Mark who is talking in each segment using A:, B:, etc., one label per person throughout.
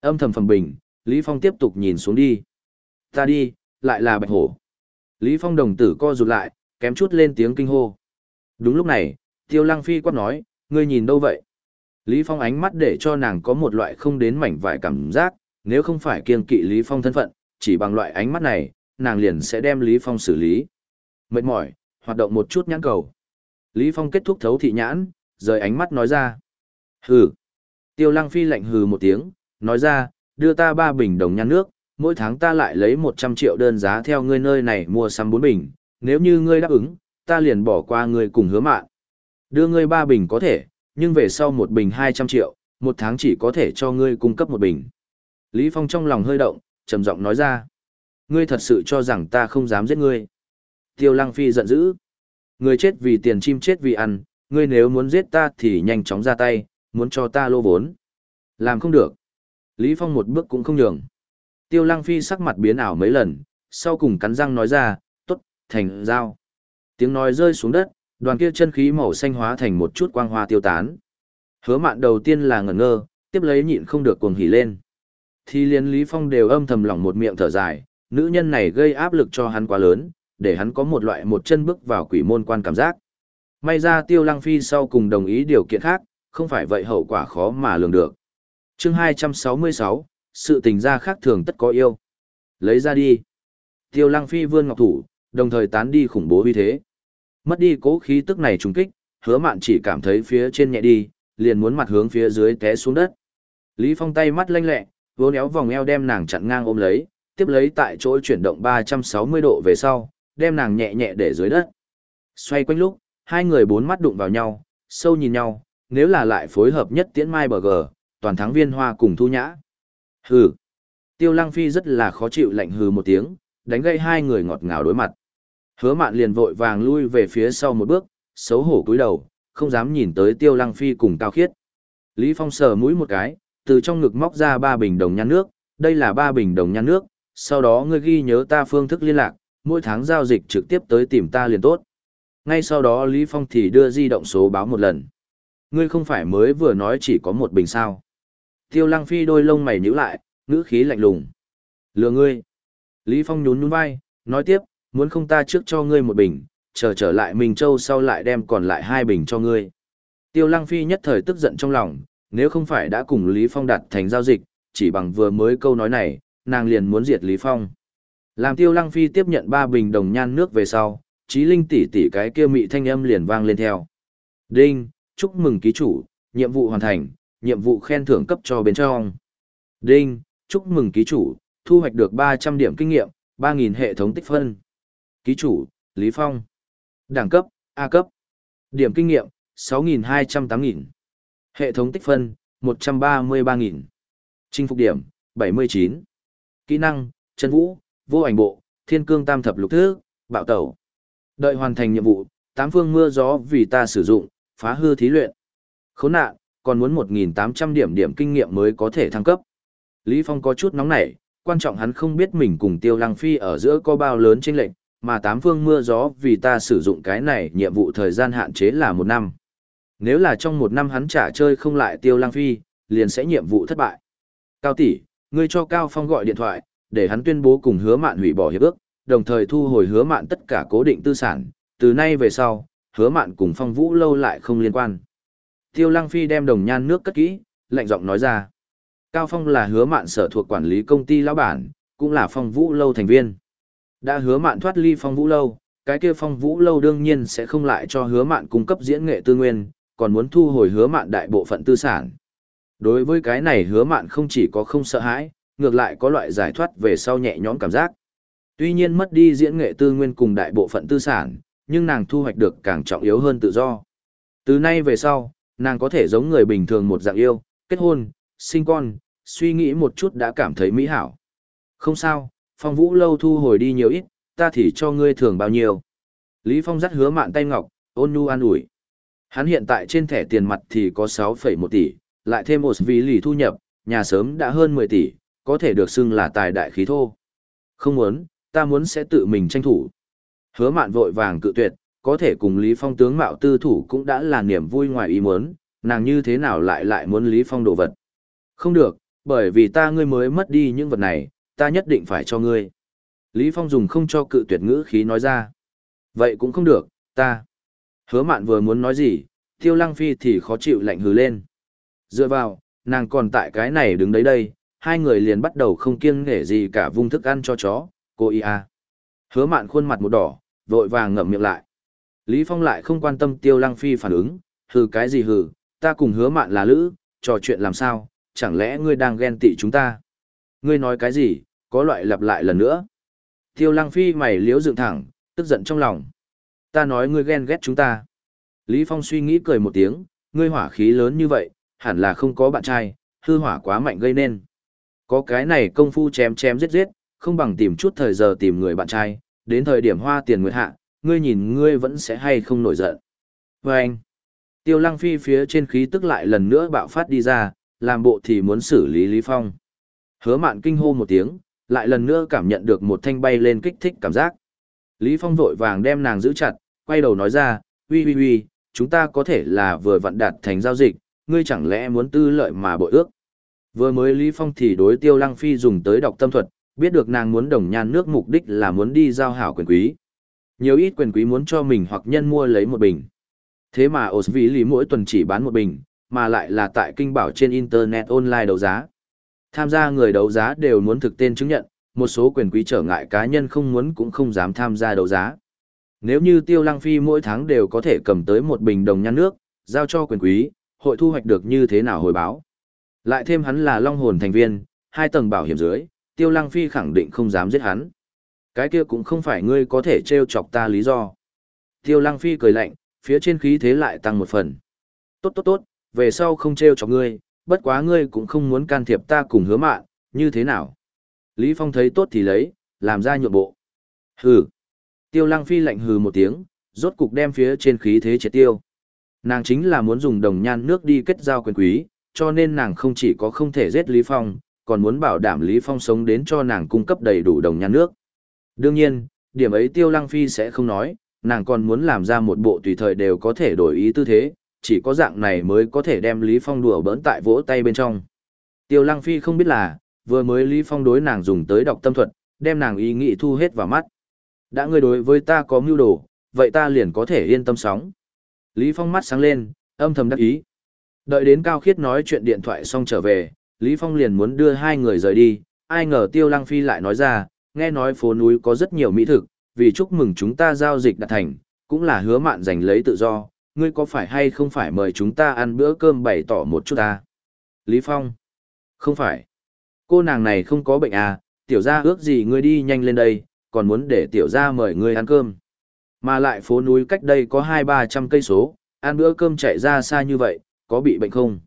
A: Âm thầm phẩm bình, Lý Phong tiếp tục nhìn xuống đi. Ta đi, lại là bạch hổ. Lý Phong đồng tử co rụt lại, kém chút lên tiếng kinh hô. Đúng lúc này, Tiêu Lăng Phi quát nói, ngươi nhìn đâu vậy? Lý Phong ánh mắt để cho nàng có một loại không đến mảnh vải cảm giác, nếu không phải kiêng kỵ Lý Phong thân phận, chỉ bằng loại ánh mắt này, nàng liền sẽ đem Lý Phong xử lý. Mệt mỏi, hoạt động một chút nhãn cầu. Lý Phong kết thúc thấu thị nhãn, rời ánh mắt nói ra. Hừ. Tiêu Lăng Phi lạnh hừ một tiếng, nói ra, đưa ta ba bình đồng nhan nước, mỗi tháng ta lại lấy 100 triệu đơn giá theo ngươi nơi này mua sắm bốn bình, nếu như ngươi đáp ứng, ta liền bỏ qua ngươi cùng hứa mạn. Đưa ngươi ba bình có thể, nhưng về sau một bình 200 triệu, một tháng chỉ có thể cho ngươi cung cấp một bình. Lý Phong trong lòng hơi động, trầm giọng nói ra. Ngươi thật sự cho rằng ta không dám giết ngươi. Tiêu Lăng Phi giận dữ. Ngươi chết vì tiền chim chết vì ăn, ngươi nếu muốn giết ta thì nhanh chóng ra tay, muốn cho ta lô vốn. Làm không được. Lý Phong một bước cũng không nhường. Tiêu Lăng Phi sắc mặt biến ảo mấy lần, sau cùng cắn răng nói ra, tốt, thành giao. Tiếng nói rơi xuống đất, đoàn kia chân khí màu xanh hóa thành một chút quang hoa tiêu tán. Hứa mạn đầu tiên là ngẩn ngơ, tiếp lấy nhịn không được cuồng hỉ lên. Thì liên Lý Phong đều âm thầm lỏng một miệng thở dài, nữ nhân này gây áp lực cho hắn quá lớn, để hắn có một loại một chân bước vào quỷ môn quan cảm giác. May ra Tiêu Lăng Phi sau cùng đồng ý điều kiện khác, không phải vậy hậu quả khó mà lường được. Chương 266, sự tình gia khác thường tất có yêu. Lấy ra đi. Tiêu Lăng Phi vươn ngọc thủ, đồng thời tán đi khủng bố uy thế. Mất đi cố khí tức này trùng kích, hứa mạn chỉ cảm thấy phía trên nhẹ đi, liền muốn mặt hướng phía dưới té xuống đất. Lý Phong tay mắt lanh lẹ, vô néo vòng eo đem nàng chặn ngang ôm lấy, tiếp lấy tại chỗ chuyển động 360 độ về sau, đem nàng nhẹ nhẹ để dưới đất. Xoay quanh lúc, hai người bốn mắt đụng vào nhau, sâu nhìn nhau, nếu là lại phối hợp nhất tiễn mai bờ gờ, toàn thắng viên hoa cùng thu nhã. Hừ. Tiêu Lăng Phi rất là khó chịu lạnh hừ một tiếng, đánh gây hai người ngọt ngào đối mặt. Hứa mạn liền vội vàng lui về phía sau một bước, xấu hổ cúi đầu, không dám nhìn tới Tiêu Lăng Phi cùng Cao Khiết. Lý Phong sờ mũi một cái, từ trong ngực móc ra ba bình đồng nhan nước, đây là ba bình đồng nhan nước, sau đó ngươi ghi nhớ ta phương thức liên lạc, mỗi tháng giao dịch trực tiếp tới tìm ta liền tốt. Ngay sau đó Lý Phong thì đưa di động số báo một lần. Ngươi không phải mới vừa nói chỉ có một bình sao. Tiêu Lăng Phi đôi lông mày nhíu lại, ngữ khí lạnh lùng. Lừa ngươi. Lý Phong nhún nhún vai, nói tiếp, muốn không ta trước cho ngươi một bình, chờ trở lại Minh Châu sau lại đem còn lại hai bình cho ngươi. Tiêu Lăng Phi nhất thời tức giận trong lòng, nếu không phải đã cùng Lý Phong đặt thành giao dịch, chỉ bằng vừa mới câu nói này, nàng liền muốn diệt Lý Phong. Làm Tiêu Lăng Phi tiếp nhận ba bình đồng nhan nước về sau, trí linh tỷ tỷ cái kia mị thanh âm liền vang lên theo. Đinh, chúc mừng ký chủ, nhiệm vụ hoàn thành, nhiệm vụ khen thưởng cấp cho bên trong. Đinh, chúc mừng ký chủ, thu hoạch được 300 điểm kinh nghiệm, 3.000 hệ thống tích phân. Ký chủ, Lý Phong. Đẳng cấp, A cấp. Điểm kinh nghiệm, 6.208.000. Hệ thống tích phân, 133.000. Chinh phục điểm, 79. Kỹ năng, chân vũ, vô ảnh bộ, thiên cương tam thập lục thứ, bạo tẩu. Đợi hoàn thành nhiệm vụ, tám phương mưa gió vì ta sử dụng, phá hư thí luyện. Khốn nạn, còn muốn 1.800 điểm điểm kinh nghiệm mới có thể thăng cấp. Lý Phong có chút nóng nảy, quan trọng hắn không biết mình cùng Tiêu Lăng Phi ở giữa có bao lớn chênh lệnh, mà tám phương mưa gió vì ta sử dụng cái này nhiệm vụ thời gian hạn chế là một năm. Nếu là trong một năm hắn trả chơi không lại Tiêu Lăng Phi, liền sẽ nhiệm vụ thất bại. Cao tỷ, ngươi cho Cao Phong gọi điện thoại, để hắn tuyên bố cùng hứa mạn hủy bỏ hiệp ước, đồng thời thu hồi hứa mạn tất cả cố định tư sản, từ nay về sau, hứa mạn cùng phong vũ lâu lại không liên quan. Tiêu Lăng Phi đem đồng nhan nước cất kỹ, lạnh giọng nói ra. Cao Phong là hứa mạn sở thuộc quản lý công ty lão bản, cũng là phong vũ lâu thành viên. Đã hứa mạn thoát ly phong vũ lâu, cái kia phong vũ lâu đương nhiên sẽ không lại cho hứa mạn cung cấp diễn nghệ tư nguyên, còn muốn thu hồi hứa mạn đại bộ phận tư sản. Đối với cái này hứa mạn không chỉ có không sợ hãi, ngược lại có loại giải thoát về sau nhẹ nhõm cảm giác. Tuy nhiên mất đi diễn nghệ tư nguyên cùng đại bộ phận tư sản, nhưng nàng thu hoạch được càng trọng yếu hơn tự do. Từ nay về sau, nàng có thể giống người bình thường một dạng yêu, kết hôn, sinh con, suy nghĩ một chút đã cảm thấy mỹ hảo. Không sao, phong vũ lâu thu hồi đi nhiều ít, ta thì cho ngươi thường bao nhiêu. Lý Phong dắt hứa mạn tay ngọc, ôn nhu an ủi. Hắn hiện tại trên thẻ tiền mặt thì có 6,1 tỷ, lại thêm một ví lì thu nhập, nhà sớm đã hơn 10 tỷ, có thể được xưng là tài đại khí thô. Không muốn, ta muốn sẽ tự mình tranh thủ. Hứa mạn vội vàng cự tuyệt, có thể cùng Lý Phong tướng mạo tư thủ cũng đã là niềm vui ngoài ý muốn, nàng như thế nào lại lại muốn Lý Phong đồ vật. Không được, Bởi vì ta ngươi mới mất đi những vật này, ta nhất định phải cho ngươi. Lý Phong dùng không cho cự tuyệt ngữ khí nói ra. Vậy cũng không được, ta. Hứa mạn vừa muốn nói gì, tiêu lăng phi thì khó chịu lạnh hừ lên. Dựa vào, nàng còn tại cái này đứng đấy đây, hai người liền bắt đầu không kiêng nghể gì cả vung thức ăn cho chó, cô y à. Hứa mạn khuôn mặt một đỏ, vội vàng ngậm miệng lại. Lý Phong lại không quan tâm tiêu lăng phi phản ứng, hừ cái gì hừ, ta cùng hứa mạn là lữ, trò chuyện làm sao, chẳng lẽ ngươi đang ghen tị chúng ta? Ngươi nói cái gì, có loại lặp lại lần nữa. Tiêu lăng phi mày liếu dựng thẳng, tức giận trong lòng. Ta nói ngươi ghen ghét chúng ta. Lý Phong suy nghĩ cười một tiếng, ngươi hỏa khí lớn như vậy, hẳn là không có bạn trai, hư hỏa quá mạnh gây nên. Có cái này công phu chém chém giết giết, không bằng tìm chút thời giờ tìm người bạn trai, đến thời điểm hoa tiền nguyệt hạ, ngươi nhìn ngươi vẫn sẽ hay không nổi giận. Và anh, tiêu lăng phi phía trên khí tức lại lần nữa bạo phát đi ra, làm bộ thì muốn xử lý Lý Phong. Hứa mạn kinh hô một tiếng, lại lần nữa cảm nhận được một thanh bay lên kích thích cảm giác. Lý Phong vội vàng đem nàng giữ chặt, quay đầu nói ra, uy uy uy, chúng ta có thể là vừa vận đạt thành giao dịch, ngươi chẳng lẽ muốn tư lợi mà bội ước. Vừa mới Lý Phong thì đối tiêu lăng phi dùng tới đọc tâm thuật, biết được nàng muốn đồng nhan nước mục đích là muốn đi giao hảo quyền quý. Nhiều ít quyền quý muốn cho mình hoặc nhân mua lấy một bình. Thế mà Osvili lý mỗi tuần chỉ bán một bình, mà lại là tại kinh bảo trên Internet online đấu giá. Tham gia người đấu giá đều muốn thực tên chứng nhận, một số quyền quý trở ngại cá nhân không muốn cũng không dám tham gia đấu giá. Nếu như Tiêu Lăng Phi mỗi tháng đều có thể cầm tới một bình đồng nhan nước, giao cho quyền quý, hội thu hoạch được như thế nào hồi báo. Lại thêm hắn là long hồn thành viên, hai tầng bảo hiểm dưới, Tiêu Lăng Phi khẳng định không dám giết hắn. Cái kia cũng không phải ngươi có thể trêu chọc ta lý do. Tiêu Lăng Phi cười lạnh, phía trên khí thế lại tăng một phần. Tốt tốt tốt, về sau không trêu chọc ngươi, bất quá ngươi cũng không muốn can thiệp ta cùng hứa mạn, như thế nào? Lý Phong thấy tốt thì lấy, làm ra nhượng bộ. Hừ. Tiêu Lăng Phi lạnh hừ một tiếng, rốt cục đem phía trên khí thế triệt tiêu. Nàng chính là muốn dùng đồng nhan nước đi kết giao quyền quý, cho nên nàng không chỉ có không thể giết Lý Phong, còn muốn bảo đảm Lý Phong sống đến cho nàng cung cấp đầy đủ đồng nhan nước. Đương nhiên, điểm ấy Tiêu Lăng Phi sẽ không nói, nàng còn muốn làm ra một bộ tùy thời đều có thể đổi ý tư thế, chỉ có dạng này mới có thể đem Lý Phong đùa bỡn tại vỗ tay bên trong. Tiêu Lăng Phi không biết là, vừa mới Lý Phong đối nàng dùng tới đọc tâm thuật, đem nàng ý nghĩ thu hết vào mắt. Đã ngươi đối với ta có mưu đồ, vậy ta liền có thể yên tâm sóng. Lý Phong mắt sáng lên, âm thầm đắc ý. Đợi đến Cao Khiết nói chuyện điện thoại xong trở về, Lý Phong liền muốn đưa hai người rời đi, ai ngờ Tiêu Lăng Phi lại nói ra, nghe nói phố núi có rất nhiều mỹ thực, vì chúc mừng chúng ta giao dịch đạt thành, cũng là hứa mạn giành lấy tự do, ngươi có phải hay không phải mời chúng ta ăn bữa cơm bày tỏ một chút ta? Lý Phong. Không phải. Cô nàng này không có bệnh à, tiểu gia ước gì ngươi đi nhanh lên đây, còn muốn để tiểu gia mời ngươi ăn cơm. Mà lại phố núi cách đây có hai ba trăm cây số, ăn bữa cơm chạy ra xa như vậy, có bị bệnh không?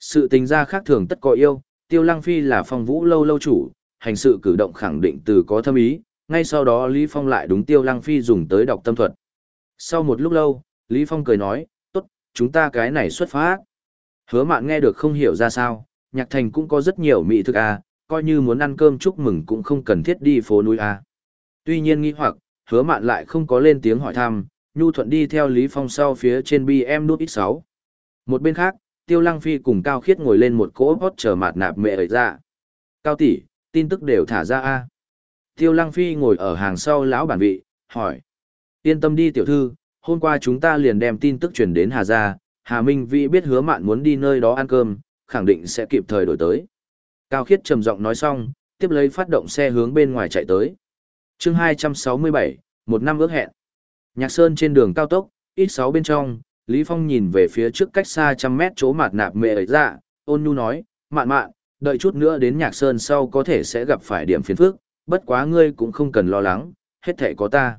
A: Sự tình gia khác thường tất có yêu, tiêu lăng phi là phong vũ lâu lâu chủ, hành sự cử động khẳng định từ có thâm ý, ngay sau đó Lý Phong lại đúng tiêu lăng phi dùng tới đọc tâm thuật. Sau một lúc lâu, Lý Phong cười nói, tốt, chúng ta cái này xuất phát. Hứa mạn nghe được không hiểu ra sao, nhạc thành cũng có rất nhiều mỹ thực à, coi như muốn ăn cơm chúc mừng cũng không cần thiết đi phố núi à. Tuy nhiên nghi hoặc, hứa mạn lại không có lên tiếng hỏi thăm, nhu thuận đi theo Lý Phong sau phía trên BM nút X6. Một bên khác, Tiêu Lăng Phi cùng Cao Khiết ngồi lên một cỗ hót chờ mạt nạp mẹ ấy ra. Cao tỷ, tin tức đều thả ra a. Tiêu Lăng Phi ngồi ở hàng sau lão bản vị, hỏi. Yên tâm đi tiểu thư, hôm qua chúng ta liền đem tin tức truyền đến Hà Gia, Hà Minh Vĩ biết hứa mạn muốn đi nơi đó ăn cơm, khẳng định sẽ kịp thời đổi tới. Cao Khiết trầm giọng nói xong, tiếp lấy phát động xe hướng bên ngoài chạy tới. chương 267, một năm ước hẹn. Nhạc Sơn trên đường cao tốc, ít sáu bên trong, Lý Phong nhìn về phía trước cách xa trăm mét chỗ mạt nạp mẹ ấy ra, ôn nhu nói, mạn mạn, đợi chút nữa đến Nhạc Sơn sau có thể sẽ gặp phải điểm phiền phức, bất quá ngươi cũng không cần lo lắng, hết thể có ta.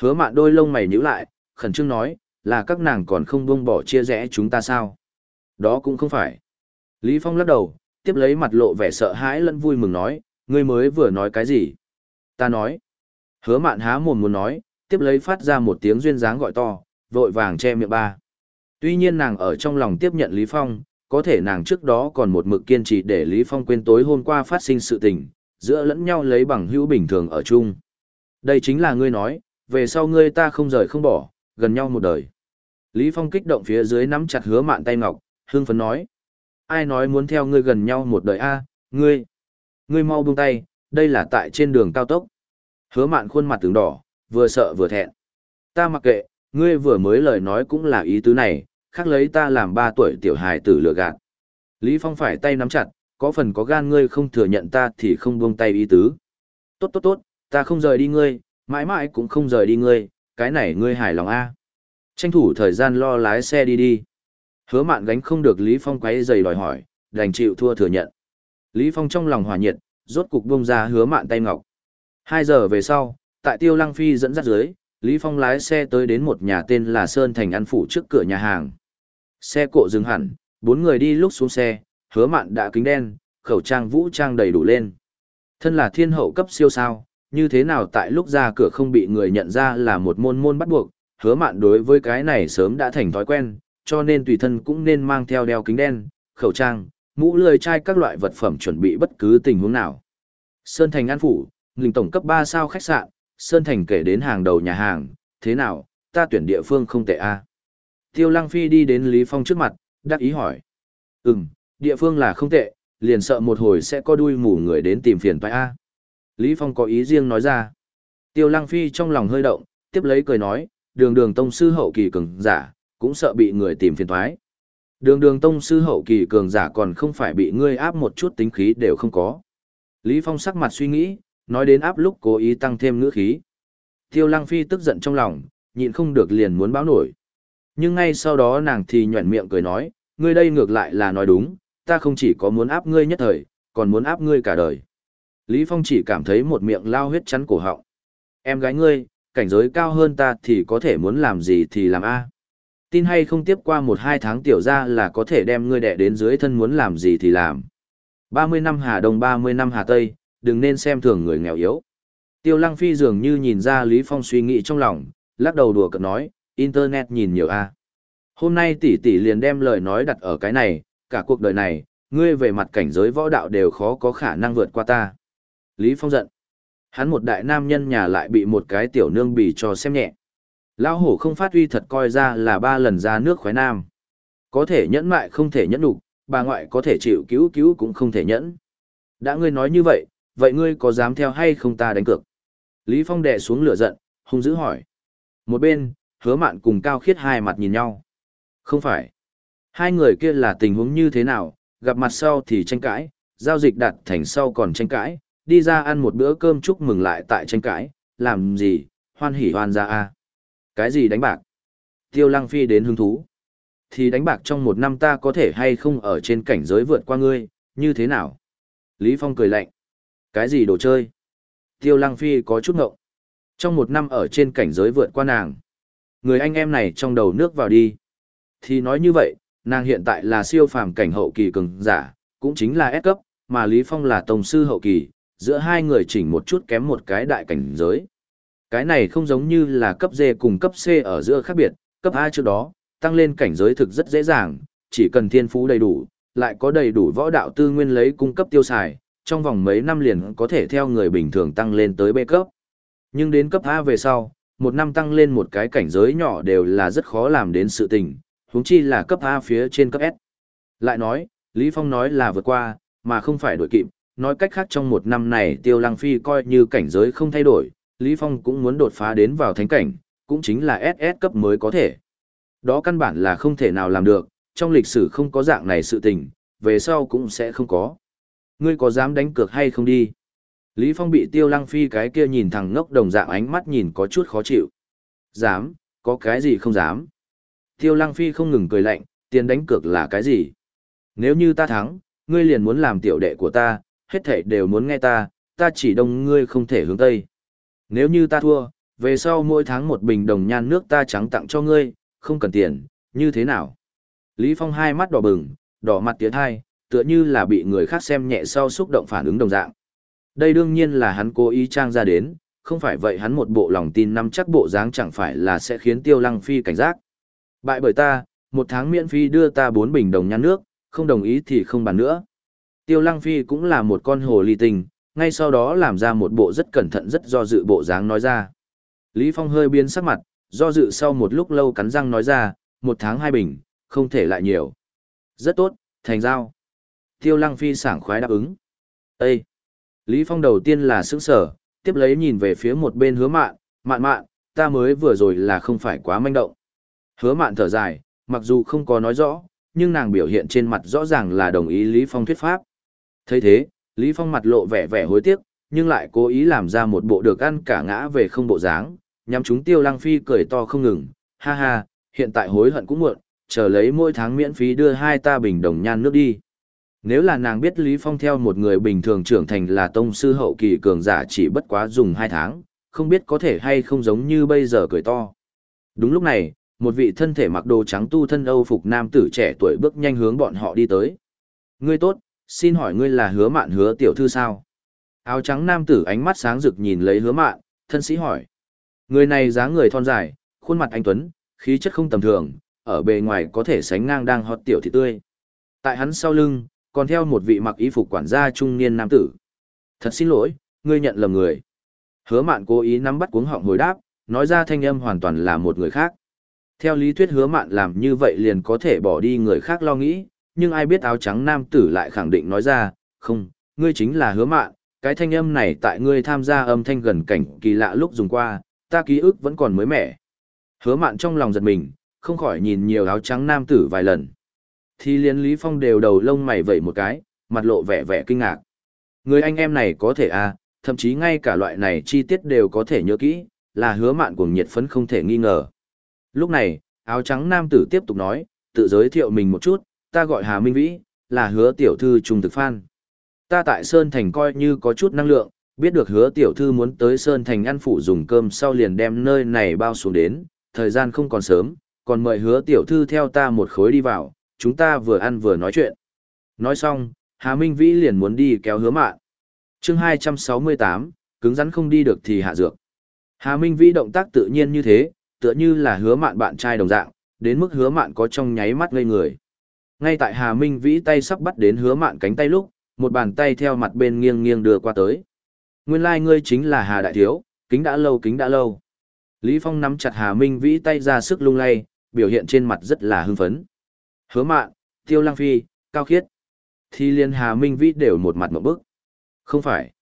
A: Hứa mạn đôi lông mày nhíu lại, khẩn trương nói, là các nàng còn không buông bỏ chia rẽ chúng ta sao? Đó cũng không phải. Lý Phong lắc đầu, tiếp lấy mặt lộ vẻ sợ hãi lẫn vui mừng nói, ngươi mới vừa nói cái gì? Ta nói. Hứa mạn há mồm muốn nói, tiếp lấy phát ra một tiếng duyên dáng gọi to, vội vàng che miệng ba. Tuy nhiên nàng ở trong lòng tiếp nhận Lý Phong, có thể nàng trước đó còn một mực kiên trì để Lý Phong quên tối hôm qua phát sinh sự tình, giữa lẫn nhau lấy bằng hữu bình thường ở chung. Đây chính là ngươi nói, về sau ngươi ta không rời không bỏ, gần nhau một đời. Lý Phong kích động phía dưới nắm chặt hứa mạn tay ngọc, hương phấn nói. Ai nói muốn theo ngươi gần nhau một đời a, ngươi. Ngươi mau buông tay, đây là tại trên đường cao tốc. Hứa mạn khuôn mặt tướng đỏ, vừa sợ vừa thẹn. Ta mặc kệ, ngươi vừa mới lời nói cũng là ý tứ này, khác lấy ta làm ba tuổi tiểu hài tử lừa gạt. Lý Phong phải tay nắm chặt, có phần có gan ngươi không thừa nhận ta thì không buông tay ý tứ. Tốt tốt tốt, ta không rời đi ngươi, mãi mãi cũng không rời đi ngươi, cái này ngươi hài lòng a. Tranh thủ thời gian lo lái xe đi đi. Hứa mạn gánh không được Lý Phong quấy giày đòi hỏi, đành chịu thua thừa nhận. Lý Phong trong lòng hòa nhiệt, rốt cục buông ra hứa mạn tay ngọc. Hai giờ về sau, tại Tiêu Lăng Phi dẫn dắt dưới, Lý Phong lái xe tới đến một nhà tên là Sơn Thành ăn phủ trước cửa nhà hàng. Xe cộ dừng hẳn, bốn người đi lúc xuống xe, hứa mạn đã kính đen, khẩu trang vũ trang đầy đủ lên. Thân là thiên hậu cấp siêu sao, như thế nào tại lúc ra cửa không bị người nhận ra là một môn môn bắt buộc, hứa mạn đối với cái này sớm đã thành thói quen, cho nên tùy thân cũng nên mang theo đeo kính đen, khẩu trang, mũ lười chai các loại vật phẩm chuẩn bị bất cứ tình huống nào. Sơn Thành An Phủ, nghìn tổng cấp 3 sao khách sạn, Sơn Thành kể đến hàng đầu nhà hàng, thế nào, ta tuyển địa phương không tệ a à? Tiêu Lăng Phi đi đến Lý Phong trước mặt, đắc ý hỏi. Ừm, địa phương là không tệ, liền sợ một hồi sẽ có đuôi mù người đến tìm phiền phải a Lý Phong có ý riêng nói ra. Tiêu Lăng Phi trong lòng hơi động, tiếp lấy cười nói, đường đường tông sư hậu kỳ cường giả, cũng sợ bị người tìm phiền thoái. Đường đường tông sư hậu kỳ cường giả còn không phải bị ngươi áp một chút tính khí đều không có. Lý Phong sắc mặt suy nghĩ, nói đến áp lúc cố ý tăng thêm ngữ khí. Tiêu Lăng Phi tức giận trong lòng, nhịn không được liền muốn báo nổi. Nhưng ngay sau đó nàng thì nhuẩn miệng cười nói, ngươi đây ngược lại là nói đúng, ta không chỉ có muốn áp ngươi nhất thời, còn muốn áp ngươi cả đời. Lý Phong chỉ cảm thấy một miệng lao huyết chắn cổ họng. Em gái ngươi, cảnh giới cao hơn ta thì có thể muốn làm gì thì làm A. Tin hay không tiếp qua một hai tháng tiểu ra là có thể đem ngươi đẻ đến dưới thân muốn làm gì thì làm. 30 năm Hà Đông 30 năm Hà Tây, đừng nên xem thường người nghèo yếu. Tiêu Lăng Phi dường như nhìn ra Lý Phong suy nghĩ trong lòng, lắc đầu đùa cợt nói, Internet nhìn nhiều a. Hôm nay tỷ tỷ liền đem lời nói đặt ở cái này, cả cuộc đời này, ngươi về mặt cảnh giới võ đạo đều khó có khả năng vượt qua ta. Lý Phong giận. Hắn một đại nam nhân nhà lại bị một cái tiểu nương bì cho xem nhẹ. Lão hổ không phát uy thật coi ra là ba lần ra nước khoái nam. Có thể nhẫn mại không thể nhẫn đủ, bà ngoại có thể chịu cứu cứu cũng không thể nhẫn. Đã ngươi nói như vậy, vậy ngươi có dám theo hay không ta đánh cược? Lý Phong đè xuống lửa giận, hung dữ hỏi. Một bên, hứa mạn cùng cao khiết hai mặt nhìn nhau. Không phải. Hai người kia là tình huống như thế nào, gặp mặt sau thì tranh cãi, giao dịch đặt thành sau còn tranh cãi, đi ra ăn một bữa cơm chúc mừng lại tại tranh cãi, làm gì, hoan hỉ hoan ra a Cái gì đánh bạc? Tiêu lăng phi đến hứng thú. Thì đánh bạc trong một năm ta có thể hay không ở trên cảnh giới vượt qua ngươi, như thế nào? Lý Phong cười lạnh. Cái gì đồ chơi? Tiêu lăng phi có chút ngộng. Trong một năm ở trên cảnh giới vượt qua nàng. Người anh em này trong đầu nước vào đi. Thì nói như vậy, nàng hiện tại là siêu phàm cảnh hậu kỳ cường giả, cũng chính là S cấp, mà Lý Phong là tổng sư hậu kỳ, giữa hai người chỉnh một chút kém một cái đại cảnh giới. Cái này không giống như là cấp D cùng cấp C ở giữa khác biệt, cấp A trước đó, tăng lên cảnh giới thực rất dễ dàng, chỉ cần thiên phú đầy đủ, lại có đầy đủ võ đạo tư nguyên lấy cung cấp tiêu xài, trong vòng mấy năm liền có thể theo người bình thường tăng lên tới B cấp. Nhưng đến cấp A về sau, một năm tăng lên một cái cảnh giới nhỏ đều là rất khó làm đến sự tình, huống chi là cấp A phía trên cấp S. Lại nói, Lý Phong nói là vượt qua, mà không phải đổi kịp, nói cách khác trong một năm này Tiêu Lăng Phi coi như cảnh giới không thay đổi, Lý Phong cũng muốn đột phá đến vào thánh cảnh, cũng chính là SS cấp mới có thể. Đó căn bản là không thể nào làm được, trong lịch sử không có dạng này sự tình, về sau cũng sẽ không có. Ngươi có dám đánh cược hay không đi? Lý Phong bị Tiêu Lăng Phi cái kia nhìn thằng ngốc đồng dạng ánh mắt nhìn có chút khó chịu. Dám, có cái gì không dám? Tiêu Lăng Phi không ngừng cười lạnh, tiền đánh cược là cái gì? Nếu như ta thắng, ngươi liền muốn làm tiểu đệ của ta, hết thảy đều muốn nghe ta, ta chỉ đông ngươi không thể hướng tây. Nếu như ta thua, về sau mỗi tháng một bình đồng nhan nước ta trắng tặng cho ngươi, không cần tiền, như thế nào? Lý Phong hai mắt đỏ bừng, đỏ mặt tiến hai, tựa như là bị người khác xem nhẹ sau xúc động phản ứng đồng dạng. Đây đương nhiên là hắn cố ý trang ra đến, không phải vậy hắn một bộ lòng tin năm chắc bộ dáng chẳng phải là sẽ khiến Tiêu Lăng Phi cảnh giác. Bại bởi ta, một tháng miễn phí đưa ta bốn bình đồng nhan nước, không đồng ý thì không bàn nữa. Tiêu Lăng Phi cũng là một con hồ ly tình, ngay sau đó làm ra một bộ rất cẩn thận rất do dự bộ dáng nói ra. Lý Phong hơi biến sắc mặt, do dự sau một lúc lâu cắn răng nói ra, một tháng hai bình, không thể lại nhiều. Rất tốt, thành giao. Tiêu Lăng Phi sảng khoái đáp ứng. Ê! Lý Phong đầu tiên là sững sở, tiếp lấy nhìn về phía một bên hứa mạn, mạn mạn, ta mới vừa rồi là không phải quá manh động. Hứa mạn thở dài, mặc dù không có nói rõ, nhưng nàng biểu hiện trên mặt rõ ràng là đồng ý Lý Phong thuyết pháp. thấy thế, Lý Phong mặt lộ vẻ vẻ hối tiếc, nhưng lại cố ý làm ra một bộ được ăn cả ngã về không bộ dáng, nhằm chúng tiêu lăng phi cười to không ngừng, ha ha, hiện tại hối hận cũng muộn, chờ lấy mỗi tháng miễn phí đưa hai ta bình đồng nhan nước đi. Nếu là nàng biết Lý Phong theo một người bình thường trưởng thành là tông sư hậu kỳ cường giả chỉ bất quá dùng hai tháng, không biết có thể hay không giống như bây giờ cười to. Đúng lúc này, một vị thân thể mặc đồ trắng tu thân Âu phục nam tử trẻ tuổi bước nhanh hướng bọn họ đi tới. Ngươi tốt, xin hỏi ngươi là hứa mạn hứa tiểu thư sao? Áo trắng nam tử ánh mắt sáng rực nhìn lấy hứa mạn, thân sĩ hỏi. Người này dáng người thon dài, khuôn mặt anh Tuấn, khí chất không tầm thường, ở bề ngoài có thể sánh ngang đang hót tiểu thị tươi. Tại hắn sau lưng, còn theo một vị mặc y phục quản gia trung niên nam tử. Thật xin lỗi, ngươi nhận lầm người. Hứa mạn cố ý nắm bắt cuống họng hồi đáp, nói ra thanh âm hoàn toàn là một người khác. Theo lý thuyết hứa mạn làm như vậy liền có thể bỏ đi người khác lo nghĩ, nhưng ai biết áo trắng nam tử lại khẳng định nói ra, không, ngươi chính là hứa mạn, cái thanh âm này tại ngươi tham gia âm thanh gần cảnh kỳ lạ lúc dùng qua, ta ký ức vẫn còn mới mẻ. Hứa mạn trong lòng giật mình, không khỏi nhìn nhiều áo trắng nam tử vài lần. Thì liên Lý Phong đều đầu lông mày vẩy một cái, mặt lộ vẻ vẻ kinh ngạc. Người anh em này có thể à, thậm chí ngay cả loại này chi tiết đều có thể nhớ kỹ, là hứa mạn cuồng nhiệt phấn không thể nghi ngờ. Lúc này, áo trắng nam tử tiếp tục nói, tự giới thiệu mình một chút, ta gọi Hà Minh Vĩ, là hứa tiểu thư trung thực phan. Ta tại Sơn Thành coi như có chút năng lượng, biết được hứa tiểu thư muốn tới Sơn Thành ăn phủ dùng cơm sau liền đem nơi này bao xuống đến, thời gian không còn sớm, còn mời hứa tiểu thư theo ta một khối đi vào, chúng ta vừa ăn vừa nói chuyện. Nói xong, Hà Minh Vĩ liền muốn đi kéo hứa mạn. chương 268, cứng rắn không đi được thì hạ dược. Hà Minh Vĩ động tác tự nhiên như thế, tựa như là hứa mạn bạn trai đồng dạng, đến mức hứa mạn có trong nháy mắt ngây người. Ngay tại Hà Minh Vĩ tay sắp bắt đến hứa mạn cánh tay lúc, một bàn tay theo mặt bên nghiêng nghiêng đưa qua tới. Nguyên lai like ngươi chính là Hà Đại Thiếu, kính đã lâu kính đã lâu. Lý Phong nắm chặt Hà Minh Vĩ tay ra sức lung lay, biểu hiện trên mặt rất là hưng phấn. Hứa mạn, Tiêu Lang Phi, Cao Khiết. Thì liên Hà Minh Vĩ đều một mặt một bức. Không phải.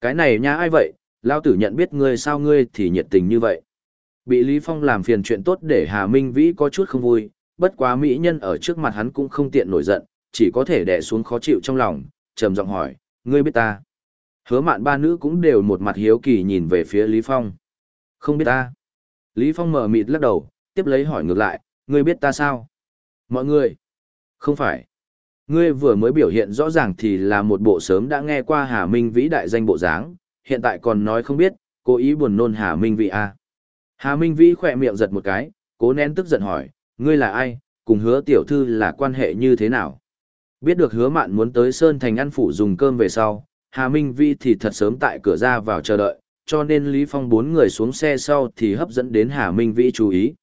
A: Cái này nha ai vậy, lao tử nhận biết ngươi sao ngươi thì nhiệt tình như vậy. Bị Lý Phong làm phiền chuyện tốt để Hà Minh Vĩ có chút không vui, bất quá mỹ nhân ở trước mặt hắn cũng không tiện nổi giận, chỉ có thể đè xuống khó chịu trong lòng, trầm giọng hỏi, ngươi biết ta. Hứa mạn ba nữ cũng đều một mặt hiếu kỳ nhìn về phía Lý Phong. Không biết ta. Lý Phong mở mịt lắc đầu, tiếp lấy hỏi ngược lại, ngươi biết ta sao? Mọi người. Không phải. Ngươi vừa mới biểu hiện rõ ràng thì là một bộ sớm đã nghe qua Hà Minh Vĩ đại danh bộ dáng, hiện tại còn nói không biết, cố ý buồn nôn Hà Minh Vĩ à. Hà Minh Vĩ khỏe miệng giật một cái, cố nén tức giận hỏi, ngươi là ai, cùng hứa tiểu thư là quan hệ như thế nào? Biết được hứa mạn muốn tới Sơn Thành ăn phủ dùng cơm về sau, Hà Minh Vĩ thì thật sớm tại cửa ra vào chờ đợi, cho nên Lý Phong bốn người xuống xe sau thì hấp dẫn đến Hà Minh Vĩ chú ý.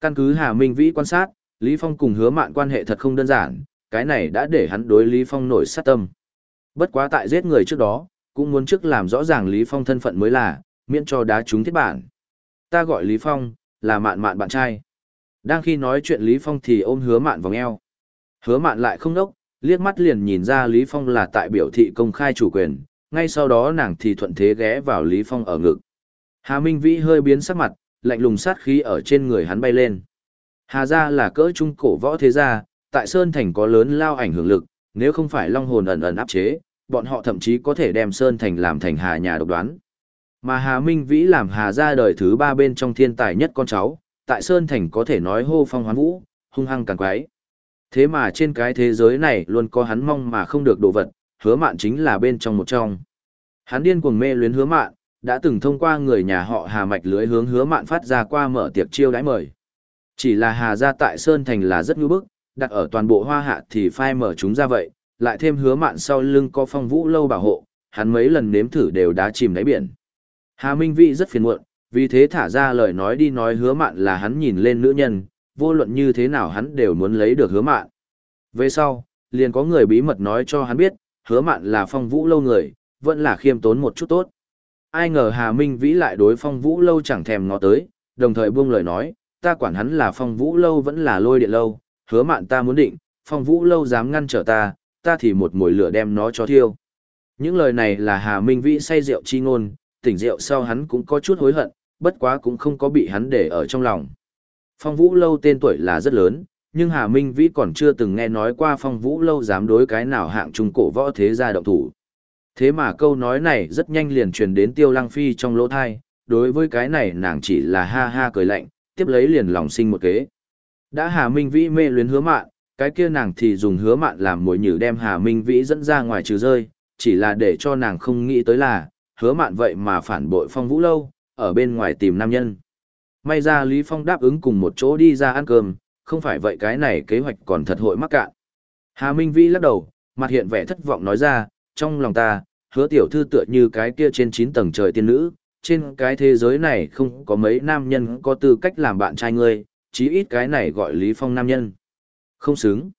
A: Căn cứ Hà Minh Vĩ quan sát, Lý Phong cùng hứa mạn quan hệ thật không đơn giản, cái này đã để hắn đối Lý Phong nổi sát tâm. Bất quá tại giết người trước đó, cũng muốn trước làm rõ ràng Lý Phong thân phận mới là, miễn cho đá trúng thiết bản. Ta gọi Lý Phong, là mạn mạn bạn trai. Đang khi nói chuyện Lý Phong thì ôm hứa mạn vòng eo. Hứa mạn lại không đốc, liếc mắt liền nhìn ra Lý Phong là tại biểu thị công khai chủ quyền, ngay sau đó nàng thì thuận thế ghé vào Lý Phong ở ngực. Hà Minh Vĩ hơi biến sắc mặt, lạnh lùng sát khí ở trên người hắn bay lên. Hà gia là cỡ trung cổ võ thế gia, tại Sơn Thành có lớn lao ảnh hưởng lực, nếu không phải long hồn ẩn ẩn áp chế, bọn họ thậm chí có thể đem Sơn Thành làm thành Hà nhà độc đoán. Mà Hà Minh Vĩ làm Hà gia đời thứ ba bên trong thiên tài nhất con cháu, tại Sơn Thành có thể nói hô phong hoán vũ, hung hăng càng quái. Thế mà trên cái thế giới này luôn có hắn mong mà không được đồ vật, hứa mạn chính là bên trong một trong. Hắn điên cuồng mê luyến hứa mạn, đã từng thông qua người nhà họ Hà mạch lưới hướng hứa mạn phát ra qua mở tiệc chiêu đãi mời. Chỉ là Hà gia tại Sơn Thành là rất nhu bức, đặt ở toàn bộ hoa hạ thì phai mở chúng ra vậy, lại thêm hứa mạn sau lưng có phong vũ lâu bảo hộ, hắn mấy lần nếm thử đều đá chìm đáy biển. Hà Minh Vĩ rất phiền muộn, vì thế thả ra lời nói đi nói hứa mạn là hắn nhìn lên nữ nhân, vô luận như thế nào hắn đều muốn lấy được hứa mạn. Về sau, liền có người bí mật nói cho hắn biết, hứa mạn là phong vũ lâu người, vẫn là khiêm tốn một chút tốt. Ai ngờ Hà Minh Vĩ lại đối phong vũ lâu chẳng thèm ngó tới, đồng thời buông lời nói, ta quản hắn là phong vũ lâu vẫn là lôi điện lâu, hứa mạn ta muốn định, phong vũ lâu dám ngăn trở ta, ta thì một mồi lửa đem nó cho thiêu. Những lời này là Hà Minh Vĩ say rượu chi ngôn, tỉnh rượu sau hắn cũng có chút hối hận, bất quá cũng không có bị hắn để ở trong lòng. Phong Vũ Lâu tên tuổi là rất lớn, nhưng Hà Minh Vĩ còn chưa từng nghe nói qua Phong Vũ Lâu dám đối cái nào hạng trung cổ võ thế gia động thủ. Thế mà câu nói này rất nhanh liền truyền đến Tiêu Lăng Phi trong lỗ thai, đối với cái này nàng chỉ là ha ha cười lạnh, tiếp lấy liền lòng sinh một kế. Đã Hà Minh Vĩ mê luyến hứa mạn, cái kia nàng thì dùng hứa mạn làm mồi nhử đem Hà Minh Vĩ dẫn ra ngoài trừ rơi, chỉ là để cho nàng không nghĩ tới là, hứa mạn vậy mà phản bội phong vũ lâu, ở bên ngoài tìm nam nhân. May ra Lý Phong đáp ứng cùng một chỗ đi ra ăn cơm, không phải vậy cái này kế hoạch còn thật hội mắc cạn. Hà Minh Vĩ lắc đầu, mặt hiện vẻ thất vọng nói ra, trong lòng ta, hứa tiểu thư tựa như cái kia trên 9 tầng trời tiên nữ, trên cái thế giới này không có mấy nam nhân có tư cách làm bạn trai ngươi, chí ít cái này gọi Lý Phong nam nhân. Không xứng.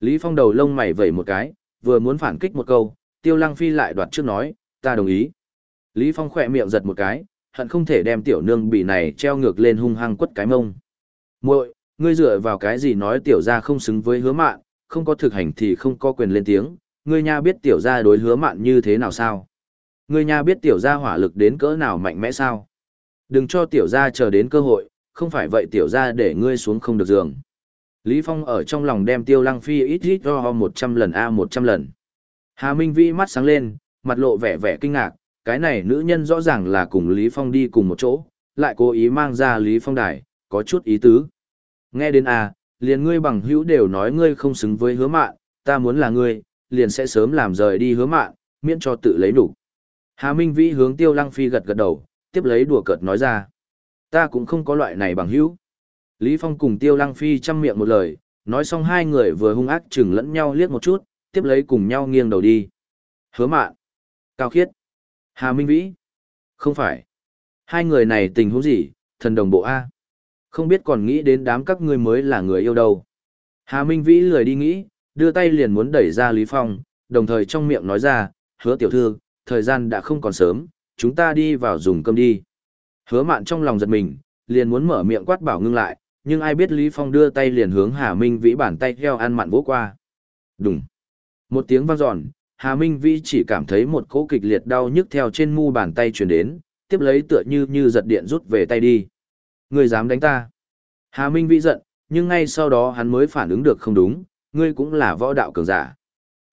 A: Lý Phong đầu lông mày vẩy một cái, vừa muốn phản kích một câu, Tiêu Lăng Phi lại đoạt trước nói, ta đồng ý. Lý Phong khỏe miệng giật một cái, hận không thể đem tiểu nương bị này treo ngược lên hung hăng quất cái mông. Muội, ngươi dựa vào cái gì nói tiểu gia không xứng với hứa mạn, không có thực hành thì không có quyền lên tiếng, ngươi nha biết tiểu gia đối hứa mạn như thế nào sao? Ngươi nha biết tiểu gia hỏa lực đến cỡ nào mạnh mẽ sao? Đừng cho tiểu gia chờ đến cơ hội, không phải vậy tiểu gia để ngươi xuống không được giường. Lý Phong ở trong lòng đem tiêu lăng phi ít ít cho 100 lần A 100 lần. Hà Minh Vĩ mắt sáng lên, mặt lộ vẻ vẻ kinh ngạc, cái này nữ nhân rõ ràng là cùng Lý Phong đi cùng một chỗ, lại cố ý mang ra Lý Phong đài, có chút ý tứ. Nghe đến A, liền ngươi bằng hữu đều nói ngươi không xứng với hứa mạn, ta muốn là ngươi, liền sẽ sớm làm rời đi hứa mạn, miễn cho tự lấy đủ. Hà Minh Vĩ hướng Tiêu Lăng Phi gật gật đầu, tiếp lấy đùa cợt nói ra. Ta cũng không có loại này bằng hữu. Lý Phong cùng Tiêu Lăng Phi chăm miệng một lời, nói xong hai người vừa hung ác chừng lẫn nhau liếc một chút, tiếp lấy cùng nhau nghiêng đầu đi. Hứa mạn. Cao khiết. Hà Minh Vĩ. Không phải. Hai người này tình huống gì, thần đồng bộ A. Không biết còn nghĩ đến đám các ngươi mới là người yêu đâu. Hà Minh Vĩ lười đi nghĩ, đưa tay liền muốn đẩy ra Lý Phong, đồng thời trong miệng nói ra, hứa tiểu thư, thời gian đã không còn sớm, chúng ta đi vào dùng cơm đi. Hứa mạn trong lòng giật mình, liền muốn mở miệng quát bảo ngưng lại, nhưng ai biết Lý Phong đưa tay liền hướng Hà Minh Vĩ bàn tay theo ăn mặn vỗ qua. Đùng. Một tiếng vang dọn, Hà Minh Vĩ chỉ cảm thấy một cỗ kịch liệt đau nhức theo trên mu bàn tay truyền đến, tiếp lấy tựa như như giật điện rút về tay đi. Ngươi dám đánh ta? Hà Minh Vĩ giận, nhưng ngay sau đó hắn mới phản ứng được không đúng, ngươi cũng là võ đạo cường giả.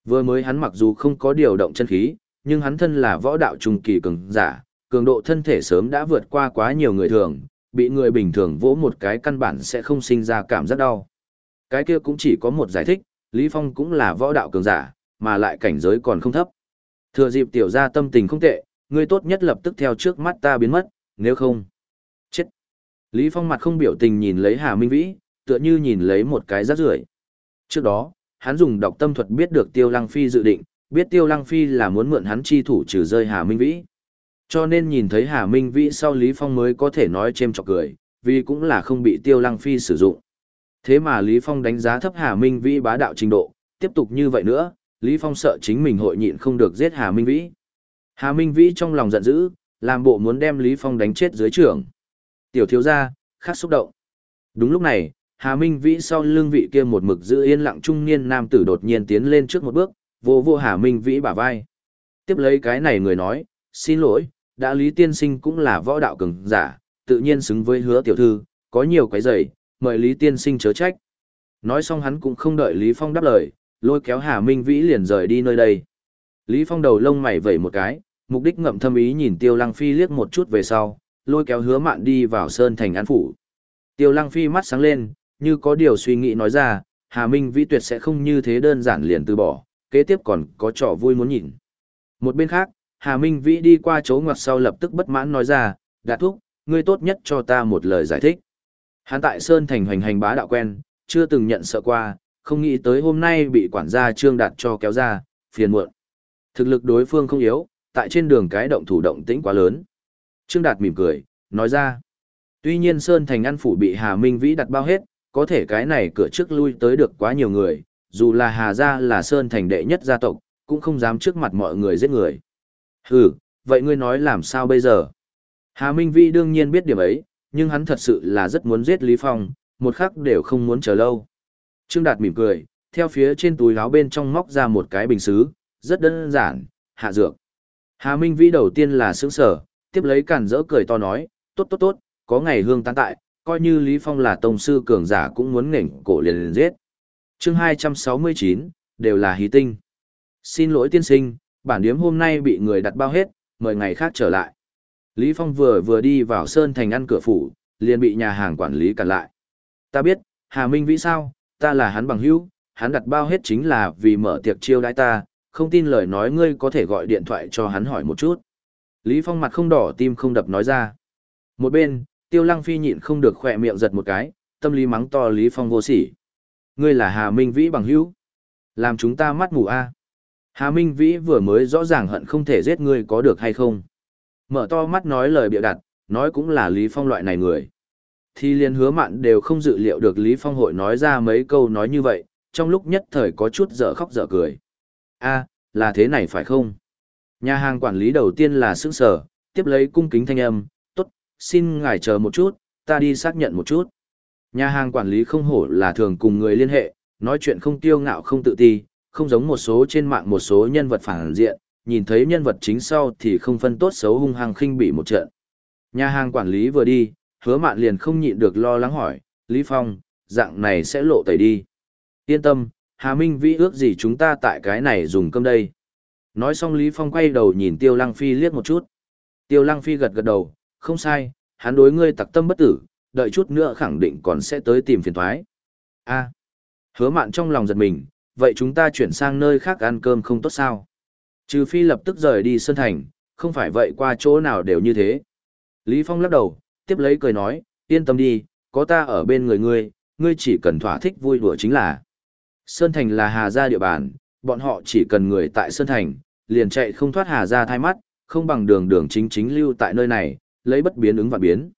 A: Vừa mới hắn mặc dù không có điều động chân khí, nhưng hắn thân là võ đạo trung kỳ cường giả, cường độ thân thể sớm đã vượt qua quá nhiều người thường, bị người bình thường vỗ một cái căn bản sẽ không sinh ra cảm giác đau. Cái kia cũng chỉ có một giải thích, Lý Phong cũng là võ đạo cường giả, mà lại cảnh giới còn không thấp. Thừa dịp tiểu gia tâm tình không tệ, ngươi tốt nhất lập tức theo trước mắt ta biến mất, nếu không. Chết. Lý Phong mặt không biểu tình nhìn lấy Hà Minh Vĩ, tựa như nhìn lấy một cái rác rưởi. Trước đó, hắn dùng đọc tâm thuật biết được Tiêu Lăng Phi dự định, biết Tiêu Lăng Phi là muốn mượn hắn chi thủ trừ rơi Hà Minh Vĩ. Cho nên nhìn thấy Hà Minh Vĩ sau Lý Phong mới có thể nói chêm chọc cười, vì cũng là không bị Tiêu Lăng Phi sử dụng. Thế mà Lý Phong đánh giá thấp Hà Minh Vĩ bá đạo trình độ, tiếp tục như vậy nữa, Lý Phong sợ chính mình hội nhịn không được giết Hà Minh Vĩ. Hà Minh Vĩ trong lòng giận dữ, làm bộ muốn đem Lý Phong đánh chết dưới trưởng. Tiểu thiếu gia, khát xúc động. Đúng lúc này, Hà Minh Vĩ sau lưng vị kia một mực giữ yên lặng trung niên nam tử đột nhiên tiến lên trước một bước, vô vô Hà Minh Vĩ bả vai. Tiếp lấy cái này người nói, xin lỗi, đã Lý Tiên Sinh cũng là võ đạo cường giả, tự nhiên xứng với hứa tiểu thư, có nhiều cái giày, mời Lý Tiên Sinh chớ trách. Nói xong hắn cũng không đợi Lý Phong đáp lời, lôi kéo Hà Minh Vĩ liền rời đi nơi đây. Lý Phong đầu lông mày vẩy một cái, mục đích ngậm thâm ý nhìn Tiêu Lăng Phi liếc một chút về sau, lôi kéo hứa mạn đi vào Sơn Thành An Phủ. Tiêu Lăng Phi mắt sáng lên, như có điều suy nghĩ nói ra, Hà Minh Vĩ tuyệt sẽ không như thế đơn giản liền từ bỏ, kế tiếp còn có trò vui muốn nhìn. Một bên khác, Hà Minh Vĩ đi qua chỗ ngoặt sau lập tức bất mãn nói ra, đã thúc, ngươi tốt nhất cho ta một lời giải thích. Hắn tại Sơn Thành hoành hành bá đạo quen, chưa từng nhận sợ qua, không nghĩ tới hôm nay bị quản gia Trương Đạt cho kéo ra, phiền muộn. Thực lực đối phương không yếu, tại trên đường cái động thủ động tĩnh quá lớn. Trương Đạt mỉm cười, nói ra. Tuy nhiên Sơn Thành ăn phủ bị Hà Minh Vĩ đặt bao hết, có thể cái này cửa trước lui tới được quá nhiều người, dù là Hà gia là Sơn Thành đệ nhất gia tộc, cũng không dám trước mặt mọi người giết người. Hừ, vậy ngươi nói làm sao bây giờ? Hà Minh Vĩ đương nhiên biết điểm ấy, nhưng hắn thật sự là rất muốn giết Lý Phong, một khắc đều không muốn chờ lâu. Trương Đạt mỉm cười, theo phía trên túi áo bên trong móc ra một cái bình xứ, rất đơn giản, hạ dược. Hà Minh Vĩ đầu tiên là sướng sở, tiếp lấy cản rỡ cười to nói, tốt tốt tốt, có ngày hương tán tại, coi như Lý Phong là tông sư cường giả cũng muốn nghỉnh cổ liền liền giết. Chương 269, đều là hí tinh. Xin lỗi tiên sinh, bản điếm hôm nay bị người đặt bao hết, mời ngày khác trở lại. Lý Phong vừa vừa đi vào Sơn Thành ăn cửa phủ, liền bị nhà hàng quản lý cản lại. Ta biết, Hà Minh Vĩ sao, ta là hắn bằng hữu, hắn đặt bao hết chính là vì mở tiệc chiêu đãi ta, không tin lời nói ngươi có thể gọi điện thoại cho hắn hỏi một chút. Lý Phong mặt không đỏ tim không đập nói ra. Một bên, Tiêu Lăng Phi nhịn không được khỏe miệng giật một cái, tâm lý mắng to Lý Phong vô sỉ. Ngươi là Hà Minh Vĩ bằng hữu. Làm chúng ta mắt mù a. À. Hà Minh Vĩ vừa mới rõ ràng hận không thể giết ngươi có được hay không. Mở to mắt nói lời bịa đặt, nói cũng là Lý Phong loại này người. Thì liền hứa mạn đều không dự liệu được Lý Phong hội nói ra mấy câu nói như vậy, trong lúc nhất thời có chút dở khóc dở cười. a là thế này phải không? Nhà hàng quản lý đầu tiên là sững sở, tiếp lấy cung kính thanh âm, tốt, xin ngài chờ một chút, ta đi xác nhận một chút. Nhà hàng quản lý không hổ là thường cùng người liên hệ, nói chuyện không tiêu ngạo không tự ti, không giống một số trên mạng một số nhân vật phản diện, nhìn thấy nhân vật chính sau thì không phân tốt xấu hung hăng khinh bị một trận. Nhà hàng quản lý vừa đi, hứa mạn liền không nhịn được lo lắng hỏi, Lý Phong, dạng này sẽ lộ tẩy đi. Yên tâm, Hà Minh Vĩ ước gì chúng ta tại cái này dùng cơm đây. Nói xong Lý Phong quay đầu nhìn Tiêu Lăng Phi liếc một chút. Tiêu Lăng Phi gật gật đầu, không sai, hắn đối ngươi tặc tâm bất tử, đợi chút nữa khẳng định còn sẽ tới tìm phiền thoái. A, à, hứa mạn trong lòng giật mình, vậy chúng ta chuyển sang nơi khác ăn cơm không tốt sao? Trừ phi lập tức rời đi Sơn Thành, không phải vậy qua chỗ nào đều như thế. Lý Phong lắc đầu, tiếp lấy cười nói, yên tâm đi, có ta ở bên người ngươi, ngươi chỉ cần thỏa thích vui đùa chính là. Sơn Thành là Hà Gia địa bàn, bọn họ chỉ cần người tại Sơn Thành, liền chạy không thoát Hà Gia thai mắt, không bằng đường đường chính chính lưu tại nơi này, lấy bất biến ứng và biến.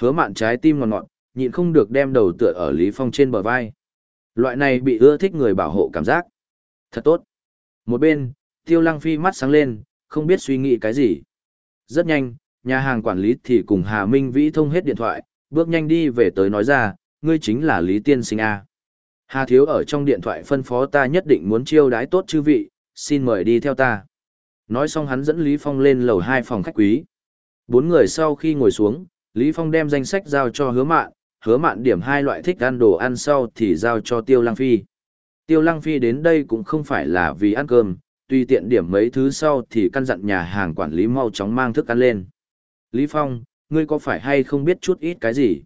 A: Hứa mạn trái tim ngọt ngọt, nhịn không được đem đầu tựa ở Lý Phong trên bờ vai. Loại này bị ưa thích người bảo hộ cảm giác. Thật tốt. Một bên, Tiêu Lăng Phi mắt sáng lên, không biết suy nghĩ cái gì. Rất nhanh, nhà hàng quản lý thì cùng Hà Minh Vĩ thông hết điện thoại, bước nhanh đi về tới nói ra, ngươi chính là Lý Tiên Sinh A. Hà Thiếu ở trong điện thoại phân phó ta nhất định muốn chiêu đái tốt chư vị, xin mời đi theo ta. Nói xong hắn dẫn Lý Phong lên lầu hai phòng khách quý. Bốn người sau khi ngồi xuống, Lý Phong đem danh sách giao cho hứa mạn, hứa mạn điểm hai loại thích ăn đồ ăn sau thì giao cho Tiêu Lăng Phi. Tiêu Lăng Phi đến đây cũng không phải là vì ăn cơm, tùy tiện điểm mấy thứ sau thì căn dặn nhà hàng quản lý mau chóng mang thức ăn lên. Lý Phong, ngươi có phải hay không biết chút ít cái gì?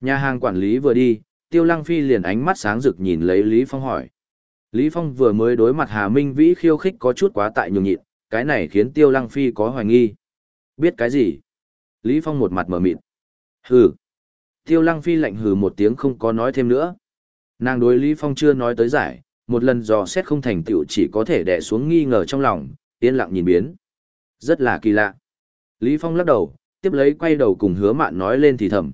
A: Nhà hàng quản lý vừa đi, Tiêu Lăng Phi liền ánh mắt sáng rực nhìn lấy Lý Phong hỏi. Lý Phong vừa mới đối mặt Hà Minh Vĩ khiêu khích có chút quá tại nhường nhịn, cái này khiến Tiêu Lăng Phi có hoài nghi. Biết cái gì? Lý Phong một mặt mở mịt. Hừ. Tiêu Lăng Phi lạnh hừ một tiếng không có nói thêm nữa. Nàng đối Lý Phong chưa nói tới giải, một lần dò xét không thành tựu chỉ có thể đè xuống nghi ngờ trong lòng, yên lặng nhìn biến. Rất là kỳ lạ. Lý Phong lắc đầu, tiếp lấy quay đầu cùng hứa mạn nói lên thì thầm.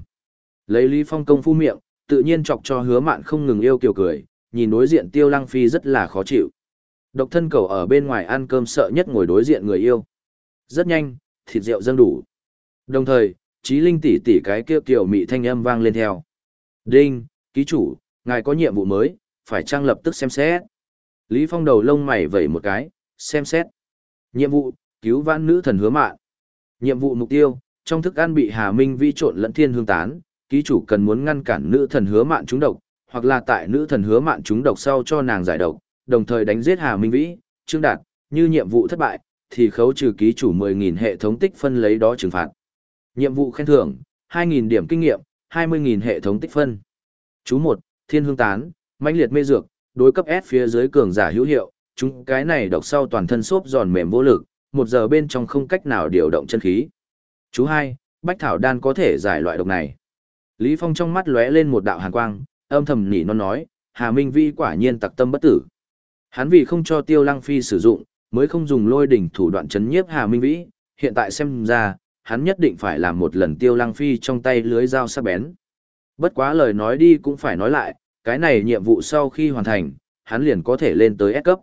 A: Lấy Lý Phong công phu miệng, tự nhiên chọc cho hứa mạn không ngừng yêu kiều cười, nhìn đối diện tiêu lăng phi rất là khó chịu. Độc thân cầu ở bên ngoài ăn cơm sợ nhất ngồi đối diện người yêu. Rất nhanh, thịt rượu dâng đủ. Đồng thời, trí linh tỷ tỷ cái kia kiều mị thanh âm vang lên theo. Đinh, ký chủ, ngài có nhiệm vụ mới, phải trang lập tức xem xét. Lý Phong đầu lông mày vẩy một cái, xem xét. Nhiệm vụ, cứu vãn nữ thần hứa mạn. Nhiệm vụ mục tiêu, trong thức ăn bị Hà Minh vi trộn lẫn thiên hương tán, ký chủ cần muốn ngăn cản nữ thần hứa mạn trúng độc, hoặc là tại nữ thần hứa mạn trúng độc sau cho nàng giải độc, đồng thời đánh giết Hà Minh Vĩ, Trương Đạt, như nhiệm vụ thất bại, thì khấu trừ ký chủ 10.000 hệ thống tích phân lấy đó trừng phạt. Nhiệm vụ khen thưởng, 2.000 điểm kinh nghiệm, 20.000 hệ thống tích phân. Chú 1, Thiên Hương Tán, mãnh liệt mê dược, đối cấp S phía dưới cường giả hữu hiệu, chúng cái này độc sau toàn thân xốp giòn mềm vô lực, một giờ bên trong không cách nào điều động chân khí. Chú 2, Bách Thảo Đan có thể giải loại độc này. Lý Phong trong mắt lóe lên một đạo hàn quang, âm thầm nỉ non nói, Hà Minh Vi quả nhiên tặc tâm bất tử. Hắn vì không cho Tiêu Lăng Phi sử dụng, mới không dùng lôi đỉnh thủ đoạn chấn nhiếp Hà Minh Vĩ, hiện tại xem ra, hắn nhất định phải làm một lần Tiêu Lăng Phi trong tay lưới dao sắc bén. Bất quá lời nói đi cũng phải nói lại, cái này nhiệm vụ sau khi hoàn thành, hắn liền có thể lên tới S cấp.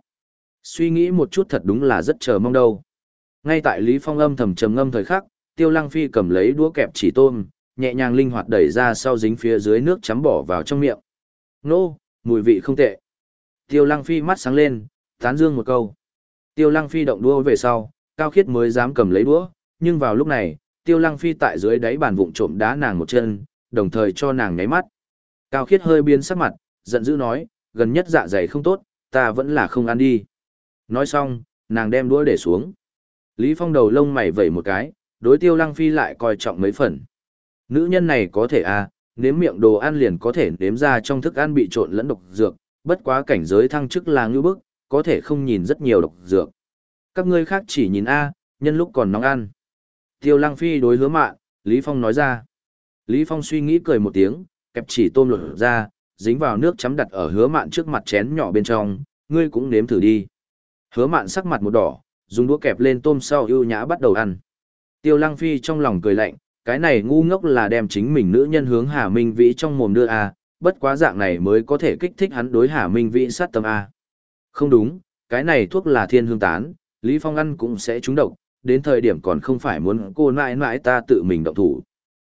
A: Suy nghĩ một chút thật đúng là rất chờ mong đâu. Ngay tại Lý Phong âm thầm trầm ngâm thời khắc, Tiêu Lăng Phi cầm lấy đũa kẹp chỉ tôm, nhẹ nhàng linh hoạt đẩy ra sau dính phía dưới nước chấm bỏ vào trong miệng. Nô, mùi vị không tệ. Tiêu Lăng Phi mắt sáng lên, tán dương một câu. Tiêu Lăng Phi động đũa về sau, Cao Khiết mới dám cầm lấy đũa, nhưng vào lúc này, Tiêu Lăng Phi tại dưới đáy bàn vụng trộm đá nàng một chân, đồng thời cho nàng nháy mắt. Cao Khiết hơi biến sắc mặt, giận dữ nói, gần nhất dạ dày không tốt, ta vẫn là không ăn đi. Nói xong, nàng đem đũa để xuống. Lý Phong đầu lông mày vẩy một cái, đối Tiêu Lăng Phi lại coi trọng mấy phần. Nữ nhân này có thể à, nếm miệng đồ ăn liền có thể nếm ra trong thức ăn bị trộn lẫn độc dược, bất quá cảnh giới thăng chức là ngư bức, có thể không nhìn rất nhiều độc dược. Các ngươi khác chỉ nhìn A, nhân lúc còn nóng ăn. Tiêu Lăng Phi đối hứa mạn, Lý Phong nói ra. Lý Phong suy nghĩ cười một tiếng, kẹp chỉ tôm lột ra, dính vào nước chấm đặt ở hứa mạn trước mặt chén nhỏ bên trong, ngươi cũng nếm thử đi. Hứa mạn sắc mặt một đỏ, dùng đũa kẹp lên tôm sau ưu nhã bắt đầu ăn. Tiêu Lăng Phi trong lòng cười lạnh, cái này ngu ngốc là đem chính mình nữ nhân hướng Hà Minh Vĩ trong mồm đưa a, bất quá dạng này mới có thể kích thích hắn đối Hà Minh Vĩ sát tâm a. Không đúng, cái này thuốc là thiên hương tán, Lý Phong ăn cũng sẽ trúng độc, đến thời điểm còn không phải muốn cô nãi nãi ta tự mình động thủ.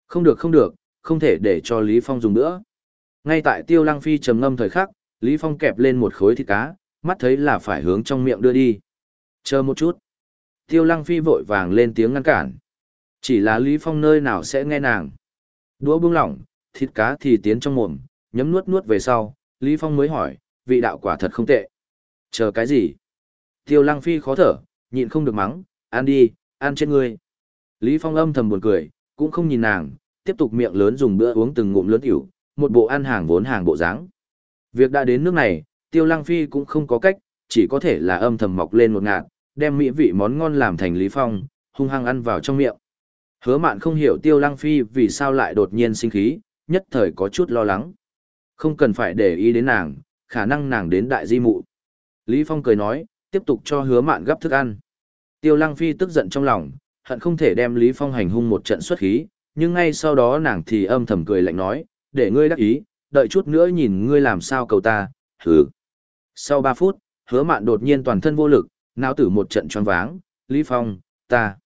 A: Không được không được, không thể để cho Lý Phong dùng nữa. Ngay tại Tiêu Lăng Phi trầm ngâm thời khắc, Lý Phong kẹp lên một khối thịt cá, mắt thấy là phải hướng trong miệng đưa đi. Chờ một chút. Tiêu Lăng Phi vội vàng lên tiếng ngăn cản. Chỉ là Lý Phong nơi nào sẽ nghe nàng. Đũa buông lỏng, thịt cá thì tiến trong mồm, nhấm nuốt nuốt về sau, Lý Phong mới hỏi, vị đạo quả thật không tệ. Chờ cái gì? Tiêu Lăng Phi khó thở, nhịn không được mắng, ăn đi, ăn trên ngươi. Lý Phong âm thầm buồn cười, cũng không nhìn nàng, tiếp tục miệng lớn dùng bữa uống từng ngụm lớn tiểu, một bộ ăn hàng vốn hàng bộ dáng. Việc đã đến nước này, Tiêu Lăng Phi cũng không có cách, chỉ có thể là âm thầm mọc lên một ngạt, đem mỹ vị món ngon làm thành Lý Phong, hung hăng ăn vào trong miệng. Hứa mạn không hiểu Tiêu Lăng Phi vì sao lại đột nhiên sinh khí, nhất thời có chút lo lắng. Không cần phải để ý đến nàng, khả năng nàng đến đại di mụ. Lý Phong cười nói, tiếp tục cho hứa mạn gấp thức ăn. Tiêu Lăng Phi tức giận trong lòng, hận không thể đem Lý Phong hành hung một trận xuất khí, nhưng ngay sau đó nàng thì âm thầm cười lạnh nói, để ngươi đắc ý, đợi chút nữa nhìn ngươi làm sao cầu ta, hừ. Sau 3 phút, hứa mạn đột nhiên toàn thân vô lực, não tử một trận tròn váng, Lý Phong, ta.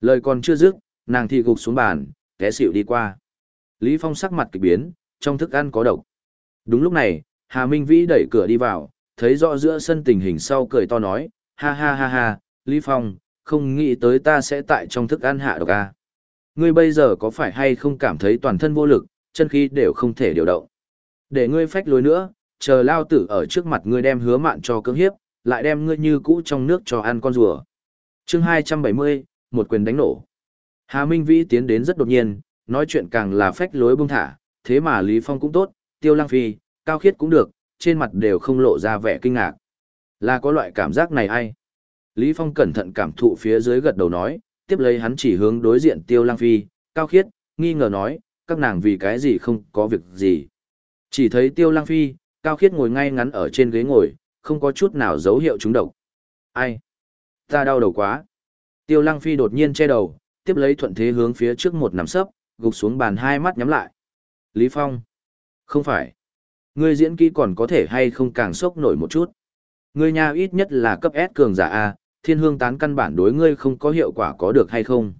A: Lời còn chưa dứt, nàng thì gục xuống bàn, té xỉu đi qua. Lý Phong sắc mặt kỳ biến, trong thức ăn có độc. Đúng lúc này, Hà Minh Vĩ đẩy cửa đi vào, thấy rõ giữa sân tình hình sau cười to nói, ha ha ha ha, Lý Phong, không nghĩ tới ta sẽ tại trong thức ăn hạ độc a. Ngươi bây giờ có phải hay không cảm thấy toàn thân vô lực, chân khí đều không thể điều động. Để ngươi phách lối nữa, chờ lao tử ở trước mặt ngươi đem hứa mạn cho cưỡng hiếp, lại đem ngươi như cũ trong nước cho ăn con rùa. chương 270, một quyền đánh nổ. Hà Minh Vĩ tiến đến rất đột nhiên, nói chuyện càng là phách lối bông thả, thế mà Lý Phong cũng tốt, Tiêu Lăng Phi, Cao Khiết cũng được, trên mặt đều không lộ ra vẻ kinh ngạc. Là có loại cảm giác này ai? Lý Phong cẩn thận cảm thụ phía dưới gật đầu nói, tiếp lấy hắn chỉ hướng đối diện Tiêu Lăng Phi, Cao Khiết, nghi ngờ nói, các nàng vì cái gì không có việc gì. Chỉ thấy Tiêu Lăng Phi, Cao Khiết ngồi ngay ngắn ở trên ghế ngồi, không có chút nào dấu hiệu trúng độc. Ai? Ta đau đầu quá. Tiêu Lăng Phi đột nhiên che đầu, tiếp lấy thuận thế hướng phía trước một nằm sấp, gục xuống bàn hai mắt nhắm lại. Lý Phong. Không phải. Ngươi diễn kỹ còn có thể hay không càng sốc nổi một chút. Ngươi nha ít nhất là cấp S cường giả A, thiên hương tán căn bản đối ngươi không có hiệu quả có được hay không.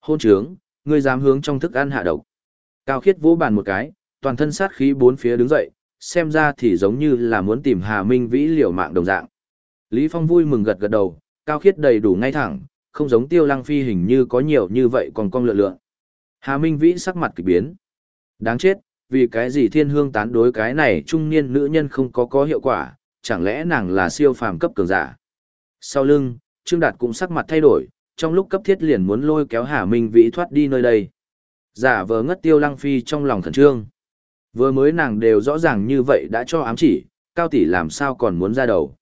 A: Hôn trướng, ngươi dám hướng trong thức ăn hạ độc. Cao khiết vỗ bàn một cái, toàn thân sát khí bốn phía đứng dậy, xem ra thì giống như là muốn tìm Hà Minh Vĩ liều mạng đồng dạng. Lý Phong vui mừng gật gật đầu, cao khiết đầy đủ ngay thẳng, không giống tiêu lăng phi hình như có nhiều như vậy còn cong lượn lượn. Hà Minh Vĩ sắc mặt kỳ biến. Đáng chết, vì cái gì thiên hương tán đối cái này trung niên nữ nhân không có có hiệu quả, chẳng lẽ nàng là siêu phàm cấp cường giả. Sau lưng, Trương Đạt cũng sắc mặt thay đổi, trong lúc cấp thiết liền muốn lôi kéo Hà Minh Vĩ thoát đi nơi đây. Giả vờ ngất tiêu lăng phi trong lòng khẩn trương. Vừa mới nàng đều rõ ràng như vậy đã cho ám chỉ, cao tỷ làm sao còn muốn ra đầu.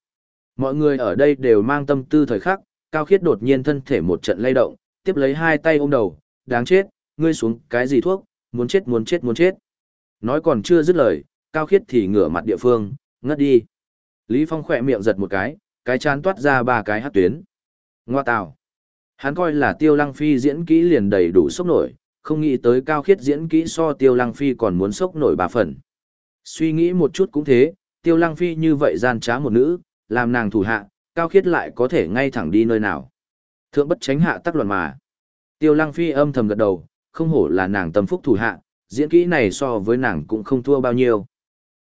A: Mọi người ở đây đều mang tâm tư thời khắc, cao khiết đột nhiên thân thể một trận lay động, tiếp lấy hai tay ôm đầu, đáng chết, ngươi xuống cái gì thuốc, muốn chết muốn chết muốn chết. Nói còn chưa dứt lời, cao khiết thì ngửa mặt địa phương, ngất đi. Lý Phong khỏe miệng giật một cái, cái chán toát ra ba cái hát tuyến. Ngoa tào. Hắn coi là tiêu lăng phi diễn kỹ liền đầy đủ sốc nổi, không nghĩ tới cao khiết diễn kỹ so tiêu lăng phi còn muốn sốc nổi bà phần. Suy nghĩ một chút cũng thế, tiêu lăng phi như vậy gian trá một nữ, làm nàng thủ hạ, cao khiết lại có thể ngay thẳng đi nơi nào. Thượng bất tránh hạ tắc luận mà. Tiêu lăng phi âm thầm gật đầu, không hổ là nàng tâm phúc thủ hạ, diễn kỹ này so với nàng cũng không thua bao nhiêu.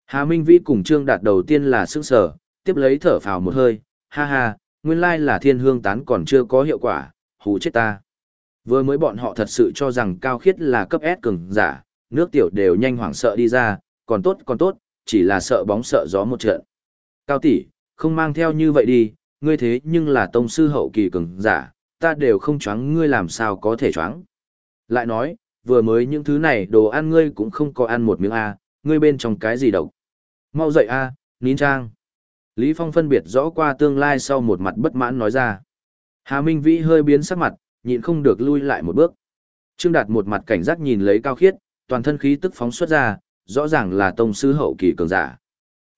A: Hà Minh Vĩ cùng Trương Đạt đầu tiên là sức sở, tiếp lấy thở phào một hơi, ha ha, nguyên lai là thiên hương tán còn chưa có hiệu quả, hù chết ta. Vừa mới bọn họ thật sự cho rằng cao khiết là cấp S cường giả, nước tiểu đều nhanh hoảng sợ đi ra, còn tốt còn tốt, chỉ là sợ bóng sợ gió một trận. Cao tỷ, không mang theo như vậy đi, ngươi thế nhưng là tông sư hậu kỳ cường giả, ta đều không choáng ngươi làm sao có thể choáng. Lại nói, vừa mới những thứ này đồ ăn ngươi cũng không có ăn một miếng A, ngươi bên trong cái gì độc. Mau dậy A, nín trang. Lý Phong phân biệt rõ qua tương lai sau một mặt bất mãn nói ra. Hà Minh Vĩ hơi biến sắc mặt, nhịn không được lui lại một bước. Trương Đạt một mặt cảnh giác nhìn lấy cao khiết, toàn thân khí tức phóng xuất ra, rõ ràng là tông sư hậu kỳ cường giả.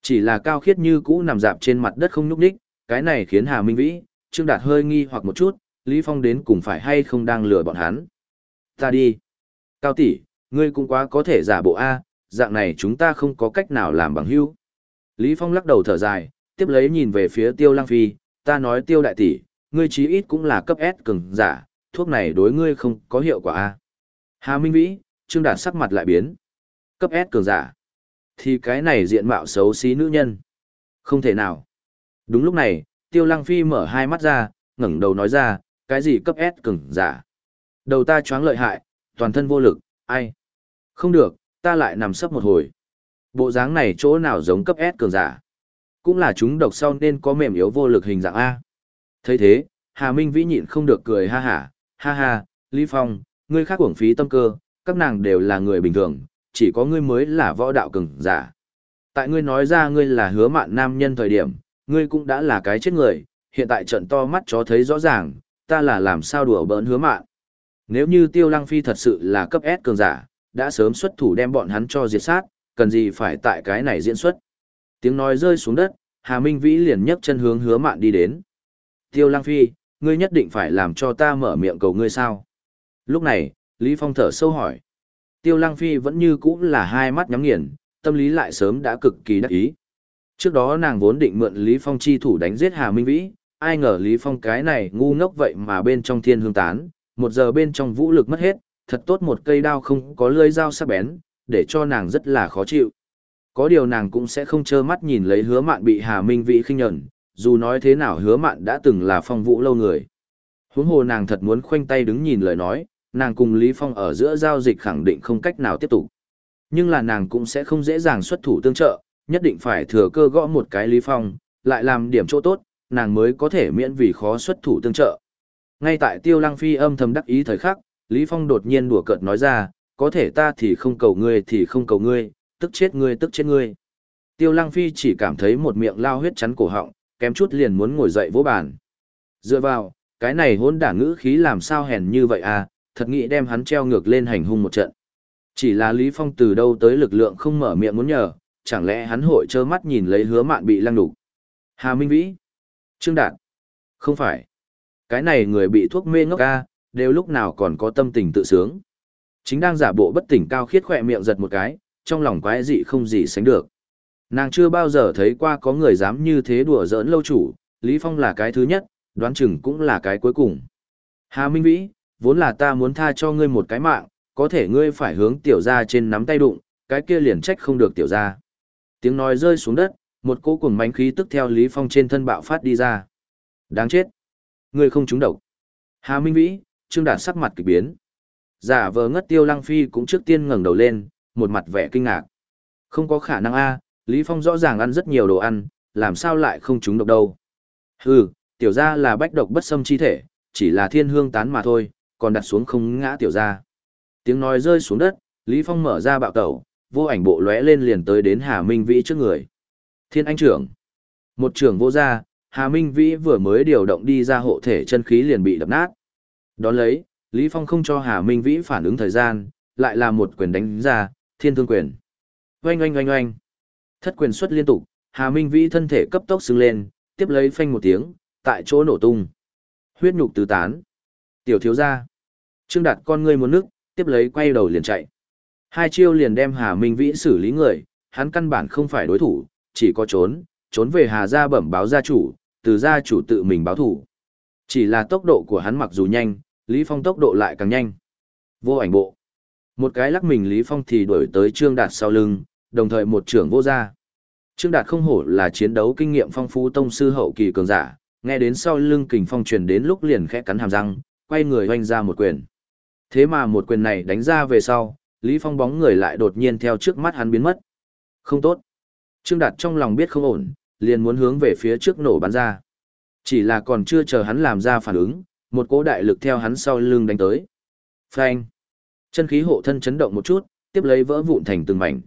A: Chỉ là cao khiết như cũ nằm dạp trên mặt đất không nhúc nhích, cái này khiến Hà Minh Vĩ, Trương Đạt hơi nghi hoặc một chút, Lý Phong đến cùng phải hay không đang lừa bọn hắn. Ta đi. Cao tỷ, ngươi cũng quá có thể giả bộ A, dạng này chúng ta không có cách nào làm bằng hữu. Lý Phong lắc đầu thở dài, tiếp lấy nhìn về phía Tiêu Lang Phi, ta nói Tiêu đại tỷ, ngươi chí ít cũng là cấp S cường giả, thuốc này đối ngươi không có hiệu quả a. Hà Minh Vĩ, Trương Đạt sắc mặt lại biến. Cấp S cường giả. Thì cái này diện mạo xấu xí nữ nhân. Không thể nào. Đúng lúc này, Tiêu Lăng Phi mở hai mắt ra, ngẩng đầu nói ra, cái gì cấp S cường giả. Đầu ta choáng lợi hại, toàn thân vô lực, ai. Không được, ta lại nằm sấp một hồi. Bộ dáng này chỗ nào giống cấp S cường giả. Cũng là chúng độc sau nên có mềm yếu vô lực hình dạng A thấy thế, Hà Minh Vĩ nhịn không được cười ha hả, ha ha, Lý Phong, ngươi khác uổng phí tâm cơ, các nàng đều là người bình thường, chỉ có ngươi mới là võ đạo cường giả. Tại ngươi nói ra ngươi là hứa mạn nam nhân thời điểm, ngươi cũng đã là cái chết người, hiện tại trận to mắt chó thấy rõ ràng, ta là làm sao đùa bỡn hứa mạn. Nếu như Tiêu Lăng Phi thật sự là cấp S cường giả, đã sớm xuất thủ đem bọn hắn cho diệt sát, cần gì phải tại cái này diễn xuất. Tiếng nói rơi xuống đất, Hà Minh Vĩ liền nhấc chân hướng hứa mạn đi đến. Tiêu Lang Phi, ngươi nhất định phải làm cho ta mở miệng cầu ngươi sao? Lúc này, Lý Phong thở sâu hỏi. Tiêu Lang Phi vẫn như cũ là hai mắt nhắm nghiền, tâm lý lại sớm đã cực kỳ đắc ý. Trước đó nàng vốn định mượn Lý Phong chi thủ đánh giết Hà Minh Vĩ, ai ngờ Lý Phong cái này ngu ngốc vậy mà bên trong thiên hương tán, một giờ bên trong vũ lực mất hết, thật tốt một cây đao không có lưỡi dao sắc bén, để cho nàng rất là khó chịu. Có điều nàng cũng sẽ không trơ mắt nhìn lấy hứa mạn bị Hà Minh Vĩ khinh nhẫn, dù nói thế nào hứa mạn đã từng là phong vũ lâu người. Huống hồ nàng thật muốn khoanh tay đứng nhìn lời nói, nàng cùng Lý Phong ở giữa giao dịch khẳng định không cách nào tiếp tục. Nhưng là nàng cũng sẽ không dễ dàng xuất thủ tương trợ, nhất định phải thừa cơ gõ một cái Lý Phong, lại làm điểm chỗ tốt, nàng mới có thể miễn vì khó xuất thủ tương trợ. Ngay tại Tiêu Lăng Phi âm thầm đắc ý thời khắc, Lý Phong đột nhiên đùa cợt nói ra, có thể ta thì không cầu ngươi thì không cầu ngươi, tức chết ngươi tức chết ngươi. Tiêu Lăng Phi chỉ cảm thấy một miệng lao huyết chắn cổ họng, kém chút liền muốn ngồi dậy vỗ bàn. Dựa vào, cái này hỗn đả ngữ khí làm sao hèn như vậy à, thật nghĩ đem hắn treo ngược lên hành hung một trận. Chỉ là Lý Phong từ đâu tới lực lượng không mở miệng muốn nhờ, chẳng lẽ hắn hội trơ mắt nhìn lấy hứa mạn bị lăng đục. Hà Minh Vĩ. Trương Đạt. Không phải. Cái này người bị thuốc mê ngốc ca, đều lúc nào còn có tâm tình tự sướng. Chính đang giả bộ bất tỉnh cao khiết khỏe miệng giật một cái, trong lòng quái dị không gì sánh được. Nàng chưa bao giờ thấy qua có người dám như thế đùa giỡn lâu chủ, Lý Phong là cái thứ nhất, đoán chừng cũng là cái cuối cùng. Hà Minh Vĩ, vốn là ta muốn tha cho ngươi một cái mạng, có thể ngươi phải hướng tiểu gia trên nắm tay đụng, cái kia liền trách không được tiểu gia. Tiếng nói rơi xuống đất, một cỗ cuồng mánh khí tức theo Lý Phong trên thân bạo phát đi ra. Đáng chết. Ngươi không trúng độc. Hà Minh Vĩ, Trương Đạt sắc mặt kỳ biến. Giả vờ ngất tiêu lăng phi cũng trước tiên ngẩng đầu lên, một mặt vẻ kinh ngạc. Không có khả năng a, Lý Phong rõ ràng ăn rất nhiều đồ ăn, làm sao lại không trúng độc đâu. Hừ, tiểu gia là bách độc bất xâm chi thể, chỉ là thiên hương tán mà thôi, còn đặt xuống không ngã tiểu gia. Tiếng nói rơi xuống đất, Lý Phong mở ra bạo tẩu, vô ảnh bộ lóe lên liền tới đến Hà Minh Vĩ trước người. Thiên anh trưởng. Một trưởng vô gia, Hà Minh Vĩ vừa mới điều động đi ra hộ thể chân khí liền bị đập nát. Đón lấy, Lý Phong không cho Hà Minh Vĩ phản ứng thời gian, lại là một quyền đánh ra, thiên thương quyền. Oanh oanh oanh oanh. Thất quyền xuất liên tục, Hà Minh Vĩ thân thể cấp tốc sưng lên, tiếp lấy phanh một tiếng, tại chỗ nổ tung. Huyết nhục tứ tán. Tiểu thiếu gia. Trương Đạt con ngươi muốn nước, tiếp lấy quay đầu liền chạy. Hai chiêu liền đem Hà Minh Vĩ xử lý người, hắn căn bản không phải đối thủ, chỉ có trốn, trốn về Hà gia bẩm báo gia chủ, từ gia chủ tự mình báo thủ. Chỉ là tốc độ của hắn mặc dù nhanh, Lý Phong tốc độ lại càng nhanh. Vô ảnh bộ. Một cái lắc mình Lý Phong thì đuổi tới Trương Đạt sau lưng, đồng thời một trưởng vô ra. Trương Đạt không hổ là chiến đấu kinh nghiệm phong phú tông sư hậu kỳ cường giả, nghe đến sau lưng kình phong truyền đến lúc liền khẽ cắn hàm răng, quay người hoành ra một quyền. Thế mà một quyền này đánh ra về sau, Lý Phong bóng người lại đột nhiên theo trước mắt hắn biến mất. Không tốt. Trương Đạt trong lòng biết không ổn, liền muốn hướng về phía trước nổ bắn ra. Chỉ là còn chưa chờ hắn làm ra phản ứng, một cỗ đại lực theo hắn sau lưng đánh tới. Phanh. Chân khí hộ thân chấn động một chút, tiếp lấy vỡ vụn thành từng mảnh.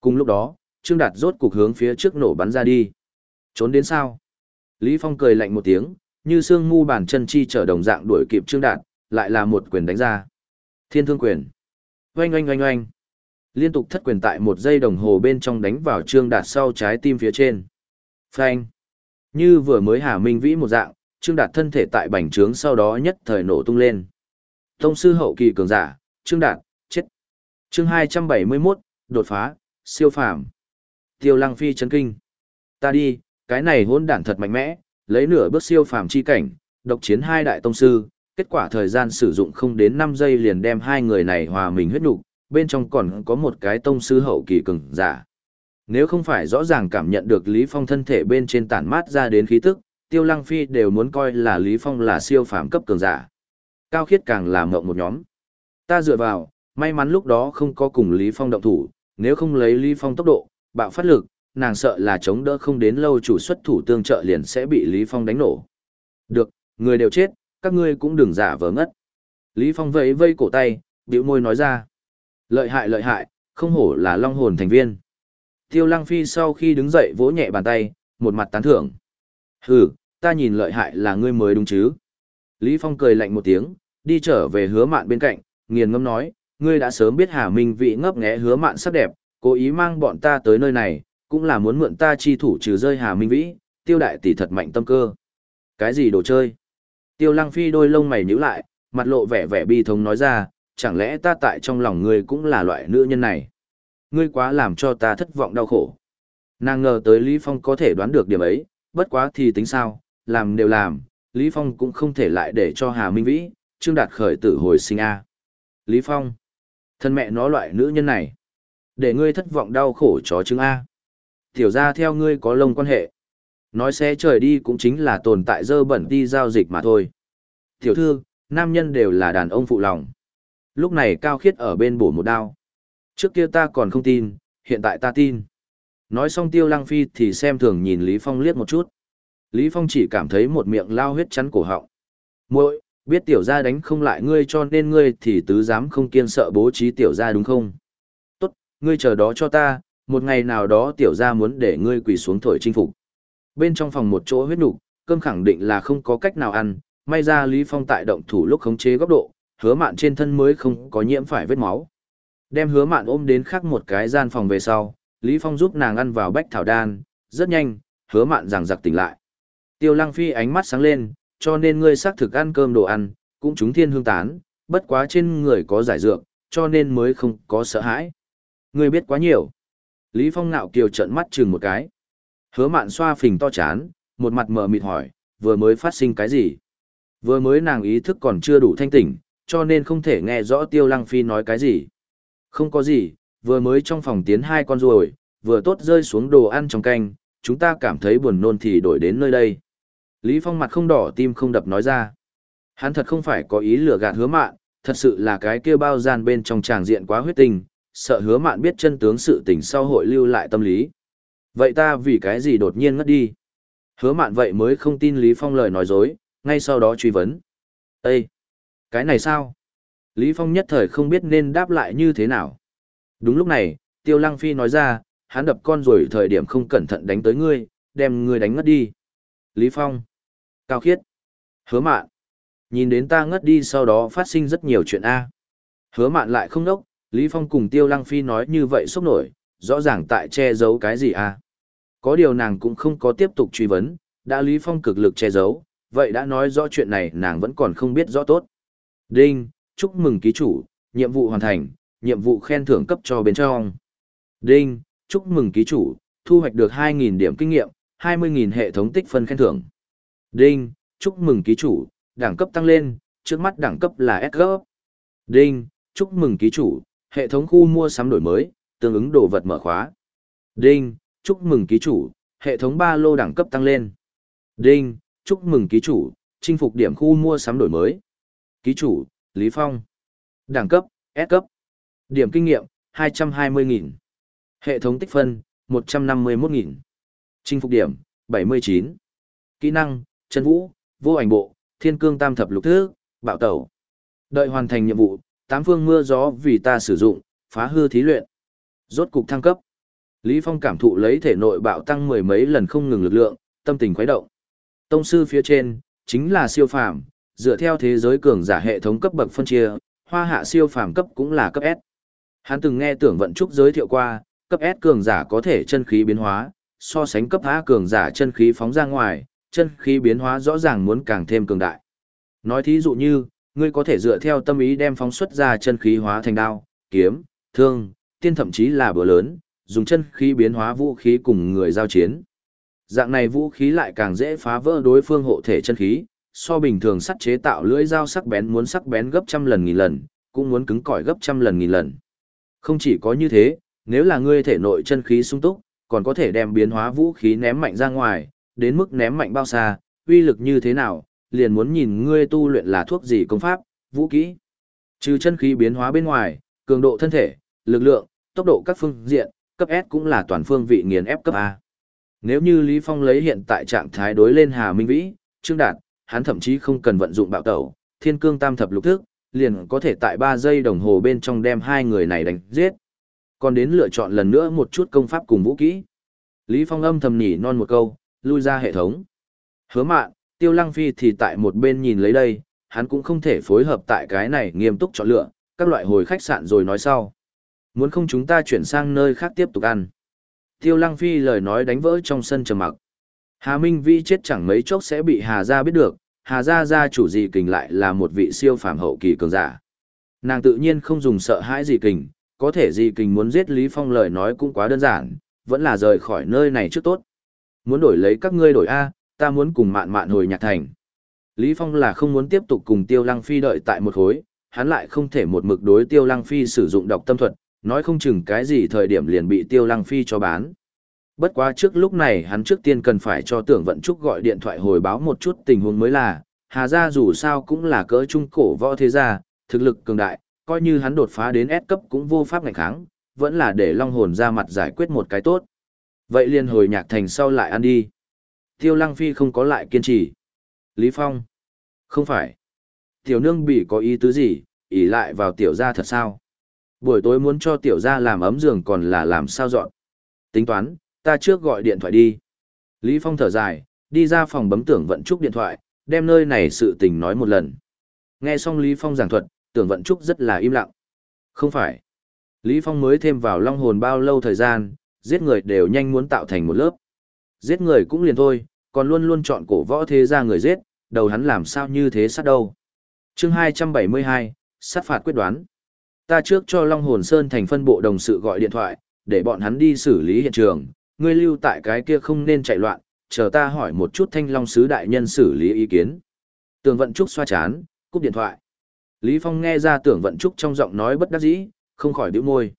A: Cùng lúc đó, Trương Đạt rốt cục hướng phía trước nổ bắn ra đi. Trốn đến sao? Lý Phong cười lạnh một tiếng, như xương ngu bàn chân chi trở đồng dạng đuổi kịp Trương Đạt, lại là một quyền đánh ra. Thiên thương quyền. Oanh oanh oanh oanh. Liên tục thất quyền tại một giây đồng hồ bên trong đánh vào Trương Đạt sau trái tim phía trên. Phanh. Như vừa mới Hà Minh Vĩ một dạng, Trương Đạt thân thể tại bành trướng sau đó nhất thời nổ tung lên. Tông sư hậu kỳ cường giả, Trương Đạt, chết. Chương 271, đột phá, siêu phàm. Tiêu Lăng Phi chấn kinh. Ta đi, cái này hỗn đản thật mạnh mẽ, lấy nửa bước siêu phàm chi cảnh, độc chiến hai đại tông sư, kết quả thời gian sử dụng không đến 5 giây liền đem hai người này hòa mình huyết nục, bên trong còn có một cái tông sư hậu kỳ cường giả. Nếu không phải rõ ràng cảm nhận được Lý Phong thân thể bên trên tản mát ra đến khí tức, Tiêu Lăng Phi đều muốn coi là Lý Phong là siêu phàm cấp cường giả. Cao khiết càng là mộng một nhóm. Ta dựa vào, may mắn lúc đó không có cùng Lý Phong động thủ, nếu không lấy Lý Phong tốc độ, bạo phát lực, nàng sợ là chống đỡ không đến lâu chủ xuất thủ tương trợ liền sẽ bị Lý Phong đánh nổ. Được, người đều chết, các ngươi cũng đừng giả vờ ngất. Lý Phong vẫy vây cổ tay, bĩu môi nói ra. Lợi hại lợi hại, không hổ là long hồn thành viên. Tiêu Lăng Phi sau khi đứng dậy vỗ nhẹ bàn tay, một mặt tán thưởng. Hừ, ta nhìn lợi hại là ngươi mới đúng chứ. Lý Phong cười lạnh một tiếng, đi trở về hứa mạn bên cạnh, nghiền ngâm nói, ngươi đã sớm biết Hà Minh vị ngấp nghé hứa mạn sắc đẹp, cố ý mang bọn ta tới nơi này, cũng là muốn mượn ta chi thủ trừ rơi Hà Minh Vĩ, tiêu đại tỷ thật mạnh tâm cơ. Cái gì đồ chơi? Tiêu Lăng Phi đôi lông mày nhíu lại, mặt lộ vẻ vẻ bi thống nói ra, chẳng lẽ ta tại trong lòng ngươi cũng là loại nữ nhân này? Ngươi quá làm cho ta thất vọng đau khổ. Nàng ngờ tới Lý Phong có thể đoán được điểm ấy, bất quá thì tính sao, làm đều làm, Lý Phong cũng không thể lại để cho Hà Minh Vĩ, Trương Đạt khởi tử hồi sinh A. Lý Phong, thân mẹ nó loại nữ nhân này, để ngươi thất vọng đau khổ chó chứng A. Tiểu ra theo ngươi có lông quan hệ. Nói xe trời đi cũng chính là tồn tại dơ bẩn đi giao dịch mà thôi. Tiểu thư, nam nhân đều là đàn ông phụ lòng. Lúc này cao khiết ở bên bổ một đao. Trước kia ta còn không tin, hiện tại ta tin. Nói xong tiêu lăng phi thì xem thường nhìn Lý Phong liếc một chút. Lý Phong chỉ cảm thấy một miệng lao huyết chắn cổ họng. muội biết tiểu gia đánh không lại ngươi cho nên ngươi thì tứ dám không kiên sợ bố trí tiểu gia đúng không? Tốt, ngươi chờ đó cho ta, một ngày nào đó tiểu gia muốn để ngươi quỳ xuống thổi chinh phục. Bên trong phòng một chỗ huyết nục, cơm khẳng định là không có cách nào ăn, may ra Lý Phong tại động thủ lúc khống chế góc độ, hứa mạn trên thân mới không có nhiễm phải vết máu. Đem hứa mạn ôm đến khác một cái gian phòng về sau, Lý Phong giúp nàng ăn vào bách thảo đan, rất nhanh, hứa mạn rằng giặc tỉnh lại. Tiêu lăng phi ánh mắt sáng lên, cho nên ngươi xác thực ăn cơm đồ ăn, cũng chúng thiên hương tán, bất quá trên người có giải dược, cho nên mới không có sợ hãi. Ngươi biết quá nhiều. Lý Phong nạo kiều trợn mắt chừng một cái. Hứa mạn xoa phình to chán, một mặt mờ mịt hỏi, vừa mới phát sinh cái gì? Vừa mới nàng ý thức còn chưa đủ thanh tỉnh, cho nên không thể nghe rõ tiêu lăng phi nói cái gì. Không có gì, vừa mới trong phòng tiến hai con ruồi, vừa tốt rơi xuống đồ ăn trong canh, chúng ta cảm thấy buồn nôn thì đổi đến nơi đây. Lý Phong mặt không đỏ tim không đập nói ra. Hắn thật không phải có ý lừa gạt hứa mạn, thật sự là cái kia bao gian bên trong tràng diện quá huyết tình, sợ hứa mạn biết chân tướng sự tình sau hội lưu lại tâm lý. Vậy ta vì cái gì đột nhiên ngất đi? Hứa mạn vậy mới không tin Lý Phong lời nói dối, ngay sau đó truy vấn. Ê! Cái này sao? Lý Phong nhất thời không biết nên đáp lại như thế nào. Đúng lúc này, Tiêu Lăng Phi nói ra, hắn đập con rồi thời điểm không cẩn thận đánh tới ngươi, đem ngươi đánh ngất đi. Lý Phong. Cao khiết. Hứa mạn. Nhìn đến ta ngất đi sau đó phát sinh rất nhiều chuyện A. Hứa mạn lại không đốc, Lý Phong cùng Tiêu Lăng Phi nói như vậy sốc nổi, rõ ràng tại che giấu cái gì A. Có điều nàng cũng không có tiếp tục truy vấn, đã Lý Phong cực lực che giấu, vậy đã nói rõ chuyện này nàng vẫn còn không biết rõ tốt. Đinh, chúc mừng ký chủ, nhiệm vụ hoàn thành, nhiệm vụ khen thưởng cấp cho bên trong. Đinh, chúc mừng ký chủ, thu hoạch được 2.000 điểm kinh nghiệm, 20.000 hệ thống tích phân khen thưởng. Đinh, chúc mừng ký chủ, đẳng cấp tăng lên, trước mắt đẳng cấp là S cấp. Đinh, chúc mừng ký chủ, hệ thống khu mua sắm đổi mới, tương ứng đồ vật mở khóa. Đinh, chúc mừng ký chủ, hệ thống ba lô đẳng cấp tăng lên. Đinh, chúc mừng ký chủ, chinh phục điểm khu mua sắm đổi mới. Ký chủ, Lý Phong. Đẳng cấp, S cấp. Điểm kinh nghiệm, 220.000. Hệ thống tích phân, 151.000. Chinh phục điểm, 79. Kỹ năng, chân vũ, vô ảnh bộ, thiên cương tam thập lục thứ, bạo tẩu. Đợi hoàn thành nhiệm vụ, tám phương mưa gió vì ta sử dụng, phá hư thí luyện. Rốt cục thăng cấp. Lý Phong cảm thụ lấy thể nội bạo tăng mười mấy lần không ngừng lực lượng, tâm tình khuấy động. Tông sư phía trên, chính là siêu phàm, dựa theo thế giới cường giả hệ thống cấp bậc phân chia, hoa hạ siêu phàm cấp cũng là cấp S. Hắn từng nghe tưởng vận trúc giới thiệu qua, cấp S cường giả có thể chân khí biến hóa, so sánh cấp A cường giả chân khí phóng ra ngoài, chân khí biến hóa rõ ràng muốn càng thêm cường đại. Nói thí dụ như, ngươi có thể dựa theo tâm ý đem phóng xuất ra chân khí hóa thành đao, kiếm, thương, tiên thậm chí là bữa lớn, dùng chân khí biến hóa vũ khí cùng người giao chiến. Dạng này vũ khí lại càng dễ phá vỡ đối phương hộ thể chân khí, so bình thường sắt chế tạo lưỡi dao sắc bén muốn sắc bén gấp trăm lần nghìn lần, cũng muốn cứng cỏi gấp trăm lần nghìn lần. Không chỉ có như thế, nếu là ngươi thể nội chân khí sung túc, còn có thể đem biến hóa vũ khí ném mạnh ra ngoài, đến mức ném mạnh bao xa, uy lực như thế nào, liền muốn nhìn ngươi tu luyện là thuốc gì công pháp, vũ kỹ. Trừ chân khí biến hóa bên ngoài, cường độ thân thể, lực lượng, tốc độ các phương diện, cấp S cũng là toàn phương vị nghiền ép cấp A. Nếu như Lý Phong lấy hiện tại trạng thái đối lên Hà Minh Vĩ, Trương Đạt, hắn thậm chí không cần vận dụng bạo tẩu, thiên cương tam thập lục thức, liền có thể tại 3 giây đồng hồ bên trong đem hai người này đánh giết. Còn đến lựa chọn lần nữa một chút công pháp cùng vũ kỹ. Lý Phong âm thầm nhỉ non một câu, lui ra hệ thống. Hứa mạn, Tiêu Lăng Phi thì tại một bên nhìn lấy đây, hắn cũng không thể phối hợp tại cái này nghiêm túc chọn lựa, các loại hồi khách sạn rồi nói sau. Muốn không chúng ta chuyển sang nơi khác tiếp tục ăn. Tiêu Lăng Phi lời nói đánh vỡ trong sân trầm mặc. Hà Minh Vi chết chẳng mấy chốc sẽ bị Hà Gia biết được, Hà Gia gia chủ gì kình lại là một vị siêu phàm hậu kỳ cường giả. Nàng tự nhiên không dùng sợ hãi gì kình, có thể gì kình muốn giết Lý Phong lời nói cũng quá đơn giản, vẫn là rời khỏi nơi này trước tốt. Muốn đổi lấy các ngươi đổi A, ta muốn cùng mạn mạn hồi nhạc thành. Lý Phong là không muốn tiếp tục cùng Tiêu Lăng Phi đợi tại một hối hắn lại không thể một mực đối Tiêu Lăng Phi sử dụng độc tâm thuật, nói không chừng cái gì thời điểm liền bị Tiêu Lăng Phi cho bán. Bất quá trước lúc này hắn trước tiên cần phải cho tưởng vận trúc gọi điện thoại hồi báo một chút tình huống mới là, Hà gia dù sao cũng là cỡ trung cổ võ thế gia, thực lực cường đại, coi như hắn đột phá đến S cấp cũng vô pháp ngành kháng, vẫn là để long hồn ra mặt giải quyết một cái tốt. Vậy liền hồi nhạc thành sau lại ăn đi. Tiêu Lăng Phi không có lại kiên trì. Lý Phong. Không phải. Tiểu nương bị có ý tứ gì, ỉ lại vào tiểu gia thật sao? Buổi tối muốn cho tiểu gia làm ấm giường còn là làm sao dọn. Tính toán, ta trước gọi điện thoại đi. Lý Phong thở dài, đi ra phòng bấm tưởng vận trúc điện thoại, đem nơi này sự tình nói một lần. Nghe xong Lý Phong giảng thuật, tưởng vận trúc rất là im lặng. Không phải. Lý Phong mới thêm vào long hồn bao lâu thời gian, giết người đều nhanh muốn tạo thành một lớp. Giết người cũng liền thôi, còn luôn luôn chọn cổ võ thế ra người giết, đầu hắn làm sao như thế sát đâu. chương 272, sát phạt quyết đoán. Ta trước cho Long Hồn Sơn thành phân bộ đồng sự gọi điện thoại, để bọn hắn đi xử lý hiện trường, ngươi lưu tại cái kia không nên chạy loạn, chờ ta hỏi một chút thanh long sứ đại nhân xử lý ý kiến. Tường vận trúc xoa chán, cúp điện thoại. Lý Phong nghe ra tưởng vận trúc trong giọng nói bất đắc dĩ, không khỏi bĩu môi.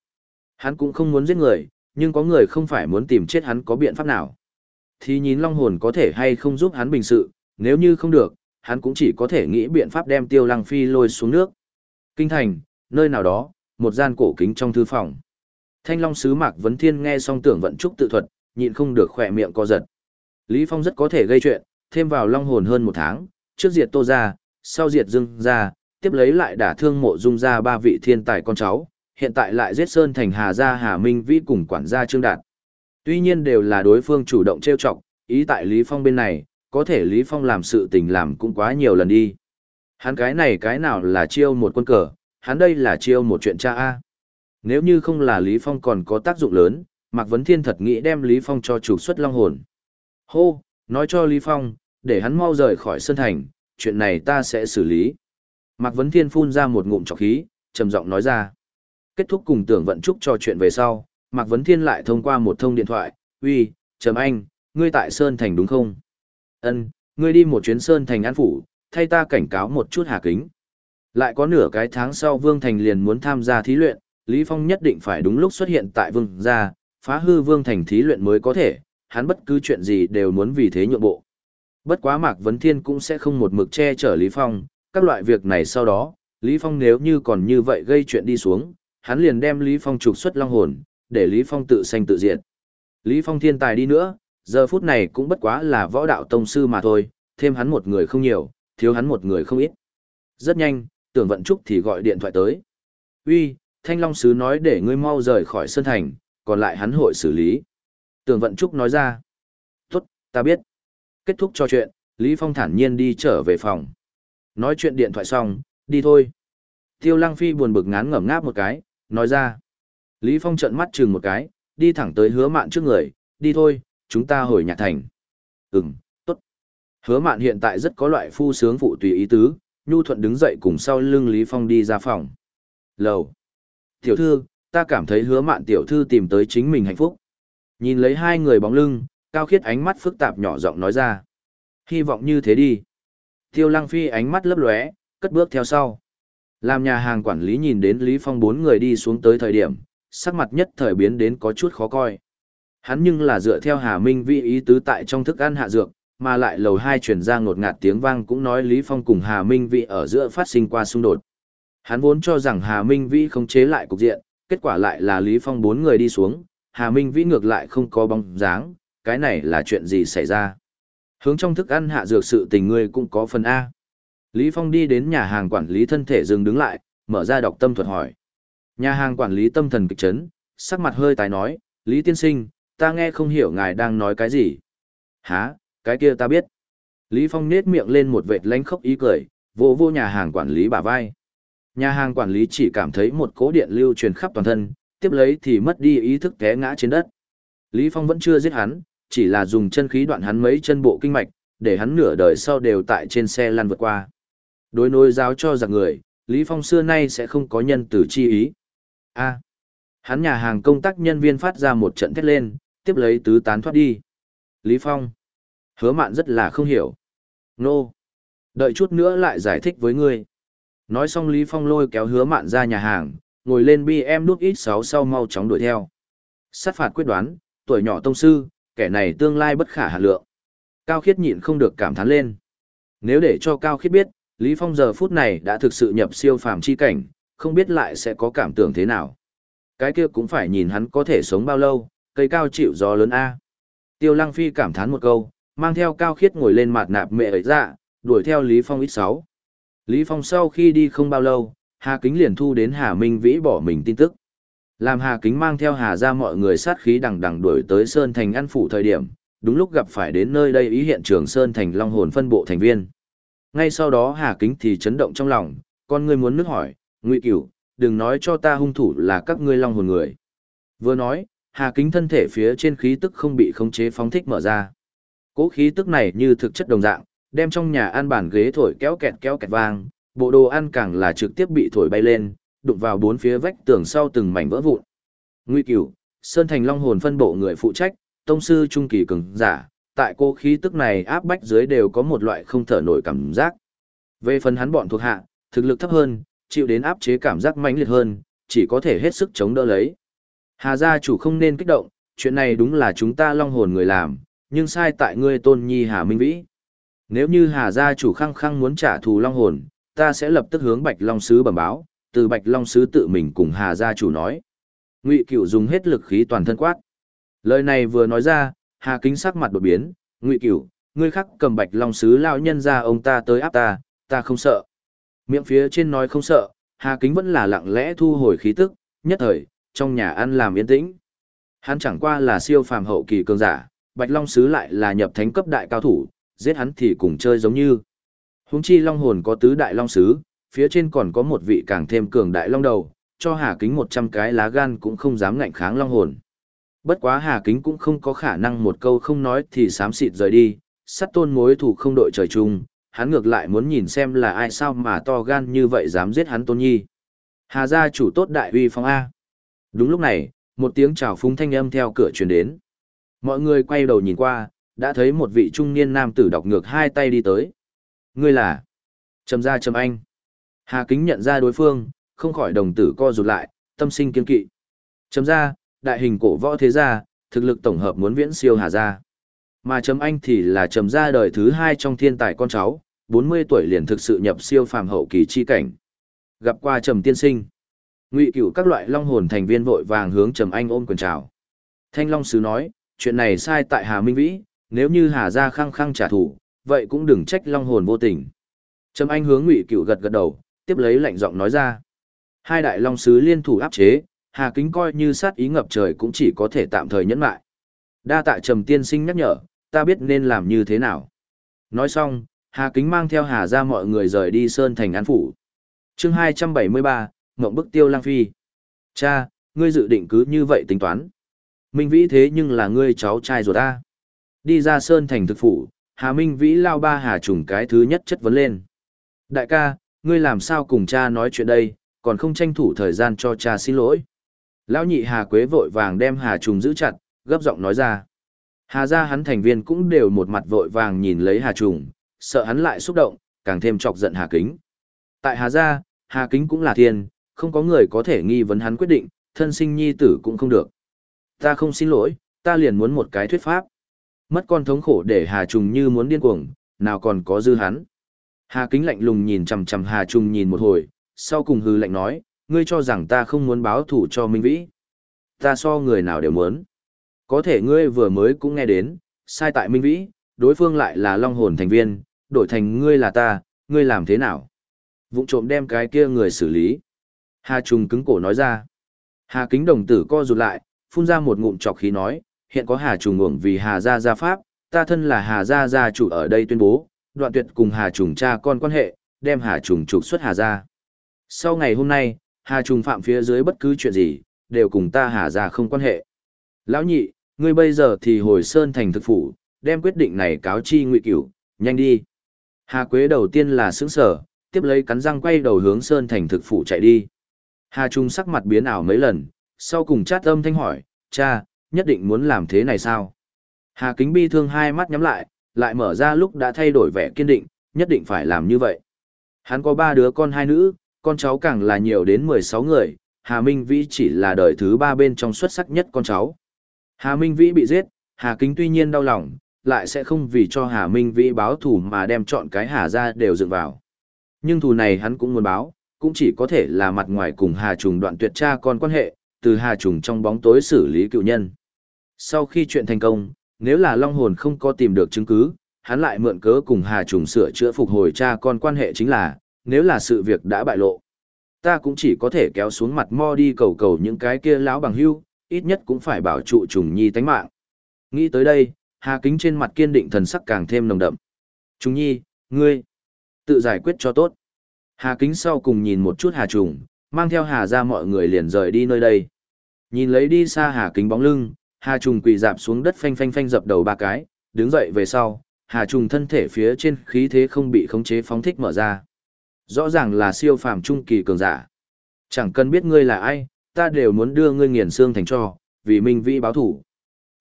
A: Hắn cũng không muốn giết người, nhưng có người không phải muốn tìm chết hắn có biện pháp nào. Thì nhìn long hồn có thể hay không giúp hắn bình sự, nếu như không được, hắn cũng chỉ có thể nghĩ biện pháp đem tiêu lăng phi lôi xuống nước. Kinh thành, nơi nào đó, một gian cổ kính trong thư phòng. Thanh Long Sứ Mạc Vấn Thiên nghe xong tưởng vận trúc tự thuật, nhịn không được khỏe miệng co giật. Lý Phong rất có thể gây chuyện, thêm vào long hồn hơn một tháng, trước diệt tô ra, sau diệt dưng ra, tiếp lấy lại đả thương mộ dung ra ba vị thiên tài con cháu, hiện tại lại giết Sơn thành Hà Gia Hà Minh Vĩ cùng quản gia Trương Đạt. Tuy nhiên đều là đối phương chủ động trêu chọc, ý tại Lý Phong bên này, có thể Lý Phong làm sự tình làm cũng quá nhiều lần đi. Hắn cái này cái nào là chiêu một quân cờ, hắn đây là chiêu một chuyện cha A. Nếu như không là Lý Phong còn có tác dụng lớn, Mạc Vấn Thiên thật nghĩ đem Lý Phong cho trục xuất long hồn. Hô, nói cho Lý Phong, để hắn mau rời khỏi sân thành, chuyện này ta sẽ xử lý. Mạc Vấn Thiên phun ra một ngụm trọc khí, trầm giọng nói ra. Kết thúc cùng tưởng vận trúc cho chuyện về sau, Mạc Vấn Thiên lại thông qua một thông điện thoại, uy, Trầm Anh, ngươi tại Sơn Thành đúng không? Ân, ngươi đi một chuyến Sơn Thành an phủ, thay ta cảnh cáo một chút hà kính. Lại có nửa cái tháng sau Vương Thành liền muốn tham gia thí luyện, Lý Phong nhất định phải đúng lúc xuất hiện tại Vương gia, phá hư vương thành thí luyện mới có thể, hắn bất cứ chuyện gì đều muốn vì thế nhượng bộ. Bất quá Mạc Vấn Thiên cũng sẽ không một mực che chở Lý Phong, các loại việc này sau đó, Lý Phong nếu như còn như vậy gây chuyện đi xuống, hắn liền đem Lý Phong trục xuất long hồn, để Lý Phong tự sanh tự diệt. Lý Phong thiên tài đi nữa, giờ phút này cũng bất quá là võ đạo tông sư mà thôi, thêm hắn một người không nhiều, thiếu hắn một người không ít. Rất nhanh, tưởng vận trúc thì gọi điện thoại tới. Uy, Thanh Long Sứ nói để ngươi mau rời khỏi Sơn Thành, còn lại hắn hội xử lý. Tưởng vận trúc nói ra. Tốt, ta biết. Kết thúc trò chuyện, Lý Phong thản nhiên đi trở về phòng. Nói chuyện điện thoại xong, đi thôi. Tiêu Lăng Phi buồn bực ngán ngẩm ngáp một cái, nói ra. Lý Phong trợn mắt chừng một cái, đi thẳng tới hứa mạn trước người, đi thôi, chúng ta hồi nhạc thành. Ừm, tốt. Hứa mạn hiện tại rất có loại phu sướng phụ tùy ý tứ, nhu thuận đứng dậy cùng sau lưng Lý Phong đi ra phòng. Lầu. Tiểu thư, ta cảm thấy hứa mạn tiểu thư tìm tới chính mình hạnh phúc. Nhìn lấy hai người bóng lưng, cao khiết ánh mắt phức tạp nhỏ giọng nói ra. Hy vọng như thế đi. Tiêu lăng phi ánh mắt lấp lóe, cất bước theo sau. Làm nhà hàng quản lý nhìn đến Lý Phong bốn người đi xuống tới thời điểm, sắc mặt nhất thời biến đến có chút khó coi. Hắn nhưng là dựa theo Hà Minh Vi ý tứ tại trong thức ăn hạ dược, mà lại lầu hai chuyển ra ngột ngạt tiếng vang cũng nói Lý Phong cùng Hà Minh Vi ở giữa phát sinh qua xung đột. Hắn vốn cho rằng Hà Minh Vi không chế lại cục diện, kết quả lại là Lý Phong bốn người đi xuống, Hà Minh Vi ngược lại không có bóng dáng, cái này là chuyện gì xảy ra. Hướng trong thức ăn hạ dược sự tình ngươi cũng có phần A. Lý Phong đi đến nhà hàng quản lý thân thể dừng đứng lại, mở ra đọc tâm thuật hỏi. Nhà hàng quản lý tâm thần kịch chấn, sắc mặt hơi tái nói, Lý Tiên Sinh, ta nghe không hiểu ngài đang nói cái gì. Hả, cái kia ta biết. Lý Phong nết miệng lên một vệt lánh khóc ý cười, vô vô nhà hàng quản lý bả vai. Nhà hàng quản lý chỉ cảm thấy một cố điện lưu truyền khắp toàn thân, tiếp lấy thì mất đi ý thức té ngã trên đất. Lý Phong vẫn chưa giết hắn, chỉ là dùng chân khí đoạn hắn mấy chân bộ kinh mạch, để hắn nửa đời sau đều tại trên xe lăn vượt qua. Đối nối giáo cho giặc người, Lý Phong xưa nay sẽ không có nhân tử chi ý. A. hắn nhà hàng công tác nhân viên phát ra một trận thét lên, tiếp lấy tứ tán thoát đi. Lý Phong. Hứa mạn rất là không hiểu. Nô. No. Đợi chút nữa lại giải thích với ngươi. Nói xong Lý Phong lôi kéo hứa mạn ra nhà hàng, ngồi lên BM nút ít 6 sau mau chóng đuổi theo. Sát phạt quyết đoán, tuổi nhỏ tông sư, kẻ này tương lai bất khả hạ lượng. Cao khiết nhịn không được cảm thán lên. Nếu để cho Cao khiết biết, Lý Phong giờ phút này đã thực sự nhập siêu phàm chi cảnh, không biết lại sẽ có cảm tưởng thế nào. Cái kia cũng phải nhìn hắn có thể sống bao lâu, cây cao chịu gió lớn A. Tiêu Lăng Phi cảm thán một câu, mang theo Cao khiết ngồi lên mặt nạp mẹ ấy ra, đuổi theo Lý Phong ít sáu. Lý Phong sau khi đi không bao lâu, Hà Kính liền thu đến Hà Minh Vĩ bỏ mình tin tức. Làm Hà Kính mang theo Hà ra mọi người sát khí đằng đằng đuổi tới Sơn Thành ăn phủ thời điểm, đúng lúc gặp phải đến nơi đây ý hiện trường Sơn Thành Long Hồn phân bộ thành viên. Ngay sau đó Hà Kính thì chấn động trong lòng, con ngươi muốn nước hỏi, Ngụy Cửu, đừng nói cho ta hung thủ là các ngươi Long Hồn người. Vừa nói, Hà Kính thân thể phía trên khí tức không bị khống chế phóng thích mở ra. Cố khí tức này như thực chất đồng dạng, đem trong nhà ăn bàn ghế thổi kéo kẹt kéo kẹt vang, bộ đồ ăn càng là trực tiếp bị thổi bay lên, đụng vào bốn phía vách tường sau từng mảnh vỡ vụn. Nguy cửu, Sơn Thành Long hồn phân bộ người phụ trách, tông sư trung kỳ cường giả, tại cô khí tức này áp bách dưới đều có một loại không thở nổi cảm giác. Về phần hắn bọn thuộc hạ, thực lực thấp hơn, chịu đến áp chế cảm giác mãnh liệt hơn, chỉ có thể hết sức chống đỡ lấy. Hà gia chủ không nên kích động, chuyện này đúng là chúng ta long hồn người làm, nhưng sai tại ngươi tôn nhi Hà Minh Vĩ. Nếu như Hà gia chủ khăng khăng muốn trả thù long hồn, ta sẽ lập tức hướng Bạch Long Sứ bẩm báo, từ Bạch Long Sứ tự mình cùng Hà gia chủ nói. Ngụy Cửu dùng hết lực khí toàn thân quát. Lời này vừa nói ra, Hà Kính sắc mặt đột biến, Ngụy Cửu, ngươi khắc cầm Bạch Long Sứ lão nhân ra ông ta tới áp ta, ta không sợ. Miệng phía trên nói không sợ, Hà Kính vẫn là lặng lẽ thu hồi khí tức, nhất thời, trong nhà ăn làm yên tĩnh. Hắn chẳng qua là siêu phàm hậu kỳ cường giả, Bạch Long Sứ lại là nhập thánh cấp đại cao thủ, giết hắn thì cùng chơi giống như. Huống chi Long hồn có tứ đại long sứ, phía trên còn có một vị càng thêm cường đại long đầu, cho Hà Kính 100 cái lá gan cũng không dám ngạnh kháng long hồn. Bất quá Hà Kính cũng không có khả năng một câu không nói thì sám xịt rời đi, sắt tôn mối thủ không đội trời chung, hắn ngược lại muốn nhìn xem là ai sao mà to gan như vậy dám giết hắn tôn nhi. Hà gia chủ tốt đại uy phong A. Đúng lúc này, một tiếng chào phúng thanh âm theo cửa truyền đến. Mọi người quay đầu nhìn qua, đã thấy một vị trung niên nam tử đọc ngược hai tay đi tới. Ngươi là? Trầm ra trầm anh. Hà kính nhận ra đối phương, không khỏi đồng tử co rụt lại, tâm sinh kiên kỵ. Trầm ra, đại hình cổ võ thế gia, thực lực tổng hợp muốn viễn siêu Hà gia. Mà Trầm Anh thì là Trầm gia đời thứ hai trong thiên tài con cháu, 40 tuổi liền thực sự nhập siêu phàm hậu kỳ chi cảnh. Gặp qua Trầm tiên sinh. Ngụy Cửu các loại long hồn thành viên vội vàng hướng Trầm Anh ôm quần chào. Thanh Long sứ nói, chuyện này sai tại Hà Minh Vĩ, nếu như Hà gia khăng khăng trả thù, vậy cũng đừng trách long hồn vô tình. Trầm Anh hướng Ngụy Cửu gật gật đầu, tiếp lấy lạnh giọng nói ra. Hai đại long sứ liên thủ áp chế, Hà Kính coi như sát ý ngập trời cũng chỉ có thể tạm thời nhẫn lại. Đa tạ Trầm tiên sinh nhắc nhở, ta biết nên làm như thế nào. Nói xong, Hà Kính mang theo Hà ra mọi người rời đi Sơn Thành An Phủ. chương 273, Ngộng bức tiêu lang phi. Cha, ngươi dự định cứ như vậy tính toán. Minh Vĩ thế nhưng là ngươi cháu trai ruột ta. Đi ra Sơn Thành thực phủ, Hà Minh Vĩ lao ba Hà trùng cái thứ nhất chất vấn lên. Đại ca, ngươi làm sao cùng cha nói chuyện đây, còn không tranh thủ thời gian cho cha xin lỗi. Lão nhị Hà Quế vội vàng đem Hà trùng giữ chặt, gấp giọng nói ra. Hà Gia hắn thành viên cũng đều một mặt vội vàng nhìn lấy Hà trùng, sợ hắn lại xúc động, càng thêm chọc giận Hà Kính. Tại Hà gia, Hà Kính cũng là thiên, không có người có thể nghi vấn hắn quyết định, thân sinh nhi tử cũng không được. Ta không xin lỗi, ta liền muốn một cái thuyết pháp. Mất con thống khổ để Hà Trùng như muốn điên cuồng, nào còn có dư hắn. Hà Kính lạnh lùng nhìn chằm chằm Hà Trung nhìn một hồi, sau cùng hư lạnh nói, ngươi cho rằng ta không muốn báo thủ cho Minh Vĩ. Ta so người nào đều muốn. Có thể ngươi vừa mới cũng nghe đến, sai tại Minh Vĩ, đối phương lại là Long Hồn thành viên, đổi thành ngươi là ta, ngươi làm thế nào? Vụng trộm đem cái kia người xử lý. Hà Trung cứng cổ nói ra. Hà Kính đồng tử co rụt lại, phun ra một ngụm trọc khí nói, hiện có Hà Trùng ngưỡng vì Hà Gia Gia Pháp, ta thân là Hà Gia Gia chủ ở đây tuyên bố, đoạn tuyệt cùng Hà Trùng cha con quan hệ, đem Hà Trùng trục xuất Hà Gia. Sau ngày hôm nay, Hà Trùng phạm phía dưới bất cứ chuyện gì, đều cùng ta Hà Gia không quan hệ. Lão nhị, ngươi bây giờ thì hồi sơn thành thực phủ, đem quyết định này cáo chi ngụy cửu, nhanh đi. Hà Quế đầu tiên là sững sở, tiếp lấy cắn răng quay đầu hướng Sơn Thành thực phủ chạy đi. Hà Trung sắc mặt biến ảo mấy lần, sau cùng chát âm thanh hỏi, cha, nhất định muốn làm thế này sao? Hà Kính bi thương hai mắt nhắm lại, lại mở ra lúc đã thay đổi vẻ kiên định, nhất định phải làm như vậy. Hắn có ba đứa con hai nữ, con cháu càng là nhiều đến 16 người, Hà Minh Vĩ chỉ là đời thứ ba bên trong xuất sắc nhất con cháu. Hà Minh Vĩ bị giết, Hà Kính tuy nhiên đau lòng, lại sẽ không vì cho Hà Minh Vĩ báo thù mà đem chọn cái Hà ra đều dựng vào. Nhưng thù này hắn cũng muốn báo, cũng chỉ có thể là mặt ngoài cùng Hà Trùng đoạn tuyệt cha con quan hệ, từ Hà Trùng trong bóng tối xử lý cựu nhân. Sau khi chuyện thành công, nếu là Long Hồn không có tìm được chứng cứ, hắn lại mượn cớ cùng Hà Trùng sửa chữa phục hồi cha con quan hệ chính là, nếu là sự việc đã bại lộ. Ta cũng chỉ có thể kéo xuống mặt mo đi cầu cầu những cái kia lão bằng hưu, ít nhất cũng phải bảo trụ trùng nhi tánh mạng. Nghĩ tới đây, Hà Kính trên mặt kiên định thần sắc càng thêm nồng đậm. Trùng nhi, ngươi, tự giải quyết cho tốt. Hà Kính sau cùng nhìn một chút Hà Trùng, mang theo Hà ra mọi người liền rời đi nơi đây. Nhìn lấy đi xa Hà Kính bóng lưng, Hà Trùng quỳ dạp xuống đất phanh phanh phanh dập đầu ba cái, đứng dậy về sau, Hà Trùng thân thể phía trên khí thế không bị khống chế phóng thích mở ra. Rõ ràng là siêu phàm trung kỳ cường giả. Chẳng cần biết ngươi là ai, ta đều muốn đưa ngươi nghiền xương thành cho, vì minh vĩ báo thủ.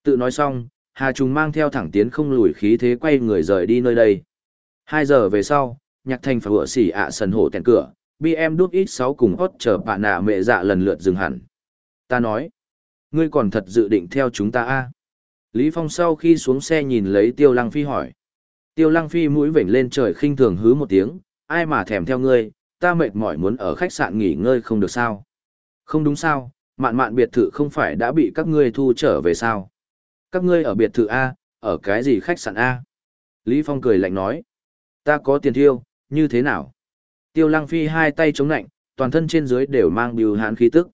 A: Tự nói xong, Hà Trùng mang theo thẳng tiến không lùi khí thế quay người rời đi nơi đây. Hai giờ về sau, nhạc thành phải vựa xỉ ạ sần hổ tèn cửa, BM đút ít 6 cùng hốt chờ bạn nạ mẹ dạ lần lượt dừng hẳn. Ta nói, ngươi còn thật dự định theo chúng ta a à? Lý Phong sau khi xuống xe nhìn lấy Tiêu Lăng Phi hỏi. Tiêu Lăng Phi mũi vểnh lên trời khinh thường hứ một tiếng, ai mà thèm theo ngươi, ta mệt mỏi muốn ở khách sạn nghỉ ngơi không được sao. Không đúng sao, mạn mạn biệt thự không phải đã bị các ngươi thu trở về sao. Các ngươi ở biệt thự A, ở cái gì khách sạn A? Lý Phong cười lạnh nói. Ta có tiền thiêu, như thế nào? Tiêu Lăng Phi hai tay chống lạnh, toàn thân trên dưới đều mang biểu hán khí tức.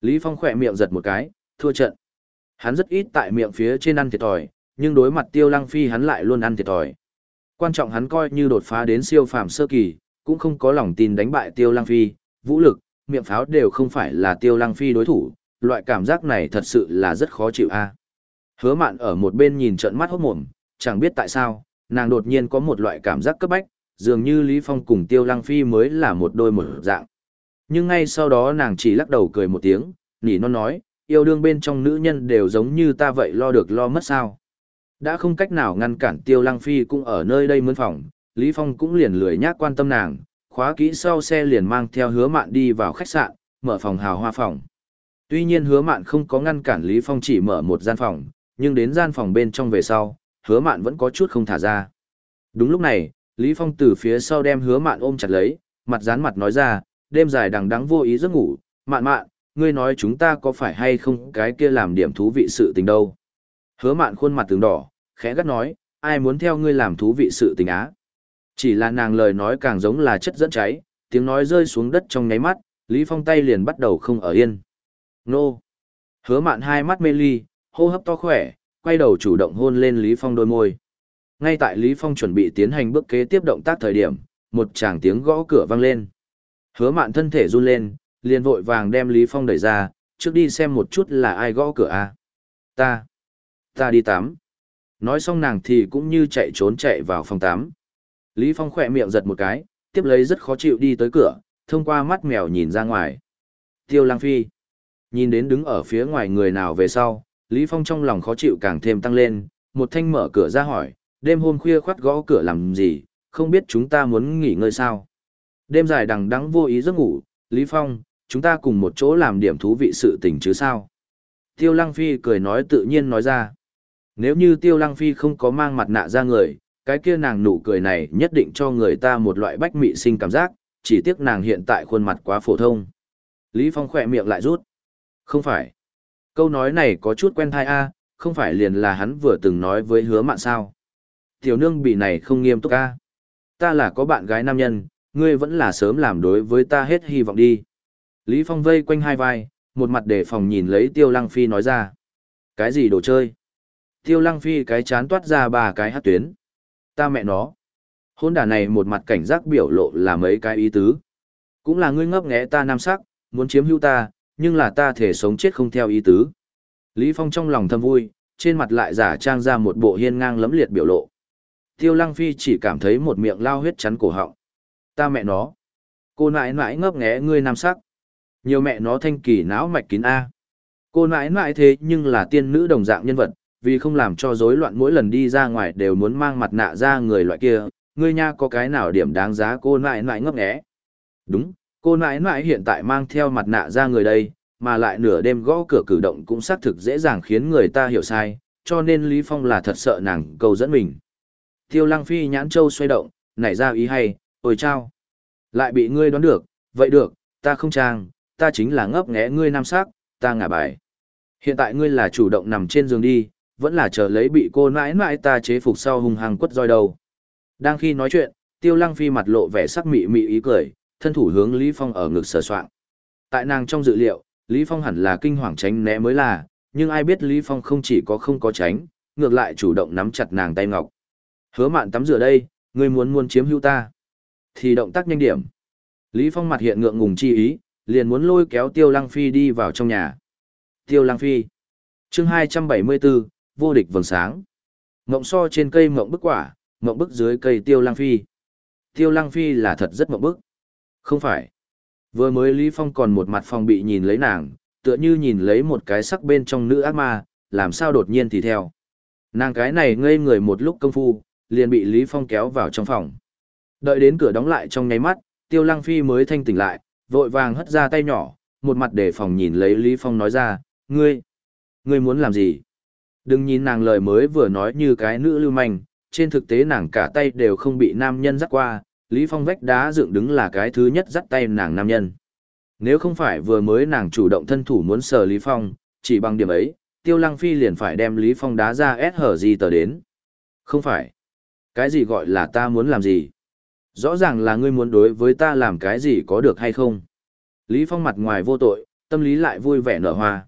A: Lý Phong khỏe miệng giật một cái, thua trận. Hắn rất ít tại miệng phía trên ăn thiệt thòi, nhưng đối mặt Tiêu Lăng Phi hắn lại luôn ăn thiệt thòi. Quan trọng hắn coi như đột phá đến siêu phàm sơ kỳ, cũng không có lòng tin đánh bại Tiêu Lăng Phi, vũ lực, miệng pháo đều không phải là Tiêu Lăng Phi đối thủ, loại cảm giác này thật sự là rất khó chịu a. Hứa mạn ở một bên nhìn trận mắt hốt mồm, chẳng biết tại sao, nàng đột nhiên có một loại cảm giác cấp bách, dường như Lý Phong cùng Tiêu Lăng Phi mới là một đôi một dạng. Nhưng ngay sau đó nàng chỉ lắc đầu cười một tiếng, nỉ non nói, yêu đương bên trong nữ nhân đều giống như ta vậy lo được lo mất sao. Đã không cách nào ngăn cản Tiêu Lăng Phi cũng ở nơi đây mướn phòng, Lý Phong cũng liền lười nhác quan tâm nàng, khóa kỹ sau xe liền mang theo hứa mạn đi vào khách sạn, mở phòng hào hoa phòng. Tuy nhiên hứa mạn không có ngăn cản Lý Phong chỉ mở một gian phòng, nhưng đến gian phòng bên trong về sau, hứa mạn vẫn có chút không thả ra. Đúng lúc này, Lý Phong từ phía sau đem hứa mạn ôm chặt lấy, mặt dán mặt nói ra, đêm dài đằng đắng vô ý giấc ngủ, mạn mạn, ngươi nói chúng ta có phải hay không cái kia làm điểm thú vị sự tình đâu. Hứa mạn khuôn mặt tướng đỏ, khẽ gắt nói, ai muốn theo ngươi làm thú vị sự tình á. Chỉ là nàng lời nói càng giống là chất dẫn cháy, tiếng nói rơi xuống đất trong nháy mắt, Lý Phong tay liền bắt đầu không ở yên. Nô! Hứa mạn hai mắt mê ly, hô hấp to khỏe, quay đầu chủ động hôn lên Lý Phong đôi môi. Ngay tại Lý Phong chuẩn bị tiến hành bước kế tiếp động tác thời điểm, một tràng tiếng gõ cửa vang lên. Hứa mạn thân thể run lên, liền vội vàng đem Lý Phong đẩy ra, trước đi xem một chút là ai gõ cửa a. À? Ta, ta đi tắm. Nói xong nàng thì cũng như chạy trốn chạy vào phòng tắm. Lý Phong khỏe miệng giật một cái, tiếp lấy rất khó chịu đi tới cửa, thông qua mắt mèo nhìn ra ngoài. Tiêu Lang Phi. Nhìn đến đứng ở phía ngoài người nào về sau, Lý Phong trong lòng khó chịu càng thêm tăng lên, một thanh mở cửa ra hỏi, đêm hôm khuya khoát gõ cửa làm gì, không biết chúng ta muốn nghỉ ngơi sao. Đêm dài đằng đắng vô ý giấc ngủ, Lý Phong, chúng ta cùng một chỗ làm điểm thú vị sự tình chứ sao. Tiêu Lăng Phi cười nói tự nhiên nói ra. Nếu như Tiêu Lăng Phi không có mang mặt nạ ra người, cái kia nàng nụ cười này nhất định cho người ta một loại bách mị sinh cảm giác, chỉ tiếc nàng hiện tại khuôn mặt quá phổ thông. Lý Phong khỏe miệng lại rút. Không phải. Câu nói này có chút quen thai a, không phải liền là hắn vừa từng nói với hứa mạn sao. Tiểu nương bị này không nghiêm túc a. Ta là có bạn gái nam nhân, ngươi vẫn là sớm làm đối với ta hết hy vọng đi. Lý Phong vây quanh hai vai, một mặt để phòng nhìn lấy Tiêu Lăng Phi nói ra. Cái gì đồ chơi? Tiêu Lăng Phi cái chán toát ra ba cái hát tuyến. Ta mẹ nó. Hôn đả này một mặt cảnh giác biểu lộ là mấy cái ý tứ. Cũng là ngươi ngấp nghé ta nam sắc, muốn chiếm hữu ta, nhưng là ta thể sống chết không theo ý tứ. Lý Phong trong lòng thầm vui, trên mặt lại giả trang ra một bộ hiên ngang lấm liệt biểu lộ. Tiêu Lăng Phi chỉ cảm thấy một miệng lao huyết chắn cổ họng. Ta mẹ nó. Cô nãi nãi ngấp nghé ngươi nam sắc. Nhiều mẹ nó thanh kỳ não mạch kín A. Cô nãi nãi thế nhưng là tiên nữ đồng dạng nhân vật, vì không làm cho rối loạn mỗi lần đi ra ngoài đều muốn mang mặt nạ ra người loại kia, ngươi nha có cái nào điểm đáng giá cô nãi nãi ngấp nghé. Đúng, cô nãi nãi hiện tại mang theo mặt nạ ra người đây, mà lại nửa đêm gõ cửa cử động cũng xác thực dễ dàng khiến người ta hiểu sai, cho nên Lý Phong là thật sợ nàng cầu dẫn mình. Tiêu Lăng Phi nhãn châu xoay động, nảy ra ý hay, ôi chao. Lại bị ngươi đoán được, vậy được, ta không trang, ta chính là ngấp nghẽ ngươi nam sắc, ta ngả bài. Hiện tại ngươi là chủ động nằm trên giường đi, vẫn là chờ lấy bị cô nãi nãi ta chế phục sau hung hăng quất roi đầu. Đang khi nói chuyện, Tiêu Lăng Phi mặt lộ vẻ sắc mị mị ý cười, thân thủ hướng Lý Phong ở ngực sờ soạn. Tại nàng trong dự liệu, Lý Phong hẳn là kinh hoàng tránh né mới là, nhưng ai biết Lý Phong không chỉ có không có tránh, ngược lại chủ động nắm chặt nàng tay ngọc. Hứa mạn tắm rửa đây, ngươi muốn muốn chiếm hữu ta. Thì động tác nhanh điểm. Lý Phong mặt hiện ngượng ngùng chi ý, liền muốn lôi kéo Tiêu Lăng Phi đi vào trong nhà. Tiêu Lăng Phi. Chương 274, vô địch vầng sáng. Ngộng so trên cây ngộng bức quả, ngộng bức dưới cây Tiêu Lăng Phi. Tiêu Lăng Phi là thật rất ngộng bức. Không phải. Vừa mới Lý Phong còn một mặt phòng bị nhìn lấy nàng, tựa như nhìn lấy một cái sắc bên trong nữ ác ma, làm sao đột nhiên thì theo. Nàng cái này ngây người một lúc công phu, liền bị Lý Phong kéo vào trong phòng. Đợi đến cửa đóng lại trong nháy mắt, Tiêu Lăng Phi mới thanh tỉnh lại, vội vàng hất ra tay nhỏ, một mặt để phòng nhìn lấy Lý Phong nói ra, ngươi, ngươi muốn làm gì? Đừng nhìn nàng lời mới vừa nói như cái nữ lưu manh, trên thực tế nàng cả tay đều không bị nam nhân dắt qua, Lý Phong vách đá dựng đứng là cái thứ nhất dắt tay nàng nam nhân. Nếu không phải vừa mới nàng chủ động thân thủ muốn sờ Lý Phong, chỉ bằng điểm ấy, Tiêu Lăng Phi liền phải đem Lý Phong đá ra ép hở gì tờ đến. Không phải. Cái gì gọi là ta muốn làm gì? Rõ ràng là ngươi muốn đối với ta làm cái gì có được hay không? Lý Phong mặt ngoài vô tội, tâm lý lại vui vẻ nở hoa.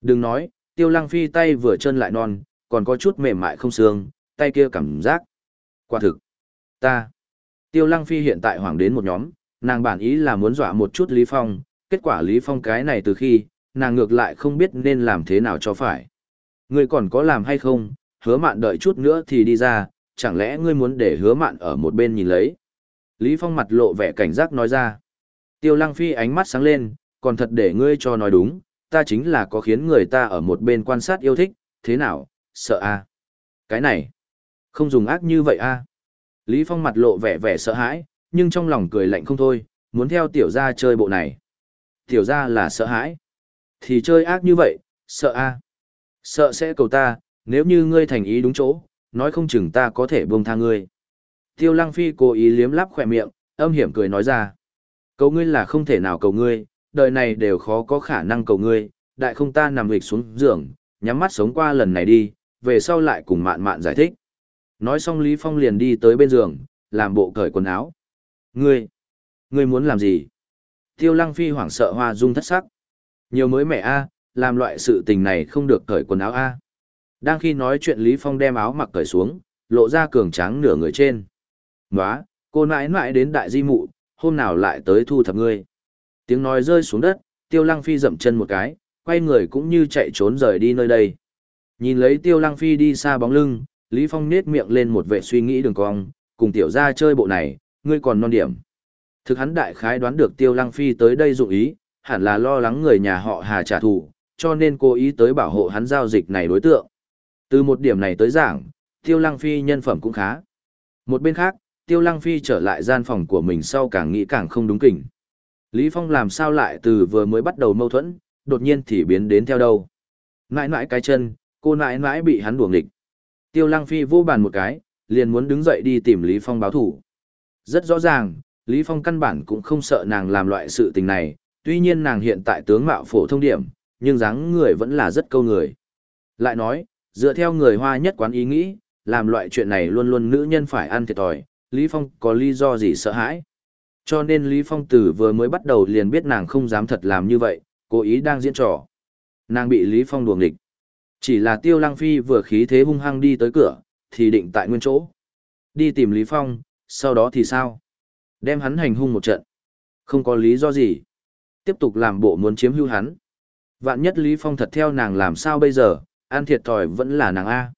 A: Đừng nói, Tiêu Lăng Phi tay vừa chân lại non, còn có chút mềm mại không xương, tay kia cảm giác. Quả thực. Ta. Tiêu Lăng Phi hiện tại hoảng đến một nhóm, nàng bản ý là muốn dọa một chút Lý Phong, kết quả Lý Phong cái này từ khi, nàng ngược lại không biết nên làm thế nào cho phải. Ngươi còn có làm hay không, hứa mạn đợi chút nữa thì đi ra, chẳng lẽ ngươi muốn để hứa mạn ở một bên nhìn lấy. Lý Phong mặt lộ vẻ cảnh giác nói ra. Tiêu Lăng Phi ánh mắt sáng lên, còn thật để ngươi cho nói đúng, ta chính là có khiến người ta ở một bên quan sát yêu thích, thế nào, sợ a? À? Cái này, không dùng ác như vậy a? À? Lý Phong mặt lộ vẻ vẻ sợ hãi, nhưng trong lòng cười lạnh không thôi, muốn theo tiểu gia chơi bộ này. Tiểu gia là sợ hãi. Thì chơi ác như vậy, sợ a Sợ sẽ cầu ta, nếu như ngươi thành ý đúng chỗ, nói không chừng ta có thể buông tha ngươi. Tiêu Lăng Phi cố ý liếm lắp khỏe miệng, âm hiểm cười nói ra. Cầu ngươi là không thể nào cầu ngươi, đời này đều khó có khả năng cầu ngươi, đại không ta nằm hịch xuống giường, nhắm mắt sống qua lần này đi, về sau lại cùng mạn mạn giải thích. Nói xong Lý Phong liền đi tới bên giường, làm bộ cởi quần áo. Ngươi, ngươi muốn làm gì? Tiêu Lăng Phi hoảng sợ hoa dung thất sắc. Nhiều mới mẹ a, làm loại sự tình này không được cởi quần áo a. Đang khi nói chuyện Lý Phong đem áo mặc cởi xuống, lộ ra cường tráng nửa người trên. Nóa, cô nãi nãi đến đại di mụ, hôm nào lại tới thu thập ngươi. Tiếng nói rơi xuống đất, Tiêu Lăng Phi dậm chân một cái, quay người cũng như chạy trốn rời đi nơi đây. Nhìn lấy Tiêu Lăng Phi đi xa bóng lưng, Lý Phong nết miệng lên một vệ suy nghĩ đường cong, cùng tiểu ra chơi bộ này, ngươi còn non điểm. Thực hắn đại khái đoán được Tiêu Lăng Phi tới đây dụng ý, hẳn là lo lắng người nhà họ Hà trả thù, cho nên cố ý tới bảo hộ hắn giao dịch này đối tượng. Từ một điểm này tới giảng, Tiêu Lăng Phi nhân phẩm cũng khá. Một bên khác, Tiêu Lăng Phi trở lại gian phòng của mình sau càng nghĩ càng không đúng kỉnh. Lý Phong làm sao lại từ vừa mới bắt đầu mâu thuẫn, đột nhiên thì biến đến theo đâu. Nãi nãi cái chân, cô nãi nãi bị hắn đuổi nghịch. Tiêu Lăng Phi vô bàn một cái, liền muốn đứng dậy đi tìm Lý Phong báo thủ. Rất rõ ràng, Lý Phong căn bản cũng không sợ nàng làm loại sự tình này, tuy nhiên nàng hiện tại tướng mạo phổ thông điểm, nhưng dáng người vẫn là rất câu người. Lại nói, dựa theo người Hoa nhất quán ý nghĩ, làm loại chuyện này luôn luôn nữ nhân phải ăn thiệt thòi, Lý Phong có lý do gì sợ hãi. Cho nên Lý Phong từ vừa mới bắt đầu liền biết nàng không dám thật làm như vậy, cố ý đang diễn trò. Nàng bị Lý Phong đuồng địch. Chỉ là Tiêu Lăng Phi vừa khí thế hung hăng đi tới cửa, thì định tại nguyên chỗ. Đi tìm Lý Phong, sau đó thì sao? Đem hắn hành hung một trận. Không có lý do gì. Tiếp tục làm bộ muốn chiếm hưu hắn. Vạn nhất Lý Phong thật theo nàng làm sao bây giờ, ăn thiệt thòi vẫn là nàng A.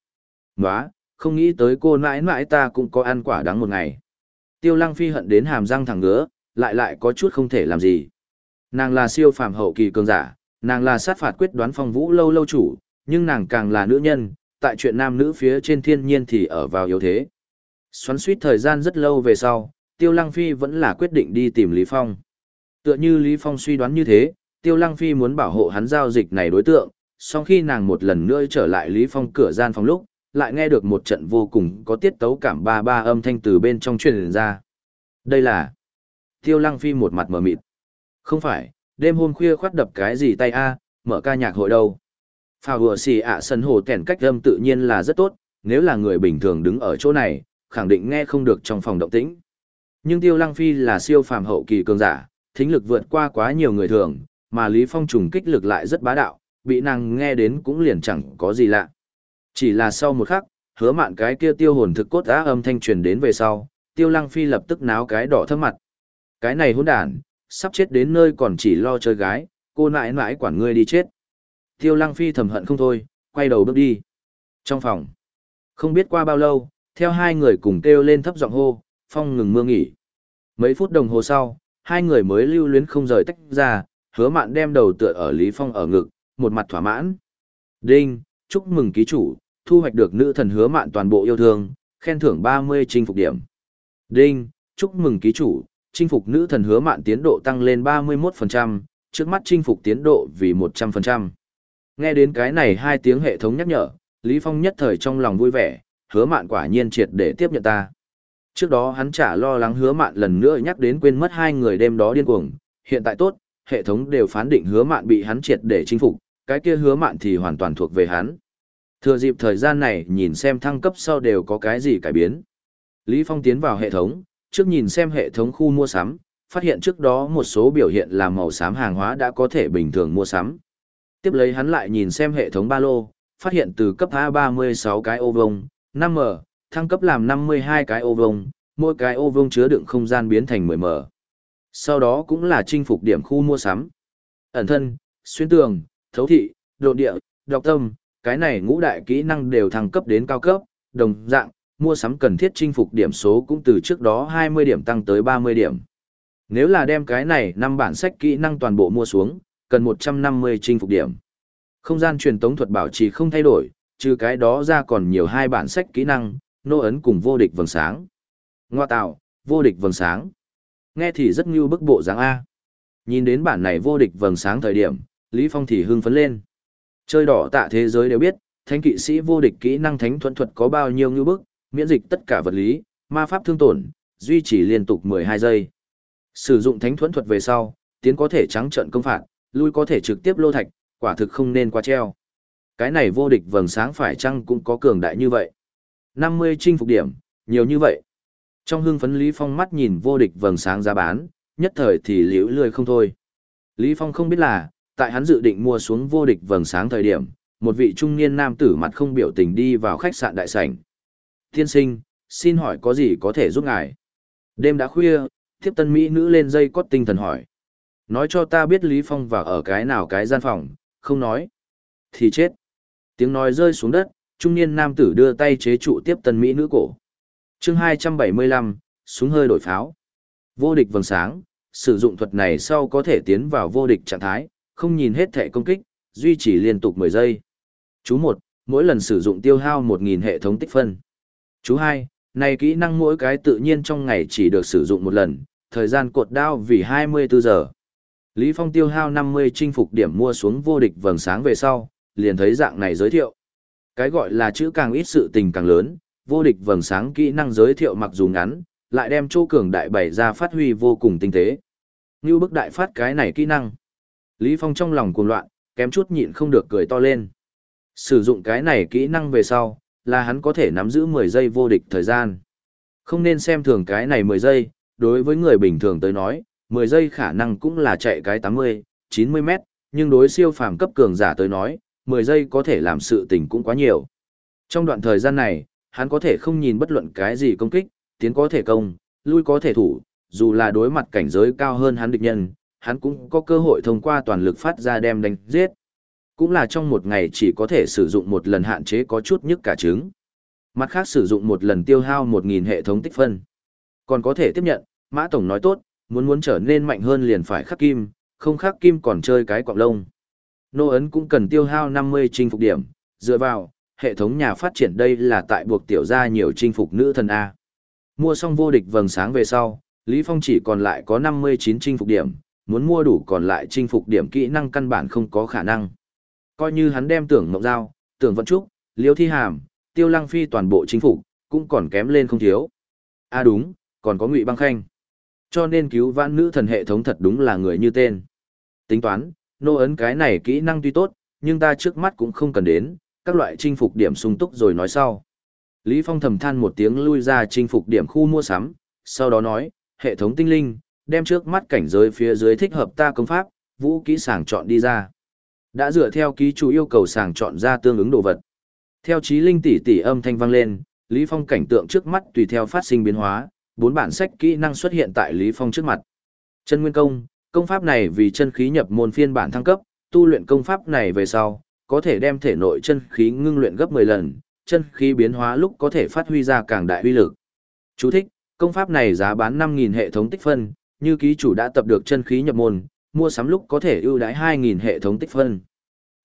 A: Nóa, không nghĩ tới cô nãi nãi ta cũng có ăn quả đắng một ngày. Tiêu lăng phi hận đến hàm răng thẳng ngứa, lại lại có chút không thể làm gì. Nàng là siêu phàm hậu kỳ cường giả, nàng là sát phạt quyết đoán phong vũ lâu lâu chủ, nhưng nàng càng là nữ nhân, tại chuyện nam nữ phía trên thiên nhiên thì ở vào yếu thế. Xoắn suýt thời gian rất lâu về sau, Tiêu Lăng Phi vẫn là quyết định đi tìm Lý Phong. Tựa như Lý Phong suy đoán như thế, Tiêu Lăng Phi muốn bảo hộ hắn giao dịch này đối tượng, sau khi nàng một lần nữa trở lại Lý Phong cửa gian phòng lúc, lại nghe được một trận vô cùng có tiết tấu cảm ba ba âm thanh từ bên trong truyền ra. Đây là... Tiêu Lăng Phi một mặt mở mịt. Không phải, đêm hôm khuya khoát đập cái gì tay a, mở ca nhạc hội đâu. Phà vừa xì ạ sân hồ kèn cách âm tự nhiên là rất tốt, nếu là người bình thường đứng ở chỗ này, khẳng định nghe không được trong phòng động tĩnh. Nhưng Tiêu Lăng Phi là siêu phàm hậu kỳ cường giả, thính lực vượt qua quá nhiều người thường, mà Lý Phong trùng kích lực lại rất bá đạo, bị nàng nghe đến cũng liền chẳng có gì lạ. Chỉ là sau một khắc, hứa mạn cái kia tiêu hồn thực cốt á âm thanh truyền đến về sau, tiêu lăng phi lập tức náo cái đỏ thơm mặt. Cái này hỗn đản, sắp chết đến nơi còn chỉ lo chơi gái, cô nãi nãi quản ngươi đi chết. Tiêu lăng phi thầm hận không thôi, quay đầu bước đi. Trong phòng, không biết qua bao lâu, theo hai người cùng kêu lên thấp giọng hô, phong ngừng mưa nghỉ. Mấy phút đồng hồ sau, hai người mới lưu luyến không rời tách ra, hứa mạn đem đầu tựa ở Lý Phong ở ngực, một mặt thỏa mãn. Đinh, chúc mừng ký chủ, thu hoạch được nữ thần hứa mạn toàn bộ yêu thương, khen thưởng 30 chinh phục điểm. Đinh, chúc mừng ký chủ, chinh phục nữ thần hứa mạn tiến độ tăng lên 31%, trước mắt chinh phục tiến độ vì 100%. Nghe đến cái này hai tiếng hệ thống nhắc nhở, Lý Phong nhất thời trong lòng vui vẻ, hứa mạn quả nhiên triệt để tiếp nhận ta. Trước đó hắn chả lo lắng hứa mạn lần nữa nhắc đến quên mất hai người đêm đó điên cuồng, hiện tại tốt, hệ thống đều phán định hứa mạn bị hắn triệt để chinh phục, cái kia hứa mạn thì hoàn toàn thuộc về hắn. Thừa dịp thời gian này nhìn xem thăng cấp sau đều có cái gì cải biến. Lý Phong tiến vào hệ thống, trước nhìn xem hệ thống khu mua sắm, phát hiện trước đó một số biểu hiện là màu xám hàng hóa đã có thể bình thường mua sắm. Tiếp lấy hắn lại nhìn xem hệ thống ba lô, phát hiện từ cấp A36 cái ô vông, 5M, thăng cấp làm 52 cái ô vông, mỗi cái ô vông chứa đựng không gian biến thành 10M. Sau đó cũng là chinh phục điểm khu mua sắm. Ẩn thân, xuyên tường, thấu thị, độ địa, đọc tâm, cái này ngũ đại kỹ năng đều thăng cấp đến cao cấp, đồng dạng, mua sắm cần thiết chinh phục điểm số cũng từ trước đó 20 điểm tăng tới 30 điểm. Nếu là đem cái này năm bản sách kỹ năng toàn bộ mua xuống, cần 150 chinh phục điểm. Không gian truyền tống thuật bảo trì không thay đổi, trừ cái đó ra còn nhiều hai bản sách kỹ năng, nô ấn cùng vô địch vầng sáng. Ngoa tạo, vô địch vầng sáng. Nghe thì rất như bức bộ dáng A. Nhìn đến bản này vô địch vầng sáng thời điểm, Lý Phong thì hưng phấn lên. Chơi đỏ tạ thế giới đều biết, thánh kỵ sĩ vô địch kỹ năng thánh thuẫn thuật có bao nhiêu ngưu bức, miễn dịch tất cả vật lý, ma pháp thương tổn, duy trì liên tục 12 giây. Sử dụng thánh thuẫn thuật về sau, tiến có thể trắng trận công phạt, lui có thể trực tiếp lô thạch, quả thực không nên qua treo. Cái này vô địch vầng sáng phải chăng cũng có cường đại như vậy. 50 chinh phục điểm, nhiều như vậy. Trong hương phấn Lý Phong mắt nhìn vô địch vầng sáng giá bán, nhất thời thì liễu lười không thôi. Lý Phong không biết là, tại hắn dự định mua xuống vô địch vầng sáng thời điểm, một vị trung niên nam tử mặt không biểu tình đi vào khách sạn đại sảnh. Tiên sinh, xin hỏi có gì có thể giúp ngài? Đêm đã khuya, tiếp tân mỹ nữ lên dây cót tinh thần hỏi. Nói cho ta biết Lý Phong vào ở cái nào cái gian phòng, không nói. Thì chết. Tiếng nói rơi xuống đất, trung niên nam tử đưa tay chế trụ tiếp tân mỹ nữ cổ. chương 275, súng hơi đổi pháo. Vô địch vầng sáng, sử dụng thuật này sau có thể tiến vào vô địch trạng thái, không nhìn hết thể công kích, duy trì liên tục 10 giây. Chú 1, mỗi lần sử dụng tiêu hao 1.000 hệ thống tích phân. Chú 2, này kỹ năng mỗi cái tự nhiên trong ngày chỉ được sử dụng một lần, thời gian cột đao vì 24 giờ. Lý Phong tiêu hao 50 chinh phục điểm mua xuống vô địch vầng sáng về sau, liền thấy dạng này giới thiệu. Cái gọi là chữ càng ít sự tình càng lớn, vô địch vầng sáng kỹ năng giới thiệu mặc dù ngắn, lại đem chỗ cường đại bày ra phát huy vô cùng tinh tế. Như bức đại phát cái này kỹ năng. Lý Phong trong lòng cuồng loạn, kém chút nhịn không được cười to lên. Sử dụng cái này kỹ năng về sau, là hắn có thể nắm giữ 10 giây vô địch thời gian. Không nên xem thường cái này 10 giây, đối với người bình thường tới nói, 10 giây khả năng cũng là chạy cái 80, 90 mét, nhưng đối siêu phàm cấp cường giả tới nói, 10 giây có thể làm sự tình cũng quá nhiều. Trong đoạn thời gian này, hắn có thể không nhìn bất luận cái gì công kích, tiến có thể công, lui có thể thủ, dù là đối mặt cảnh giới cao hơn hắn địch nhân, hắn cũng có cơ hội thông qua toàn lực phát ra đem đánh giết. Cũng là trong một ngày chỉ có thể sử dụng một lần hạn chế có chút nhức cả trứng. Mặt khác sử dụng một lần tiêu hao 1.000 hệ thống tích phân. Còn có thể tiếp nhận, Mã Tổng nói tốt, muốn muốn trở nên mạnh hơn liền phải khắc kim, không khắc kim còn chơi cái quạng lông. Nô ấn cũng cần tiêu hao 50 chinh phục điểm, dựa vào, hệ thống nhà phát triển đây là tại buộc tiểu gia nhiều chinh phục nữ thần A. Mua xong vô địch vầng sáng về sau, Lý Phong chỉ còn lại có 59 chinh phục điểm, muốn mua đủ còn lại chinh phục điểm kỹ năng căn bản không có khả năng. Coi như hắn đem tưởng mộng giao, tưởng vận trúc, liêu thi hàm, tiêu lăng phi toàn bộ chính phục, cũng còn kém lên không thiếu. À đúng, còn có ngụy băng khanh. Cho nên cứu vãn nữ thần hệ thống thật đúng là người như tên. Tính toán, nô ấn cái này kỹ năng tuy tốt, nhưng ta trước mắt cũng không cần đến, các loại chinh phục điểm sung túc rồi nói sau. Lý Phong thầm than một tiếng lui ra chinh phục điểm khu mua sắm, sau đó nói, hệ thống tinh linh, đem trước mắt cảnh giới phía dưới thích hợp ta công pháp, vũ kỹ sàng chọn đi ra. Đã dựa theo ký chủ yêu cầu sàng chọn ra tương ứng đồ vật. Theo trí linh tỷ tỷ âm thanh vang lên, Lý Phong cảnh tượng trước mắt tùy theo phát sinh biến hóa, bốn bản sách kỹ năng xuất hiện tại Lý Phong trước mặt. Chân Nguyên Công, công pháp này vì chân khí nhập môn phiên bản thăng cấp, tu luyện công pháp này về sau, có thể đem thể nội chân khí ngưng luyện gấp 10 lần, chân khí biến hóa lúc có thể phát huy ra càng đại uy lực. Chú thích, công pháp này giá bán 5.000 hệ thống tích phân, như ký chủ đã tập được chân khí nhập môn, mua sắm lúc có thể ưu đãi 2.000 hệ thống tích phân.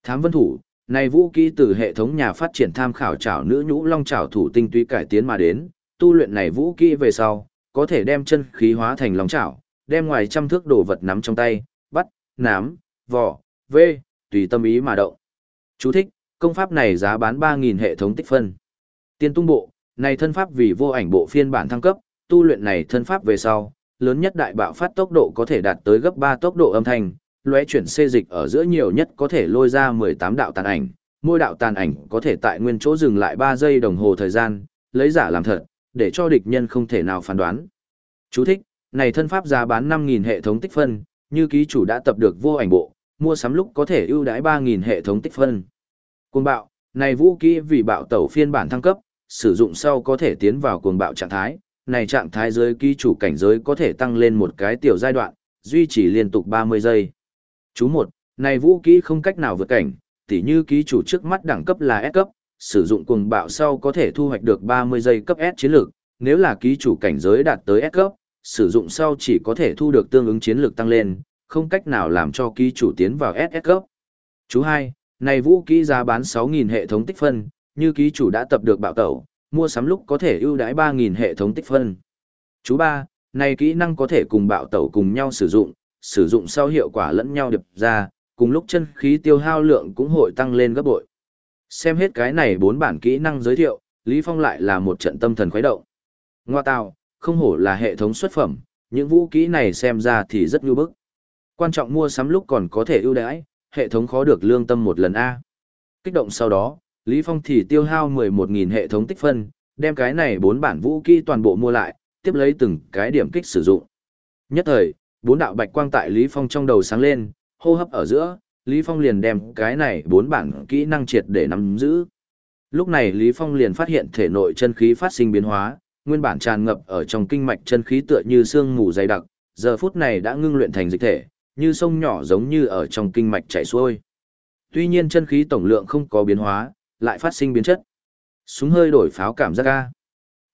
A: Thám vân thủ, này vũ kỹ từ hệ thống nhà phát triển tham khảo trảo nữ nhũ long trảo thủ tinh túy cải tiến mà đến, tu luyện này vũ kỹ về sau, có thể đem chân khí hóa thành long trảo, đem ngoài trăm thước đồ vật nắm trong tay, bắt, nám, vỏ, vê, tùy tâm ý mà động. Chú thích, công pháp này giá bán 3.000 hệ thống tích phân. Tiên tung bộ, này thân pháp vì vô ảnh bộ phiên bản thăng cấp, tu luyện này thân pháp về sau, lớn nhất đại bạo phát tốc độ có thể đạt tới gấp 3 tốc độ âm thanh, lóe chuyển xê dịch ở giữa nhiều nhất có thể lôi ra 18 đạo tàn ảnh, mỗi đạo tàn ảnh có thể tại nguyên chỗ dừng lại 3 giây đồng hồ thời gian, lấy giả làm thật, để cho địch nhân không thể nào phán đoán. Chú thích, này thân pháp giá bán 5.000 hệ thống tích phân, như ký chủ đã tập được vô ảnh bộ, mua sắm lúc có thể ưu đãi 3000 hệ thống tích phân. Cuồng bạo, này vũ khí vì bạo tẩu phiên bản thăng cấp, sử dụng sau có thể tiến vào cuồng bạo trạng thái, này trạng thái giới ký chủ cảnh giới có thể tăng lên một cái tiểu giai đoạn, duy trì liên tục 30 giây. Chú 1, này vũ kỹ không cách nào vượt cảnh, tỉ như ký chủ trước mắt đẳng cấp là S cấp, sử dụng cuồng bạo sau có thể thu hoạch được 30 giây cấp S chiến lược, nếu là ký chủ cảnh giới đạt tới S cấp, sử dụng sau chỉ có thể thu được tương ứng chiến lược tăng lên, không cách nào làm cho ký chủ tiến vào SS cấp. Chú 2, này vũ kỹ giá bán 6.000 hệ thống tích phân, như ký chủ đã tập được bạo tẩu, mua sắm lúc có thể ưu đãi 3.000 hệ thống tích phân. Chú ba, này kỹ năng có thể cùng bạo tẩu cùng nhau sử dụng, sử dụng sau hiệu quả lẫn nhau điệp ra, cùng lúc chân khí tiêu hao lượng cũng hội tăng lên gấp bội. Xem hết cái này bốn bản kỹ năng giới thiệu, Lý Phong lại là một trận tâm thần khuấy động. Ngoa tào, không hổ là hệ thống xuất phẩm, những vũ kỹ này xem ra thì rất nhu bức. Quan trọng mua sắm lúc còn có thể ưu đãi, hệ thống khó được lương tâm một lần A. Kích động sau đó, Lý Phong thì tiêu hao 11.000 hệ thống tích phân, đem cái này bốn bản vũ kỹ toàn bộ mua lại, tiếp lấy từng cái điểm kích sử dụng. Nhất thời, bốn đạo bạch quang tại Lý Phong trong đầu sáng lên, hô hấp ở giữa, Lý Phong liền đem cái này bốn bản kỹ năng triệt để nắm giữ. Lúc này Lý Phong liền phát hiện thể nội chân khí phát sinh biến hóa, nguyên bản tràn ngập ở trong kinh mạch chân khí tựa như xương mù dày đặc, giờ phút này đã ngưng luyện thành dịch thể, như sông nhỏ giống như ở trong kinh mạch chảy xuôi. Tuy nhiên chân khí tổng lượng không có biến hóa, lại phát sinh biến chất. Súng hơi đổi pháo cảm giác ga.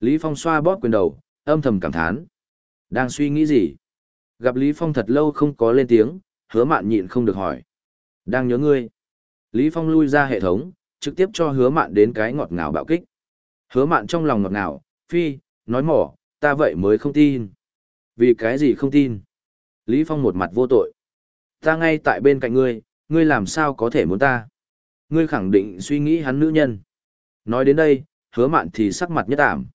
A: Lý Phong xoa bóp quyền đầu, âm thầm cảm thán. Đang suy nghĩ gì? Gặp Lý Phong thật lâu không có lên tiếng, hứa mạn nhịn không được hỏi. Đang nhớ ngươi. Lý Phong lui ra hệ thống, trực tiếp cho hứa mạn đến cái ngọt ngào bạo kích. Hứa mạn trong lòng ngọt ngào, phi, nói mỏ, ta vậy mới không tin. Vì cái gì không tin? Lý Phong một mặt vô tội. Ta ngay tại bên cạnh ngươi, ngươi làm sao có thể muốn ta? Ngươi khẳng định suy nghĩ hắn nữ nhân. Nói đến đây, hứa mạn thì sắc mặt nhất ảm.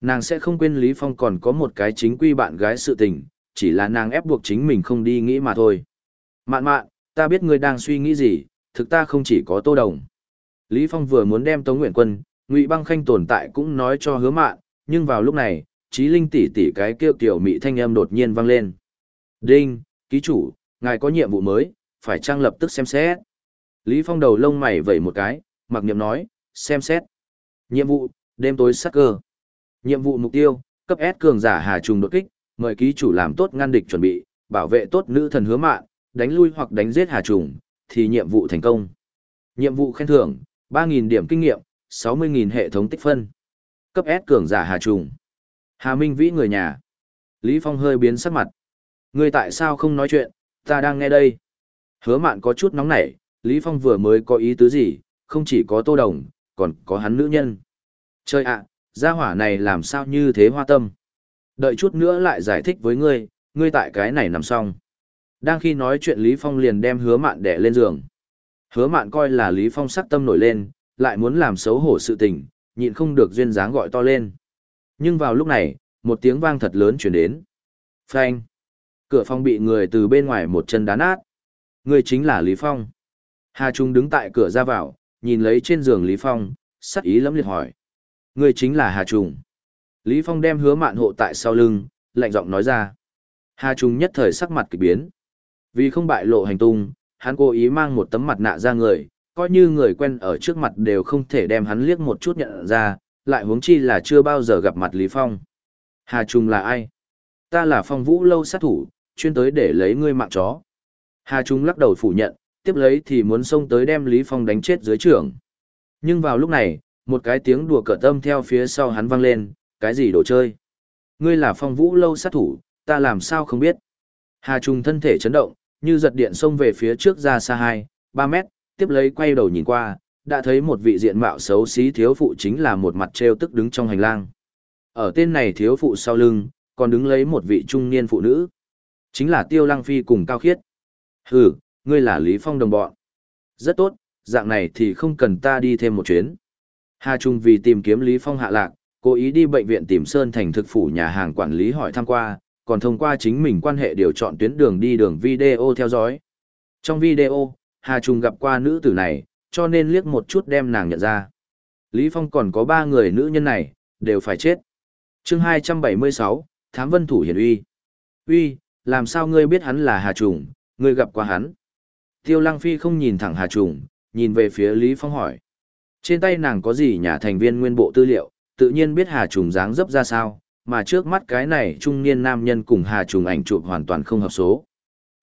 A: Nàng sẽ không quên Lý Phong còn có một cái chính quy bạn gái sự tình, chỉ là nàng ép buộc chính mình không đi nghĩ mà thôi. Mạn mạn, ta biết ngươi đang suy nghĩ gì, thực ta không chỉ có tô đồng. Lý Phong vừa muốn đem Tống Nguyện Quân, Ngụy Băng Khanh tồn tại cũng nói cho hứa mạn, nhưng vào lúc này, trí linh tỷ tỷ cái kêu tiểu mị thanh âm đột nhiên vang lên. Đinh, ký chủ, ngài có nhiệm vụ mới, phải trang lập tức xem xét. Lý Phong đầu lông mày vẩy một cái, mặc niệm nói, xem xét. Nhiệm vụ, đêm tối sắc cơ. Nhiệm vụ mục tiêu, cấp S cường giả hà trùng đột kích, mời ký chủ làm tốt ngăn địch chuẩn bị, bảo vệ tốt nữ thần hứa mạn, đánh lui hoặc đánh giết hà trùng, thì nhiệm vụ thành công. Nhiệm vụ khen thưởng, 3.000 điểm kinh nghiệm, 60.000 hệ thống tích phân. Cấp S cường giả hà trùng. Hà Minh Vĩ người nhà. Lý Phong hơi biến sắc mặt. Người tại sao không nói chuyện, ta đang nghe đây. Hứa mạn có chút nóng nảy, Lý Phong vừa mới có ý tứ gì, không chỉ có tô đồng, còn có hắn nữ nhân. Chơi ạ, gia hỏa này làm sao như thế hoa tâm. Đợi chút nữa lại giải thích với ngươi, ngươi tại cái này nằm xong. Đang khi nói chuyện Lý Phong liền đem hứa mạn đẻ lên giường. Hứa mạn coi là Lý Phong sắc tâm nổi lên, lại muốn làm xấu hổ sự tình, nhịn không được duyên dáng gọi to lên. Nhưng vào lúc này, một tiếng vang thật lớn chuyển đến. Phanh! Cửa phòng bị người từ bên ngoài một chân đá nát. Người chính là Lý Phong. Hà Trung đứng tại cửa ra vào, nhìn lấy trên giường Lý Phong, sắc ý lẫm liệt hỏi. Người chính là Hà Trung. Lý Phong đem hứa mạn hộ tại sau lưng, lạnh giọng nói ra. Hà Trung nhất thời sắc mặt kỳ biến. Vì không bại lộ hành tung, hắn cố ý mang một tấm mặt nạ ra người, coi như người quen ở trước mặt đều không thể đem hắn liếc một chút nhận ra, lại huống chi là chưa bao giờ gặp mặt Lý Phong. Hà Trung là ai? Ta là phong vũ lâu sát thủ, chuyên tới để lấy ngươi mạng chó. Hà Trung lắc đầu phủ nhận, tiếp lấy thì muốn xông tới đem Lý Phong đánh chết dưới trưởng. Nhưng vào lúc này, một cái tiếng đùa cợt tâm theo phía sau hắn vang lên, cái gì đồ chơi? Ngươi là phong vũ lâu sát thủ, ta làm sao không biết? Hà Trung thân thể chấn động, như giật điện xông về phía trước ra xa 2, 3 mét, tiếp lấy quay đầu nhìn qua, đã thấy một vị diện mạo xấu xí thiếu phụ chính là một mặt treo tức đứng trong hành lang. Ở tên này thiếu phụ sau lưng, còn đứng lấy một vị trung niên phụ nữ. Chính là Tiêu Lăng Phi cùng Cao Khiết. Hừ, ngươi là Lý Phong đồng bọn. Rất tốt, dạng này thì không cần ta đi thêm một chuyến. Hà Trung vì tìm kiếm Lý Phong hạ lạc, cố ý đi bệnh viện tìm Sơn thành thực phủ nhà hàng quản lý hỏi thăm qua, còn thông qua chính mình quan hệ điều chọn tuyến đường đi đường video theo dõi. Trong video, Hà Trung gặp qua nữ tử này, cho nên liếc một chút đem nàng nhận ra. Lý Phong còn có ba người nữ nhân này, đều phải chết. chương 276, Thám Vân Thủ Hiển Uy. Uy, làm sao ngươi biết hắn là Hà Trùng, ngươi gặp qua hắn? Tiêu Lăng Phi không nhìn thẳng Hà Trùng, nhìn về phía Lý Phong hỏi. Trên tay nàng có gì nhà thành viên nguyên bộ tư liệu, tự nhiên biết Hà Trùng dáng dấp ra sao, mà trước mắt cái này trung niên nam nhân cùng Hà Trùng ảnh chụp hoàn toàn không hợp số.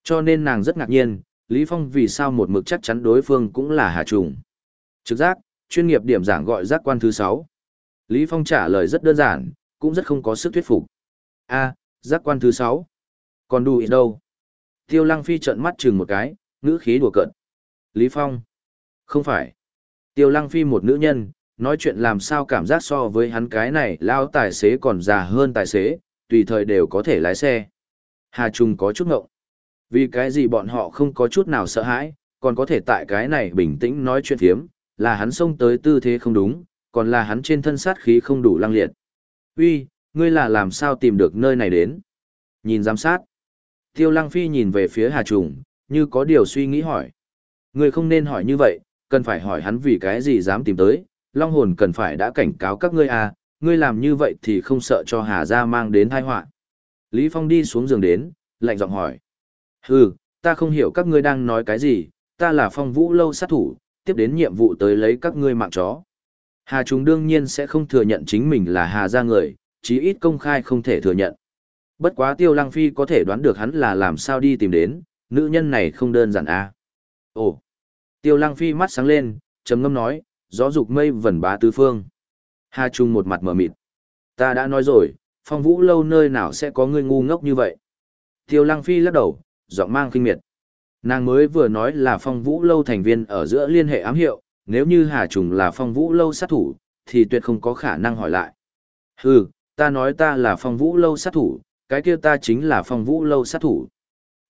A: Cho nên nàng rất ngạc nhiên, Lý Phong vì sao một mực chắc chắn đối phương cũng là Hà Trùng. Trực giác, chuyên nghiệp điểm giảng gọi giác quan thứ 6. Lý Phong trả lời rất đơn giản, cũng rất không có sức thuyết phục. A, giác quan thứ 6. Còn đủ ít đâu? Tiêu Lăng Phi trợn mắt chừng một cái, ngữ khí đùa cợt. Lý Phong. Không phải. Tiêu Lăng Phi một nữ nhân, nói chuyện làm sao cảm giác so với hắn cái này lao tài xế còn già hơn tài xế, tùy thời đều có thể lái xe. Hà Trung có chút ngộng. Vì cái gì bọn họ không có chút nào sợ hãi, còn có thể tại cái này bình tĩnh nói chuyện thiếm, là hắn xông tới tư thế không đúng, còn là hắn trên thân sát khí không đủ lăng liệt. Uy, ngươi là làm sao tìm được nơi này đến? Nhìn giám sát. Tiêu Lăng Phi nhìn về phía Hà Trùng, như có điều suy nghĩ hỏi. người không nên hỏi như vậy, cần phải hỏi hắn vì cái gì dám tìm tới, Long hồn cần phải đã cảnh cáo các ngươi à, ngươi làm như vậy thì không sợ cho Hà gia mang đến tai họa. Lý Phong đi xuống giường đến, lạnh giọng hỏi. Hừ, ta không hiểu các ngươi đang nói cái gì, ta là phong vũ lâu sát thủ, tiếp đến nhiệm vụ tới lấy các ngươi mạng chó. Hà Trung đương nhiên sẽ không thừa nhận chính mình là Hà gia người, chí ít công khai không thể thừa nhận. Bất quá Tiêu Lăng Phi có thể đoán được hắn là làm sao đi tìm đến, nữ nhân này không đơn giản a. À. Ồ. Tiêu Lăng Phi mắt sáng lên, trầm ngâm nói, gió dục mây vẩn bá tứ phương. Hà Trung một mặt mở mịt. Ta đã nói rồi, phong vũ lâu nơi nào sẽ có người ngu ngốc như vậy. Tiêu Lăng Phi lắc đầu, giọng mang kinh miệt. Nàng mới vừa nói là phong vũ lâu thành viên ở giữa liên hệ ám hiệu, nếu như Hà Trùng là phong vũ lâu sát thủ, thì tuyệt không có khả năng hỏi lại. Hừ, ta nói ta là phong vũ lâu sát thủ, cái kia ta chính là phong vũ lâu sát thủ.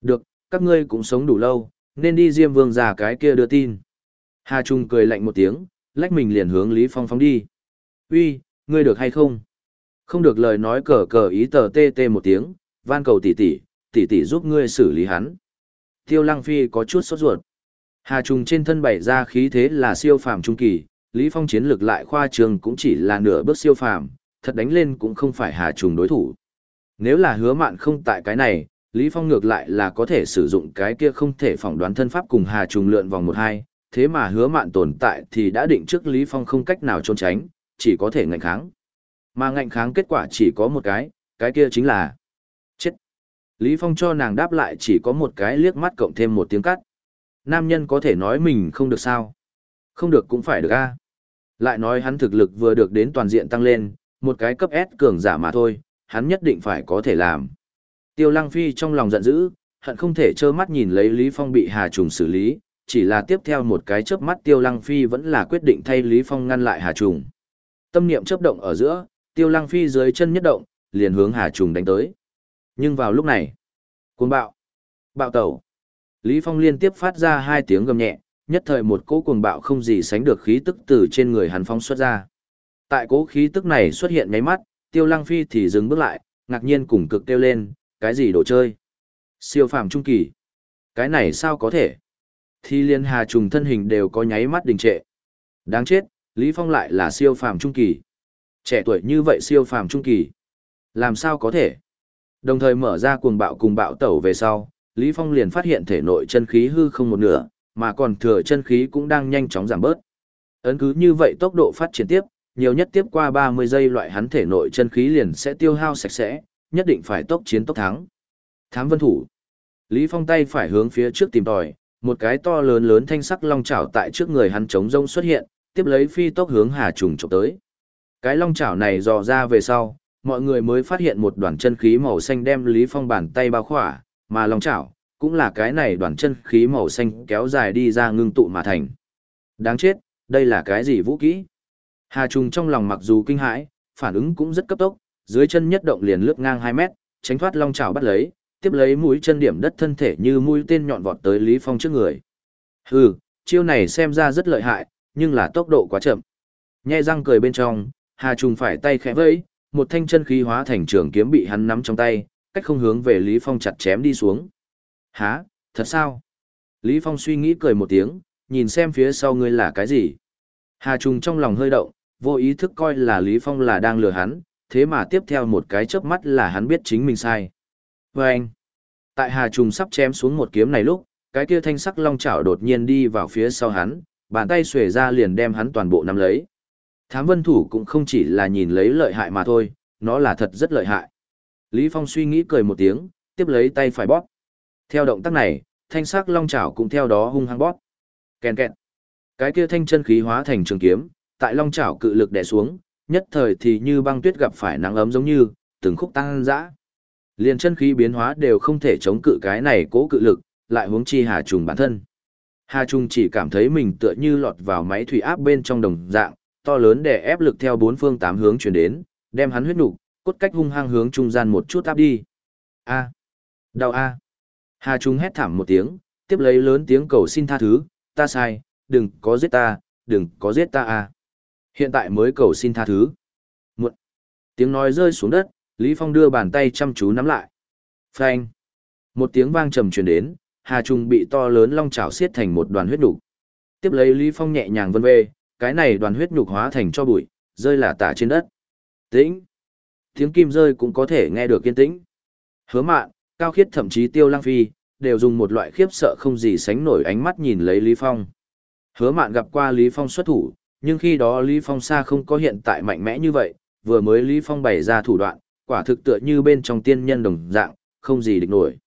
A: Được, các ngươi cũng sống đủ lâu, nên đi Diêm Vương già cái kia đưa tin. Hà Trung cười lạnh một tiếng, lách mình liền hướng Lý Phong phóng đi. Uy, ngươi được hay không? Không được lời nói cờ cờ ý tờ tê tê một tiếng, van cầu tỷ tỷ, tỷ tỷ giúp ngươi xử lý hắn. Tiêu Lăng Phi có chút sốt ruột. Hà Trung trên thân bảy ra khí thế là siêu phàm trung kỳ, Lý Phong chiến lược lại khoa trường cũng chỉ là nửa bước siêu phàm, thật đánh lên cũng không phải Hà Trung đối thủ. Nếu là hứa mạn không tại cái này, Lý Phong ngược lại là có thể sử dụng cái kia không thể phỏng đoán thân pháp cùng Hà trùng lượn vòng một hai, thế mà hứa mạn tồn tại thì đã định trước Lý Phong không cách nào trốn tránh, chỉ có thể ngạnh kháng. Mà ngạnh kháng kết quả chỉ có một cái, cái kia chính là chết. Lý Phong cho nàng đáp lại chỉ có một cái liếc mắt cộng thêm một tiếng cắt. Nam nhân có thể nói mình không được sao? Không được cũng phải được a. Lại nói hắn thực lực vừa được đến toàn diện tăng lên, một cái cấp S cường giả mà thôi, hắn nhất định phải có thể làm. Tiêu Lăng Phi trong lòng giận dữ, hận không thể trơ mắt nhìn lấy Lý Phong bị Hà Trùng xử lý, chỉ là tiếp theo một cái chớp mắt Tiêu Lăng Phi vẫn là quyết định thay Lý Phong ngăn lại Hà Trùng. Tâm niệm chớp động ở giữa, Tiêu Lăng Phi dưới chân nhất động, liền hướng Hà Trùng đánh tới. Nhưng vào lúc này, cuồng bạo, bạo tẩu. Lý Phong liên tiếp phát ra hai tiếng gầm nhẹ, nhất thời một cỗ cuồng bạo không gì sánh được khí tức từ trên người hắn phong xuất ra. Tại cỗ khí tức này xuất hiện nháy mắt, Tiêu Lăng Phi thì dừng bước lại, ngạc nhiên cùng cực kêu lên, cái gì đồ chơi? Siêu phàm trung kỳ. Cái này sao có thể? Thì liên hà trùng thân hình đều có nháy mắt đình trệ. Đáng chết, Lý Phong lại là siêu phàm trung kỳ. Trẻ tuổi như vậy siêu phàm trung kỳ. Làm sao có thể? Đồng thời mở ra cuồng bạo cùng bạo tẩu về sau, Lý Phong liền phát hiện thể nội chân khí hư không một nửa, mà còn thừa chân khí cũng đang nhanh chóng giảm bớt. Ấn cứ như vậy tốc độ phát triển tiếp, nhiều nhất tiếp qua 30 giây loại hắn thể nội chân khí liền sẽ tiêu hao sạch sẽ, nhất định phải tốc chiến tốc thắng. Thám vân thủ. Lý Phong tay phải hướng phía trước tìm tòi, một cái to lớn lớn thanh sắc long chảo tại trước người hắn trống rông xuất hiện, tiếp lấy phi tốc hướng Hà Trùng chụp tới. Cái long chảo này dò ra về sau, mọi người mới phát hiện một đoàn chân khí màu xanh đem Lý Phong bàn tay bao khỏa, mà long chảo cũng là cái này đoàn chân khí màu xanh kéo dài đi ra ngưng tụ mà thành. Đáng chết, đây là cái gì vũ kỹ? Hà Trùng trong lòng mặc dù kinh hãi, phản ứng cũng rất cấp tốc, dưới chân nhất động liền lướt ngang 2 mét, tránh thoát long trảo bắt lấy, tiếp lấy mũi chân điểm đất thân thể như mũi tên nhọn vọt tới Lý Phong trước người. Hừ, chiêu này xem ra rất lợi hại, nhưng là tốc độ quá chậm. Nhe răng cười bên trong, Hà Trùng phải tay khẽ vẫy, một thanh chân khí hóa thành trường kiếm bị hắn nắm trong tay, cách không hướng về Lý Phong chặt chém đi xuống. Hả, thật sao? Lý Phong suy nghĩ cười một tiếng, nhìn xem phía sau ngươi là cái gì. Hà Trùng trong lòng hơi động, vô ý thức coi là Lý Phong là đang lừa hắn, thế mà tiếp theo một cái chớp mắt là hắn biết chính mình sai. Và anh, tại Hà Trùng sắp chém xuống một kiếm này lúc, cái kia thanh sắc long chảo đột nhiên đi vào phía sau hắn, bàn tay xuề ra liền đem hắn toàn bộ nắm lấy. Thám vân thủ cũng không chỉ là nhìn lấy lợi hại mà thôi, nó là thật rất lợi hại. Lý Phong suy nghĩ cười một tiếng, tiếp lấy tay phải bóp. Theo động tác này, thanh sắc long chảo cũng theo đó hung hăng bóp. Kèn kẹt. Cái kia thanh chân khí hóa thành trường kiếm, tại long chảo cự lực đè xuống, nhất thời thì như băng tuyết gặp phải nắng ấm giống như, từng khúc tăng dã. Liền chân khí biến hóa đều không thể chống cự cái này cố cự lực, lại huống chi Hà Trùng bản thân. Hà Trùng chỉ cảm thấy mình tựa như lọt vào máy thủy áp bên trong đồng dạng, to lớn để ép lực theo bốn phương tám hướng chuyển đến, đem hắn huyết nục, cốt cách hung hăng hướng trung gian một chút áp đi. A. Đau A. Hà Trung hét thảm một tiếng, tiếp lấy lớn tiếng cầu xin tha thứ, ta sai, đừng có giết ta, đừng có giết ta à. Hiện tại mới cầu xin tha thứ. Một tiếng nói rơi xuống đất, Lý Phong đưa bàn tay chăm chú nắm lại. Phanh. Một tiếng vang trầm truyền đến, Hà Trung bị to lớn long chảo xiết thành một đoàn huyết nhục. Tiếp lấy Lý Phong nhẹ nhàng vân về, cái này đoàn huyết nhục hóa thành cho bụi, rơi là tả trên đất. Tĩnh. Tiếng kim rơi cũng có thể nghe được kiên tĩnh. Hứa mạn, cao khiết thậm chí tiêu lang phi, đều dùng một loại khiếp sợ không gì sánh nổi ánh mắt nhìn lấy Lý Phong. Hứa mạn gặp qua Lý Phong xuất thủ, nhưng khi đó Lý Phong xa không có hiện tại mạnh mẽ như vậy, vừa mới Lý Phong bày ra thủ đoạn, quả thực tựa như bên trong tiên nhân đồng dạng, không gì địch nổi.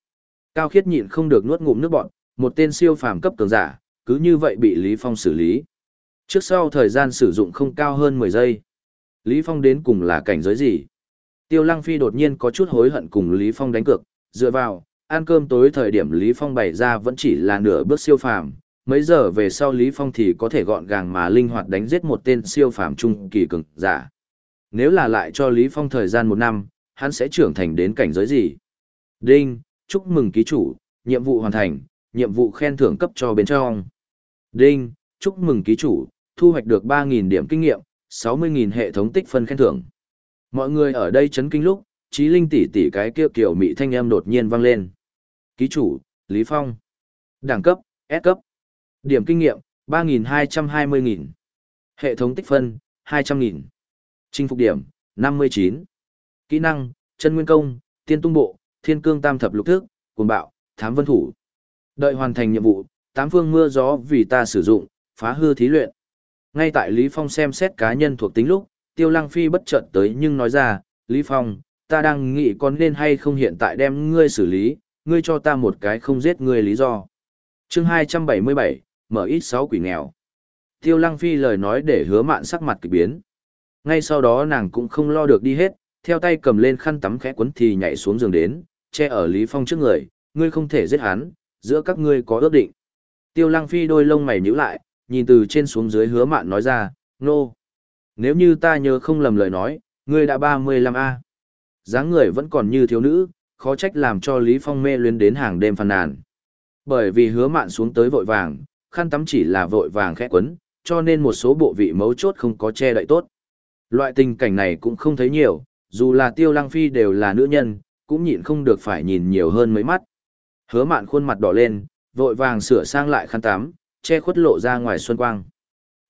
A: Cao khiết nhịn không được nuốt ngụm nước bọn, một tên siêu phàm cấp cường giả, cứ như vậy bị Lý Phong xử lý. Trước sau thời gian sử dụng không cao hơn 10 giây. Lý Phong đến cùng là cảnh giới gì? Tiêu Lăng Phi đột nhiên có chút hối hận cùng Lý Phong đánh cược, dựa vào, ăn cơm tối thời điểm Lý Phong bày ra vẫn chỉ là nửa bước siêu phàm, mấy giờ về sau Lý Phong thì có thể gọn gàng mà linh hoạt đánh giết một tên siêu phàm trung kỳ cường giả. Nếu là lại cho Lý Phong thời gian một năm, hắn sẽ trưởng thành đến cảnh giới gì? Đinh, chúc mừng ký chủ, nhiệm vụ hoàn thành, nhiệm vụ khen thưởng cấp cho bên trong. Đinh, chúc mừng ký chủ, thu hoạch được 3.000 điểm kinh nghiệm, 60.000 hệ thống tích phân khen thưởng. Mọi người ở đây chấn kinh lúc, trí linh tỷ tỷ cái kia kiểu mị thanh âm đột nhiên vang lên. Ký chủ, Lý Phong. Đẳng cấp, S cấp. Điểm kinh nghiệm, 3.220.000. Hệ thống tích phân, 200.000. Chinh phục điểm, 59. Kỹ năng, chân nguyên công, tiên tung bộ, thiên cương tam thập lục thức, cuồng bạo, thám vân thủ. Đợi hoàn thành nhiệm vụ, tám phương mưa gió vì ta sử dụng, phá hư thí luyện. Ngay tại Lý Phong xem xét cá nhân thuộc tính lúc, Tiêu Lăng Phi bất chợt tới nhưng nói ra, Lý Phong, ta đang nghĩ con nên hay không hiện tại đem ngươi xử lý, ngươi cho ta một cái không giết ngươi lý do. Chương 277, mở ít sáu quỷ nghèo. Tiêu Lăng Phi lời nói để hứa mạn sắc mặt kỳ biến. Ngay sau đó nàng cũng không lo được đi hết, theo tay cầm lên khăn tắm khẽ quấn thì nhảy xuống giường đến, che ở Lý Phong trước người, ngươi không thể giết hắn, giữa các ngươi có ước định. Tiêu Lăng Phi đôi lông mày nhíu lại, nhìn từ trên xuống dưới hứa mạn nói ra, nô. No. Nếu như ta nhớ không lầm lời nói, ngươi đã 35A. dáng người vẫn còn như thiếu nữ, khó trách làm cho Lý Phong mê luyến đến hàng đêm phàn nàn. Bởi vì hứa mạn xuống tới vội vàng, khăn tắm chỉ là vội vàng khẽ quấn, cho nên một số bộ vị mấu chốt không có che đậy tốt. Loại tình cảnh này cũng không thấy nhiều, dù là tiêu lăng phi đều là nữ nhân, cũng nhịn không được phải nhìn nhiều hơn mấy mắt. Hứa mạn khuôn mặt đỏ lên, vội vàng sửa sang lại khăn tắm, che khuất lộ ra ngoài xuân quang.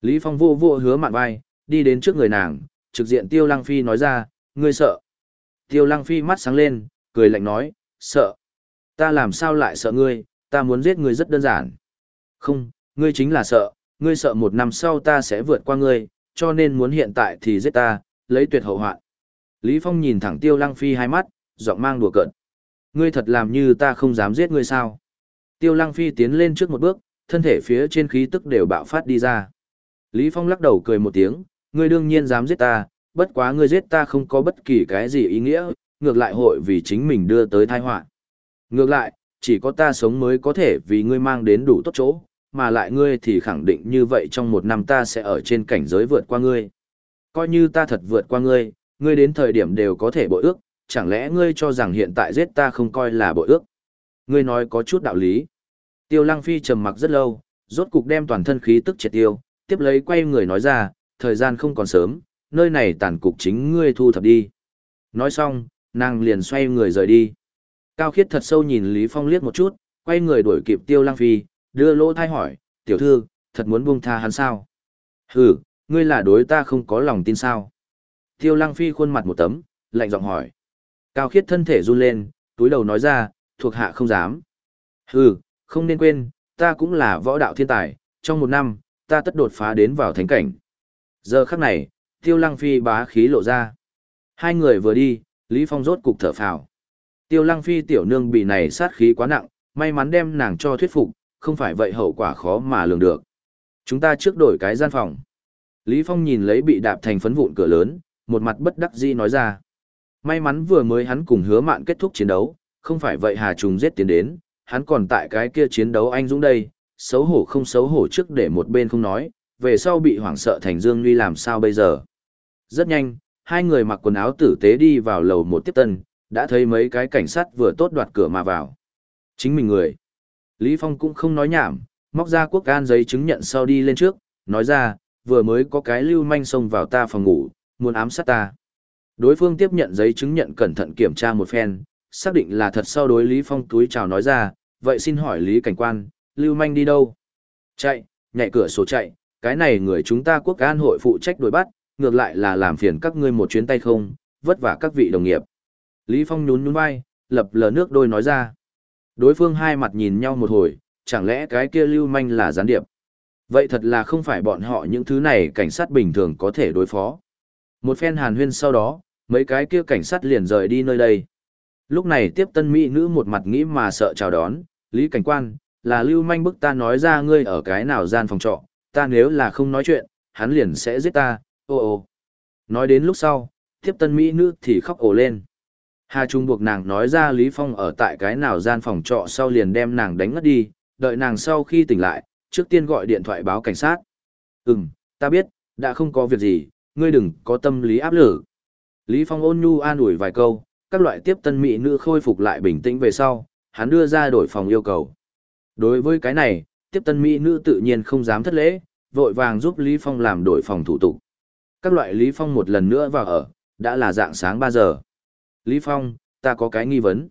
A: Lý Phong vô vô hứa mạn vai, đi đến trước người nàng, trực diện tiêu lăng phi nói ra, ngươi sợ. Tiêu lăng phi mắt sáng lên, cười lạnh nói, sợ. Ta làm sao lại sợ ngươi, ta muốn giết ngươi rất đơn giản. Không, ngươi chính là sợ, ngươi sợ một năm sau ta sẽ vượt qua ngươi, cho nên muốn hiện tại thì giết ta, lấy tuyệt hậu hoạn. Lý Phong nhìn thẳng Tiêu Lăng Phi hai mắt, giọng mang đùa cợt. Ngươi thật làm như ta không dám giết ngươi sao? Tiêu Lăng Phi tiến lên trước một bước, thân thể phía trên khí tức đều bạo phát đi ra. Lý Phong lắc đầu cười một tiếng, ngươi đương nhiên dám giết ta, bất quá ngươi giết ta không có bất kỳ cái gì ý nghĩa, ngược lại hội vì chính mình đưa tới tai họa. Ngược lại, chỉ có ta sống mới có thể vì ngươi mang đến đủ tốt chỗ, mà lại ngươi thì khẳng định như vậy trong một năm ta sẽ ở trên cảnh giới vượt qua ngươi. Coi như ta thật vượt qua ngươi, ngươi đến thời điểm đều có thể bội ước, chẳng lẽ ngươi cho rằng hiện tại giết ta không coi là bội ước. Ngươi nói có chút đạo lý. Tiêu Lăng Phi trầm mặc rất lâu, rốt cục đem toàn thân khí tức triệt tiêu, tiếp lấy quay người nói ra, thời gian không còn sớm, nơi này tàn cục chính ngươi thu thập đi. Nói xong, nàng liền xoay người rời đi. Cao khiết thật sâu nhìn Lý Phong liếc một chút, quay người đuổi kịp Tiêu Lăng Phi, đưa lỗ thai hỏi, tiểu thư, thật muốn buông tha hắn sao? Hừ, ngươi là đối ta không có lòng tin sao? Tiêu Lăng Phi khuôn mặt một tấm, lạnh giọng hỏi. Cao khiết thân thể run lên, túi đầu nói ra, thuộc hạ không dám. Hừ, không nên quên, ta cũng là võ đạo thiên tài, trong một năm, ta tất đột phá đến vào thánh cảnh. Giờ khắc này, Tiêu Lăng Phi bá khí lộ ra. Hai người vừa đi, Lý Phong rốt cục thở phào. Tiêu Lăng Phi tiểu nương bị này sát khí quá nặng, may mắn đem nàng cho thuyết phục, không phải vậy hậu quả khó mà lường được. Chúng ta trước đổi cái gian phòng. Lý Phong nhìn lấy bị đạp thành phấn vụn cửa lớn, một mặt bất đắc dĩ nói ra. May mắn vừa mới hắn cùng hứa mạn kết thúc chiến đấu, không phải vậy Hà Trùng giết tiến đến, hắn còn tại cái kia chiến đấu anh dũng đây, xấu hổ không xấu hổ trước để một bên không nói, về sau bị hoảng sợ thành Dương Nguy làm sao bây giờ. Rất nhanh, hai người mặc quần áo tử tế đi vào lầu một tiếp tân, đã thấy mấy cái cảnh sát vừa tốt đoạt cửa mà vào. Chính mình người. Lý Phong cũng không nói nhảm, móc ra quốc can giấy chứng nhận sau đi lên trước, nói ra, vừa mới có cái lưu manh xông vào ta phòng ngủ, muốn ám sát ta. Đối phương tiếp nhận giấy chứng nhận cẩn thận kiểm tra một phen, xác định là thật sau đối Lý Phong túi chào nói ra, vậy xin hỏi Lý Cảnh Quan, lưu manh đi đâu? Chạy, nhảy cửa sổ chạy, cái này người chúng ta quốc an hội phụ trách đuổi bắt, ngược lại là làm phiền các ngươi một chuyến tay không, vất vả các vị đồng nghiệp. Lý Phong nhún nhún vai, lập lờ nước đôi nói ra. Đối phương hai mặt nhìn nhau một hồi, chẳng lẽ cái kia lưu manh là gián điệp? Vậy thật là không phải bọn họ những thứ này cảnh sát bình thường có thể đối phó. Một phen hàn huyên sau đó, mấy cái kia cảnh sát liền rời đi nơi đây. Lúc này tiếp tân mỹ nữ một mặt nghĩ mà sợ chào đón, Lý Cảnh Quan, là lưu manh bức ta nói ra ngươi ở cái nào gian phòng trọ, ta nếu là không nói chuyện, hắn liền sẽ giết ta, ô ô. Nói đến lúc sau, tiếp tân mỹ nữ thì khóc ồ lên. Hà Trung buộc nàng nói ra Lý Phong ở tại cái nào gian phòng trọ sau liền đem nàng đánh ngất đi, đợi nàng sau khi tỉnh lại, trước tiên gọi điện thoại báo cảnh sát. Ừm, ta biết, đã không có việc gì, ngươi đừng có tâm lý áp lực. Lý Phong ôn nhu an ủi vài câu, các loại tiếp tân mỹ nữ khôi phục lại bình tĩnh về sau, hắn đưa ra đổi phòng yêu cầu. Đối với cái này, tiếp tân mỹ nữ tự nhiên không dám thất lễ, vội vàng giúp Lý Phong làm đổi phòng thủ tục. Các loại Lý Phong một lần nữa vào ở, đã là dạng sáng 3 giờ. Lý Phong, ta có cái nghi vấn.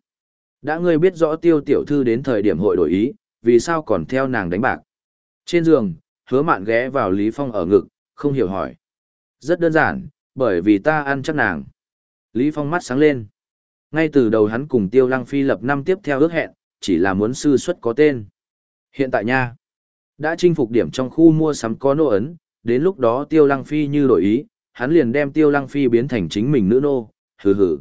A: Đã ngươi biết rõ tiêu tiểu thư đến thời điểm hội đổi ý, vì sao còn theo nàng đánh bạc? Trên giường, hứa mạn ghé vào Lý Phong ở ngực, không hiểu hỏi. Rất đơn giản, bởi vì ta ăn chắc nàng. Lý Phong mắt sáng lên. Ngay từ đầu hắn cùng Tiêu Lăng Phi lập năm tiếp theo ước hẹn, chỉ là muốn sư xuất có tên. Hiện tại nha, đã chinh phục điểm trong khu mua sắm có nô ấn, đến lúc đó Tiêu Lăng Phi như đổi ý, hắn liền đem Tiêu Lăng Phi biến thành chính mình nữ nô, hừ hừ.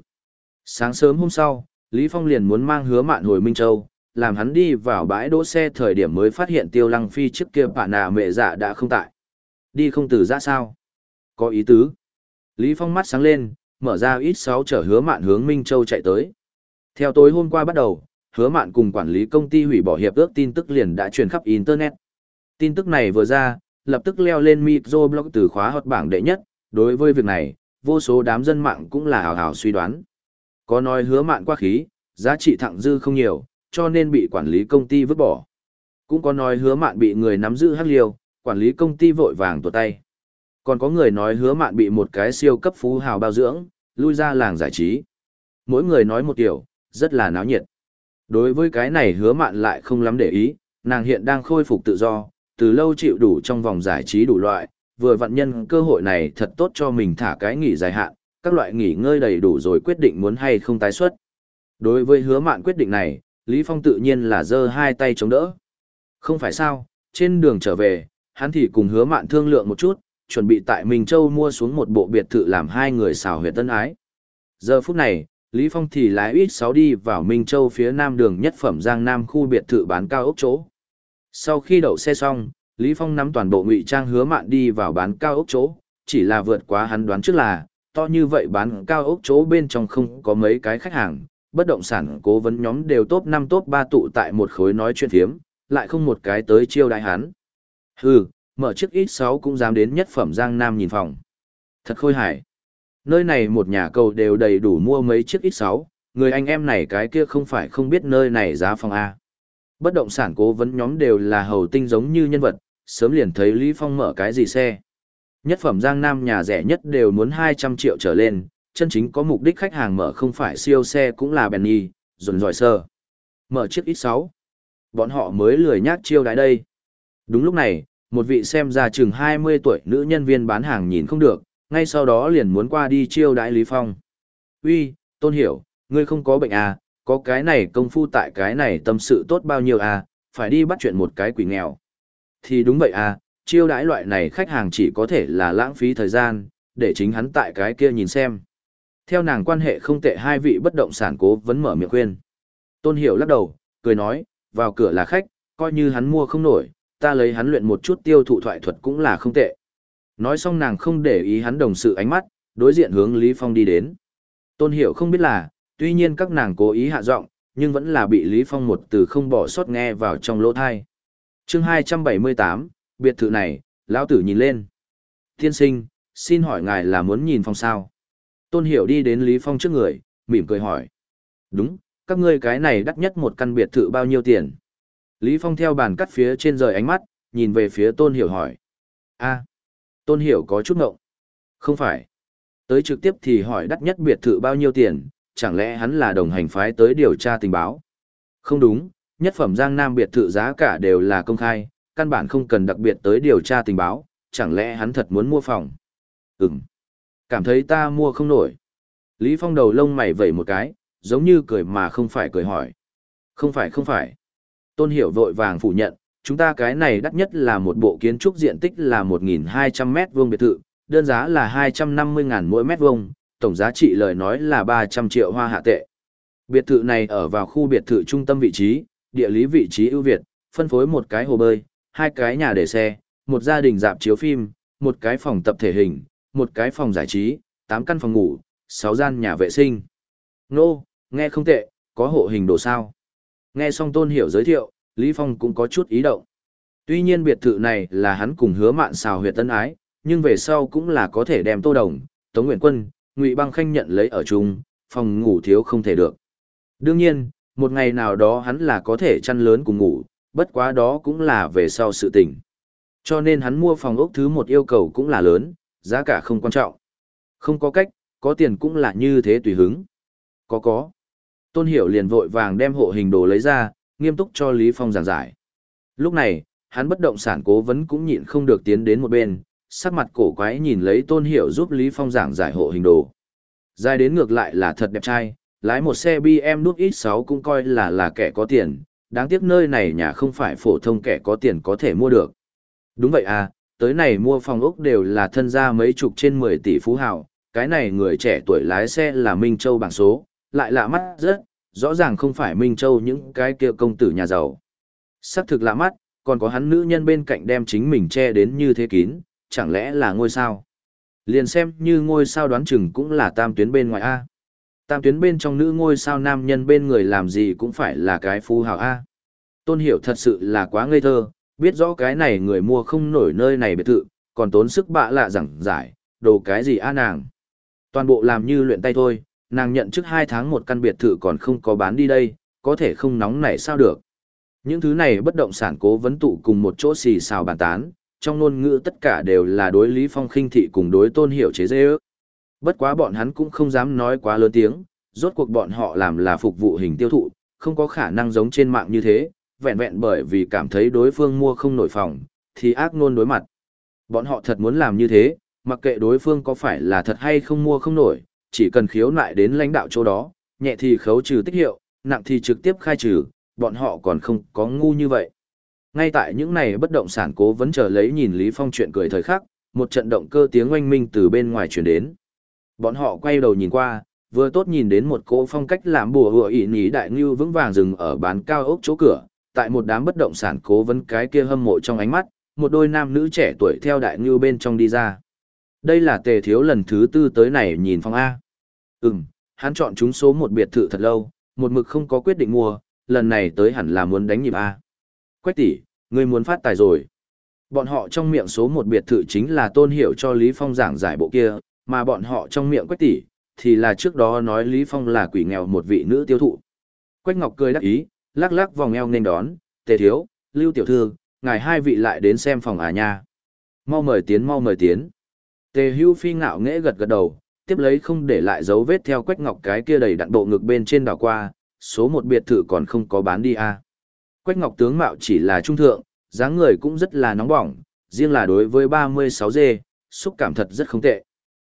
A: Sáng sớm hôm sau, Lý Phong liền muốn mang hứa mạn hồi Minh Châu, làm hắn đi vào bãi đỗ xe thời điểm mới phát hiện Tiêu Lăng Phi trước kia bà nà mẹ dạ đã không tại. Đi không từ ra sao? Có ý tứ. Lý Phong mắt sáng lên, mở ra ít sáu chở hứa mạn hướng Minh Châu chạy tới. Theo tối hôm qua bắt đầu, hứa mạn cùng quản lý công ty hủy bỏ hiệp ước tin tức liền đã truyền khắp Internet. Tin tức này vừa ra, lập tức leo lên microblog từ khóa hot bảng đệ nhất, đối với việc này, vô số đám dân mạng cũng là hào hào suy đoán. Có nói hứa mạn qua khí, giá trị thặng dư không nhiều, cho nên bị quản lý công ty vứt bỏ. Cũng có nói hứa mạn bị người nắm giữ hắc liều, quản lý công ty vội vàng tuột tay. Còn có người nói hứa mạn bị một cái siêu cấp phú hào bao dưỡng, lui ra làng giải trí. Mỗi người nói một kiểu, rất là náo nhiệt. Đối với cái này hứa mạn lại không lắm để ý, nàng hiện đang khôi phục tự do, từ lâu chịu đủ trong vòng giải trí đủ loại, vừa vận nhân cơ hội này thật tốt cho mình thả cái nghỉ dài hạn, các loại nghỉ ngơi đầy đủ rồi quyết định muốn hay không tái xuất. Đối với hứa mạn quyết định này, Lý Phong tự nhiên là giơ hai tay chống đỡ. Không phải sao, trên đường trở về, hắn thì cùng hứa mạn thương lượng một chút, chuẩn bị tại Minh Châu mua xuống một bộ biệt thự làm hai người xào huyệt tân ái. Giờ phút này, Lý Phong thì lái ít 6 đi vào Minh Châu phía nam đường nhất phẩm Giang Nam khu biệt thự bán cao ốc chỗ. Sau khi đậu xe xong, Lý Phong nắm toàn bộ ngụy trang hứa mạn đi vào bán cao ốc chỗ, chỉ là vượt quá hắn đoán trước là, to như vậy bán cao ốc chỗ bên trong không có mấy cái khách hàng, bất động sản cố vấn nhóm đều top 5 top 3 tụ tại một khối nói chuyện thiếm, lại không một cái tới chiêu đại hắn. Hừ, mở chiếc X6 cũng dám đến nhất phẩm Giang Nam nhìn phòng. Thật khôi hài. Nơi này một nhà cầu đều đầy đủ mua mấy chiếc X6, người anh em này cái kia không phải không biết nơi này giá phòng A. Bất động sản cố vấn nhóm đều là hầu tinh giống như nhân vật, sớm liền thấy Lý Phong mở cái gì xe. Nhất phẩm Giang Nam nhà rẻ nhất đều muốn 200 triệu trở lên, chân chính có mục đích khách hàng mở không phải siêu xe cũng là Benny, dồn dòi sơ. Mở chiếc X6. Bọn họ mới lười nhác chiêu đái đây. Đúng lúc này, một vị xem ra chừng 20 tuổi nữ nhân viên bán hàng nhìn không được, ngay sau đó liền muốn qua đi chiêu đái Lý Phong. Uy, Tôn Hiểu, ngươi không có bệnh à, có cái này công phu tại cái này tâm sự tốt bao nhiêu à, phải đi bắt chuyện một cái quỷ nghèo. Thì đúng vậy à, chiêu đãi loại này khách hàng chỉ có thể là lãng phí thời gian, để chính hắn tại cái kia nhìn xem. Theo nàng quan hệ không tệ hai vị bất động sản cố vẫn mở miệng khuyên. Tôn Hiểu lắc đầu, cười nói, vào cửa là khách, coi như hắn mua không nổi, ta lấy hắn luyện một chút tiêu thụ thoại thuật cũng là không tệ. Nói xong nàng không để ý hắn đồng sự ánh mắt, đối diện hướng Lý Phong đi đến. Tôn Hiểu không biết là, tuy nhiên các nàng cố ý hạ giọng, nhưng vẫn là bị Lý Phong một từ không bỏ sót nghe vào trong lỗ thai. Chương 278, biệt thự này, lão tử nhìn lên. Tiên sinh, xin hỏi ngài là muốn nhìn phòng sao? Tôn Hiểu đi đến Lý Phong trước người, mỉm cười hỏi. Đúng, các ngươi cái này đắt nhất một căn biệt thự bao nhiêu tiền? Lý Phong theo bàn cắt phía trên rời ánh mắt, nhìn về phía Tôn Hiểu hỏi. a Tôn Hiểu có chút ngộng. Không phải. Tới trực tiếp thì hỏi đắt nhất biệt thự bao nhiêu tiền, chẳng lẽ hắn là đồng hành phái tới điều tra tình báo? Không đúng, nhất phẩm Giang Nam biệt thự giá cả đều là công khai, căn bản không cần đặc biệt tới điều tra tình báo, chẳng lẽ hắn thật muốn mua phòng? Ừm. Cảm thấy ta mua không nổi. Lý Phong đầu lông mày vẩy một cái, giống như cười mà không phải cười hỏi. Không phải không phải. Tôn Hiểu vội vàng phủ nhận, chúng ta cái này đắt nhất là một bộ kiến trúc diện tích là 1.200 mét vuông biệt thự, đơn giá là 250 ngàn mỗi mét vuông, tổng giá trị lời nói là 300 triệu hoa hạ tệ. Biệt thự này ở vào khu biệt thự trung tâm vị trí, địa lý vị trí ưu việt, phân phối một cái hồ bơi, hai cái nhà để xe, một gia đình dạp chiếu phim, một cái phòng tập thể hình, một cái phòng giải trí, tám căn phòng ngủ, sáu gian nhà vệ sinh. Nô, nghe không tệ, có hộ hình đồ sao. Nghe xong Tôn Hiểu giới thiệu, Lý Phong cũng có chút ý động. Tuy nhiên biệt thự này là hắn cùng hứa mạn xào huyệt tân ái, nhưng về sau cũng là có thể đem Tô Đồng, Tống Nguyện Quân, Ngụy Băng Khanh nhận lấy ở chung, phòng ngủ thiếu không thể được. Đương nhiên, một ngày nào đó hắn là có thể chăn lớn cùng ngủ, bất quá đó cũng là về sau sự tình. Cho nên hắn mua phòng ốc thứ một yêu cầu cũng là lớn, giá cả không quan trọng. Không có cách, có tiền cũng là như thế tùy hứng. Có có. Tôn Hiểu liền vội vàng đem hộ hình đồ lấy ra, nghiêm túc cho Lý Phong giảng giải. Lúc này, hắn bất động sản cố vấn cũng nhịn không được tiến đến một bên, sắc mặt cổ quái nhìn lấy Tôn Hiểu giúp Lý Phong giảng giải hộ hình đồ. Dài đến ngược lại là thật đẹp trai, lái một xe bmw X6 cũng coi là là kẻ có tiền, đáng tiếc nơi này nhà không phải phổ thông kẻ có tiền có thể mua được. Đúng vậy à, tới này mua phòng ốc đều là thân gia mấy chục trên 10 tỷ phú hào, cái này người trẻ tuổi lái xe là Minh Châu bảng số, lại lạ mắt rất, rõ ràng không phải Minh Châu những cái kia công tử nhà giàu. Sắc thực lạ mắt, còn có hắn nữ nhân bên cạnh đem chính mình che đến như thế kín, chẳng lẽ là ngôi sao? Liền xem như ngôi sao đoán chừng cũng là tam tuyến bên ngoài A. Tam tuyến bên trong nữ ngôi sao nam nhân bên người làm gì cũng phải là cái phú hào A. Tôn hiểu thật sự là quá ngây thơ, biết rõ cái này người mua không nổi nơi này biệt thự, còn tốn sức bạ lạ giảng giải, đồ cái gì a nàng. Toàn bộ làm như luyện tay thôi, nàng nhận trước hai tháng một căn biệt thự còn không có bán đi đây, có thể không nóng này sao được. Những thứ này bất động sản cố vấn tụ cùng một chỗ xì xào bàn tán, trong ngôn ngữ tất cả đều là đối Lý Phong khinh thị cùng đối tôn hiểu chế dê ước. Bất quá bọn hắn cũng không dám nói quá lớn tiếng, rốt cuộc bọn họ làm là phục vụ hình tiêu thụ, không có khả năng giống trên mạng như thế, vẹn vẹn bởi vì cảm thấy đối phương mua không nổi phòng, thì ác nôn đối mặt. Bọn họ thật muốn làm như thế, mặc kệ đối phương có phải là thật hay không mua không nổi, chỉ cần khiếu nại đến lãnh đạo chỗ đó, nhẹ thì khấu trừ tích hiệu, nặng thì trực tiếp khai trừ, bọn họ còn không có ngu như vậy. Ngay tại những này bất động sản cố vẫn chờ lấy nhìn Lý Phong chuyện cười thời khắc, một trận động cơ tiếng oanh minh từ bên ngoài truyền đến. Bọn họ quay đầu nhìn qua, vừa tốt nhìn đến một cỗ phong cách làm bùa hựa ỉ nhí đại ngưu vững vàng dừng ở bán cao ốc chỗ cửa, tại một đám bất động sản cố vấn cái kia hâm mộ trong ánh mắt, một đôi nam nữ trẻ tuổi theo đại ngưu bên trong đi ra. Đây là tề thiếu lần thứ tư tới này nhìn phong A. Ừm, hắn chọn chúng số một biệt thự thật lâu, một mực không có quyết định mua, lần này tới hẳn là muốn đánh nhịp A. Quách tỷ, ngươi muốn phát tài rồi. Bọn họ trong miệng số một biệt thự chính là tôn hiệu cho Lý Phong giảng giải bộ kia, mà bọn họ trong miệng quách tỷ, thì là trước đó nói Lý Phong là quỷ nghèo một vị nữ tiêu thụ. Quách Ngọc cười đắc ý, lắc lắc vòng eo nên đón, tề thiếu, lưu tiểu thư, ngài hai vị lại đến xem phòng à nha. Mau mời tiến mau mời tiến. Tề hưu phi ngạo nghễ gật gật đầu, tiếp lấy không để lại dấu vết theo quách ngọc cái kia đầy đặn bộ ngực bên trên đảo qua, số một biệt thự còn không có bán đi à. Quách ngọc tướng mạo chỉ là trung thượng, dáng người cũng rất là nóng bỏng, riêng là đối với 36G, xúc cảm thật rất không tệ.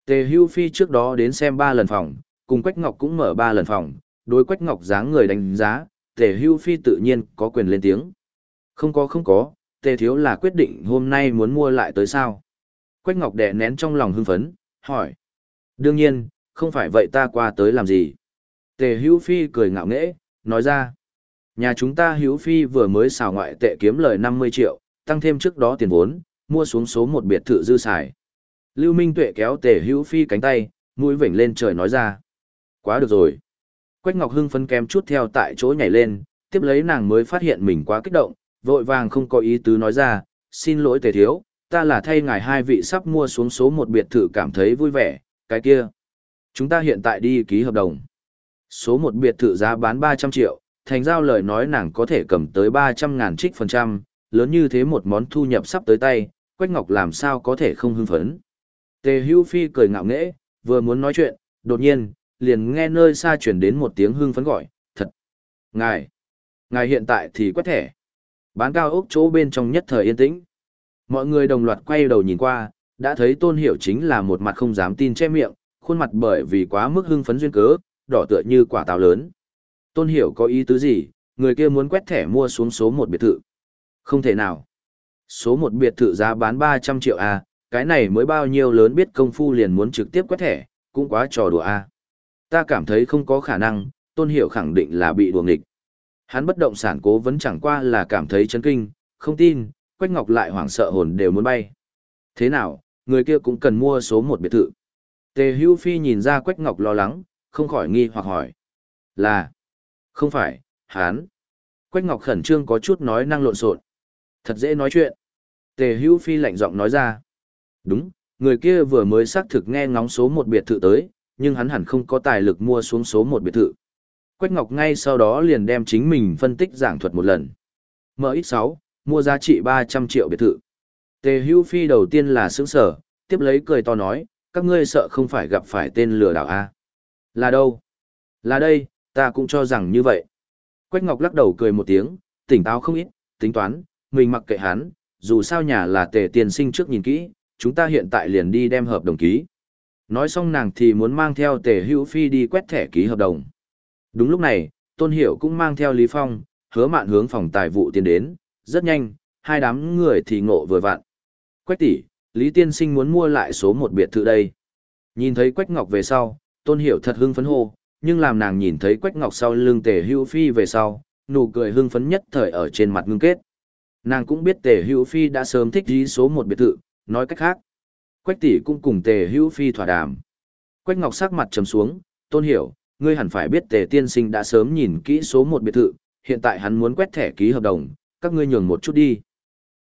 A: Tề hưu phi trước đó đến xem 3 lần phòng, cùng Quách Ngọc cũng mở 3 lần phòng, đối Quách Ngọc dáng người đánh giá, tề hưu phi tự nhiên có quyền lên tiếng. Không có không có, tề thiếu là quyết định hôm nay muốn mua lại tới sao. Quách Ngọc đè nén trong lòng hưng phấn, hỏi. Đương nhiên, không phải vậy ta qua tới làm gì. Tề hưu phi cười ngạo nghễ, nói ra. Nhà chúng ta hữu phi vừa mới xào ngoại tệ kiếm lời 50 triệu, tăng thêm trước đó tiền vốn, mua xuống số một biệt thự dư xài. Lưu Minh Tuệ kéo tề hữu phi cánh tay, mũi vểnh lên trời nói ra. Quá được rồi. Quách Ngọc Hưng phấn kém chút theo tại chỗ nhảy lên, tiếp lấy nàng mới phát hiện mình quá kích động, vội vàng không có ý tứ nói ra, xin lỗi tề thiếu, ta là thay ngài hai vị sắp mua xuống số một biệt thự cảm thấy vui vẻ, cái kia. Chúng ta hiện tại đi ký hợp đồng. Số một biệt thự giá bán 300 triệu, thành giao lời nói nàng có thể cầm tới 300 ngàn trích phần trăm, lớn như thế một món thu nhập sắp tới tay, Quách Ngọc làm sao có thể không hưng phấn. Tề Hưu Phi cười ngạo nghễ, vừa muốn nói chuyện, đột nhiên, liền nghe nơi xa chuyển đến một tiếng hưng phấn gọi, thật. Ngài, ngài hiện tại thì quét thẻ. Bán cao ốc chỗ bên trong nhất thời yên tĩnh. Mọi người đồng loạt quay đầu nhìn qua, đã thấy tôn hiểu chính là một mặt không dám tin che miệng, khuôn mặt bởi vì quá mức hưng phấn duyên cớ, đỏ tựa như quả táo lớn. Tôn hiểu có ý tứ gì, người kia muốn quét thẻ mua xuống số một biệt thự. Không thể nào. Số một biệt thự giá bán 300 triệu A, cái này mới bao nhiêu lớn biết công phu liền muốn trực tiếp quét thẻ, cũng quá trò đùa A. Ta cảm thấy không có khả năng, tôn hiểu khẳng định là bị đùa nghịch. Hắn bất động sản cố vẫn chẳng qua là cảm thấy chấn kinh, không tin, Quách Ngọc lại hoảng sợ hồn đều muốn bay. Thế nào, người kia cũng cần mua số một biệt thự. Tề Hưu Phi nhìn ra Quách Ngọc lo lắng, không khỏi nghi hoặc hỏi. Là, không phải, hắn Quách Ngọc khẩn trương có chút nói năng lộn xộn. Thật dễ nói chuyện. Tề Hưu Phi lạnh giọng nói ra. Đúng, người kia vừa mới xác thực nghe ngóng số một biệt thự tới, nhưng hắn hẳn không có tài lực mua xuống số một biệt thự. Quách Ngọc ngay sau đó liền đem chính mình phân tích giảng thuật một lần. MX6, mua giá trị 300 triệu biệt thự. Tề Hưu Phi đầu tiên là sững sở, tiếp lấy cười to nói, các ngươi sợ không phải gặp phải tên lừa đảo a? Là đâu? Là đây, ta cũng cho rằng như vậy. Quách Ngọc lắc đầu cười một tiếng, tỉnh táo không ít, tính toán, mình mặc kệ hắn, dù sao nhà là tề tiền sinh trước nhìn kỹ, chúng ta hiện tại liền đi đem hợp đồng ký. Nói xong nàng thì muốn mang theo tề hữu phi đi quét thẻ ký hợp đồng. Đúng lúc này, Tôn Hiểu cũng mang theo Lý Phong, hứa mạn hướng phòng tài vụ tiến đến, rất nhanh, hai đám người thì ngộ vừa vặn. Quách tỷ, Lý Tiên Sinh muốn mua lại số một biệt thự đây. Nhìn thấy Quách Ngọc về sau, Tôn Hiểu thật hưng phấn hô, nhưng làm nàng nhìn thấy Quách Ngọc sau lưng Tề Hữu Phi về sau, nụ cười hưng phấn nhất thời ở trên mặt ngưng kết. Nàng cũng biết Tề Hữu Phi đã sớm thích dí số một biệt thự, nói cách khác. Quách tỷ cũng cùng Tề Hữu Phi thỏa đàm. Quách Ngọc sắc mặt trầm xuống, Tôn Hiểu, ngươi hẳn phải biết Tề Tiên Sinh đã sớm nhìn kỹ số một biệt thự, hiện tại hắn muốn quét thẻ ký hợp đồng, các ngươi nhường một chút đi.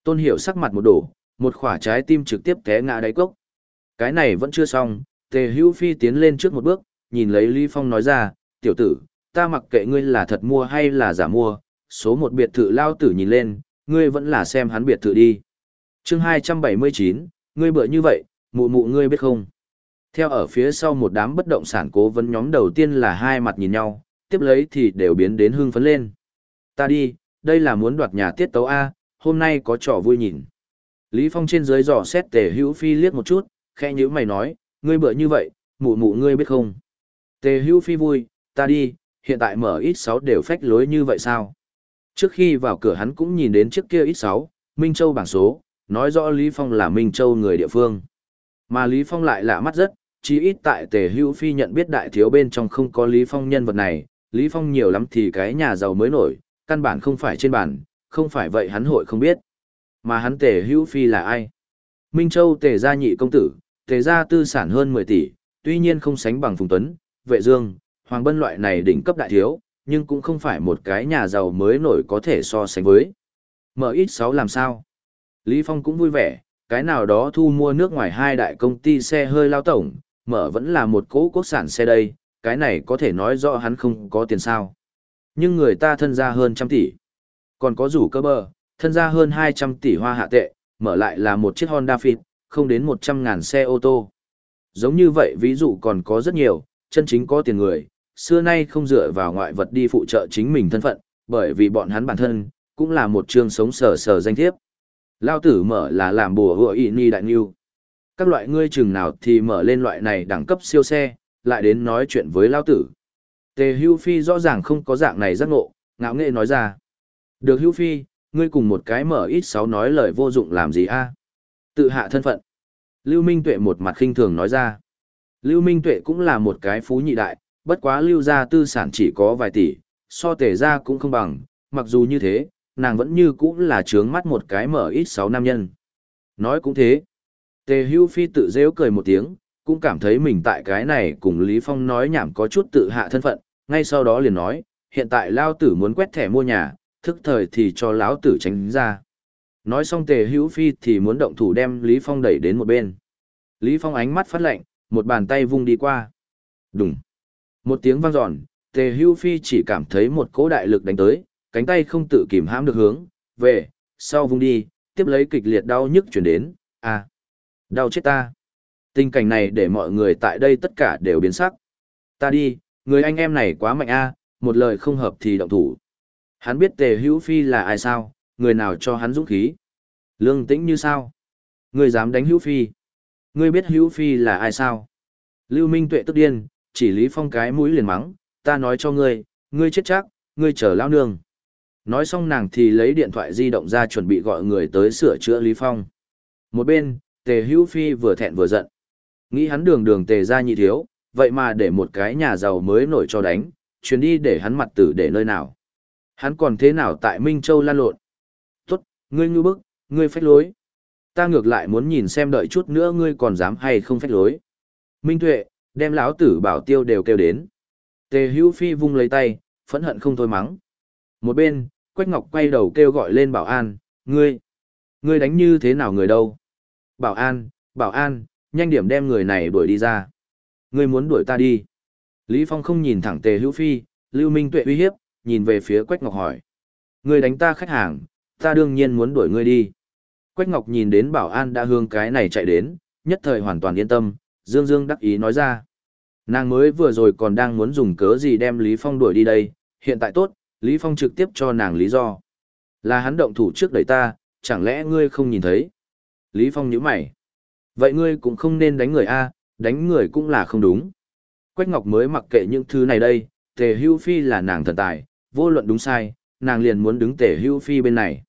A: Tôn Hiểu sắc mặt một đổ, một khỏa trái tim trực tiếp té ngã đáy cốc. Cái này vẫn chưa xong, Tề Hữu Phi tiến lên trước một bước, nhìn lấy Lý Phong nói ra, tiểu tử, ta mặc kệ ngươi là thật mua hay là giả mua, số một biệt thự lao tử nhìn lên, ngươi vẫn là xem hắn biệt thự đi. Chương 279, ngươi bựa như vậy, mụ mụ ngươi biết không? Theo ở phía sau một đám bất động sản cố vấn nhóm đầu tiên là hai mặt nhìn nhau, tiếp lấy thì đều biến đến hưng phấn lên. Ta đi, đây là muốn đoạt nhà tiết tấu A, hôm nay có trò vui nhìn. Lý Phong trên dưới dò xét tề hữu phi liếc một chút, khẽ nhíu mày nói, ngươi bựa như vậy, mụ mụ ngươi biết không? Tề hữu phi vui, ta đi, hiện tại mở ít sáu đều phách lối như vậy sao? Trước khi vào cửa hắn cũng nhìn đến chiếc kia ít sáu, Minh Châu bảng số, nói rõ Lý Phong là Minh Châu người địa phương. Mà Lý Phong lại lạ mắt rất, chỉ ít tại tề hữu phi nhận biết đại thiếu bên trong không có Lý Phong nhân vật này, Lý Phong nhiều lắm thì cái nhà giàu mới nổi, căn bản không phải trên bản, không phải vậy hắn hội không biết. Mà hắn tề hữu phi là ai? Minh Châu tề gia nhị công tử, tề gia tư sản hơn 10 tỷ, tuy nhiên không sánh bằng Phùng Tuấn, Vệ Dương, Hoàng Bân loại này đỉnh cấp đại thiếu, nhưng cũng không phải một cái nhà giàu mới nổi có thể so sánh với. Mở ít 6 làm sao? Lý Phong cũng vui vẻ, cái nào đó thu mua nước ngoài hai đại công ty xe hơi lao tổng, mở vẫn là một cỗ quốc sản xe đây, cái này có thể nói rõ hắn không có tiền sao. Nhưng người ta thân ra hơn trăm tỷ. Còn có rủ cơ bờ, thân ra hơn 200 tỷ hoa hạ tệ, mở lại là một chiếc Honda Fit, không đến 100 ngàn xe ô tô. Giống như vậy ví dụ còn có rất nhiều, chân chính có tiền người, xưa nay không dựa vào ngoại vật đi phụ trợ chính mình thân phận, bởi vì bọn hắn bản thân, cũng là một trường sống sờ sờ danh thiếp. Lao tử mở là làm bùa hựa y ni đại nghiêu. Các loại ngươi chừng nào thì mở lên loại này đẳng cấp siêu xe, lại đến nói chuyện với Lao tử. Tề Hưu Phi rõ ràng không có dạng này giác ngộ, ngạo nghệ nói ra. Được Hưu Phi, ngươi cùng một cái mở ít sáu nói lời vô dụng làm gì a? À? Tự hạ thân phận. Lưu Minh Tuệ một mặt khinh thường nói ra. Lưu Minh Tuệ cũng là một cái phú nhị đại, bất quá lưu gia tư sản chỉ có vài tỷ, so tề gia cũng không bằng, mặc dù như thế, nàng vẫn như cũ là trướng mắt một cái mở ít sáu nam nhân. Nói cũng thế. Tề Hưu Phi tự dễu cười một tiếng, cũng cảm thấy mình tại cái này cùng Lý Phong nói nhảm có chút tự hạ thân phận, ngay sau đó liền nói, hiện tại Lao Tử muốn quét thẻ mua nhà, thức thời thì cho lão Tử tránh ra. Nói xong Tề Hữu Phi thì muốn động thủ đem Lý Phong đẩy đến một bên. Lý Phong ánh mắt phát lạnh, một bàn tay vung đi qua. Đùng. Một tiếng vang dọn, Tề Hưu Phi chỉ cảm thấy một cỗ đại lực đánh tới, cánh tay không tự kìm hãm được hướng, về, sau vung đi, tiếp lấy kịch liệt đau nhức chuyển đến, à, đau chết ta. Tình cảnh này để mọi người tại đây tất cả đều biến sắc. Ta đi, người anh em này quá mạnh a, một lời không hợp thì động thủ. Hắn biết Tề Hữu Phi là ai sao, người nào cho hắn dũng khí. Lương tĩnh như sao? Người dám đánh Hữu Phi? Ngươi biết Hữu Phi là ai sao? Lưu Minh Tuệ tức điên, chỉ Lý Phong cái mũi liền mắng, ta nói cho ngươi, ngươi chết chắc, ngươi chờ lao nương. Nói xong nàng thì lấy điện thoại di động ra chuẩn bị gọi người tới sửa chữa Lý Phong. Một bên, Tề Hữu Phi vừa thẹn vừa giận. Nghĩ hắn đường đường tề ra nhị thiếu, vậy mà để một cái nhà giàu mới nổi cho đánh, chuyến đi để hắn mặt tử để nơi nào. Hắn còn thế nào tại Minh Châu lan lộn? Tốt, ngươi ngư bức, ngươi phách lối. Ta ngược lại muốn nhìn xem đợi chút nữa ngươi còn dám hay không phách lối. Minh Tuệ, đem lão tử bảo tiêu đều kêu đến. Tề Hữu Phi vung lấy tay, phẫn hận không thôi mắng. Một bên, Quách Ngọc quay đầu kêu gọi lên bảo an, ngươi, ngươi đánh như thế nào người đâu? Bảo an, bảo an, nhanh điểm đem người này đuổi đi ra. Ngươi muốn đuổi ta đi. Lý Phong không nhìn thẳng Tề Hữu Phi, Lưu Minh Tuệ uy hiếp, nhìn về phía Quách Ngọc hỏi. Ngươi đánh ta khách hàng, ta đương nhiên muốn đuổi ngươi đi. Quách Ngọc nhìn đến bảo an đã hương cái này chạy đến, nhất thời hoàn toàn yên tâm, Dương Dương đắc ý nói ra. Nàng mới vừa rồi còn đang muốn dùng cớ gì đem Lý Phong đuổi đi đây, hiện tại tốt, Lý Phong trực tiếp cho nàng lý do. Là hắn động thủ trước đẩy ta, chẳng lẽ ngươi không nhìn thấy? Lý Phong nhíu mày. Vậy ngươi cũng không nên đánh người A, đánh người cũng là không đúng. Quách Ngọc mới mặc kệ những thứ này đây, Tề Hưu Phi là nàng thần tài, vô luận đúng sai, nàng liền muốn đứng Tề Hưu Phi bên này.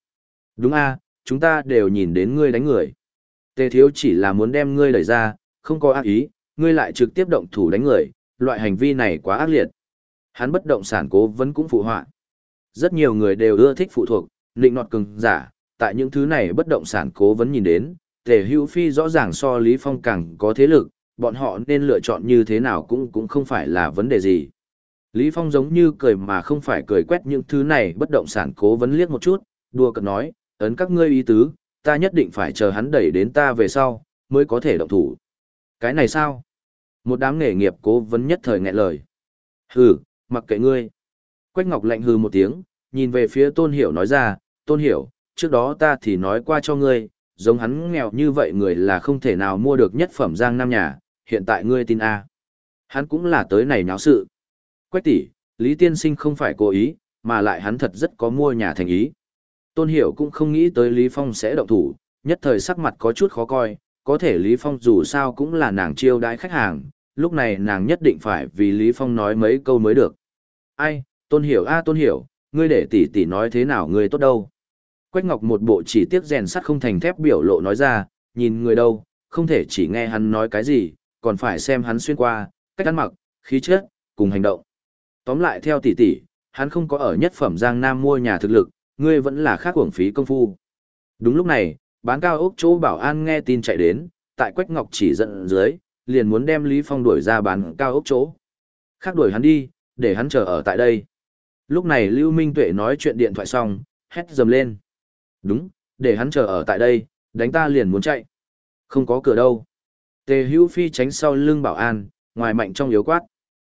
A: Đúng A, chúng ta đều nhìn đến ngươi đánh người. Tề Thiếu chỉ là muốn đem ngươi đẩy ra, không có ác ý, ngươi lại trực tiếp động thủ đánh người, loại hành vi này quá ác liệt. Hắn bất động sản cố vẫn cũng phụ họa. Rất nhiều người đều ưa thích phụ thuộc, định nọt cứng, giả, tại những thứ này bất động sản cố vấn nhìn đến, Tề Hữu Phi rõ ràng so Lý Phong càng có thế lực, bọn họ nên lựa chọn như thế nào cũng cũng không phải là vấn đề gì. Lý Phong giống như cười mà không phải cười quét những thứ này bất động sản cố vấn liếc một chút, đùa cợt nói, ấn các ngươi ý tứ, ta nhất định phải chờ hắn đẩy đến ta về sau, mới có thể động thủ. Cái này sao? Một đám nghề nghiệp cố vấn nhất thời nghẹn lời. Hừ, mặc kệ ngươi. Quách Ngọc lạnh hừ một tiếng, nhìn về phía Tôn Hiểu nói ra, Tôn Hiểu, trước đó ta thì nói qua cho ngươi, giống hắn nghèo như vậy người là không thể nào mua được nhất phẩm giang nam nhà, hiện tại ngươi tin A. Hắn cũng là tới này nháo sự. Quách tỷ, Lý Tiên Sinh không phải cố ý, mà lại hắn thật rất có mua nhà thành ý. Tôn Hiểu cũng không nghĩ tới Lý Phong sẽ động thủ, nhất thời sắc mặt có chút khó coi, có thể Lý Phong dù sao cũng là nàng chiêu đãi khách hàng, lúc này nàng nhất định phải vì Lý Phong nói mấy câu mới được. Ai, Tôn Hiểu a Tôn Hiểu, ngươi để tỷ tỷ nói thế nào ngươi tốt đâu. Quách Ngọc một bộ chỉ tiếc rèn sắt không thành thép biểu lộ nói ra, nhìn người đâu, không thể chỉ nghe hắn nói cái gì, còn phải xem hắn xuyên qua, cách ăn mặc, khí chất, cùng hành động. Tóm lại theo tỷ tỷ, hắn không có ở nhất phẩm Giang Nam mua nhà thực lực, ngươi vẫn là khác uổng phí công phu. Đúng lúc này, bán cao ốc chỗ bảo an nghe tin chạy đến, tại Quách Ngọc chỉ dẫn dưới, liền muốn đem Lý Phong đuổi ra bán cao ốc chỗ. Khác đuổi hắn đi, để hắn chờ ở tại đây. Lúc này Lưu Minh Tuệ nói chuyện điện thoại xong, hét dầm lên. Đúng, để hắn chờ ở tại đây, đánh ta liền muốn chạy. Không có cửa đâu. Tề Hữu Phi tránh sau lưng bảo an, ngoài mạnh trong yếu quát.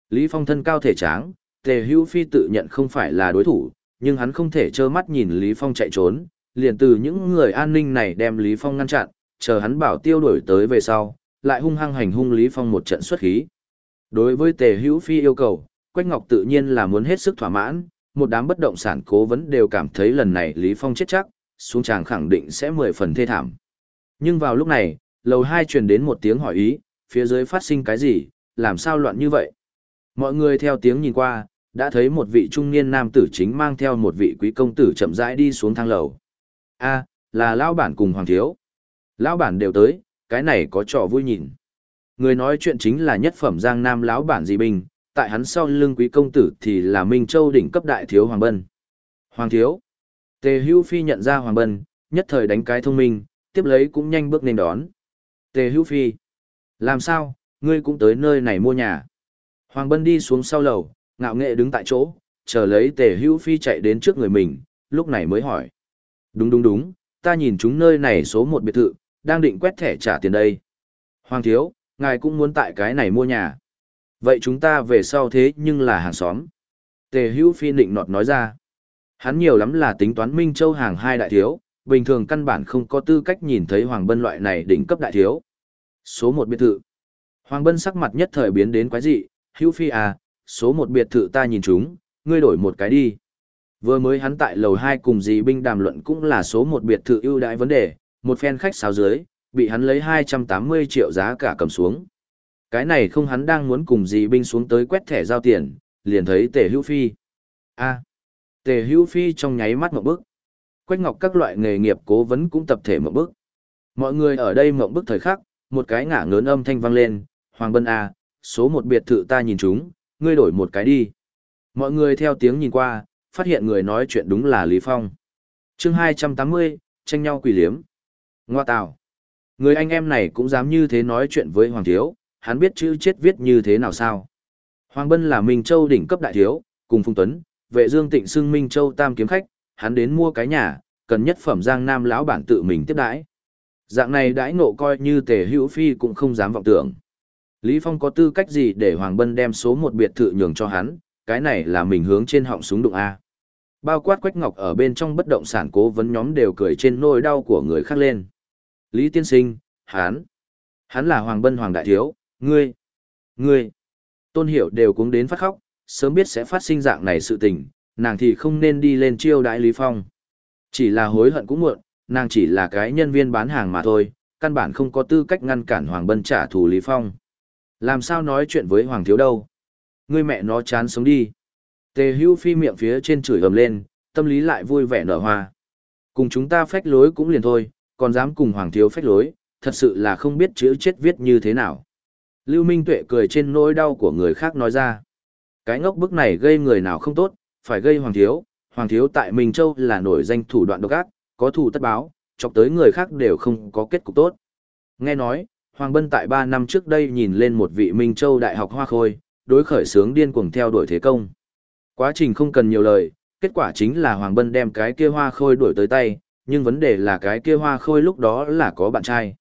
A: Lý Phong thân cao thể tráng, Tề Hữu Phi tự nhận không phải là đối thủ, nhưng hắn không thể trơ mắt nhìn Lý Phong chạy trốn, liền từ những người an ninh này đem Lý Phong ngăn chặn, chờ hắn bảo tiêu đổi tới về sau, lại hung hăng hành hung Lý Phong một trận xuất khí. Đối với Tề Hữu Phi yêu cầu, Quách Ngọc tự nhiên là muốn hết sức thỏa mãn, một đám bất động sản cố vấn đều cảm thấy lần này Lý Phong chết chắc, xuống tràng khẳng định sẽ mười phần thê thảm. Nhưng vào lúc này, lầu hai truyền đến một tiếng hỏi ý, phía dưới phát sinh cái gì, làm sao loạn như vậy? Mọi người theo tiếng nhìn qua, đã thấy một vị trung niên nam tử chính mang theo một vị quý công tử chậm rãi đi xuống thang lầu. A, là lão bản cùng hoàng thiếu. Lão bản đều tới, cái này có trò vui nhìn. Người nói chuyện chính là nhất phẩm Giang Nam lão bản Di Bình, tại hắn sau lưng quý công tử thì là Minh Châu đỉnh cấp đại thiếu Hoàng Bân. Hoàng thiếu. Tề Hữu Phi nhận ra Hoàng Bân, nhất thời đánh cái thông minh, tiếp lấy cũng nhanh bước nên đón. Tề Hữu Phi. Làm sao, ngươi cũng tới nơi này mua nhà. Hoàng Bân đi xuống sau lầu, ngạo nghệ đứng tại chỗ, chờ lấy Tề Hữu Phi chạy đến trước người mình, lúc này mới hỏi. Đúng đúng đúng, ta nhìn chúng nơi này số một biệt thự, đang định quét thẻ trả tiền đây. Hoàng thiếu, ngài cũng muốn tại cái này mua nhà. Vậy chúng ta về sau thế nhưng là hàng xóm. Tề hữu phi nịnh nọt nói ra. Hắn nhiều lắm là tính toán Minh Châu hàng hai đại thiếu, bình thường căn bản không có tư cách nhìn thấy Hoàng Bân loại này đỉnh cấp đại thiếu. Số một biệt thự. Hoàng Bân sắc mặt nhất thời biến đến quái dị, hữu phi à, số một biệt thự ta nhìn chúng, ngươi đổi một cái đi. Vừa mới hắn tại lầu hai cùng dì binh đàm luận cũng là số một biệt thự ưu đãi vấn đề, một phen khách sáo dưới, bị hắn lấy 280 triệu giá cả cầm xuống. Cái này không hắn đang muốn cùng dì binh xuống tới quét thẻ giao tiền, liền thấy tề hữu phi. a tề hữu phi trong nháy mắt một bức. Quách ngọc các loại nghề nghiệp cố vấn cũng tập thể một bức. Mọi người ở đây mộng bức thời khắc, một cái ngả ngớn âm thanh vang lên, Hoàng Bân A, số một biệt thự ta nhìn chúng, ngươi đổi một cái đi. Mọi người theo tiếng nhìn qua, phát hiện người nói chuyện đúng là Lý Phong. chương 280, tranh nhau quỷ liếm. Ngoa tào. Người anh em này cũng dám như thế nói chuyện với Hoàng Thiếu, hắn biết chữ chết viết như thế nào sao. Hoàng Bân là Minh Châu đỉnh cấp đại thiếu, cùng Phùng Tuấn, vệ dương tịnh xưng Minh Châu tam kiếm khách, hắn đến mua cái nhà, cần nhất phẩm giang nam lão bản tự mình tiếp đãi. Dạng này đãi ngộ coi như tề hữu phi cũng không dám vọng tưởng. Lý Phong có tư cách gì để Hoàng Bân đem số một biệt thự nhường cho hắn, cái này là mình hướng trên họng súng đụng A. Bao quát Quách Ngọc ở bên trong bất động sản cố vấn nhóm đều cười trên nỗi đau của người khác lên. Lý Tiên Sinh, hắn, hắn là Hoàng Bân Hoàng Đại Thiếu, ngươi, ngươi. Tôn Hiểu đều cuống đến phát khóc, sớm biết sẽ phát sinh dạng này sự tình, nàng thì không nên đi lên chiêu đãi Lý Phong. Chỉ là hối hận cũng muộn, nàng chỉ là cái nhân viên bán hàng mà thôi, căn bản không có tư cách ngăn cản Hoàng Bân trả thù Lý Phong. Làm sao nói chuyện với Hoàng Thiếu đâu? Ngươi mẹ nó chán sống đi. Tề hưu phi miệng phía trên chửi ầm lên, tâm lý lại vui vẻ nở hoa. Cùng chúng ta phách lối cũng liền thôi, còn dám cùng Hoàng Thiếu phách lối, thật sự là không biết chữ chết viết như thế nào. Lưu Minh Tuệ cười trên nỗi đau của người khác nói ra. Cái ngốc bức này gây người nào không tốt, phải gây Hoàng Thiếu. Hoàng Thiếu tại Minh Châu là nổi danh thủ đoạn độc ác, có thủ tất báo, chọc tới người khác đều không có kết cục tốt. Nghe nói, Hoàng Bân tại 3 năm trước đây nhìn lên một vị Minh Châu Đại học Hoa Khôi, đối khởi sướng điên cuồng theo đuổi thế công. Quá trình không cần nhiều lời, kết quả chính là Hoàng Bân đem cái kia Hoa Khôi đuổi tới tay, nhưng vấn đề là cái kia Hoa Khôi lúc đó là có bạn trai.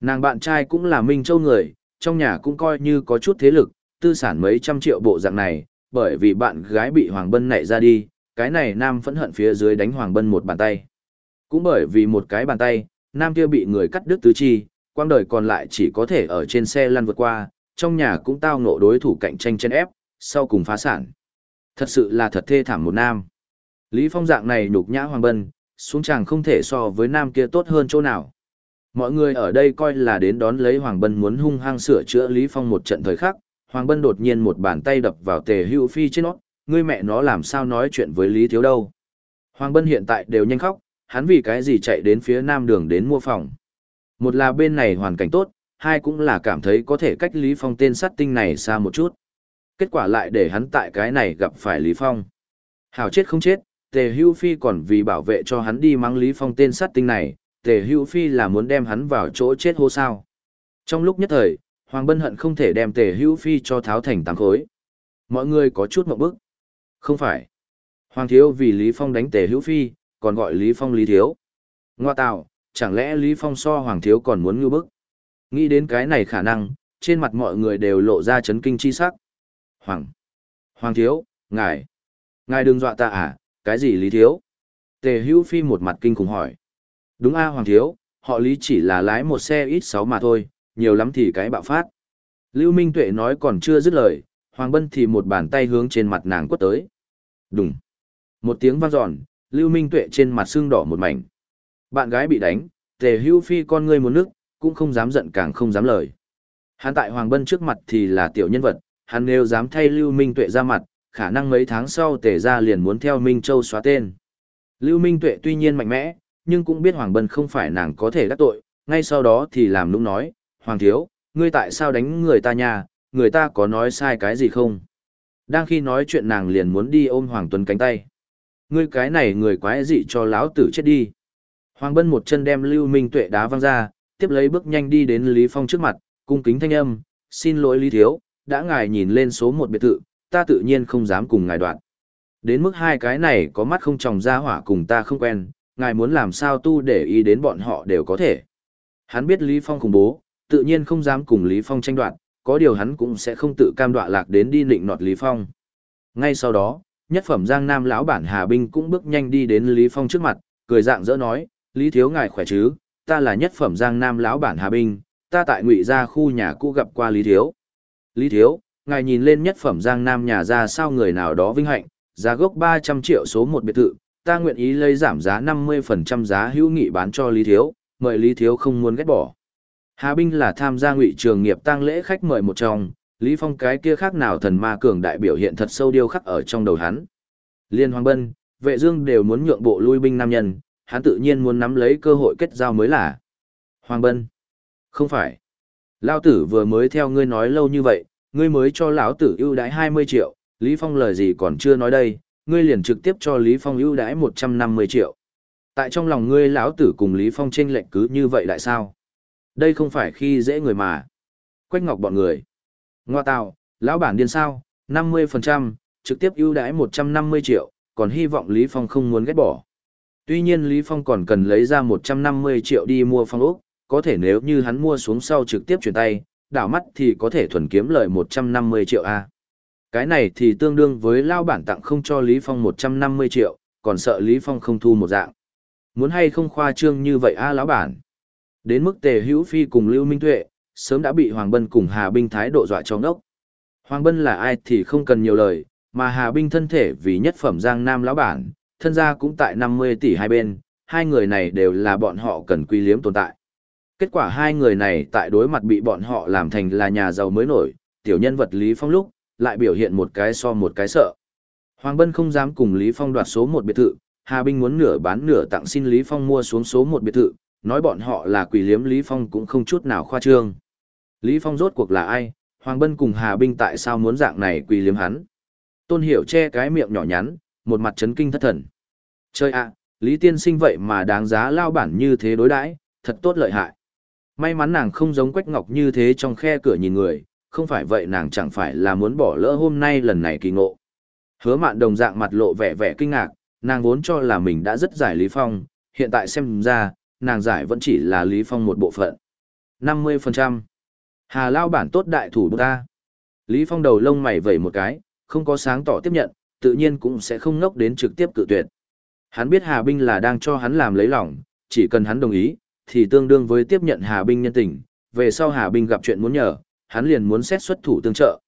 A: Nàng bạn trai cũng là Minh Châu người, trong nhà cũng coi như có chút thế lực, tư sản mấy trăm triệu bộ dạng này, bởi vì bạn gái bị Hoàng Bân nảy ra đi, cái này nam phẫn hận phía dưới đánh Hoàng Bân một bàn tay. Cũng bởi vì một cái bàn tay, nam kia bị người cắt đứt tứ chi, quang đời còn lại chỉ có thể ở trên xe lăn vượt qua, trong nhà cũng tao ngộ đối thủ cạnh tranh chen ép, sau cùng phá sản. Thật sự là thật thê thảm một nam. Lý Phong dạng này nhục nhã Hoàng Bân, xuống chàng không thể so với nam kia tốt hơn chỗ nào. Mọi người ở đây coi là đến đón lấy Hoàng Bân muốn hung hăng sửa chữa Lý Phong một trận thời khắc, Hoàng Bân đột nhiên một bàn tay đập vào tề hưu phi trên nó, ngươi mẹ nó làm sao nói chuyện với Lý Thiếu đâu. Hoàng Bân hiện tại đều nhanh khóc, hắn vì cái gì chạy đến phía nam đường đến mua phòng. Một là bên này hoàn cảnh tốt, hai cũng là cảm thấy có thể cách Lý Phong tên sát tinh này xa một chút. Kết quả lại để hắn tại cái này gặp phải Lý Phong. Hảo chết không chết, Tề Hưu Phi còn vì bảo vệ cho hắn đi mang Lý Phong tên sát tinh này, Tề Hưu Phi là muốn đem hắn vào chỗ chết hô sao. Trong lúc nhất thời, Hoàng Bân hận không thể đem Tề Hưu Phi cho tháo thành tám khối. Mọi người có chút mộng bức. Không phải. Hoàng Thiếu vì Lý Phong đánh Tề Hưu Phi, còn gọi Lý Phong Lý Thiếu. Ngoa tạo, chẳng lẽ Lý Phong so Hoàng Thiếu còn muốn ngư bức? Nghĩ đến cái này khả năng, trên mặt mọi người đều lộ ra chấn kinh chi sắc. Hoàng! Hoàng Thiếu, ngài! Ngài đừng dọa ta à, cái gì Lý Thiếu? Tề Hữu Phi một mặt kinh khủng hỏi. Đúng a Hoàng Thiếu, họ Lý chỉ là lái một xe ít sáu mà thôi, nhiều lắm thì cái bạo phát. Lưu Minh Tuệ nói còn chưa dứt lời, Hoàng Bân thì một bàn tay hướng trên mặt nàng quất tới. Đùng! Một tiếng vang dọn, Lưu Minh Tuệ trên mặt xương đỏ một mảnh. Bạn gái bị đánh, tề hưu phi con ngươi muốn nước, cũng không dám giận càng không dám lời. Hắn tại Hoàng Bân trước mặt thì là tiểu nhân vật, hắn nếu dám thay Lưu Minh Tuệ ra mặt, khả năng mấy tháng sau tề ra liền muốn theo Minh Châu xóa tên. Lưu Minh Tuệ tuy nhiên mạnh mẽ, nhưng cũng biết Hoàng Bân không phải nàng có thể đắc tội, ngay sau đó thì làm nũng nói, Hoàng Thiếu, ngươi tại sao đánh người ta nhà, người ta có nói sai cái gì không? Đang khi nói chuyện nàng liền muốn đi ôm Hoàng Tuấn cánh tay. Ngươi cái này người quái dị cho lão tử chết đi. Hoàng Bân một chân đem Lưu Minh Tuệ đá văng ra, tiếp lấy bước nhanh đi đến Lý Phong trước mặt, cung kính thanh âm, xin lỗi Lý Thiếu, đã ngài nhìn lên số một biệt thự, ta tự nhiên không dám cùng ngài đoạn. Đến mức hai cái này có mắt không tròng ra hỏa cùng ta không quen, ngài muốn làm sao tu để ý đến bọn họ đều có thể. Hắn biết Lý Phong khủng bố, tự nhiên không dám cùng Lý Phong tranh đoạt, có điều hắn cũng sẽ không tự cam đoạ lạc đến đi nịnh nọt Lý Phong. Ngay sau đó, nhất phẩm Giang Nam lão bản Hà Binh cũng bước nhanh đi đến Lý Phong trước mặt, cười dạng dỡ nói, Lý Thiếu ngài khỏe chứ, ta là nhất phẩm Giang Nam lão bản Hà Binh, ta tại ngụy gia khu nhà cũ gặp qua Lý Thiếu. Lý Thiếu, ngài nhìn lên nhất phẩm Giang Nam nhà ra sao người nào đó vinh hạnh, giá gốc 300 triệu số một biệt thự, ta nguyện ý lấy giảm giá 50% giá hữu nghị bán cho Lý Thiếu, mời Lý Thiếu không muốn ghét bỏ. Hà Binh là tham gia ngụy trường nghiệp tăng lễ khách mời một trong, Lý Phong cái kia khác nào thần ma cường đại biểu hiện thật sâu điêu khắc ở trong đầu hắn. Liên Hoàng Bân, vệ dương đều muốn nhượng bộ lui binh nam nhân, hắn tự nhiên muốn nắm lấy cơ hội kết giao mới là. Hoàng Bân. Không phải. Lão tử vừa mới theo ngươi nói lâu như vậy, ngươi mới cho lão tử ưu đãi 20 triệu, Lý Phong lời gì còn chưa nói đây, ngươi liền trực tiếp cho Lý Phong ưu đãi 150 triệu. Tại trong lòng ngươi lão tử cùng Lý Phong chênh lệch cứ như vậy lại sao? Đây không phải khi dễ người mà. Quách Ngọc bọn người. Ngoa tào, lão bản điên sao, 50%, trực tiếp ưu đãi 150 triệu, còn hy vọng Lý Phong không muốn ghét bỏ. Tuy nhiên Lý Phong còn cần lấy ra 150 triệu đi mua phong ốc, có thể nếu như hắn mua xuống sau trực tiếp chuyển tay, đảo mắt thì có thể thuần kiếm lợi 150 triệu A. Cái này thì tương đương với lao bản tặng không cho Lý Phong 150 triệu, còn sợ Lý Phong không thu một dạng. Muốn hay không khoa trương như vậy A lão bản. Đến mức tề hữu phi cùng Lưu Minh Tuệ, sớm đã bị Hoàng Bân cùng Hà Binh thái độ dọa cho ngốc. Hoàng Bân là ai thì không cần nhiều lời, mà Hà Binh thân thể vì nhất phẩm Giang Nam lão bản, thân gia cũng tại 50 tỷ hai bên, hai người này đều là bọn họ cần quy liếm tồn tại. Kết quả hai người này tại đối mặt bị bọn họ làm thành là nhà giàu mới nổi, tiểu nhân vật Lý Phong lúc, lại biểu hiện một cái so một cái sợ. Hoàng Bân không dám cùng Lý Phong đoạt số một biệt thự, Hà Binh muốn nửa bán nửa tặng xin Lý Phong mua xuống số một biệt thự, nói bọn họ là quỷ liếm Lý Phong cũng không chút nào khoa trương. Lý Phong rốt cuộc là ai, Hoàng Bân cùng Hà Binh tại sao muốn dạng này quỷ liếm hắn. Tôn Hiểu che cái miệng nhỏ nhắn, một mặt chấn kinh thất thần. Chơi ạ, Lý Tiên sinh vậy mà đáng giá lao bản như thế đối đãi, thật tốt lợi hại. May mắn nàng không giống Quách Ngọc như thế trong khe cửa nhìn người, không phải vậy nàng chẳng phải là muốn bỏ lỡ hôm nay lần này kỳ ngộ. Hứa mạn đồng dạng mặt lộ vẻ vẻ kinh ngạc, nàng vốn cho là mình đã rất giải Lý Phong, hiện tại xem ra, nàng giải vẫn chỉ là Lý Phong một bộ phận. 50%. Hà Lao bản tốt đại thủ ta. Lý Phong đầu lông mày vẩy một cái, không có sáng tỏ tiếp nhận, tự nhiên cũng sẽ không ngốc đến trực tiếp cự tuyệt. Hắn biết Hà Binh là đang cho hắn làm lấy lòng, chỉ cần hắn đồng ý, thì tương đương với tiếp nhận Hà Binh nhân tình, về sau Hà Binh gặp chuyện muốn nhờ, hắn liền muốn xét xuất thủ tương trợ.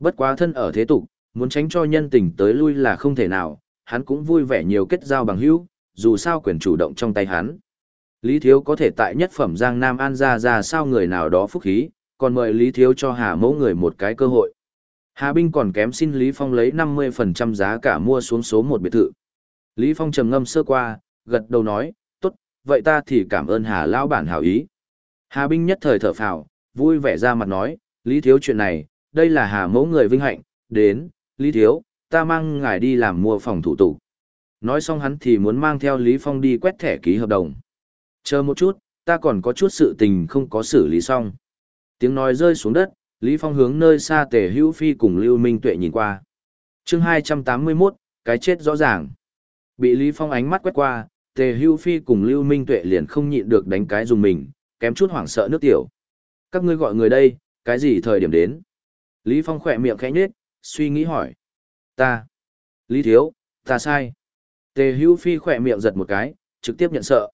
A: Bất quá thân ở thế tục, muốn tránh cho nhân tình tới lui là không thể nào, hắn cũng vui vẻ nhiều kết giao bằng hữu, dù sao quyền chủ động trong tay hắn. Lý Thiếu có thể tại nhất phẩm Giang Nam An ra ra sao người nào đó phúc khí, còn mời Lý Thiếu cho Hà mẫu người một cái cơ hội. Hà Binh còn kém xin Lý Phong lấy 50% giá cả mua xuống số một biệt thự. Lý Phong trầm ngâm sơ qua, gật đầu nói, tốt, vậy ta thì cảm ơn Hà Lão bản hảo ý. Hà Binh nhất thời thở phào, vui vẻ ra mặt nói, Lý Thiếu chuyện này, đây là Hà mẫu người vinh hạnh, đến, Lý Thiếu, ta mang ngài đi làm mua phòng thủ tục. Nói xong hắn thì muốn mang theo Lý Phong đi quét thẻ ký hợp đồng. Chờ một chút, ta còn có chút sự tình không có xử lý xong. Tiếng nói rơi xuống đất, Lý Phong hướng nơi xa Tề Hữu Phi cùng Lưu Minh Tuệ nhìn qua. Chương 281, cái chết rõ ràng. Bị Lý Phong ánh mắt quét qua, Tề Hữu Phi cùng Lưu Minh Tuệ liền không nhịn được đánh cái dùng mình, kém chút hoảng sợ nước tiểu. Các ngươi gọi người đây, cái gì thời điểm đến? Lý Phong khỏe miệng khẽ nhếch, suy nghĩ hỏi. Ta. Lý Thiếu, ta sai. Tề Hữu Phi khỏe miệng giật một cái, trực tiếp nhận sợ.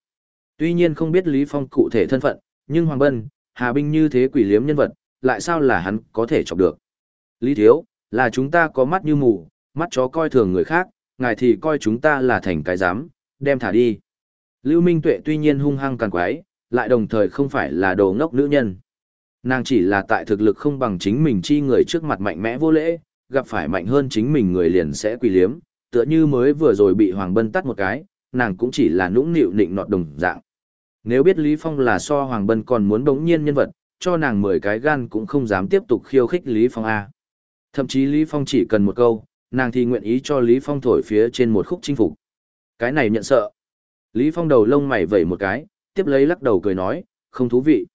A: Tuy nhiên không biết Lý Phong cụ thể thân phận, nhưng Hoàng Bân, Hà Binh như thế quỷ liếm nhân vật, lại sao là hắn có thể chọc được. Lý Thiếu, là chúng ta có mắt như mù, mắt chó coi thường người khác, ngài thì coi chúng ta là thành cái giám, đem thả đi. Lưu Minh Tuệ tuy nhiên hung hăng càng quái, lại đồng thời không phải là đồ ngốc nữ nhân. Nàng chỉ là tại thực lực không bằng chính mình chi người trước mặt mạnh mẽ vô lễ, gặp phải mạnh hơn chính mình người liền sẽ quỳ liếm, tựa như mới vừa rồi bị Hoàng Bân tắt một cái, nàng cũng chỉ là nũng nịu nịnh nọt đồng dạng. Nếu biết Lý Phong là so Hoàng Bân còn muốn bỗng nhiên nhân vật, cho nàng mười cái gan cũng không dám tiếp tục khiêu khích Lý Phong A. Thậm chí Lý Phong chỉ cần một câu, nàng thì nguyện ý cho Lý Phong thổi phía trên một khúc chinh phục. Cái này nhận sợ. Lý Phong đầu lông mày vẩy một cái, tiếp lấy lắc đầu cười nói, không thú vị.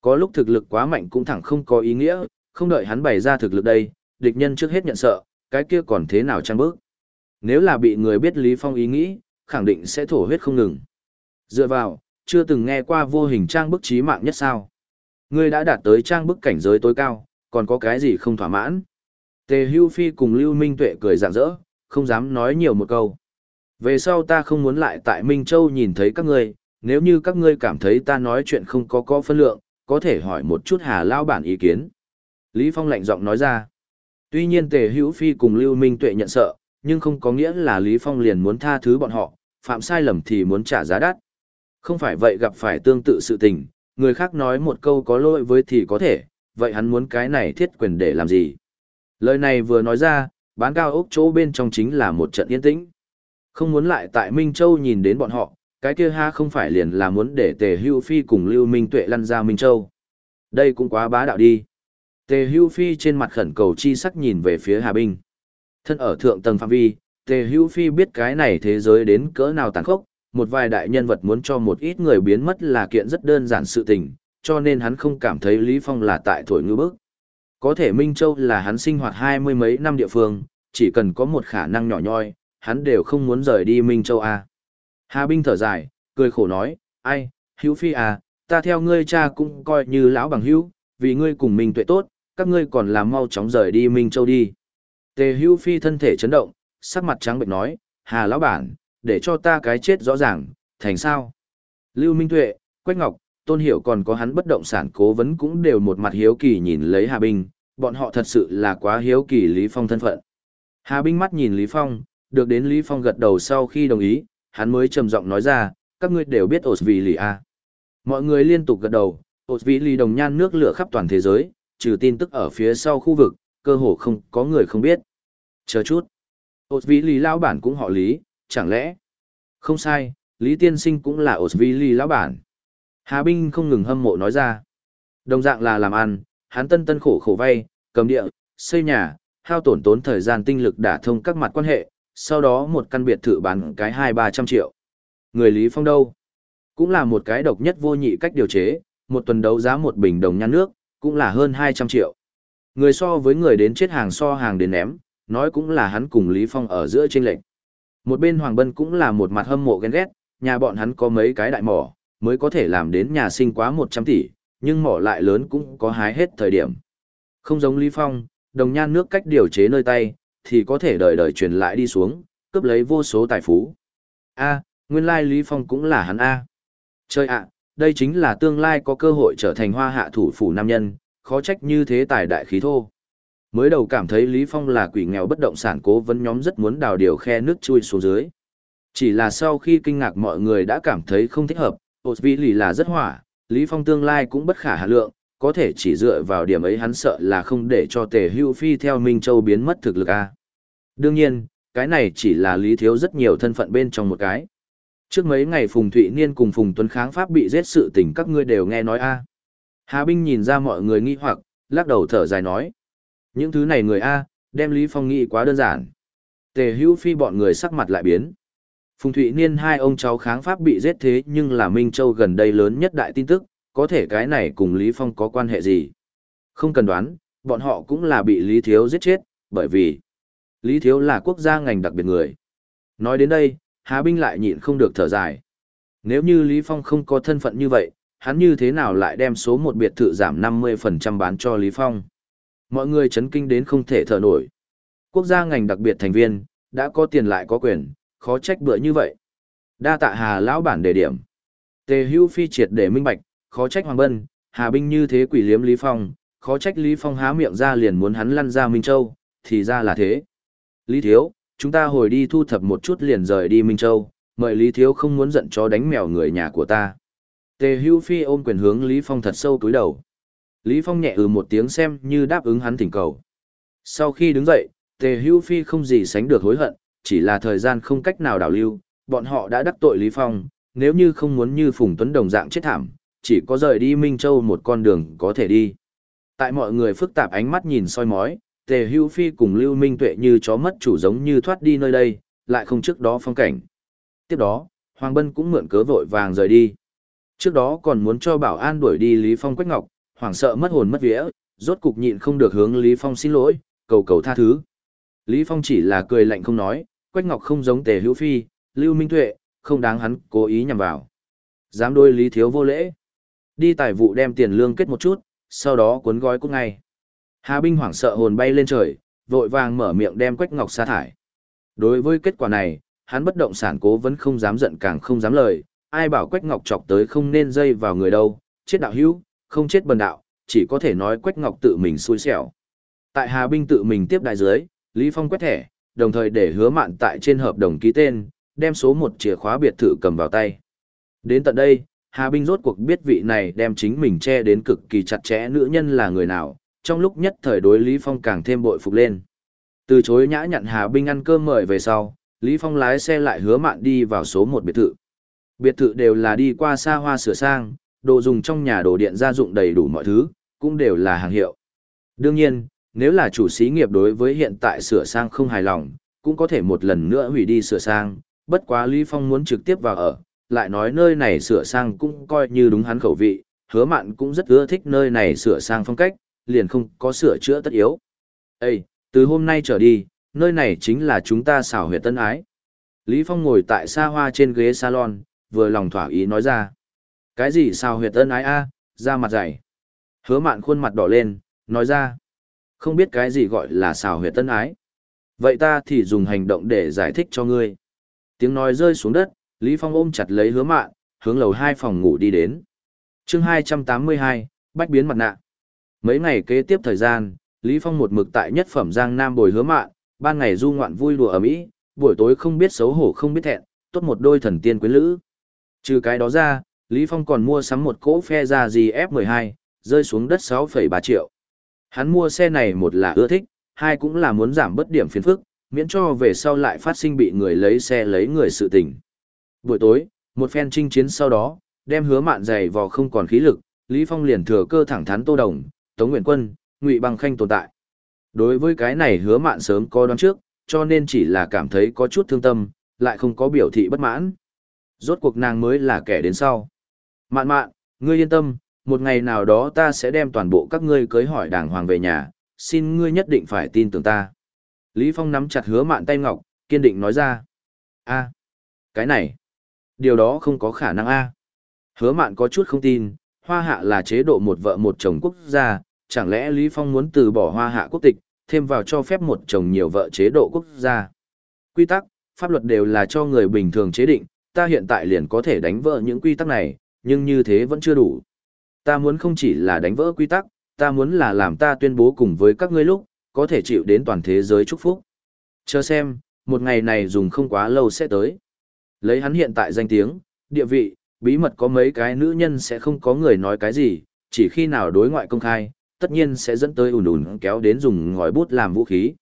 A: Có lúc thực lực quá mạnh cũng thẳng không có ý nghĩa, không đợi hắn bày ra thực lực đây, địch nhân trước hết nhận sợ, cái kia còn thế nào trang bước. Nếu là bị người biết Lý Phong ý nghĩ, khẳng định sẽ thổ huyết không ngừng. Dựa vào, chưa từng nghe qua vô hình trang bức trí mạng nhất sao. Ngươi đã đạt tới trang bức cảnh giới tối cao, còn có cái gì không thỏa mãn. Tề Hưu Phi cùng Lưu Minh Tuệ cười rạng rỡ, không dám nói nhiều một câu. Về sau ta không muốn lại tại Minh Châu nhìn thấy các ngươi, nếu như các ngươi cảm thấy ta nói chuyện không có có phân lượng, có thể hỏi một chút Hà Lao bản ý kiến. Lý Phong lạnh giọng nói ra. Tuy nhiên Tề Hữu Phi cùng Lưu Minh Tuệ nhận sợ, nhưng không có nghĩa là Lý Phong liền muốn tha thứ bọn họ, phạm sai lầm thì muốn trả giá đắt. Không phải vậy gặp phải tương tự sự tình, người khác nói một câu có lỗi với thì có thể, vậy hắn muốn cái này thiết quyền để làm gì? Lời này vừa nói ra, bán cao ốc chỗ bên trong chính là một trận yên tĩnh. Không muốn lại tại Minh Châu nhìn đến bọn họ, cái kia ha không phải liền là muốn để Tề Hưu Phi cùng Lưu Minh Tuệ lăn ra Minh Châu. Đây cũng quá bá đạo đi. Tề Hưu Phi trên mặt khẩn cầu chi sắc nhìn về phía Hà Binh. Thân ở thượng tầng phạm vi, Tề Hưu Phi biết cái này thế giới đến cỡ nào tàn khốc, một vài đại nhân vật muốn cho một ít người biến mất là kiện rất đơn giản sự tình, cho nên hắn không cảm thấy Lý Phong là tại thổi ngư bức. Có thể Minh Châu là hắn sinh hoạt hai mươi mấy năm địa phương, chỉ cần có một khả năng nhỏ nhoi, hắn đều không muốn rời đi Minh Châu A. Hà Binh thở dài, cười khổ nói, ai, hữu phi à, ta theo ngươi cha cũng coi như lão bằng hữu, vì ngươi cùng mình tuệ tốt, các ngươi còn làm mau chóng rời đi Minh Châu đi. Tề hữu phi thân thể chấn động, sắc mặt trắng bệnh nói, Hà lão bản, để cho ta cái chết rõ ràng, thành sao? Lưu Minh Tuệ, Quách Ngọc, Tôn Hiểu còn có hắn bất động sản cố vấn cũng đều một mặt hiếu kỳ nhìn lấy Hà Binh, bọn họ thật sự là quá hiếu kỳ Lý Phong thân phận. Hà Binh mắt nhìn Lý Phong, được đến Lý Phong gật đầu sau khi đồng ý, hắn mới trầm giọng nói ra, các ngươi đều biết Osvili à. Mọi người liên tục gật đầu, Osvili đồng nhan nước lửa khắp toàn thế giới, trừ tin tức ở phía sau khu vực, cơ hồ không có người không biết. Chờ chút. Osvili lão bản cũng họ Lý, chẳng lẽ? Không sai, Lý Tiên Sinh cũng là Osvili lão bản. Hà Binh không ngừng hâm mộ nói ra. Đồng dạng là làm ăn, hắn tân tân khổ khổ vay, cầm địa, xây nhà, hao tổn tốn thời gian tinh lực đả thông các mặt quan hệ, sau đó một căn biệt thự bán cái hai ba trăm triệu. Người Lý Phong đâu? Cũng là một cái độc nhất vô nhị cách điều chế, một tuần đấu giá một bình đồng nhan nước, cũng là hơn hai trăm triệu. Người so với người đến chết hàng so hàng đến ném, nói cũng là hắn cùng Lý Phong ở giữa tranh lệch Một bên Hoàng Bân cũng là một mặt hâm mộ ghen ghét, nhà bọn hắn có mấy cái đại mỏ, mới có thể làm đến nhà sinh quá một trăm tỷ, nhưng mỏ lại lớn cũng có hái hết thời điểm. Không giống Lý Phong, đồng nhan nước cách điều chế nơi tay, thì có thể đời đời truyền lại đi xuống, cướp lấy vô số tài phú. A, nguyên lai Lý Phong cũng là hắn A. Chơi ạ, đây chính là tương lai có cơ hội trở thành hoa hạ thủ phủ nam nhân, khó trách như thế tài đại khí thô. Mới đầu cảm thấy Lý Phong là quỷ nghèo bất động sản cố vấn nhóm rất muốn đào điều khe nước chui xuống dưới. Chỉ là sau khi kinh ngạc mọi người đã cảm thấy không thích hợp, Osvili vị lì là rất hỏa, Lý Phong tương lai cũng bất khả hạ lượng, có thể chỉ dựa vào điểm ấy hắn sợ là không để cho tề hưu phi theo Minh Châu biến mất thực lực a. Đương nhiên, cái này chỉ là lý thiếu rất nhiều thân phận bên trong một cái. Trước mấy ngày Phùng Thụy Niên cùng Phùng Tuấn Kháng Pháp bị giết sự tình các ngươi đều nghe nói a. Hà Binh nhìn ra mọi người nghi hoặc, lắc đầu thở dài nói. Những thứ này người a, đem Lý Phong nghĩ quá đơn giản. Tề hưu phi bọn người sắc mặt lại biến. Phùng Thụy Niên hai ông cháu kháng Pháp bị giết thế nhưng là Minh Châu gần đây lớn nhất đại tin tức, có thể cái này cùng Lý Phong có quan hệ gì? Không cần đoán, bọn họ cũng là bị Lý Thiếu giết chết, bởi vì Lý Thiếu là quốc gia ngành đặc biệt người. Nói đến đây, Hà Binh lại nhịn không được thở dài. Nếu như Lý Phong không có thân phận như vậy, hắn như thế nào lại đem số một biệt thự giảm 50% bán cho Lý Phong? Mọi người chấn kinh đến không thể thở nổi. Quốc gia ngành đặc biệt thành viên, đã có tiền lại có quyền, khó trách bựa như vậy. Đa tạ Hà lão bản đề điểm. Tề Hưu Phi triệt để minh bạch, khó trách Hoàng Bân, Hà Binh như thế quỷ liếm Lý Phong, khó trách Lý Phong há miệng ra liền muốn hắn lăn ra Minh Châu, thì ra là thế. Lý Thiếu, chúng ta hồi đi thu thập một chút liền rời đi Minh Châu, mời Lý Thiếu không muốn giận chó đánh mèo người nhà của ta. Tề Hưu Phi ôm quyền hướng Lý Phong thật sâu túi đầu. Lý Phong nhẹ ừ một tiếng xem như đáp ứng hắn thỉnh cầu. Sau khi đứng dậy, Tề Hưu Phi không gì sánh được hối hận, chỉ là thời gian không cách nào đảo lưu, bọn họ đã đắc tội Lý Phong, nếu như không muốn như Phùng Tuấn đồng dạng chết thảm, chỉ có rời đi Minh Châu một con đường có thể đi. Tại mọi người phức tạp ánh mắt nhìn soi mói, Tề Hưu Phi cùng Lưu Minh Tuệ như chó mất chủ giống như thoát đi nơi đây, lại không trước đó phong cảnh. Tiếp đó, Hoàng Bân cũng mượn cớ vội vàng rời đi. Trước đó còn muốn cho bảo an đuổi đi Lý Phong Quách Ngọc, hoảng sợ mất hồn mất vía, rốt cục nhịn không được hướng Lý Phong xin lỗi, cầu cầu tha thứ. Lý Phong chỉ là cười lạnh không nói, Quách Ngọc không giống Tề Hữu Phi, Lưu Minh Tuệ, không đáng hắn cố ý nhằm vào. Dám đôi Lý Thiếu vô lễ. Đi tài vụ đem tiền lương kết một chút, sau đó cuốn gói cút ngay. Hà Binh hoảng sợ hồn bay lên trời, vội vàng mở miệng đem Quách Ngọc sa thải. Đối với kết quả này, hắn bất động sản cố vẫn không dám giận càng không dám lời, ai bảo Quách Ngọc chọc tới không nên dây vào người đâu, chết đạo hữu, không chết bần đạo, chỉ có thể nói Quách Ngọc tự mình xui xẻo. Tại Hà Binh tự mình tiếp đại dưới, Lý Phong quét thẻ, đồng thời để hứa mạn tại trên hợp đồng ký tên, đem số một chìa khóa biệt thự cầm vào tay. Đến tận đây, Hà Binh rốt cuộc biết vị này đem chính mình che đến cực kỳ chặt chẽ nữ nhân là người nào, trong lúc nhất thời đối Lý Phong càng thêm bội phục lên. Từ chối nhã nhận Hà Binh ăn cơm mời về sau, Lý Phong lái xe lại hứa mạn đi vào số một biệt thự. Biệt thự đều là đi qua xa hoa sửa sang, đồ dùng trong nhà đồ điện gia dụng đầy đủ mọi thứ, cũng đều là hàng hiệu. Đương nhiên, nếu là chủ xí nghiệp đối với hiện tại sửa sang không hài lòng, cũng có thể một lần nữa hủy đi sửa sang, bất quá Lý Phong muốn trực tiếp vào ở, lại nói nơi này sửa sang cũng coi như đúng hắn khẩu vị, hứa mạn cũng rất ưa thích nơi này sửa sang phong cách, liền không có sửa chữa tất yếu. Ê, từ hôm nay trở đi, nơi này chính là chúng ta xảo huyệt tân ái. Lý Phong ngồi tại xa hoa trên ghế salon, vừa lòng thỏa ý nói ra. Cái gì xảo huyệt tân ái a, ra mặt dày. Hứa mạn khuôn mặt đỏ lên, nói ra. Không biết cái gì gọi là xảo huyệt tân ái. Vậy ta thì dùng hành động để giải thích cho ngươi. Tiếng nói rơi xuống đất, Lý Phong ôm chặt lấy hứa mạn, hướng lầu hai phòng ngủ đi đến. chương 282, bách biến mặt nạ. Mấy ngày kế tiếp thời gian, Lý Phong một mực tại nhất phẩm Giang Nam bồi hứa mạn, ban ngày du ngoạn vui đùa ở Mỹ, buổi tối không biết xấu hổ không biết thẹn, tốt một đôi thần tiên quyến lữ. Trừ cái đó ra, Lý Phong còn mua sắm một cỗ phe ra gì F12, rơi xuống đất 6,3 triệu. Hắn mua xe này một là ưa thích, hai cũng là muốn giảm bất điểm phiền phức, miễn cho về sau lại phát sinh bị người lấy xe lấy người sự tình. Buổi tối, một phen chinh chiến sau đó, đem hứa mạn dày vò không còn khí lực, Lý Phong liền thừa cơ thẳng thắn Tô Đồng, Tống Nguyện Quân, Ngụy Bằng Khanh tồn tại. Đối với cái này hứa mạn sớm có đoán trước, cho nên chỉ là cảm thấy có chút thương tâm, lại không có biểu thị bất mãn. Rốt cuộc nàng mới là kẻ đến sau. Mạn mạn, ngươi yên tâm, một ngày nào đó ta sẽ đem toàn bộ các ngươi cưới hỏi đàng hoàng về nhà, xin ngươi nhất định phải tin tưởng ta. Lý Phong nắm chặt hứa mạn tay ngọc, kiên định nói ra. a cái này, điều đó không có khả năng a Hứa mạn có chút không tin, hoa hạ là chế độ một vợ một chồng quốc gia, chẳng lẽ Lý Phong muốn từ bỏ hoa hạ quốc tịch, thêm vào cho phép một chồng nhiều vợ chế độ quốc gia. Quy tắc, pháp luật đều là cho người bình thường chế định, ta hiện tại liền có thể đánh vỡ những quy tắc này, nhưng như thế vẫn chưa đủ. Ta muốn không chỉ là đánh vỡ quy tắc, ta muốn là làm ta tuyên bố cùng với các ngươi lúc, có thể chịu đến toàn thế giới chúc phúc. Chờ xem, một ngày này dùng không quá lâu sẽ tới. Lấy hắn hiện tại danh tiếng, địa vị, bí mật có mấy cái nữ nhân sẽ không có người nói cái gì, chỉ khi nào đối ngoại công khai, tất nhiên sẽ dẫn tới ùn ùn kéo đến dùng ngòi bút làm vũ khí.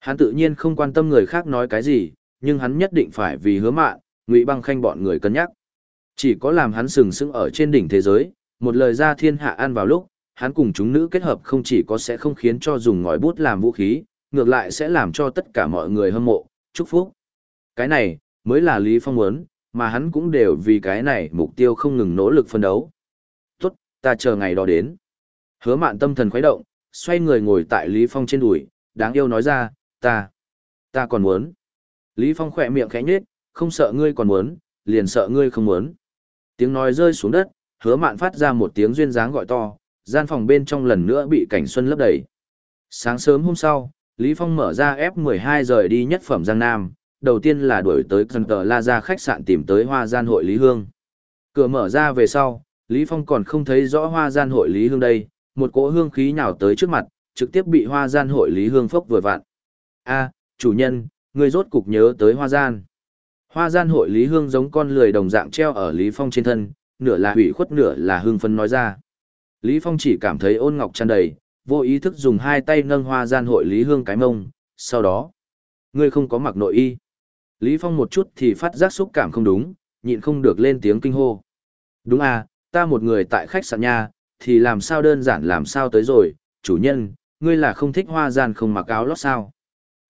A: Hắn tự nhiên không quan tâm người khác nói cái gì, nhưng hắn nhất định phải vì hứa mạn, ngụy băng khanh bọn người cân nhắc. Chỉ có làm hắn sừng sững ở trên đỉnh thế giới, một lời ra thiên hạ an vào lúc, hắn cùng chúng nữ kết hợp không chỉ có sẽ không khiến cho dùng ngòi bút làm vũ khí, ngược lại sẽ làm cho tất cả mọi người hâm mộ, chúc phúc. Cái này, mới là Lý Phong muốn, mà hắn cũng đều vì cái này mục tiêu không ngừng nỗ lực phân đấu. Tốt, ta chờ ngày đó đến. Hứa mạn tâm thần khuấy động, xoay người ngồi tại Lý Phong trên đùi, đáng yêu nói ra, ta, ta còn muốn. Lý Phong khỏe miệng khẽ nhếch, không sợ ngươi còn muốn, liền sợ ngươi không muốn. Tiếng nói rơi xuống đất, hứa mạn phát ra một tiếng duyên dáng gọi to, gian phòng bên trong lần nữa bị cảnh xuân lấp đầy. Sáng sớm hôm sau, Lý Phong mở ra F12 rời đi nhất phẩm Giang Nam, đầu tiên là đuổi tới Cần Tờ La ra khách sạn tìm tới hoa gian hội Lý Hương. Cửa mở ra về sau, Lý Phong còn không thấy rõ hoa gian hội Lý Hương đây, một cỗ hương khí nhào tới trước mặt, trực tiếp bị hoa gian hội Lý Hương phốc vừa vặn. A, chủ nhân, người rốt cục nhớ tới hoa gian. Hoa gian hội Lý Hương giống con lười đồng dạng treo ở Lý Phong trên thân, nửa là hủy khuất nửa là hương phân nói ra. Lý Phong chỉ cảm thấy ôn ngọc tràn đầy, vô ý thức dùng hai tay nâng hoa gian hội Lý Hương cái mông, sau đó, ngươi không có mặc nội y. Lý Phong một chút thì phát giác xúc cảm không đúng, nhịn không được lên tiếng kinh hô. Đúng à, ta một người tại khách sạn nha, thì làm sao đơn giản làm sao tới rồi, chủ nhân, ngươi là không thích hoa gian không mặc áo lót sao.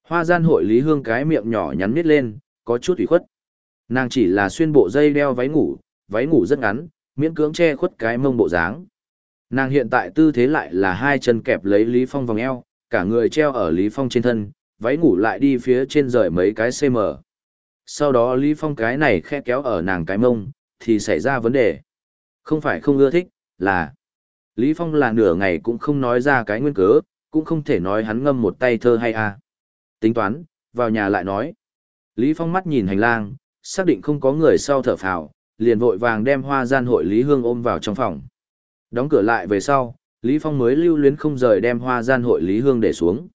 A: Hoa gian hội Lý Hương cái miệng nhỏ nhắn miết lên, có chút ủy khuất. Nàng chỉ là xuyên bộ dây đeo váy ngủ, váy ngủ rất ngắn, miễn cưỡng che khuất cái mông bộ dáng. Nàng hiện tại tư thế lại là hai chân kẹp lấy Lý Phong vòng eo, cả người treo ở Lý Phong trên thân, váy ngủ lại đi phía trên rời mấy cái cm. Sau đó Lý Phong cái này khe kéo ở nàng cái mông, thì xảy ra vấn đề. Không phải không ưa thích, là Lý Phong là nửa ngày cũng không nói ra cái nguyên cớ, cũng không thể nói hắn ngâm một tay thơ hay à. Tính toán, vào nhà lại nói. Lý Phong mắt nhìn hành lang, xác định không có người sau thở phào, liền vội vàng đem hoa gian hội Lý Hương ôm vào trong phòng. Đóng cửa lại về sau, Lý Phong mới lưu luyến không rời đem hoa gian hội Lý Hương để xuống.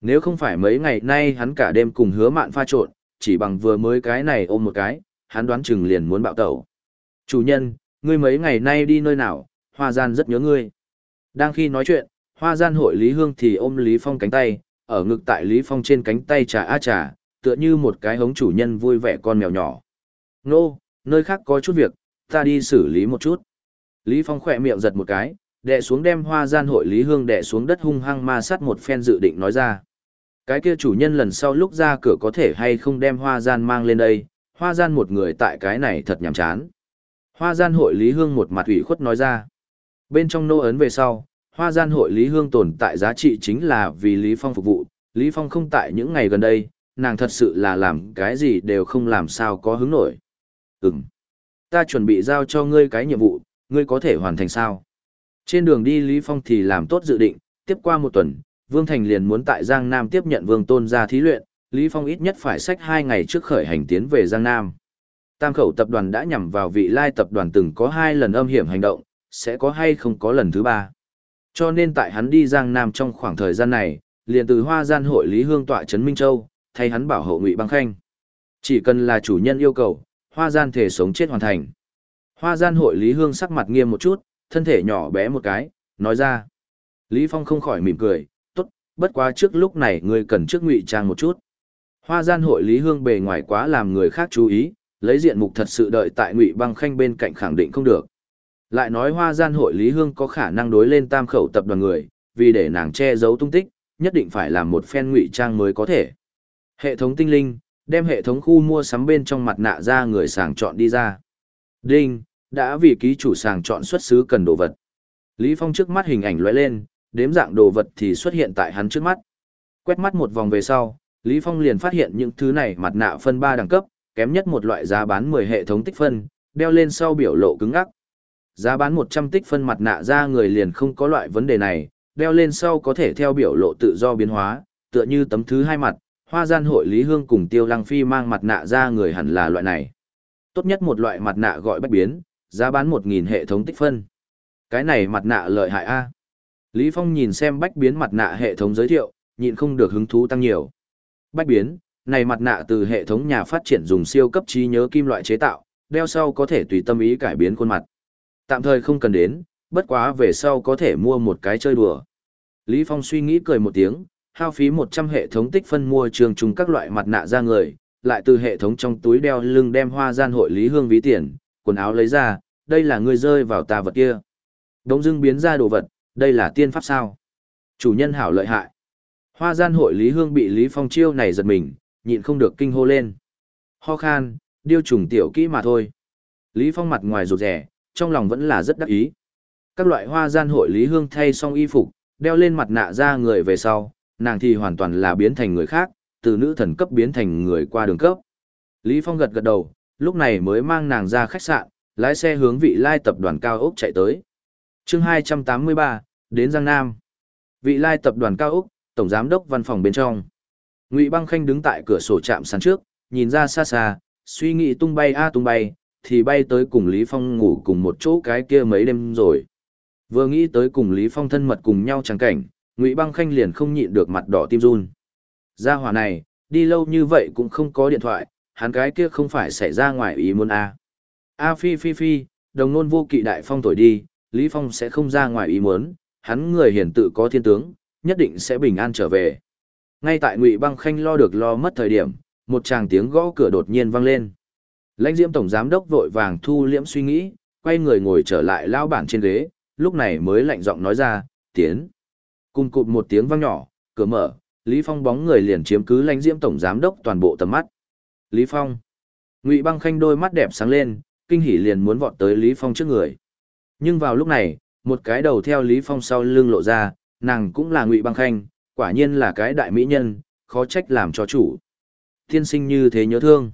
A: Nếu không phải mấy ngày nay hắn cả đêm cùng hứa mạn pha trộn, chỉ bằng vừa mới cái này ôm một cái, hắn đoán chừng liền muốn bạo tẩu. Chủ nhân, ngươi mấy ngày nay đi nơi nào, hoa gian rất nhớ ngươi. Đang khi nói chuyện, hoa gian hội Lý Hương thì ôm Lý Phong cánh tay, ở ngực tại Lý Phong trên cánh tay trà a trà, tựa như một cái hống chủ nhân vui vẻ con mèo nhỏ. Nô, nơi khác có chút việc, ta đi xử lý một chút. Lý Phong khỏe miệng giật một cái, đệ xuống đem hoa gian hội Lý Hương đệ xuống đất hung hăng ma sát một phen dự định nói ra. Cái kia chủ nhân lần sau lúc ra cửa có thể hay không đem hoa gian mang lên đây, hoa gian một người tại cái này thật nhàm chán. Hoa gian hội Lý Hương một mặt ủy khuất nói ra. Bên trong nô ấn về sau, hoa gian hội Lý Hương tồn tại giá trị chính là vì Lý Phong phục vụ, Lý Phong không tại những ngày gần đây, nàng thật sự là làm cái gì đều không làm sao có hứng nổi. Ừm, ta chuẩn bị giao cho ngươi cái nhiệm vụ, ngươi có thể hoàn thành sao? Trên đường đi Lý Phong thì làm tốt dự định, tiếp qua một tuần, Vương Thành liền muốn tại Giang Nam tiếp nhận Vương Tôn ra thí luyện, Lý Phong ít nhất phải sách hai ngày trước khởi hành tiến về Giang Nam. Tam khẩu tập đoàn đã nhằm vào vị lai tập đoàn từng có hai lần âm hiểm hành động, sẽ có hay không có lần thứ ba. Cho nên tại hắn đi Giang Nam trong khoảng thời gian này, liền từ hoa gian hội Lý Hương tọa Trấn Minh Châu, thay hắn bảo hộ Ngụy Băng Khanh. Chỉ cần là chủ nhân yêu cầu, hoa gian thể sống chết hoàn thành. Hoa gian hội Lý Hương sắc mặt nghiêm một chút, thân thể nhỏ bé một cái, nói ra. Lý Phong không khỏi mỉm cười, bất quá trước lúc này ngươi cần trước ngụy trang một chút. Hoa gian hội Lý Hương bề ngoài quá làm người khác chú ý, lấy diện mục thật sự đợi tại ngụy băng khanh bên cạnh khẳng định không được. Lại nói hoa gian hội Lý Hương có khả năng đối lên tam khẩu tập đoàn người, vì để nàng che giấu tung tích, nhất định phải làm một phen ngụy trang mới có thể. Hệ thống tinh linh, đem hệ thống khu mua sắm bên trong mặt nạ ra người sàng chọn đi ra. Đinh, đã vì ký chủ sàng chọn xuất xứ cần đồ vật. Lý Phong trước mắt hình ảnh lóe lên, đếm dạng đồ vật thì xuất hiện tại hắn trước mắt. Quét mắt một vòng về sau, Lý Phong liền phát hiện những thứ này mặt nạ phân 3 đẳng cấp, kém nhất một loại giá bán 10 hệ thống tích phân, đeo lên sau biểu lộ cứng ngắc. Giá bán 100 tích phân mặt nạ ra người liền không có loại vấn đề này, đeo lên sau có thể theo biểu lộ tự do biến hóa, tựa như tấm thứ hai mặt, hoa gian hội Lý Hương cùng Tiêu Lăng Phi mang mặt nạ ra người hẳn là loại này. Tốt nhất một loại mặt nạ gọi bách biến, giá bán 1.000 hệ thống tích phân. Cái này mặt nạ lợi hại A. Lý Phong nhìn xem bách biến mặt nạ hệ thống giới thiệu, nhịn không được hứng thú tăng nhiều. Bách biến, này mặt nạ từ hệ thống nhà phát triển dùng siêu cấp trí nhớ kim loại chế tạo, đeo sau có thể tùy tâm ý cải biến khuôn mặt. Tạm thời không cần đến, bất quá về sau có thể mua một cái chơi đùa. Lý Phong suy nghĩ cười một tiếng, hao phí 100 hệ thống tích phân mua trường trùng các loại mặt nạ ra người, lại từ hệ thống trong túi đeo lưng đem hoa gian hội Lý Hương ví tiền, quần áo lấy ra, đây là người rơi vào tà vật kia. Đống dưng biến ra đồ vật, đây là tiên pháp sao. Chủ nhân hảo lợi hại. Hoa gian hội Lý Hương bị Lý Phong chiêu này giật mình, nhịn không được kinh hô lên. Ho khan, điêu trùng tiểu kỹ mà thôi. Lý Phong mặt ngoài rụt rẻ, trong lòng vẫn là rất đắc ý. Các loại hoa gian hội Lý Hương thay xong y phục, đeo lên mặt nạ ra người về sau, nàng thì hoàn toàn là biến thành người khác, từ nữ thần cấp biến thành người qua đường cấp. Lý Phong gật gật đầu, lúc này mới mang nàng ra khách sạn, lái xe hướng vị lai tập đoàn cao ốc chạy tới chương 283, đến Giang Nam. Vị lai tập đoàn cao ốc, tổng giám đốc văn phòng bên trong. Ngụy Băng Khanh đứng tại cửa sổ trạm sàn trước, nhìn ra xa xa, suy nghĩ tung bay a à tung bay, thì bay tới cùng Lý Phong ngủ cùng một chỗ cái kia mấy đêm rồi. Vừa nghĩ tới cùng Lý Phong thân mật cùng nhau chẳng cảnh, Ngụy Băng Khanh liền không nhịn được mặt đỏ tim run. Gia hỏa này, đi lâu như vậy cũng không có điện thoại, hắn cái kia không phải xảy ra ngoài ý muốn a. A phi phi phi, đồng nôn vô kỵ đại phong thổi đi, Lý Phong sẽ không ra ngoài ý muốn, hắn người hiển tự có thiên tướng, nhất định sẽ bình an trở về. Ngay tại Ngụy Băng Khanh lo được lo mất thời điểm, một tràng tiếng gõ cửa đột nhiên vang lên. Lãnh Diễm tổng giám đốc vội vàng thu liễm suy nghĩ, quay người ngồi trở lại lao bản trên ghế, lúc này mới lạnh giọng nói ra, "Tiến." Cùng cụt một tiếng vang nhỏ, cửa mở, Lý Phong bóng người liền chiếm cứ Lãnh Diễm tổng giám đốc toàn bộ tầm mắt. Lý Phong. Ngụy Băng Khanh đôi mắt đẹp sáng lên, kinh hỉ liền muốn vọt tới Lý Phong trước người. Nhưng vào lúc này, một cái đầu theo Lý Phong sau lưng lộ ra, nàng cũng là Ngụy Băng Khanh, quả nhiên là cái đại mỹ nhân, khó trách làm cho chủ. Tiên sinh như thế nhớ thương.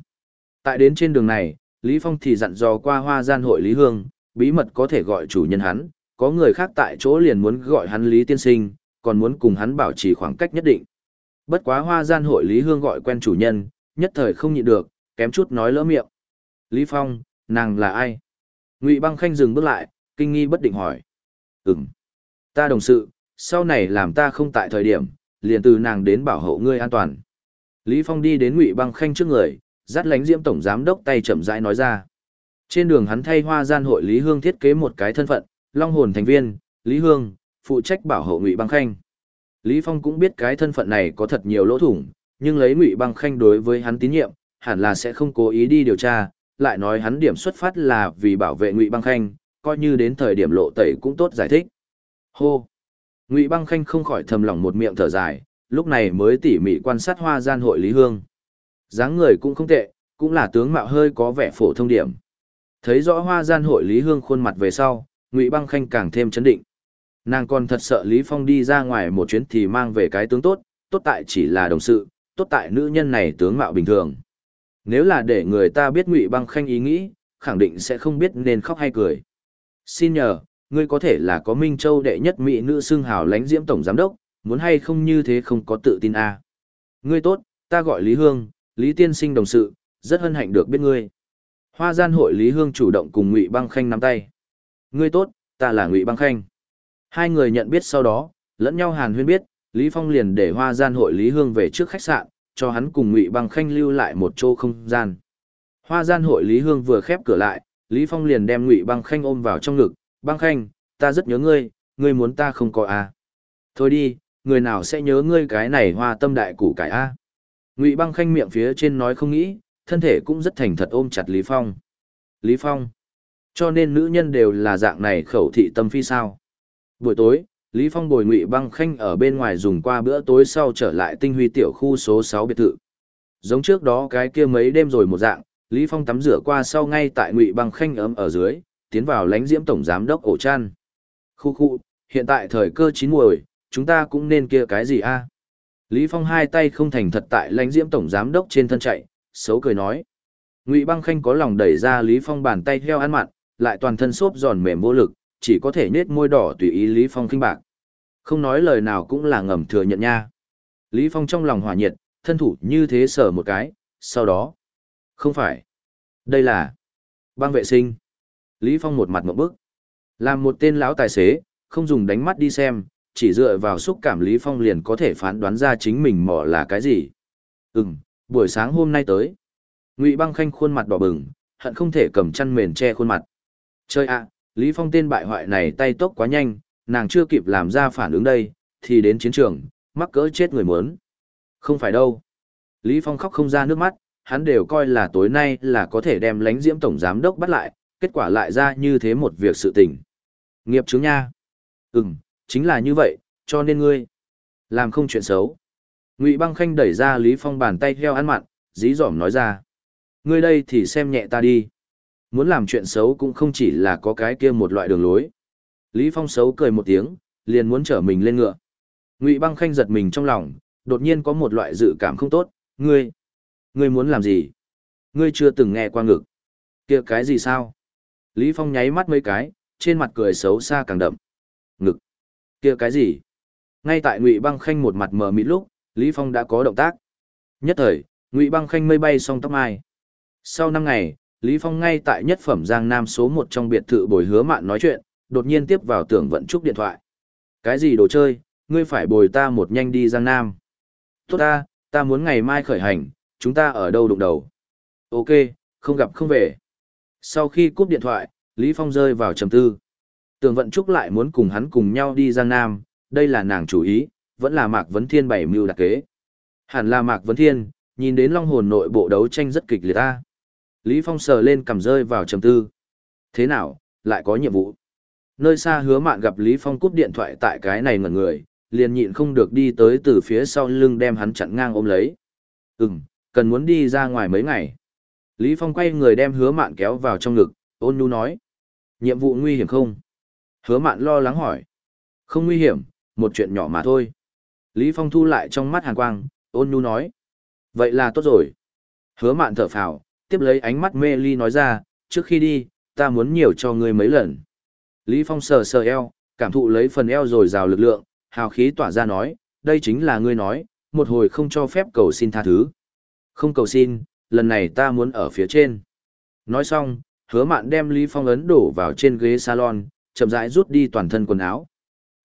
A: Tại đến trên đường này, Lý Phong thì dặn dò qua hoa gian hội Lý Hương, bí mật có thể gọi chủ nhân hắn, có người khác tại chỗ liền muốn gọi hắn Lý Tiên sinh, còn muốn cùng hắn bảo trì khoảng cách nhất định. Bất quá hoa gian hội Lý Hương gọi quen chủ nhân, nhất thời không nhịn được, kém chút nói lỡ miệng. Lý Phong, nàng là ai? Ngụy băng khanh dừng bước lại, kinh nghi bất định hỏi. Ừm, ta đồng sự, sau này làm ta không tại thời điểm, liền từ nàng đến bảo hộ ngươi an toàn. Lý Phong đi đến Ngụy băng khanh trước người, dắt lánh diễm tổng giám đốc tay chậm rãi nói ra. Trên đường hắn thay hoa gian hội Lý Hương thiết kế một cái thân phận, long hồn thành viên, Lý Hương, phụ trách bảo hộ Ngụy băng khanh. Lý Phong cũng biết cái thân phận này có thật nhiều lỗ thủng, nhưng lấy Ngụy băng khanh đối với hắn tín nhiệm, hẳn là sẽ không cố ý đi điều tra, lại nói hắn điểm xuất phát là vì bảo vệ Ngụy băng khanh, coi như đến thời điểm lộ tẩy cũng tốt giải thích. Hô! Ngụy băng khanh không khỏi thầm lòng một miệng thở dài, lúc này mới tỉ mỉ quan sát hoa gian hội Lý Hương. dáng người cũng không tệ, cũng là tướng mạo hơi có vẻ phổ thông điểm. Thấy rõ hoa gian hội Lý Hương khuôn mặt về sau, Ngụy băng khanh càng thêm chấn định. Nàng còn thật sợ Lý Phong đi ra ngoài một chuyến thì mang về cái tướng tốt, tốt tại chỉ là đồng sự, tốt tại nữ nhân này tướng mạo bình thường. Nếu là để người ta biết Ngụy băng khanh ý nghĩ, khẳng định sẽ không biết nên khóc hay cười. Xin nhờ, ngươi có thể là có Minh Châu đệ nhất mỹ nữ xưng hào lãnh diễm tổng giám đốc, muốn hay không như thế không có tự tin à. Ngươi tốt, ta gọi Lý Hương, Lý Tiên Sinh đồng sự, rất hân hạnh được biết ngươi. Hoa gian hội Lý Hương chủ động cùng Ngụy Băng Khanh nắm tay. Ngươi tốt, ta là Ngụy Băng Khanh. Hai người nhận biết sau đó, lẫn nhau hàn huyên biết, Lý Phong liền để Hoa gian hội Lý Hương về trước khách sạn, cho hắn cùng Ngụy Băng Khanh lưu lại một chỗ không gian. Hoa gian hội Lý Hương vừa khép cửa lại, Lý Phong liền đem Ngụy Băng Khanh ôm vào trong ngực, "Băng Khanh, ta rất nhớ ngươi, ngươi muốn ta không có à? Thôi đi, người nào sẽ nhớ ngươi cái này hoa tâm đại củ cải a?" À? Ngụy Băng Khanh miệng phía trên nói không nghĩ, thân thể cũng rất thành thật ôm chặt Lý Phong. Lý Phong. Cho nên nữ nhân đều là dạng này khẩu thị tâm phi sao. Buổi tối, Lý Phong bồi Ngụy Băng Khanh ở bên ngoài dùng qua bữa tối sau trở lại tinh huy tiểu khu số 6 biệt thự. Giống trước đó cái kia mấy đêm rồi một dạng, Lý Phong tắm rửa qua sau ngay tại Ngụy Băng Khanh ấm ở dưới, tiến vào lãnh diễm tổng giám đốc ổ chăn. Khu khu, hiện tại thời cơ chín muồi, chúng ta cũng nên kia cái gì a? Lý Phong hai tay không thành thật tại lãnh diễm tổng giám đốc trên thân chạy, xấu cười nói. Ngụy Băng Khanh có lòng đẩy ra Lý Phong bàn tay theo ăn mặn, lại toàn thân xốp giòn mềm vô lực, chỉ có thể nết môi đỏ tùy ý Lý Phong khinh bạc. Không nói lời nào cũng là ngầm thừa nhận nha. Lý Phong trong lòng hòa nhiệt, thân thủ như thế sở một cái, sau đó. Không phải. Đây là băng vệ sinh. Lý Phong một mặt ngộp bức. Làm một tên lão tài xế, không dùng đánh mắt đi xem, chỉ dựa vào xúc cảm Lý Phong liền có thể phán đoán ra chính mình mỏ là cái gì. Ừm, buổi sáng hôm nay tới. Ngụy băng khanh khuôn mặt đỏ bừng, hận không thể cầm chăn mền che khuôn mặt. Chơi ạ, à, Lý Phong tên bại hoại này tay tốc quá nhanh, nàng chưa kịp làm ra phản ứng đây, thì đến chiến trường, mắc cỡ chết người muốn. Không phải đâu. Lý Phong khóc không ra nước mắt, hắn đều coi là tối nay là có thể đem lánh diễm tổng giám đốc bắt lại, kết quả lại ra như thế một việc sự tình. Nghiệp chứng nha. Ừm, chính là như vậy, cho nên ngươi, làm không chuyện xấu. Ngụy băng khanh đẩy ra Lý Phong bàn tay theo ăn mặn, dí dỏm nói ra. Ngươi đây thì xem nhẹ ta đi. Muốn làm chuyện xấu cũng không chỉ là có cái kia một loại đường lối. Lý Phong xấu cười một tiếng, liền muốn trở mình lên ngựa. Ngụy băng khanh giật mình trong lòng, đột nhiên có một loại dự cảm không tốt, ngươi, ngươi muốn làm gì? Ngươi chưa từng nghe qua ngực. kia cái gì sao? Lý Phong nháy mắt mấy cái, trên mặt cười xấu xa càng đậm. Ngực. kia cái gì? Ngay tại Ngụy băng khanh một mặt mờ mịt lúc, Lý Phong đã có động tác. Nhất thời, Ngụy băng khanh mây bay song tóc mai. Sau năm ngày, Lý Phong ngay tại nhất phẩm Giang Nam số một trong biệt thự bồi hứa mạn nói chuyện, đột nhiên tiếp vào tưởng vận trúc điện thoại. Cái gì đồ chơi, ngươi phải bồi ta một nhanh đi Giang Nam. Tốt ta, ta muốn ngày mai khởi hành, chúng ta ở đâu đụng đầu. Ok, không gặp không về. Sau khi cúp điện thoại, Lý Phong rơi vào trầm tư. tường vận trúc lại muốn cùng hắn cùng nhau đi Giang Nam, đây là nàng chủ ý, vẫn là Mạc Vấn Thiên bảy mưu đặc kế. Hẳn là Mạc Vấn Thiên, nhìn đến long hồn nội bộ đấu tranh rất kịch liệt ta. Lý Phong sờ lên cầm rơi vào trầm tư. Thế nào, lại có nhiệm vụ. Nơi xa hứa mạn gặp Lý Phong cúp điện thoại tại cái này ngẩn người, liền nhịn không được đi tới từ phía sau lưng đem hắn chặn ngang ôm lấy. Ừm, cần muốn đi ra ngoài mấy ngày. Lý Phong quay người đem hứa mạn kéo vào trong ngực, ôn nhu nói. Nhiệm vụ nguy hiểm không? Hứa mạn lo lắng hỏi. Không nguy hiểm, một chuyện nhỏ mà thôi. Lý Phong thu lại trong mắt hàn quang, ôn nhu nói. Vậy là tốt rồi. Hứa mạn thở phào, tiếp lấy ánh mắt mê ly nói ra, trước khi đi, ta muốn nhiều cho ngươi mấy lần. Lý Phong sờ sờ eo, cảm thụ lấy phần eo rồi rào lực lượng, hào khí tỏa ra nói, đây chính là ngươi nói, một hồi không cho phép cầu xin tha thứ. Không cầu xin, lần này ta muốn ở phía trên. Nói xong, hứa mạn đem Lý Phong ấn đổ vào trên ghế salon, chậm rãi rút đi toàn thân quần áo.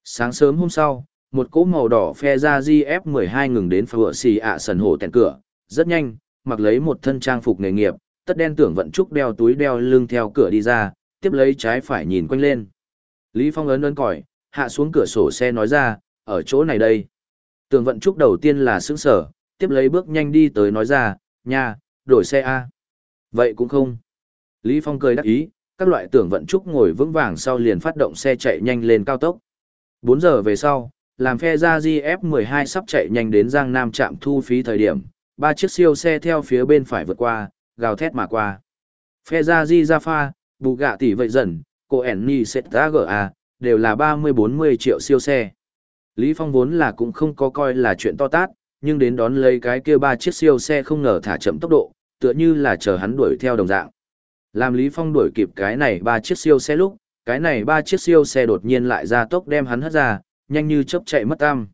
A: Sáng sớm hôm sau, một cỗ màu đỏ phe ra GF12 ngừng đến phở xì ạ sần hổ tèn cửa, rất nhanh, mặc lấy một thân trang phục nghề nghiệp, tất đen tưởng vận trúc đeo túi đeo lưng theo cửa đi ra, tiếp lấy trái phải nhìn quanh lên. Lý Phong ấn ấn còi, hạ xuống cửa sổ xe nói ra, ở chỗ này đây. Tưởng vận trúc đầu tiên là sững sở, tiếp lấy bước nhanh đi tới nói ra, nha, đổi xe A. Vậy cũng không. Lý Phong cười đắc ý, các loại tưởng vận trúc ngồi vững vàng sau liền phát động xe chạy nhanh lên cao tốc. 4 giờ về sau, làm phe ra GF12 sắp chạy nhanh đến Giang Nam trạm thu phí thời điểm, ba chiếc siêu xe theo phía bên phải vượt qua, gào thét mà qua. Phe ra Di Gia Pha, Bù Gạ Tỷ Vậy Dần, Cô Enni ZGA, đều là 30-40 triệu siêu xe. Lý Phong vốn là cũng không có coi là chuyện to tát, nhưng đến đón lấy cái kia ba chiếc siêu xe không ngờ thả chậm tốc độ, tựa như là chờ hắn đuổi theo đồng dạng. Làm Lý Phong đuổi kịp cái này ba chiếc siêu xe lúc, cái này ba chiếc siêu xe đột nhiên lại ra tốc đem hắn hất ra, nhanh như chớp chạy mất tăm.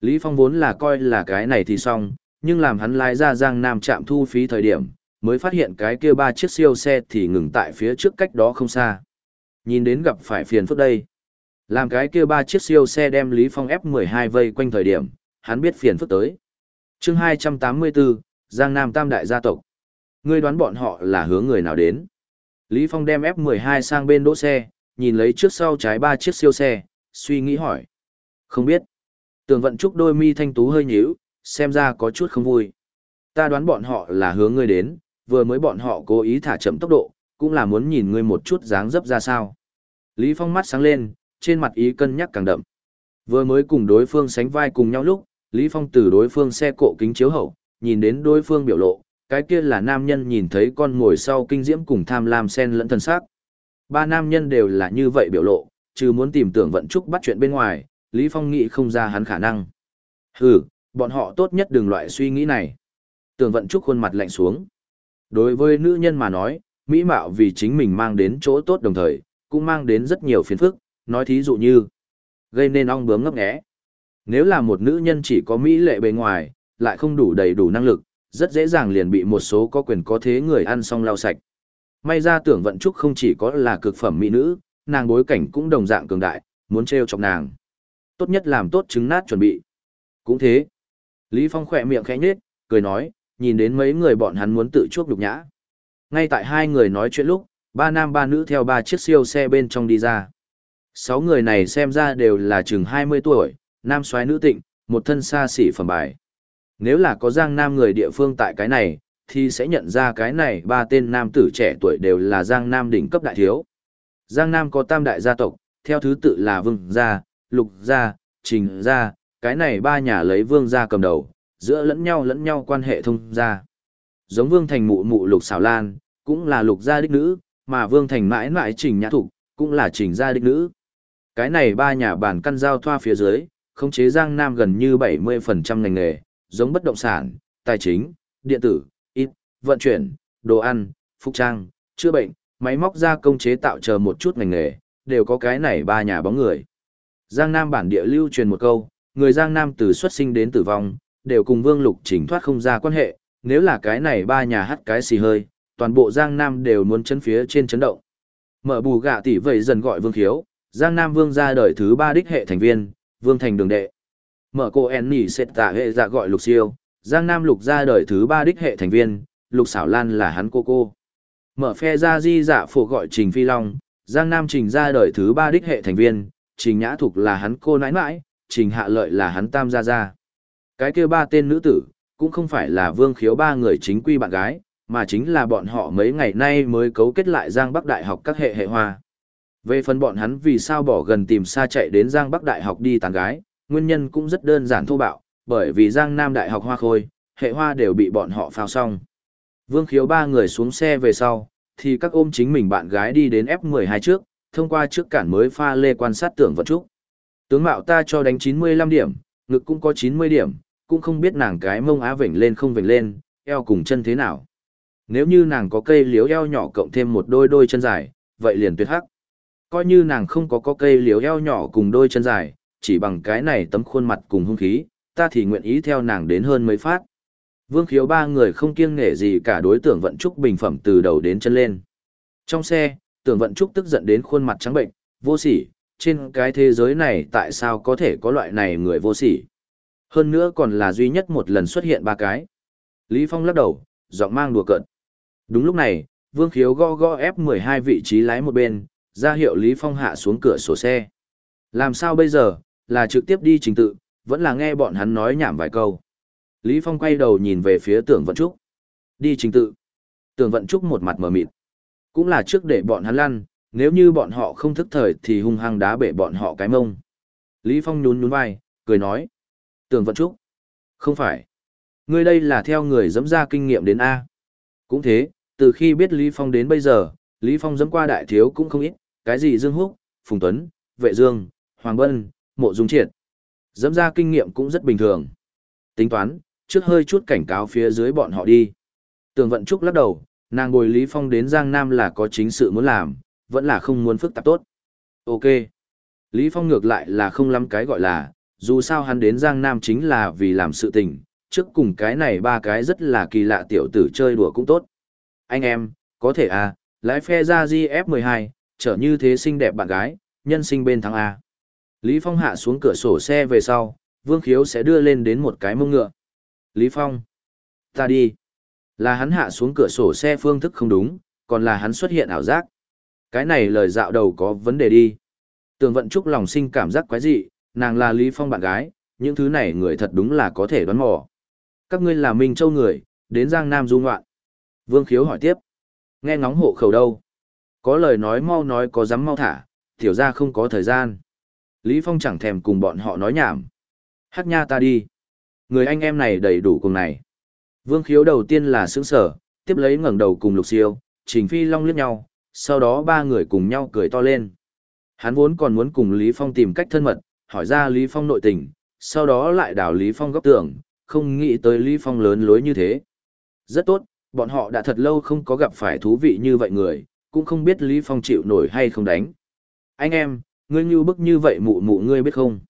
A: Lý Phong vốn là coi là cái này thì xong, nhưng làm hắn lái ra Giang Nam trạm thu phí thời điểm, mới phát hiện cái kia ba chiếc siêu xe thì ngừng tại phía trước cách đó không xa. Nhìn đến gặp phải phiền phức đây. Làm cái kia ba chiếc siêu xe đem Lý Phong F12 vây quanh thời điểm, hắn biết phiền phức tới. chương 284, Giang Nam Tam Đại Gia tộc. Ngươi đoán bọn họ là hướng người nào đến? Lý Phong đem F12 sang bên đỗ xe, nhìn lấy trước sau trái ba chiếc siêu xe, suy nghĩ hỏi. Không biết. Tường vận trúc đôi mi thanh tú hơi nhíu, xem ra có chút không vui. Ta đoán bọn họ là hướng ngươi đến, vừa mới bọn họ cố ý thả chậm tốc độ, cũng là muốn nhìn ngươi một chút dáng dấp ra sao. Lý Phong mắt sáng lên, trên mặt ý cân nhắc càng đậm. Vừa mới cùng đối phương sánh vai cùng nhau lúc, Lý Phong từ đối phương xe cộ kính chiếu hậu, nhìn đến đối phương biểu lộ, cái kia là nam nhân nhìn thấy con ngồi sau kinh diễm cùng tham lam sen lẫn thân xác. Ba nam nhân đều là như vậy biểu lộ, trừ muốn tìm tưởng vận trúc bắt chuyện bên ngoài, Lý Phong nghĩ không ra hắn khả năng. Hừ, bọn họ tốt nhất đừng loại suy nghĩ này. Tưởng vận trúc khuôn mặt lạnh xuống. Đối với nữ nhân mà nói, mỹ mạo vì chính mình mang đến chỗ tốt đồng thời, cũng mang đến rất nhiều phiền phức, nói thí dụ như gây nên ong bướm ngấp nghé. Nếu là một nữ nhân chỉ có mỹ lệ bề ngoài, lại không đủ đầy đủ năng lực, rất dễ dàng liền bị một số có quyền có thế người ăn xong lau sạch. May ra tưởng vận trúc không chỉ có là cực phẩm mỹ nữ, nàng bối cảnh cũng đồng dạng cường đại, muốn treo chọc nàng. Tốt nhất làm tốt trứng nát chuẩn bị. Cũng thế. Lý Phong khỏe miệng khẽ nhếch, cười nói, nhìn đến mấy người bọn hắn muốn tự chuốc nhục nhã. Ngay tại hai người nói chuyện lúc, ba nam ba nữ theo ba chiếc siêu xe bên trong đi ra. Sáu người này xem ra đều là chừng 20 tuổi, nam soái nữ tịnh, một thân xa xỉ phẩm bài. Nếu là có giang nam người địa phương tại cái này, thì sẽ nhận ra cái này ba tên nam tử trẻ tuổi đều là giang nam đỉnh cấp đại thiếu. Giang nam có tam đại gia tộc, theo thứ tự là vương gia, lục gia, trình gia, cái này ba nhà lấy vương gia cầm đầu, giữa lẫn nhau lẫn nhau quan hệ thông gia. Giống vương thành mụ mụ lục xảo lan, cũng là lục gia đích nữ, mà vương thành mãi mãi trình nhã thục, cũng là trình gia đích nữ. Cái này ba nhà bản căn giao thoa phía dưới, khống chế Giang Nam gần như 70% ngành nghề, giống bất động sản, tài chính, điện tử, ít, vận chuyển, đồ ăn, phục trang, chữa bệnh, máy móc gia công chế tạo chờ một chút ngành nghề, đều có cái này ba nhà bóng người. Giang Nam bản địa lưu truyền một câu, người Giang Nam từ xuất sinh đến tử vong, đều cùng Vương Lục trình thoát không ra quan hệ, nếu là cái này ba nhà hắt cái xì hơi, toàn bộ Giang Nam đều muốn chân phía trên chấn động. Mở bù gạ tỷ vậy dần gọi Vương Khiếu, Giang Nam Vương ra đời thứ ba đích hệ thành viên, Vương thành đường đệ. Mở cô en nỉ xệt tạ hệ dạ gọi Lục Siêu, Giang Nam Lục ra đời thứ ba đích hệ thành viên, Lục xảo lan là hắn cô cô. Mở phe ra di dạ phổ gọi Trình Phi Long, Giang Nam Trình ra đời thứ ba đích hệ thành viên, Trình Nhã Thục là hắn cô nãi nãi, Trình Hạ Lợi là hắn tam gia gia. Cái kia ba tên nữ tử, cũng không phải là vương khiếu ba người chính quy bạn gái, mà chính là bọn họ mấy ngày nay mới cấu kết lại Giang Bắc Đại học các hệ hệ hoa. Về phần bọn hắn vì sao bỏ gần tìm xa chạy đến Giang Bắc Đại học đi tán gái, nguyên nhân cũng rất đơn giản thô bạo, bởi vì Giang Nam Đại học hoa khôi, hệ hoa đều bị bọn họ phao xong. Vương khiếu ba người xuống xe về sau, thì các ôm chính mình bạn gái đi đến F12 trước, thông qua trước cản mới pha lê quan sát tưởng vật trúc. Tướng mạo ta cho đánh 95 điểm, ngực cũng có 90 điểm, cũng không biết nàng cái mông á vểnh lên không vểnh lên, eo cùng chân thế nào. Nếu như nàng có cây liếu eo nhỏ cộng thêm một đôi đôi chân dài, vậy liền tuyệt hắc. Coi như nàng không có có cây liếu eo nhỏ cùng đôi chân dài, chỉ bằng cái này tấm khuôn mặt cùng hung khí, ta thì nguyện ý theo nàng đến hơn mấy phát. Vương khiếu ba người không kiêng nghệ gì cả đối tượng vận trúc bình phẩm từ đầu đến chân lên. Trong xe, tưởng vận trúc tức giận đến khuôn mặt trắng bệnh, vô sỉ, trên cái thế giới này tại sao có thể có loại này người vô sỉ. Hơn nữa còn là duy nhất một lần xuất hiện ba cái. Lý Phong lắc đầu, giọng mang đùa cợt. Đúng lúc này, Vương Khiếu go go ép 12 vị trí lái một bên, ra hiệu Lý Phong hạ xuống cửa sổ xe. Làm sao bây giờ, là trực tiếp đi trình tự, vẫn là nghe bọn hắn nói nhảm vài câu. Lý Phong quay đầu nhìn về phía tưởng vận trúc. Đi trình tự. Tưởng vận trúc một mặt mờ mịt. Cũng là trước để bọn hắn lăn, nếu như bọn họ không thức thời thì hung hăng đá bể bọn họ cái mông. Lý Phong nhún nhún vai, cười nói. Tưởng vận trúc. Không phải. Ngươi đây là theo người dẫm ra kinh nghiệm đến A. Cũng thế, từ khi biết Lý Phong đến bây giờ, Lý Phong dẫm qua đại thiếu cũng không ít, cái gì Dương Húc, Phùng Tuấn, Vệ Dương, Hoàng Bân, Mộ Dung Triệt. Dẫm ra kinh nghiệm cũng rất bình thường. Tính toán, trước hơi chút cảnh cáo phía dưới bọn họ đi. Tường Vận Trúc lắc đầu, nàng bồi Lý Phong đến Giang Nam là có chính sự muốn làm, vẫn là không muốn phức tạp tốt. Ok. Lý Phong ngược lại là không lắm cái gọi là, dù sao hắn đến Giang Nam chính là vì làm sự tình, trước cùng cái này ba cái rất là kỳ lạ tiểu tử chơi đùa cũng tốt. Anh em, có thể à, lái phe ra GF12, trở như thế xinh đẹp bạn gái, nhân sinh bên thắng A. Lý Phong hạ xuống cửa sổ xe về sau, Vương Khiếu sẽ đưa lên đến một cái mông ngựa. Lý Phong, ta đi. Là hắn hạ xuống cửa sổ xe phương thức không đúng, còn là hắn xuất hiện ảo giác. Cái này lời dạo đầu có vấn đề đi. Tường vận trúc lòng sinh cảm giác quái dị, nàng là Lý Phong bạn gái, những thứ này người thật đúng là có thể đoán mò. Các ngươi là Minh Châu người, đến Giang Nam du ngoạn. Vương Khiếu hỏi tiếp. Nghe ngóng hộ khẩu đâu? Có lời nói mau nói có dám mau thả, tiểu ra không có thời gian. Lý Phong chẳng thèm cùng bọn họ nói nhảm. Hắc nha ta đi. Người anh em này đầy đủ cùng này. Vương Khiếu đầu tiên là sướng sở, tiếp lấy ngẩng đầu cùng Lục Siêu, Trình Phi Long liếc nhau, sau đó ba người cùng nhau cười to lên. Hắn vốn còn muốn cùng Lý Phong tìm cách thân mật, hỏi ra Lý Phong nội tình, sau đó lại đào Lý Phong góc tưởng, không nghĩ tới Lý Phong lớn lối như thế. Rất tốt, bọn họ đã thật lâu không có gặp phải thú vị như vậy người, cũng không biết Lý Phong chịu nổi hay không đánh. Anh em, ngươi như bức như vậy mụ mụ ngươi biết không?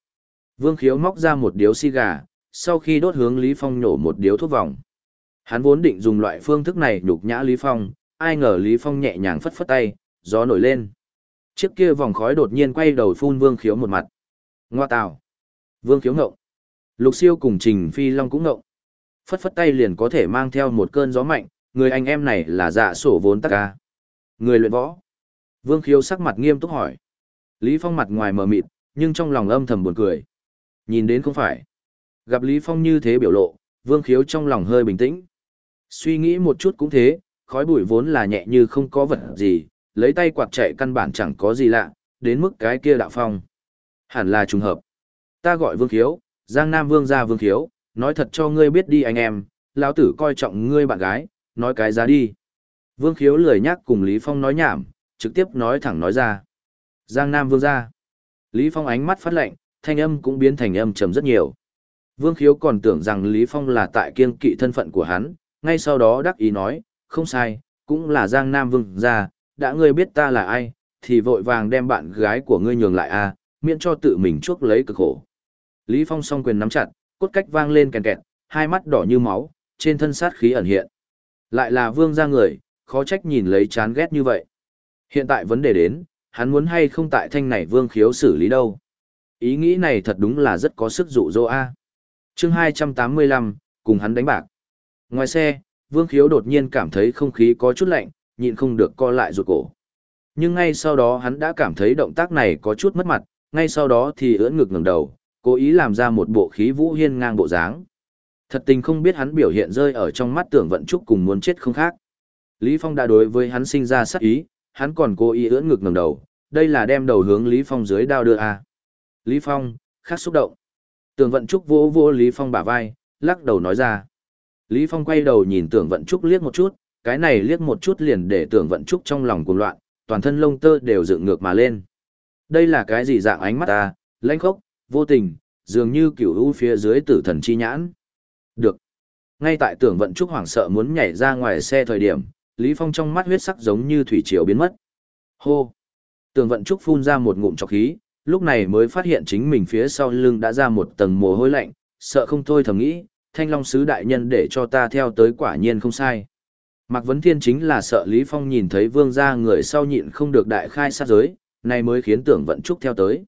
A: Vương Khiếu móc ra một điếu xì gà, sau khi đốt hướng Lý Phong nhổ một điếu thuốc vòng. Hắn vốn định dùng loại phương thức này nhục nhã Lý Phong, ai ngờ Lý Phong nhẹ nhàng phất phất tay, gió nổi lên. Chiếc kia vòng khói đột nhiên quay đầu phun Vương Khiếu một mặt. Ngoa tào. Vương Khiếu ngộng. Lục siêu cùng Trình Phi Long cũng ngộng. Phất phất tay liền có thể mang theo một cơn gió mạnh, người anh em này là dạ sổ vốn tắc ca. Người luyện võ. Vương Khiếu sắc mặt nghiêm túc hỏi. Lý Phong mặt ngoài mờ mịt, nhưng trong lòng âm thầm buồn cười. Nhìn đến không phải. Gặp Lý Phong như thế biểu lộ, Vương Khiếu trong lòng hơi bình tĩnh. Suy nghĩ một chút cũng thế, khói bụi vốn là nhẹ như không có vật gì, lấy tay quạt chạy căn bản chẳng có gì lạ, đến mức cái kia đạo phong. Hẳn là trùng hợp. Ta gọi Vương Khiếu, Giang Nam Vương gia Vương Khiếu, nói thật cho ngươi biết đi anh em, lão tử coi trọng ngươi bạn gái, nói cái giá đi. Vương Khiếu lười nhắc cùng Lý Phong nói nhảm, trực tiếp nói thẳng nói ra. Giang Nam Vương gia. Lý Phong ánh mắt phát lạnh, thanh âm cũng biến thành âm trầm rất nhiều. Vương Khiếu còn tưởng rằng Lý Phong là tại kiên kỵ thân phận của hắn, ngay sau đó đắc ý nói, không sai, cũng là Giang Nam Vương gia, đã ngươi biết ta là ai, thì vội vàng đem bạn gái của ngươi nhường lại a, miễn cho tự mình chuốc lấy cực khổ. Lý Phong song quyền nắm chặt, cốt cách vang lên kèn kẹt, hai mắt đỏ như máu, trên thân sát khí ẩn hiện. Lại là vương gia người, khó trách nhìn lấy chán ghét như vậy. Hiện tại vấn đề đến, hắn muốn hay không tại thanh này vương khiếu xử lý đâu. Ý nghĩ này thật đúng là rất có sức dụ dỗ a. Chương 285, cùng hắn đánh bạc. Ngoài xe, vương khiếu đột nhiên cảm thấy không khí có chút lạnh, nhịn không được co lại ruột cổ. Nhưng ngay sau đó hắn đã cảm thấy động tác này có chút mất mặt, ngay sau đó thì ưỡn ngực ngẩng đầu, cố ý làm ra một bộ khí vũ hiên ngang bộ dáng. Thật tình không biết hắn biểu hiện rơi ở trong mắt tưởng vận trúc cùng muốn chết không khác. Lý Phong đã đối với hắn sinh ra sắc ý, hắn còn cố ý ưỡn ngực ngẩng đầu, đây là đem đầu hướng Lý Phong dưới đao đưa à? Lý Phong, khắc xúc động. Tưởng vận trúc vỗ vỗ Lý Phong bả vai, lắc đầu nói ra. Lý Phong quay đầu nhìn tưởng vận trúc liếc một chút, cái này liếc một chút liền để tưởng vận trúc trong lòng cuồng loạn, toàn thân lông tơ đều dựng ngược mà lên. Đây là cái gì dạng ánh mắt ta, lãnh khốc, vô tình, dường như cửu u phía dưới tử thần chi nhãn. Được. Ngay tại tưởng vận trúc hoảng sợ muốn nhảy ra ngoài xe thời điểm, Lý Phong trong mắt huyết sắc giống như thủy triều biến mất. Hô. Tưởng vận trúc phun ra một ngụm trọc khí, lúc này mới phát hiện chính mình phía sau lưng đã ra một tầng mồ hôi lạnh, sợ không thôi thầm nghĩ, thanh long sứ đại nhân để cho ta theo tới quả nhiên không sai. Mạc Vấn Thiên chính là sợ Lý Phong nhìn thấy vương gia người sau nhịn không được đại khai sát giới, này mới khiến tưởng vận trúc theo tới.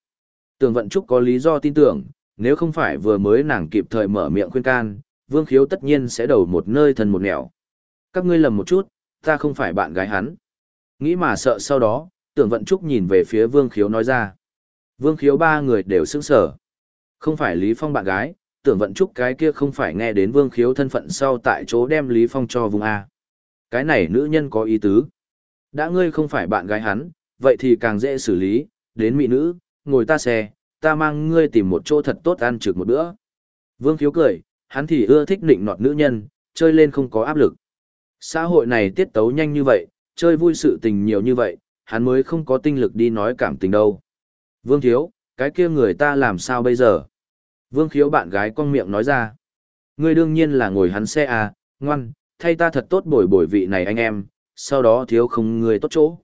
A: Tường vận trúc có lý do tin tưởng, nếu không phải vừa mới nàng kịp thời mở miệng khuyên can, vương khiếu tất nhiên sẽ đầu một nơi thần một nẻo. Các ngươi lầm một chút, ta không phải bạn gái hắn. Nghĩ mà sợ sau đó, tưởng vận trúc nhìn về phía vương khiếu nói ra. Vương khiếu ba người đều sững sở. Không phải Lý Phong bạn gái, tưởng vận trúc cái kia không phải nghe đến vương khiếu thân phận sau tại chỗ đem Lý Phong cho vùng A. Cái này nữ nhân có ý tứ. Đã ngươi không phải bạn gái hắn, vậy thì càng dễ xử lý, đến mỹ nữ, ngồi ta xe, ta mang ngươi tìm một chỗ thật tốt ăn trực một bữa. Vương khiếu cười, hắn thì ưa thích nịnh nọt nữ nhân, chơi lên không có áp lực. Xã hội này tiết tấu nhanh như vậy, chơi vui sự tình nhiều như vậy, hắn mới không có tinh lực đi nói cảm tình đâu. Vương thiếu, cái kia người ta làm sao bây giờ? Vương khiếu bạn gái con miệng nói ra. Ngươi đương nhiên là ngồi hắn xe à, ngoan, thay ta thật tốt bồi bồi vị này anh em, sau đó thiếu không người tốt chỗ.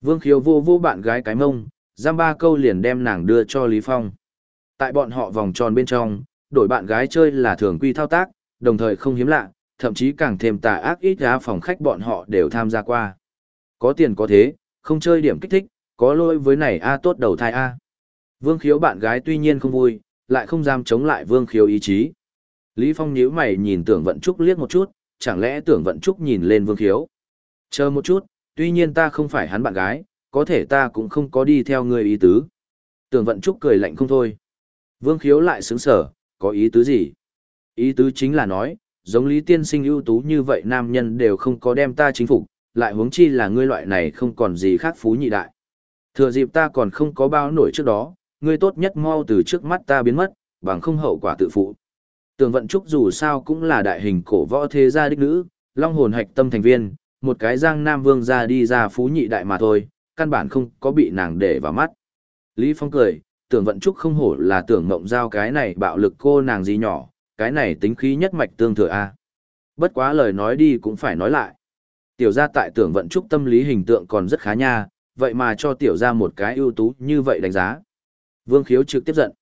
A: Vương khiếu vô vô bạn gái cái mông, giam ba câu liền đem nàng đưa cho Lý Phong. Tại bọn họ vòng tròn bên trong, đổi bạn gái chơi là thường quy thao tác, đồng thời không hiếm lạ, thậm chí càng thêm tà ác ít giá phòng khách bọn họ đều tham gia qua. Có tiền có thế, không chơi điểm kích thích, có lỗi với này A tốt đầu thai A. Vương khiếu bạn gái tuy nhiên không vui, lại không dám chống lại vương khiếu ý chí. Lý Phong nhíu mày nhìn tưởng vận trúc liếc một chút, chẳng lẽ tưởng vận trúc nhìn lên vương khiếu. Chờ một chút, tuy nhiên ta không phải hắn bạn gái, có thể ta cũng không có đi theo người ý tứ. Tưởng vận trúc cười lạnh không thôi. Vương khiếu lại sướng sở, có ý tứ gì? Ý tứ chính là nói, giống Lý Tiên Sinh ưu tú như vậy nam nhân đều không có đem ta chính phục, lại huống chi là ngươi loại này không còn gì khác phú nhị đại. Thừa dịp ta còn không có bao nổi trước đó, ngươi tốt nhất mau từ trước mắt ta biến mất, bằng không hậu quả tự phụ. Tường Vận Trúc dù sao cũng là đại hình cổ võ thế gia đích nữ, long hồn hạch tâm thành viên, một cái giang nam vương ra đi ra phú nhị đại mà thôi, căn bản không có bị nàng để vào mắt. Lý Phong cười, tưởng Vận Trúc không hổ là tưởng mộng giao cái này bạo lực cô nàng gì nhỏ, cái này tính khí nhất mạch tương thừa a. Bất quá lời nói đi cũng phải nói lại. Tiểu gia tại tưởng vận trúc tâm lý hình tượng còn rất khá nha, vậy mà cho tiểu gia một cái ưu tú như vậy đánh giá. Vương khiếu trực tiếp giận.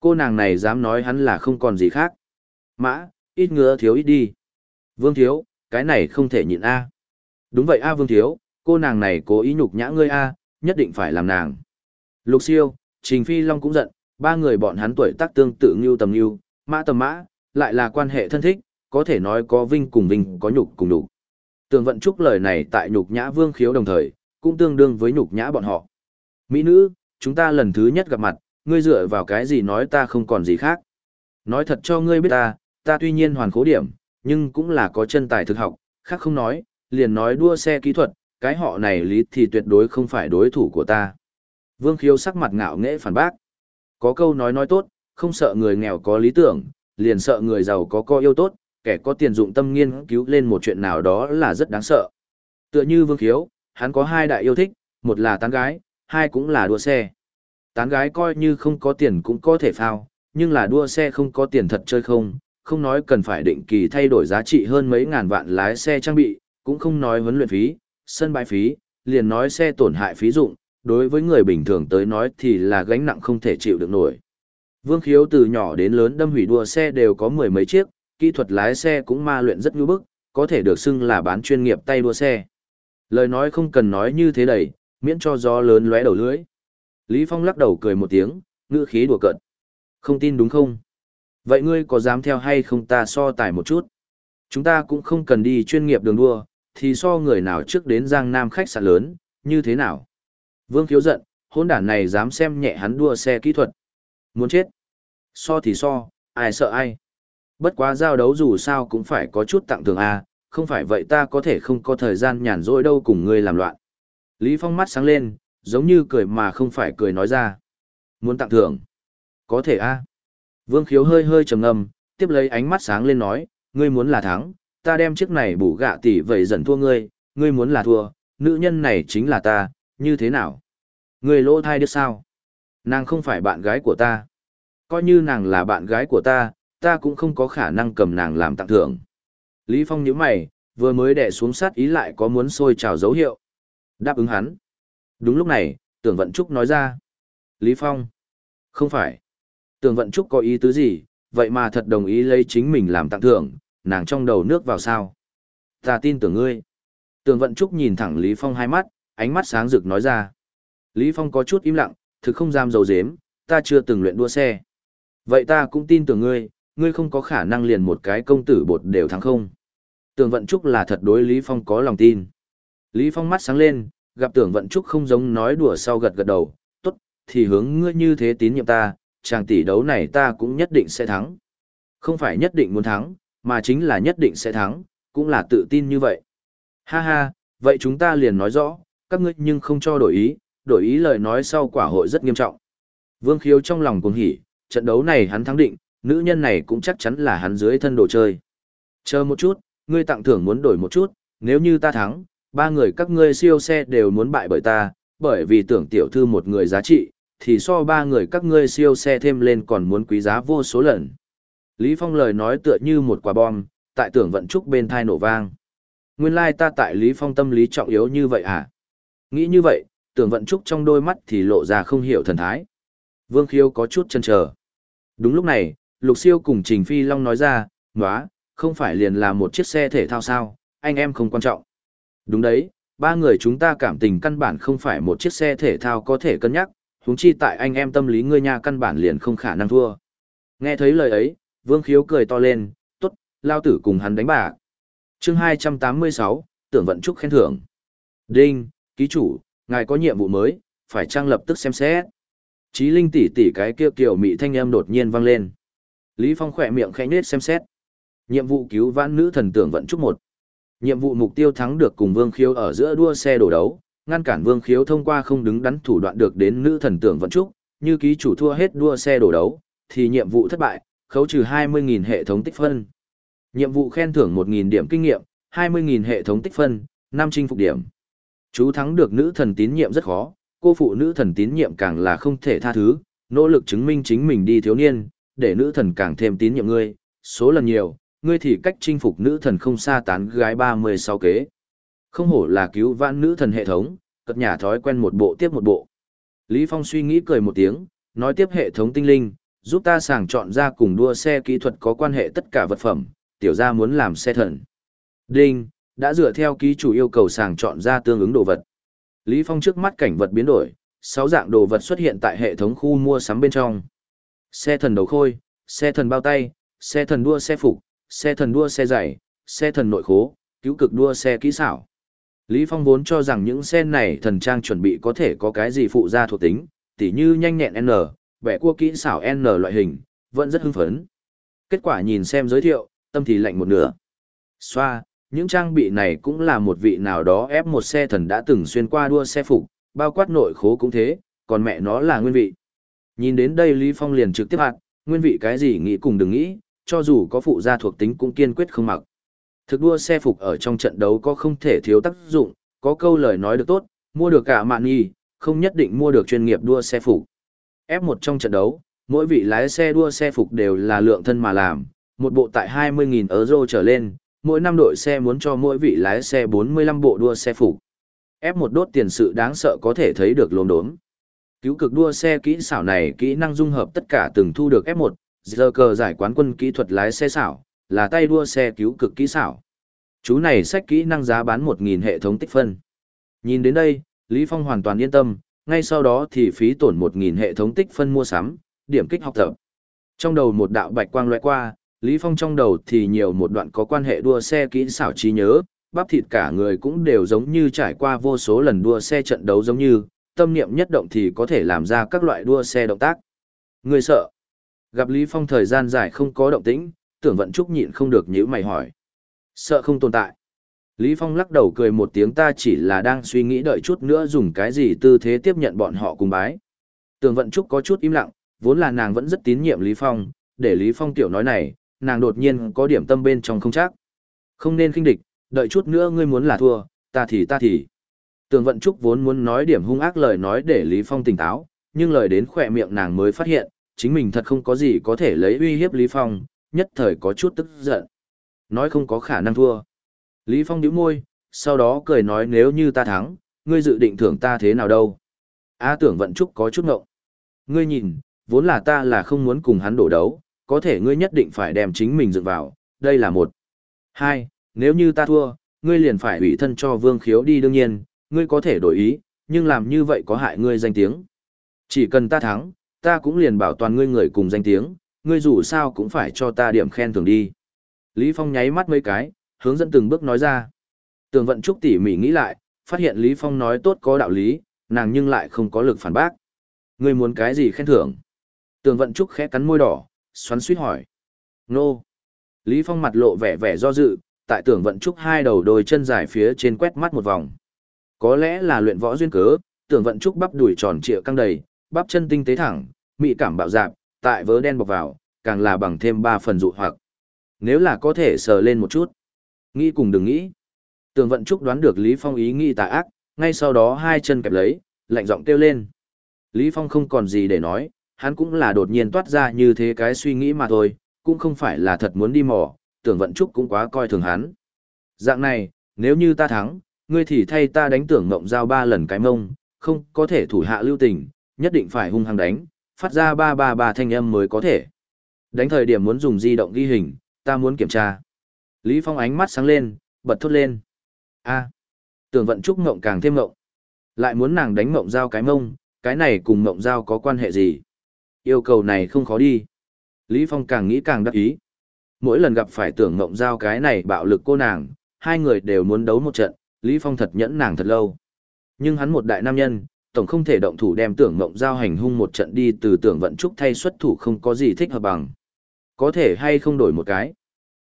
A: Cô nàng này dám nói hắn là không còn gì khác. Mã, ít ngứa thiếu ít đi. Vương thiếu, cái này không thể nhịn a. Đúng vậy a Vương thiếu, cô nàng này cố ý nhục nhã ngươi a, nhất định phải làm nàng. Lục siêu, Trình Phi Long cũng giận, ba người bọn hắn tuổi tác tương tự như tầm như, mã tầm mã, lại là quan hệ thân thích, có thể nói có vinh cùng vinh, có nhục cùng nhục. Tường vận trúc lời này tại nhục nhã vương khiếu đồng thời, cũng tương đương với nhục nhã bọn họ. Mỹ nữ, chúng ta lần thứ nhất gặp mặt, ngươi dựa vào cái gì nói ta không còn gì khác. Nói thật cho ngươi biết ta, ta tuy nhiên hoàn khố điểm, nhưng cũng là có chân tài thực học, khác không nói, liền nói đua xe kỹ thuật, cái họ này lý thì tuyệt đối không phải đối thủ của ta. Vương khiếu sắc mặt ngạo nghễ phản bác. Có câu nói nói tốt, không sợ người nghèo có lý tưởng, liền sợ người giàu có co yêu tốt, kẻ có tiền dụng tâm nghiên cứu lên một chuyện nào đó là rất đáng sợ. Tựa như Vương Khiếu, hắn có hai đại yêu thích, một là tán gái, hai cũng là đua xe. Tán gái coi như không có tiền cũng có thể phao, nhưng là đua xe không có tiền thật chơi không, không nói cần phải định kỳ thay đổi giá trị hơn mấy ngàn vạn lái xe trang bị, cũng không nói huấn luyện phí, sân bãi phí, liền nói xe tổn hại phí dụng, đối với người bình thường tới nói thì là gánh nặng không thể chịu được nổi. Vương Khiếu từ nhỏ đến lớn đâm hủy đua xe đều có mười mấy chiếc, kỹ thuật lái xe cũng ma luyện rất nhu bức, có thể được xưng là bán chuyên nghiệp tay đua xe. Lời nói không cần nói như thế đầy, miễn cho gió lớn lóe đầu lưỡi. Lý Phong lắc đầu cười một tiếng, ngữ khí đùa cợt. Không tin đúng không? Vậy ngươi có dám theo hay không ta so tài một chút? Chúng ta cũng không cần đi chuyên nghiệp đường đua, thì so người nào trước đến Giang Nam khách sạn lớn, như thế nào? Vương Khiếu giận, hôn đản này dám xem nhẹ hắn đua xe kỹ thuật. Muốn chết. So thì so, ai sợ ai. Bất quá giao đấu dù sao cũng phải có chút tặng thưởng a, không phải vậy ta có thể không có thời gian nhàn rỗi đâu cùng ngươi làm loạn. Lý Phong mắt sáng lên, giống như cười mà không phải cười nói ra. Muốn tặng thưởng? Có thể a. Vương Khiếu hơi hơi trầm ngâm, tiếp lấy ánh mắt sáng lên nói, ngươi muốn là thắng, ta đem chiếc này bù gạ tỷ vậy dần thua ngươi, ngươi muốn là thua, nữ nhân này chính là ta, như thế nào? Ngươi lỗ thai được sao? Nàng không phải bạn gái của ta. Coi như nàng là bạn gái của ta, ta cũng không có khả năng cầm nàng làm tặng thưởng. Lý Phong nhíu mày, vừa mới đè xuống sát ý lại có muốn sôi trào dấu hiệu. Đáp ứng hắn. Đúng lúc này, tưởng vận trúc nói ra. Lý Phong. Không phải. Tưởng vận trúc có ý tứ gì, vậy mà thật đồng ý lấy chính mình làm tặng thưởng, nàng trong đầu nước vào sao. Ta tin tưởng ngươi. Tường vận trúc nhìn thẳng Lý Phong hai mắt, ánh mắt sáng rực nói ra. Lý Phong có chút im lặng, thực không dám dầu dếm, ta chưa từng luyện đua xe. Vậy ta cũng tin tưởng ngươi, ngươi không có khả năng liền một cái công tử bột đều thắng không. Tường vận trúc là thật đối Lý Phong có lòng tin. Lý Phong mắt sáng lên, gặp tưởng vận trúc không giống nói đùa sau gật gật đầu, tốt, thì hướng ngươi như thế tín nhiệm ta, chàng tỷ đấu này ta cũng nhất định sẽ thắng. Không phải nhất định muốn thắng, mà chính là nhất định sẽ thắng, cũng là tự tin như vậy. Ha ha, vậy chúng ta liền nói rõ, các ngươi nhưng không cho đổi ý, đổi ý lời nói sau quả hội rất nghiêm trọng. Vương Khiếu trong lòng cuồng hỉ, trận đấu này hắn thắng định, nữ nhân này cũng chắc chắn là hắn dưới thân đồ chơi. Chờ một chút, ngươi tặng thưởng muốn đổi một chút, nếu như ta thắng, ba người các ngươi siêu xe đều muốn bại bởi ta, bởi vì tưởng tiểu thư một người giá trị, thì so ba người các ngươi siêu xe thêm lên còn muốn quý giá vô số lần. Lý Phong lời nói tựa như một quả bom, tại tưởng vận trúc bên thai nổ vang. Nguyên lai ta tại Lý Phong tâm lý trọng yếu như vậy à? Nghĩ như vậy, tưởng vận trúc trong đôi mắt thì lộ ra không hiểu thần thái. Vương Khiêu có chút chân chờ. Đúng lúc này, Lục Siêu cùng Trình Phi Long nói ra, "Nóa, không phải liền là một chiếc xe thể thao sao, anh em không quan trọng. Đúng đấy, ba người chúng ta cảm tình căn bản không phải một chiếc xe thể thao có thể cân nhắc, huống chi tại anh em tâm lý ngươi nha căn bản liền không khả năng thua. Nghe thấy lời ấy, Vương Khiếu cười to lên, tốt, lao tử cùng hắn đánh bạc. chương 286, tưởng vận trúc khen thưởng. Đinh, ký chủ, ngài có nhiệm vụ mới, phải trang lập tức xem xét. Chí linh tỷ tỷ cái kia kiểu mị thanh âm đột nhiên vang lên. Lý Phong khỏe miệng khẽ nết xem xét. Nhiệm vụ cứu vãn nữ thần tưởng vận trúc một. Nhiệm vụ mục tiêu thắng được cùng Vương Khiếu ở giữa đua xe đổ đấu, ngăn cản Vương Khiếu thông qua không đứng đắn thủ đoạn được đến nữ thần tưởng vận trúc, như ký chủ thua hết đua xe đổ đấu, thì nhiệm vụ thất bại, khấu trừ 20.000 hệ thống tích phân. Nhiệm vụ khen thưởng 1.000 điểm kinh nghiệm, 20.000 hệ thống tích phân, 5 chinh phục điểm. Chú thắng được nữ thần tín nhiệm rất khó, cô phụ nữ thần tín nhiệm càng là không thể tha thứ, nỗ lực chứng minh chính mình đi thiếu niên, để nữ thần càng thêm tín nhiệm ngươi, số lần nhiều, ngươi thì cách chinh phục nữ thần không xa tán gái 36 kế. Không hổ là cứu vãn nữ thần hệ thống, cất nhà thói quen một bộ tiếp một bộ. Lý Phong suy nghĩ cười một tiếng, nói tiếp hệ thống tinh linh, giúp ta sàng chọn ra cùng đua xe kỹ thuật có quan hệ tất cả vật phẩm, tiểu gia muốn làm xe thần. Đinh, đã dựa theo ký chủ yêu cầu sàng chọn ra tương ứng đồ vật. Lý Phong trước mắt cảnh vật biến đổi, sáu dạng đồ vật xuất hiện tại hệ thống khu mua sắm bên trong. Xe thần đầu khôi, xe thần bao tay, xe thần đua xe phục, xe thần đua xe dày, xe thần nội khố, cứu cực đua xe kỹ xảo. Lý Phong vốn cho rằng những xe này thần trang chuẩn bị có thể có cái gì phụ gia thuộc tính, tỉ như nhanh nhẹn N, vẻ cua kỹ xảo N loại hình, vẫn rất hưng phấn. Kết quả nhìn xem giới thiệu, tâm thì lạnh một nửa. Xoa, những trang bị này cũng là một vị nào đó ép một xe thần đã từng xuyên qua đua xe phục, bao quát nội khố cũng thế, còn mẹ nó là nguyên vị. Nhìn đến đây Lý Phong liền trực tiếp hạt, nguyên vị cái gì nghĩ cùng đừng nghĩ, cho dù có phụ gia thuộc tính cũng kiên quyết không mặc. Thực đua xe phục ở trong trận đấu có không thể thiếu tác dụng, có câu lời nói được tốt, mua được cả mạn nghi, không nhất định mua được chuyên nghiệp đua xe phục. F1 trong trận đấu, mỗi vị lái xe đua xe phục đều là lượng thân mà làm, một bộ tại 20.000 euro trở lên, mỗi năm đội xe muốn cho mỗi vị lái xe 45 bộ đua xe phục. F1 đốt tiền sự đáng sợ có thể thấy được lồn đốm. Cứu cực đua xe kỹ xảo này kỹ năng dung hợp tất cả từng thu được F1, giờ cờ giải quán quân kỹ thuật lái xe xảo, là tay đua xe cứu cực kỹ xảo. Chú này sách kỹ năng giá bán 1.000 hệ thống tích phân. Nhìn đến đây, Lý Phong hoàn toàn yên tâm, ngay sau đó thì phí tổn 1.000 hệ thống tích phân mua sắm, điểm kích học tập. Trong đầu một đạo bạch quang lóe qua, Lý Phong trong đầu thì nhiều một đoạn có quan hệ đua xe kỹ xảo trí nhớ, bắp thịt cả người cũng đều giống như trải qua vô số lần đua xe trận đấu giống như, tâm niệm nhất động thì có thể làm ra các loại đua xe động tác. Người sợ. Gặp Lý Phong thời gian dài không có động tĩnh, tưởng vận trúc nhịn không được nhíu mày hỏi. Sợ không tồn tại. Lý Phong lắc đầu cười một tiếng ta chỉ là đang suy nghĩ đợi chút nữa dùng cái gì tư thế tiếp nhận bọn họ cùng bái. Tường vận trúc có chút im lặng, vốn là nàng vẫn rất tín nhiệm Lý Phong, để Lý Phong tiểu nói này, nàng đột nhiên có điểm tâm bên trong không chắc. Không nên kinh địch, đợi chút nữa ngươi muốn là thua, ta thì ta thì. Tường vận trúc vốn muốn nói điểm hung ác lời nói để Lý Phong tỉnh táo, nhưng lời đến khỏe miệng nàng mới phát hiện, chính mình thật không có gì có thể lấy uy hiếp Lý Phong, nhất thời có chút tức giận. Nói không có khả năng thua. Lý Phong nhíu môi, sau đó cười nói nếu như ta thắng, ngươi dự định thưởng ta thế nào đâu. A tưởng vận trúc có chút ngộng. Ngươi nhìn, vốn là ta là không muốn cùng hắn đổ đấu, có thể ngươi nhất định phải đem chính mình dựng vào, đây là một. Hai, nếu như ta thua, ngươi liền phải ủy thân cho vương khiếu đi đương nhiên, ngươi có thể đổi ý, nhưng làm như vậy có hại ngươi danh tiếng. Chỉ cần ta thắng, ta cũng liền bảo toàn ngươi người cùng danh tiếng, ngươi dù sao cũng phải cho ta điểm khen thưởng đi. Lý Phong nháy mắt mấy cái, hướng dẫn từng bước nói ra. Tường vận trúc tỉ mỉ nghĩ lại, phát hiện Lý Phong nói tốt có đạo lý, nàng nhưng lại không có lực phản bác. Ngươi muốn cái gì khen thưởng? Tường vận trúc khẽ cắn môi đỏ, xoắn suýt hỏi. Nô! Lý Phong mặt lộ vẻ vẻ do dự, tại tưởng vận trúc hai đầu đôi chân dài phía trên quét mắt một vòng. Có lẽ là luyện võ duyên cớ, tưởng vận trúc bắp đùi tròn trịa căng đầy, bắp chân tinh tế thẳng, mị cảm bạo dạp, tại vớ đen bọc vào, càng là bằng thêm ba phần dụ hoặc. Nếu là có thể sờ lên một chút. Nghĩ cùng đừng nghĩ. Tưởng vận trúc đoán được Lý Phong ý nghĩ tà ác, ngay sau đó hai chân kẹp lấy, lạnh giọng kêu lên. Lý Phong không còn gì để nói, hắn cũng là đột nhiên toát ra như thế cái suy nghĩ mà thôi, cũng không phải là thật muốn đi mò, tưởng vận trúc cũng quá coi thường hắn. Dạng này, nếu như ta thắng, ngươi thì thay ta đánh tưởng mộng giao ba lần cái mông, không có thể thủ hạ lưu tình, nhất định phải hung hăng đánh, phát ra ba ba ba thanh âm mới có thể. Đánh thời điểm muốn dùng di động ghi hình, ta muốn kiểm tra. Lý Phong ánh mắt sáng lên, bật thốt lên. a tưởng vận trúc ngộng càng thêm ngộng. Lại muốn nàng đánh ngộng giao cái mông, cái này cùng ngộng giao có quan hệ gì? Yêu cầu này không khó đi. Lý Phong càng nghĩ càng đắc ý. Mỗi lần gặp phải tưởng ngộng giao cái này bạo lực cô nàng, hai người đều muốn đấu một trận, Lý Phong thật nhẫn nàng thật lâu. Nhưng hắn một đại nam nhân, tổng không thể động thủ đem tưởng ngộng giao hành hung một trận đi từ tưởng vận trúc thay xuất thủ không có gì thích hợp bằng. Có thể hay không đổi một cái.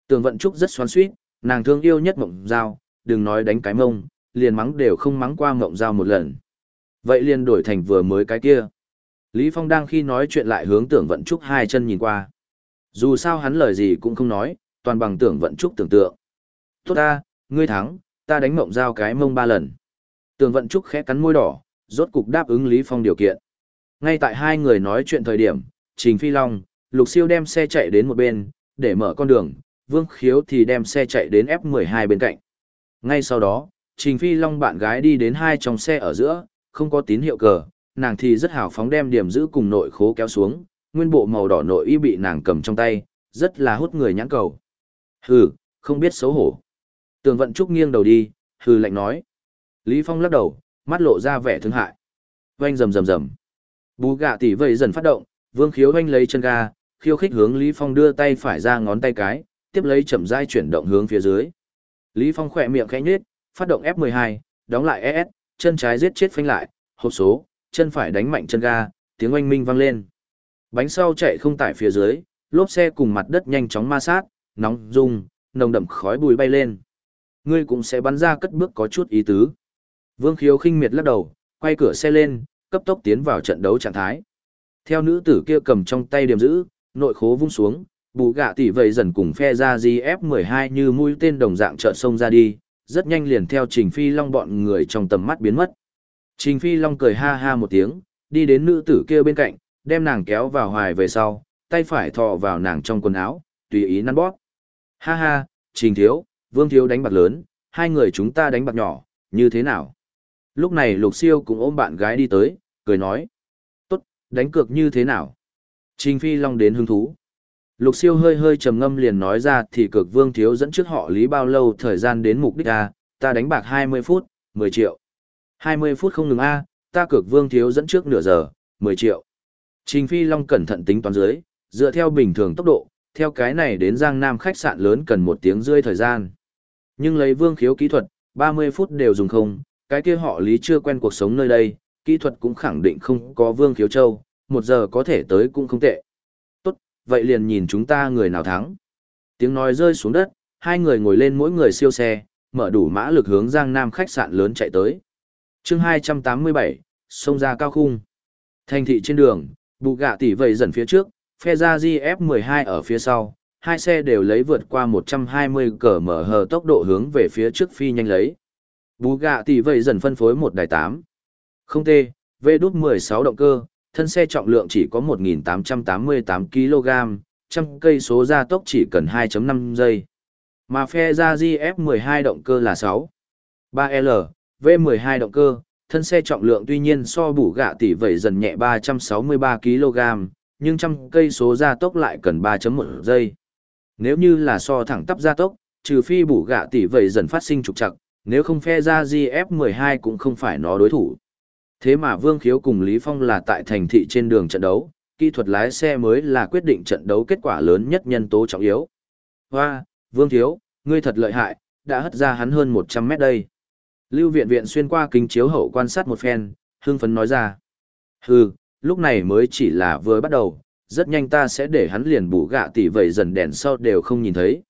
A: Tường vận trúc rất xoắn suýt, nàng thương yêu nhất mộng giao, đừng nói đánh cái mông, liền mắng đều không mắng qua mộng giao một lần. Vậy liền đổi thành vừa mới cái kia. Lý Phong đang khi nói chuyện lại hướng tưởng vận trúc hai chân nhìn qua. Dù sao hắn lời gì cũng không nói, toàn bằng tưởng vận trúc tưởng tượng. Tốt ta, ngươi thắng, ta đánh mộng giao cái mông ba lần. Tưởng vận trúc khẽ cắn môi đỏ, rốt cục đáp ứng Lý Phong điều kiện. Ngay tại hai người nói chuyện thời điểm, Trình Phi Long, Lục Siêu đem xe chạy đến một bên, để mở con đường, Vương Khiếu thì đem xe chạy đến F12 bên cạnh. Ngay sau đó, Trình Phi Long bạn gái đi đến hai trong xe ở giữa, không có tín hiệu cờ, nàng thì rất hào phóng đem điểm giữ cùng nội khố kéo xuống, nguyên bộ màu đỏ nội y bị nàng cầm trong tay, rất là hút người nhãn cầu. Hừ, không biết xấu hổ. Tường vận trúc nghiêng đầu đi, hừ lạnh nói. Lý Phong lắc đầu, mắt lộ ra vẻ thương hại. Oanh rầm rầm rầm. Bú gạ tỷ vây dần phát động, vương khiếu oanh lấy chân ga, khiêu khích hướng Lý Phong đưa tay phải ra ngón tay cái, tiếp lấy chậm rãi chuyển động hướng phía dưới. Lý Phong khỏe miệng khẽ nhếch, phát động F12, đóng lại ES, chân trái giết chết phanh lại, hộp số, chân phải đánh mạnh chân ga, tiếng oanh minh vang lên. Bánh sau chạy không tải phía dưới, lốp xe cùng mặt đất nhanh chóng ma sát, nóng, rung, nồng đậm khói bụi bay lên. Ngươi cũng sẽ bắn ra cất bước có chút ý tứ. Vương khiếu khinh miệt lắc đầu, quay cửa xe lên, cấp tốc tiến vào trận đấu trạng thái. Theo nữ tử kia cầm trong tay điểm giữ, nội khố vung xuống, bù gạ tỷ vậy dần cùng phe ra GF12 như mũi tên đồng dạng trợ sông ra đi, rất nhanh liền theo Trình Phi Long bọn người trong tầm mắt biến mất. Trình Phi Long cười ha ha một tiếng, đi đến nữ tử kia bên cạnh, đem nàng kéo vào hoài về sau, tay phải thọ vào nàng trong quần áo, tùy ý năn bóp. Ha ha, Trình Thiếu, Vương Thiếu đánh bạc lớn, hai người chúng ta đánh bạc nhỏ, như thế nào? Lúc này Lục Siêu cũng ôm bạn gái đi tới, cười nói. Tốt, đánh cược như thế nào? Trình Phi Long đến hứng thú. Lục Siêu hơi hơi trầm ngâm liền nói ra thì cược Vương Thiếu dẫn trước họ lý bao lâu thời gian đến mục đích A, ta đánh bạc 20 phút, 10 triệu. 20 phút không ngừng A, ta cược Vương Thiếu dẫn trước nửa giờ, 10 triệu. Trình Phi Long cẩn thận tính toán dưới, dựa theo bình thường tốc độ, theo cái này đến Giang Nam khách sạn lớn cần một tiếng rưỡi thời gian. Nhưng lấy Vương Khiếu kỹ thuật, 30 phút đều dùng không, cái kia họ lý chưa quen cuộc sống nơi đây, kỹ thuật cũng khẳng định không có Vương Khiếu Châu, một giờ có thể tới cũng không tệ. Vậy liền nhìn chúng ta người nào thắng. Tiếng nói rơi xuống đất, hai người ngồi lên mỗi người siêu xe, mở đủ mã lực hướng Giang Nam khách sạn lớn chạy tới. chương 287, sông ra cao khung. Thành thị trên đường, bù gạ tỷ vầy dần phía trước, phe ra GF12 ở phía sau, hai xe đều lấy vượt qua 120 cờ mở hờ tốc độ hướng về phía trước phi nhanh lấy. Bù gạ tỷ vầy dần phân phối một đài 8. Không tê, V đút 16 động cơ, thân xe trọng lượng chỉ có 1.888 kg, trăm cây số gia tốc chỉ cần 2.5 giây. Mà phe ra GF12 động cơ là 6. 3L, V12 động cơ, Thân xe trọng lượng tuy nhiên so bù gạ tỷ vẩy dần nhẹ 363 kg, nhưng trăm cây số gia tốc lại cần 3.1 giây. Nếu như là so thẳng tắp gia tốc, trừ phi bù gạ tỷ vẩy dần phát sinh trục trặc, nếu không phe ra GF12 cũng không phải nó đối thủ. Thế mà Vương Khiếu cùng Lý Phong là tại thành thị trên đường trận đấu, kỹ thuật lái xe mới là quyết định trận đấu kết quả lớn nhất nhân tố trọng yếu. Hoa, Vương Thiếu, ngươi thật lợi hại, đã hất ra hắn hơn 100 mét đây. Lưu viện viện xuyên qua kính chiếu hậu quan sát một phen, hương phấn nói ra. Hừ, lúc này mới chỉ là vừa bắt đầu, rất nhanh ta sẽ để hắn liền bù gạ tỷ vậy dần đèn sau đều không nhìn thấy.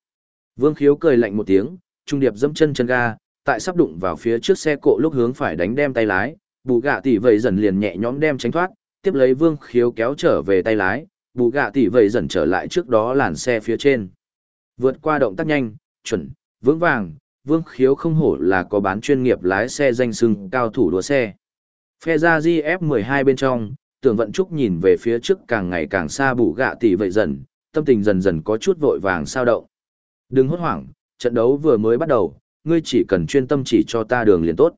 A: Vương khiếu cười lạnh một tiếng, trung điệp dẫm chân chân ga, tại sắp đụng vào phía trước xe cộ lúc hướng phải đánh đem tay lái, bù gạ tỷ vậy dần liền nhẹ nhõm đem tránh thoát, tiếp lấy vương khiếu kéo trở về tay lái, bù gạ tỷ vậy dần trở lại trước đó làn xe phía trên. Vượt qua động tác nhanh, chuẩn, vững vàng, vương khiếu không hổ là có bán chuyên nghiệp lái xe danh sưng cao thủ đua xe. Phe ra GF12 bên trong, tưởng vận trúc nhìn về phía trước càng ngày càng xa bù gạ tỷ vậy dần, tâm tình dần dần có chút vội vàng sao động. Đừng hốt hoảng, trận đấu vừa mới bắt đầu, ngươi chỉ cần chuyên tâm chỉ cho ta đường liền tốt.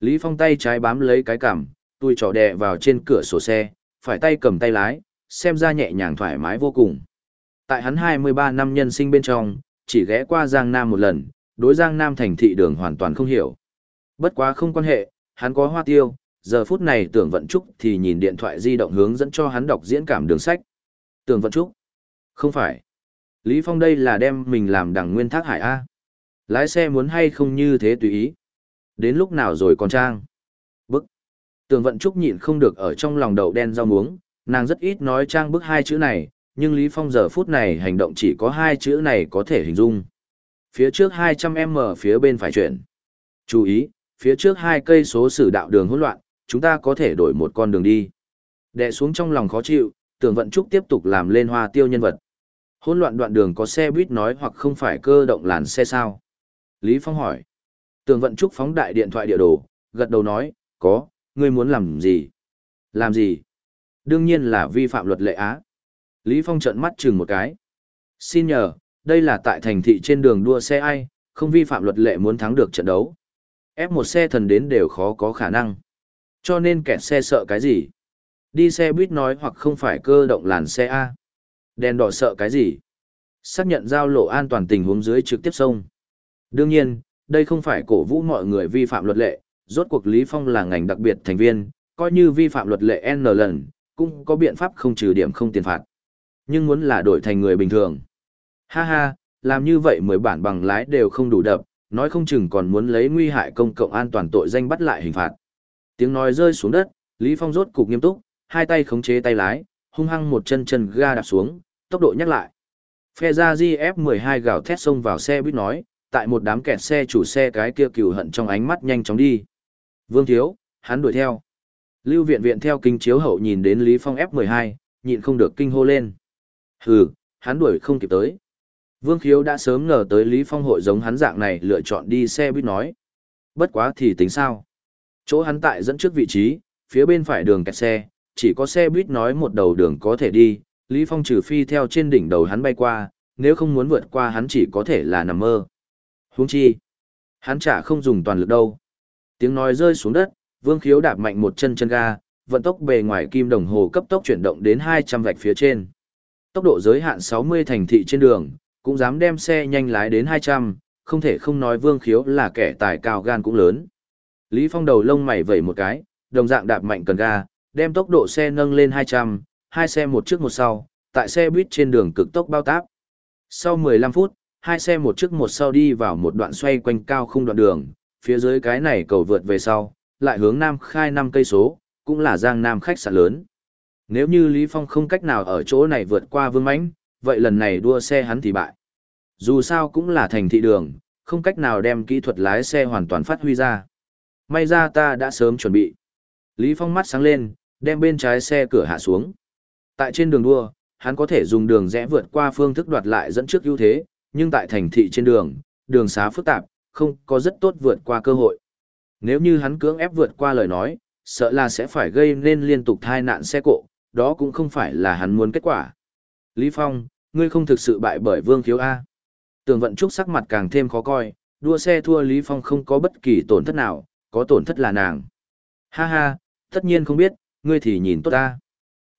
A: Lý Phong tay trái bám lấy cái cằm, tôi trỏ đè vào trên cửa sổ xe, phải tay cầm tay lái, xem ra nhẹ nhàng thoải mái vô cùng. Tại hắn 23 năm nhân sinh bên trong, chỉ ghé qua Giang Nam một lần, đối Giang Nam thành thị đường hoàn toàn không hiểu. Bất quá không quan hệ, hắn có hoa tiêu, giờ phút này tưởng vận trúc thì nhìn điện thoại di động hướng dẫn cho hắn đọc diễn cảm đường sách. Tưởng vận trúc? Không phải. Lý Phong đây là đem mình làm đằng nguyên thác hải A. Lái xe muốn hay không như thế tùy ý. Đến lúc nào rồi còn trang. Bức. tường vận trúc nhịn không được ở trong lòng đậu đen rau muống, nàng rất ít nói trang bức hai chữ này, nhưng Lý Phong giờ phút này hành động chỉ có hai chữ này có thể hình dung. Phía trước 200m phía bên phải chuyển. Chú ý, phía trước hai cây số sử đạo đường hỗn loạn, chúng ta có thể đổi một con đường đi. Đè xuống trong lòng khó chịu, tưởng vận trúc tiếp tục làm lên hoa tiêu nhân vật. Hỗn loạn đoạn đường có xe buýt nói hoặc không phải cơ động làn xe sao? Lý Phong hỏi. Tường vận trúc phóng đại điện thoại địa đồ, gật đầu nói, có, ngươi muốn làm gì? Làm gì? Đương nhiên là vi phạm luật lệ Á. Lý Phong trợn mắt chừng một cái. Xin nhờ, đây là tại thành thị trên đường đua xe ai, không vi phạm luật lệ muốn thắng được trận đấu. Ép một xe thần đến đều khó có khả năng. Cho nên kẹt xe sợ cái gì? Đi xe buýt nói hoặc không phải cơ động làn xe A. Đèn đỏ sợ cái gì? Xác nhận giao lộ an toàn tình huống dưới trực tiếp sông. Đương nhiên, đây không phải cổ vũ mọi người vi phạm luật lệ, rốt cuộc Lý Phong là ngành đặc biệt thành viên, coi như vi phạm luật lệ N lần, cũng có biện pháp không trừ điểm không tiền phạt. Nhưng muốn là đổi thành người bình thường. Ha ha, làm như vậy mười bản bằng lái đều không đủ đập, nói không chừng còn muốn lấy nguy hại công cộng an toàn tội danh bắt lại hình phạt. Tiếng nói rơi xuống đất, Lý Phong rốt cục nghiêm túc, hai tay khống chế tay lái, hung hăng một chân chân ga đạp xuống, tốc độ nhắc lại. Phe ra GF12 gào thét xông vào xe buýt nói, tại một đám kẹt xe chủ xe cái kia cừu hận trong ánh mắt nhanh chóng đi. Vương Thiếu, hắn đuổi theo. Lưu viện viện theo kinh chiếu hậu nhìn đến Lý Phong F12, nhịn không được kinh hô lên. Hừ, hắn đuổi không kịp tới. Vương Khiếu đã sớm ngờ tới Lý Phong hội giống hắn dạng này lựa chọn đi xe buýt nói. Bất quá thì tính sao? Chỗ hắn tại dẫn trước vị trí, phía bên phải đường kẹt xe, chỉ có xe buýt nói một đầu đường có thể đi, Lý Phong trừ phi theo trên đỉnh đầu hắn bay qua, nếu không muốn vượt qua hắn chỉ có thể là nằm mơ. Huống chi, hắn chả không dùng toàn lực đâu. Tiếng nói rơi xuống đất, Vương Khiếu đạp mạnh một chân chân ga, vận tốc bề ngoài kim đồng hồ cấp tốc chuyển động đến 200 vạch phía trên. Tốc độ giới hạn 60 thành thị trên đường, cũng dám đem xe nhanh lái đến 200, không thể không nói Vương Khiếu là kẻ tài cao gan cũng lớn. Lý Phong đầu lông mày vẩy một cái, đồng dạng đạp mạnh cần ga, đem tốc độ xe nâng lên 200, hai xe một trước một sau, tại xe buýt trên đường cực tốc bao táp. Sau 15 phút, hai xe một trước một sau đi vào một đoạn xoay quanh cao không đoạn đường, phía dưới cái này cầu vượt về sau, lại hướng nam khai 5 cây số, cũng là giang nam khách sạn lớn. Nếu như Lý Phong không cách nào ở chỗ này vượt qua vương mãnh, vậy lần này đua xe hắn thì bại. Dù sao cũng là thành thị đường, không cách nào đem kỹ thuật lái xe hoàn toàn phát huy ra. May ra ta đã sớm chuẩn bị. Lý Phong mắt sáng lên, đem bên trái xe cửa hạ xuống. Tại trên đường đua, hắn có thể dùng đường rẽ vượt qua phương thức đoạt lại dẫn trước ưu thế, nhưng tại thành thị trên đường, đường xá phức tạp, không có rất tốt vượt qua cơ hội. Nếu như hắn cưỡng ép vượt qua lời nói, sợ là sẽ phải gây nên liên tục thai nạn xe cộ, đó cũng không phải là hắn muốn kết quả. Lý Phong, ngươi không thực sự bại bởi Vương Khiếu A. Tường vận trúc sắc mặt càng thêm khó coi, đua xe thua Lý Phong không có bất kỳ tổn thất nào, có tổn thất là nàng. Ha ha, tất nhiên không biết, ngươi thì nhìn tốt ta.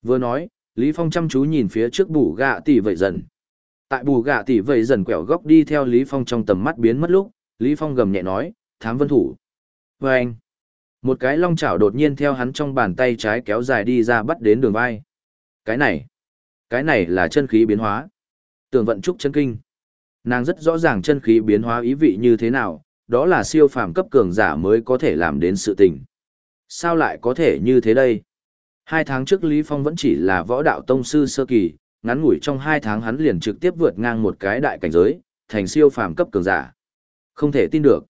A: Vừa nói, Lý Phong chăm chú nhìn phía trước bù gạ tỷ vậy dần. Tại bù gạ tỷ vậy dần quẹo góc đi theo Lý Phong trong tầm mắt biến mất lúc, Lý Phong gầm nhẹ nói, thám vân thủ. Và anh, một cái long chảo đột nhiên theo hắn trong bàn tay trái kéo dài đi ra bắt đến đường vai. Cái này, cái này là chân khí biến hóa. Tường vận trúc chân kinh. Nàng rất rõ ràng chân khí biến hóa ý vị như thế nào, đó là siêu phàm cấp cường giả mới có thể làm đến sự tình. Sao lại có thể như thế đây? Hai tháng trước Lý Phong vẫn chỉ là võ đạo tông sư sơ kỳ, ngắn ngủi trong hai tháng hắn liền trực tiếp vượt ngang một cái đại cảnh giới, thành siêu phàm cấp cường giả. Không thể tin được.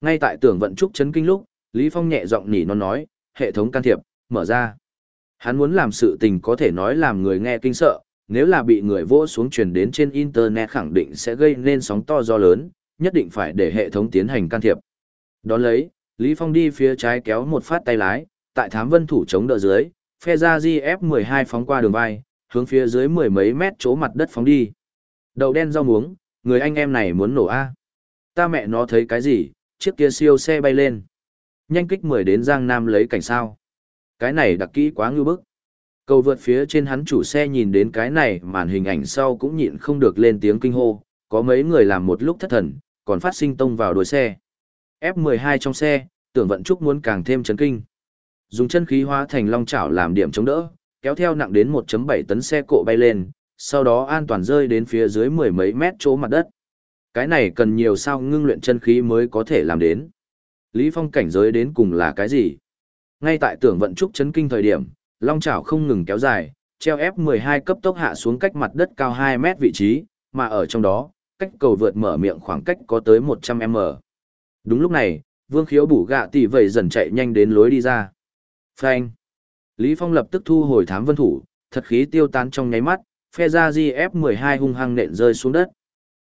A: Ngay tại tưởng vận trúc chấn kinh lúc, Lý Phong nhẹ giọng nỉ non nói, hệ thống can thiệp, mở ra. Hắn muốn làm sự tình có thể nói làm người nghe kinh sợ, nếu là bị người vỗ xuống truyền đến trên Internet khẳng định sẽ gây nên sóng to gió lớn, nhất định phải để hệ thống tiến hành can thiệp. Đón lấy, Lý Phong đi phía trái kéo một phát tay lái, tại thám vân thủ chống đỡ dưới, phe ra GF12 phóng qua đường vai, hướng phía dưới mười mấy mét chỗ mặt đất phóng đi. Đầu đen rau muống, người anh em này muốn nổ A. Ta mẹ nó thấy cái gì, chiếc kia siêu xe bay lên. Nhanh kích 10 đến Giang Nam lấy cảnh sao. Cái này đặc kỹ quá ngư bức. Cầu vượt phía trên hắn chủ xe nhìn đến cái này màn hình ảnh sau cũng nhịn không được lên tiếng kinh hô, có mấy người làm một lúc thất thần, còn phát sinh tông vào đuôi xe. F12 trong xe, tưởng vận trúc muốn càng thêm chấn kinh. Dùng chân khí hóa thành long chảo làm điểm chống đỡ, kéo theo nặng đến 1.7 tấn xe cộ bay lên, sau đó an toàn rơi đến phía dưới mười mấy mét chỗ mặt đất. Cái này cần nhiều sao ngưng luyện chân khí mới có thể làm đến. Lý Phong cảnh giới đến cùng là cái gì? Ngay tại tưởng vận trúc chấn kinh thời điểm, long chảo không ngừng kéo dài, treo F12 cấp tốc hạ xuống cách mặt đất cao 2 mét vị trí, mà ở trong đó, cách cầu vượt mở miệng khoảng cách có tới 100m. Đúng lúc này, Vương Khiếu bủ gạ tỷ vậy dần chạy nhanh đến lối đi ra. Phanh. Lý Phong lập tức thu hồi thám vân thủ, thật khí tiêu tán trong nháy mắt, phe ra GF12 hung hăng nện rơi xuống đất.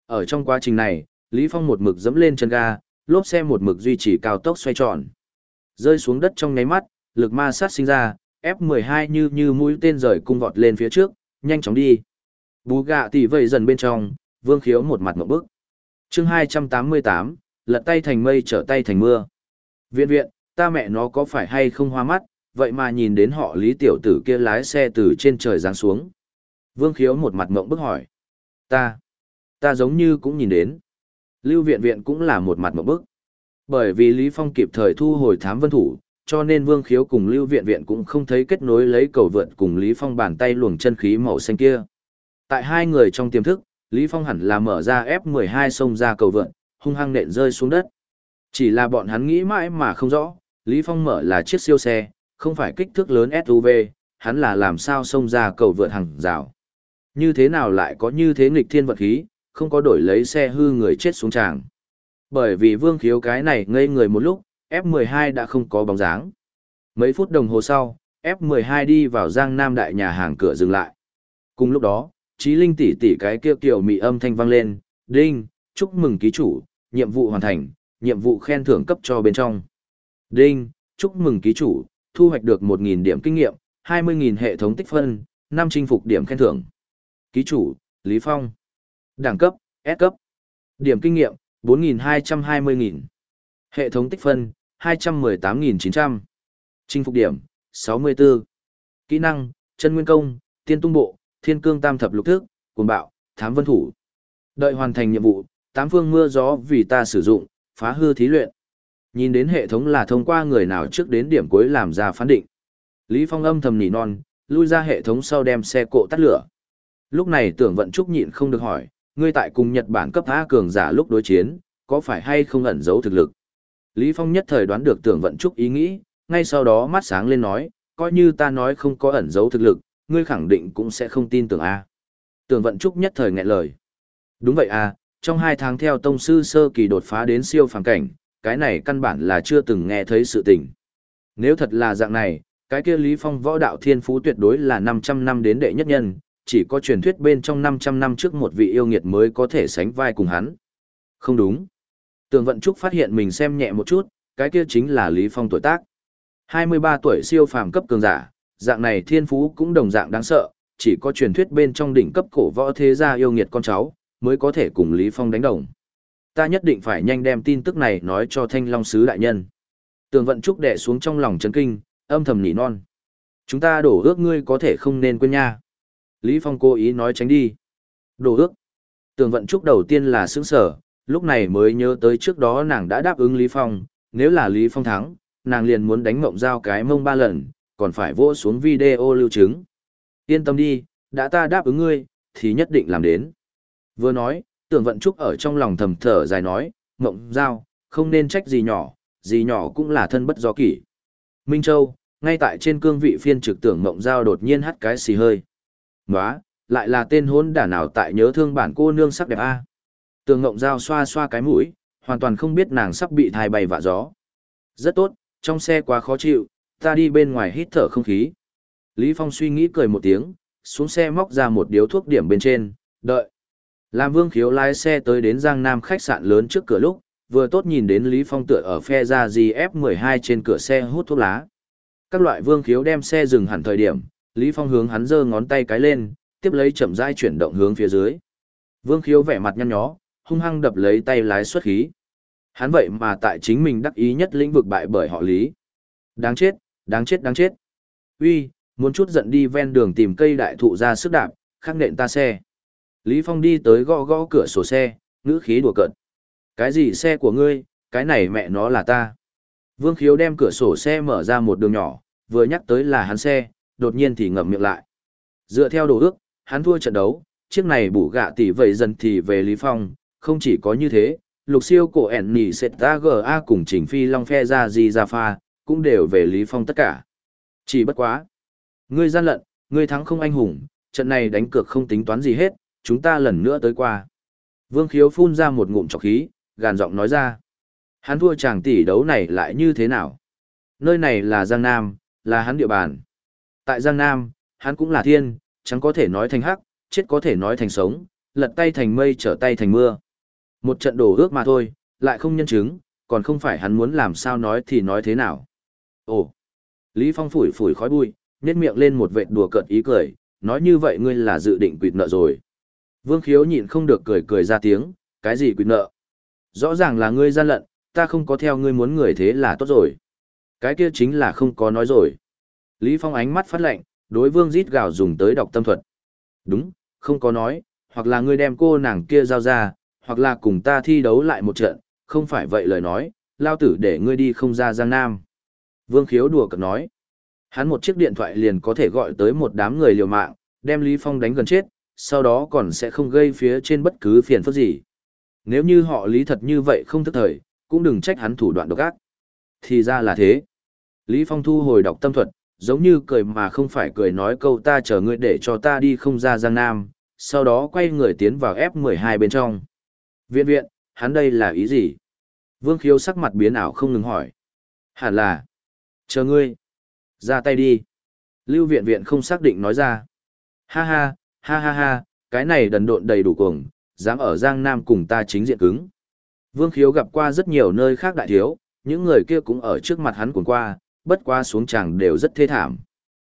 A: Ở trong quá trình này, Lý Phong một mực dẫm lên chân ga, lốp xe một mực duy trì cao tốc xoay tròn. Rơi xuống đất trong nháy mắt, lực ma sát sinh ra, F12 như như mũi tên rời cung vọt lên phía trước, nhanh chóng đi. Bú gạ tỷ vậy dần bên trong, Vương Khiếu một mặt ngộp bức. Chương 288, lật tay thành mây trở tay thành mưa. Viện viện, ta mẹ nó có phải hay không hoa mắt, vậy mà nhìn đến họ lý tiểu tử kia lái xe từ trên trời giáng xuống. Vương khiếu một mặt mộng bức hỏi. Ta, ta giống như cũng nhìn đến. Lưu viện viện cũng là một mặt mộng bức. Bởi vì Lý Phong kịp thời thu hồi thám vân thủ, cho nên Vương Khiếu cùng Lưu Viện Viện cũng không thấy kết nối lấy cầu vượt cùng Lý Phong bàn tay luồng chân khí màu xanh kia. Tại hai người trong tiềm thức, Lý Phong hẳn là mở ra F12 xông ra cầu vượt, hung hăng nện rơi xuống đất. Chỉ là bọn hắn nghĩ mãi mà không rõ, Lý Phong mở là chiếc siêu xe, không phải kích thước lớn SUV, hắn là làm sao xông ra cầu vượt hàng rào. Như thế nào lại có như thế nghịch thiên vật khí, không có đổi lấy xe hư người chết xuống tràng. Bởi vì vương khiếu cái này ngây người một lúc, F12 đã không có bóng dáng. Mấy phút đồng hồ sau, F12 đi vào Giang Nam đại nhà hàng cửa dừng lại. Cùng lúc đó, Chí Linh tỷ tỷ cái kia kiểu mị âm thanh vang lên, "Đinh, chúc mừng ký chủ, nhiệm vụ hoàn thành, nhiệm vụ khen thưởng cấp cho bên trong." "Đinh, chúc mừng ký chủ, thu hoạch được 1.000 điểm kinh nghiệm, 20.000 hệ thống tích phân, năm chinh phục điểm khen thưởng." Ký chủ, Lý Phong. Đẳng cấp, S cấp. Điểm kinh nghiệm, 4.220.000. Hệ thống tích phân, 218.900. Chinh phục điểm, 64. Kỹ năng, chân nguyên công, tiên tung bộ, thiên cương tam thập lục thức, cuồng bạo, thám vân thủ. Đợi hoàn thành nhiệm vụ, tám phương mưa gió vì ta sử dụng, phá hư thí luyện. Nhìn đến hệ thống là thông qua người nào trước đến điểm cuối làm ra phán định. Lý Phong âm thầm nỉ non, lui ra hệ thống sau đem xe cộ tắt lửa. Lúc này tưởng vận trúc nhịn không được hỏi, ngươi tại cùng Nhật Bản cấp A cường giả lúc đối chiến, có phải hay không ẩn giấu thực lực? Lý Phong nhất thời đoán được tưởng vận trúc ý nghĩ, ngay sau đó mắt sáng lên nói, coi như ta nói không có ẩn giấu thực lực, ngươi khẳng định cũng sẽ không tin tưởng A. Tưởng vận trúc nhất thời nghẹn lời. Đúng vậy A, trong hai tháng theo tông sư sơ kỳ đột phá đến siêu phàm cảnh, cái này căn bản là chưa từng nghe thấy sự tình. Nếu thật là dạng này, cái kia Lý Phong võ đạo thiên phú tuyệt đối là 500 năm đến đệ nhất nhân, chỉ có truyền thuyết bên trong 500 năm trước một vị yêu nghiệt mới có thể sánh vai cùng hắn. Không đúng. Tường Vận Trúc phát hiện mình xem nhẹ một chút, cái kia chính là Lý Phong tuổi tác. 23 tuổi siêu phàm cấp cường giả, dạng này thiên phú cũng đồng dạng đáng sợ, chỉ có truyền thuyết bên trong đỉnh cấp cổ võ thế gia yêu nghiệt con cháu, mới có thể cùng Lý Phong đánh đồng. Ta nhất định phải nhanh đem tin tức này nói cho Thanh Long Sứ đại nhân. Tường vận trúc đẻ xuống trong lòng chấn kinh, âm thầm nỉ non. Chúng ta đổ ước ngươi có thể không nên quên nha. Lý Phong cố ý nói tránh đi. Đổ ước. Tường vận trúc đầu tiên là sững sở, lúc này mới nhớ tới trước đó nàng đã đáp ứng Lý Phong, nếu là Lý Phong thắng, nàng liền muốn đánh mộng giao cái mông ba lần, còn phải vỗ xuống video lưu chứng. Yên tâm đi, đã ta đáp ứng ngươi, thì nhất định làm đến. Vừa nói, tưởng vận trúc ở trong lòng thầm thở dài nói, mộng giao, không nên trách gì nhỏ, gì nhỏ cũng là thân bất do kỷ. Minh Châu, ngay tại trên cương vị phiên trực tưởng mộng giao đột nhiên hắt cái xì hơi. Nóa, lại là tên hôn đả nào tại nhớ thương bản cô nương sắc đẹp a Tường mộng giao xoa xoa cái mũi, hoàn toàn không biết nàng sắp bị thai bay vạ gió. Rất tốt, trong xe quá khó chịu, ta đi bên ngoài hít thở không khí. Lý Phong suy nghĩ cười một tiếng, xuống xe móc ra một điếu thuốc điểm bên trên, đợi. Làm vương khiếu lái xe tới đến Giang Nam khách sạn lớn trước cửa lúc, vừa tốt nhìn đến Lý Phong tựa ở phe ra GF12 trên cửa xe hút thuốc lá. Các loại vương khiếu đem xe dừng hẳn thời điểm, Lý Phong hướng hắn giơ ngón tay cái lên, tiếp lấy chậm rãi chuyển động hướng phía dưới. Vương khiếu vẻ mặt nhăn nhó, hung hăng đập lấy tay lái xuất khí. Hắn vậy mà tại chính mình đắc ý nhất lĩnh vực bại bởi họ Lý. Đáng chết, đáng chết đáng chết. Uy, muốn chút giận đi ven đường tìm cây đại thụ ra sức đạp, khắc nện ta xe. Lý Phong đi tới gõ gõ cửa sổ xe, ngữ khí đùa cợt. Cái gì xe của ngươi, cái này mẹ nó là ta. Vương Khiếu đem cửa sổ xe mở ra một đường nhỏ, vừa nhắc tới là hắn xe, đột nhiên thì ngậm miệng lại. Dựa theo đồ ước, hắn thua trận đấu, chiếc này bủ gạ tỷ vậy dần thì về Lý Phong, không chỉ có như thế, lục siêu cổ ẻn nỉ sệt ta GA cùng trình phi long phe ra gì ra pha, cũng đều về Lý Phong tất cả. Chỉ bất quá. Ngươi gian lận, ngươi thắng không anh hùng, trận này đánh cược không tính toán gì hết, chúng ta lần nữa tới qua. Vương Khiếu phun ra một ngụm trọc khí, gàn giọng nói ra. Hắn thua chàng tỷ đấu này lại như thế nào? Nơi này là Giang Nam, là hắn địa bàn. Tại Giang Nam, hắn cũng là thiên, chẳng có thể nói thành hắc, chết có thể nói thành sống, lật tay thành mây trở tay thành mưa. Một trận đổ ước mà thôi, lại không nhân chứng, còn không phải hắn muốn làm sao nói thì nói thế nào. Ồ! Lý Phong phủi phủi khói bụi, nhét miệng lên một vệt đùa cợt ý cười, nói như vậy ngươi là dự định quỵt nợ rồi. Vương Khiếu nhịn không được cười cười ra tiếng, cái gì quỵt nợ? Rõ ràng là ngươi gian lận, ta không có theo ngươi muốn người thế là tốt rồi. Cái kia chính là không có nói rồi. Lý Phong ánh mắt phát lạnh, đối vương rít gào dùng tới đọc tâm thuật. Đúng, không có nói, hoặc là ngươi đem cô nàng kia giao ra, hoặc là cùng ta thi đấu lại một trận, không phải vậy lời nói, lao tử để ngươi đi không ra Giang Nam. Vương Khiếu đùa cợt nói. Hắn một chiếc điện thoại liền có thể gọi tới một đám người liều mạng, đem Lý Phong đánh gần chết, sau đó còn sẽ không gây phía trên bất cứ phiền phức gì. Nếu như họ Lý thật như vậy không thức thời, cũng đừng trách hắn thủ đoạn độc ác. Thì ra là thế. Lý Phong thu hồi đọc tâm thuật, giống như cười mà không phải cười nói câu ta chờ ngươi để cho ta đi không ra Giang Nam, sau đó quay người tiến vào F12 bên trong. Viện viện, hắn đây là ý gì? Vương khiếu sắc mặt biến ảo không ngừng hỏi. Hẳn là, chờ ngươi, ra tay đi. Lưu viện viện không xác định nói ra. Ha ha, ha ha ha, cái này đần độn đầy đủ cuồng, dám ở Giang Nam cùng ta chính diện cứng. Vương khiếu gặp qua rất nhiều nơi khác đại thiếu, những người kia cũng ở trước mặt hắn cuồng qua, bất qua xuống chàng đều rất thê thảm.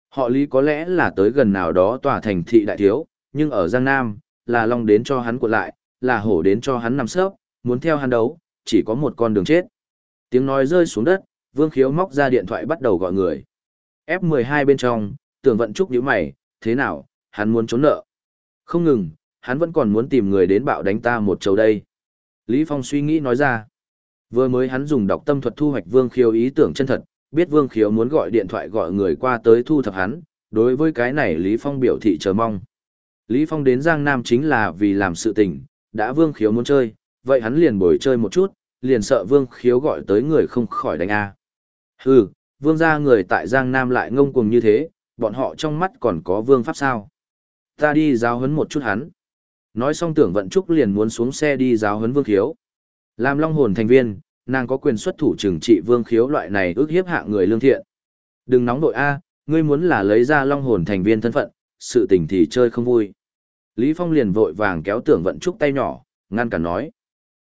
A: Họ lý có lẽ là tới gần nào đó tòa thành thị đại thiếu, nhưng ở Giang Nam, là long đến cho hắn cuộn lại, là hổ đến cho hắn nằm sớp, muốn theo hắn đấu, chỉ có một con đường chết. Tiếng nói rơi xuống đất, Vương Khiếu móc ra điện thoại bắt đầu gọi người. F12 bên trong, tưởng vận trúc nhíu mày, thế nào, hắn muốn trốn nợ. Không ngừng, hắn vẫn còn muốn tìm người đến bạo đánh ta một chầu đây. Lý Phong suy nghĩ nói ra. Vừa mới hắn dùng đọc tâm thuật thu hoạch Vương Khiếu ý tưởng chân thật, biết Vương Khiếu muốn gọi điện thoại gọi người qua tới thu thập hắn, đối với cái này Lý Phong biểu thị chờ mong. Lý Phong đến Giang Nam chính là vì làm sự tình, đã Vương Khiếu muốn chơi, vậy hắn liền bồi chơi một chút, liền sợ Vương Khiếu gọi tới người không khỏi đánh A. Hừ, Vương gia người tại Giang Nam lại ngông cuồng như thế, bọn họ trong mắt còn có Vương Pháp sao. Ta đi giáo huấn một chút hắn. Nói xong tưởng vận trúc liền muốn xuống xe đi giáo huấn Vương Khiếu. Làm long hồn thành viên, nàng có quyền xuất thủ trừng trị Vương Khiếu loại này ước hiếp hạ người lương thiện. Đừng nóng đội A, ngươi muốn là lấy ra long hồn thành viên thân phận, sự tình thì chơi không vui. Lý Phong liền vội vàng kéo tưởng vận trúc tay nhỏ, ngăn cản nói.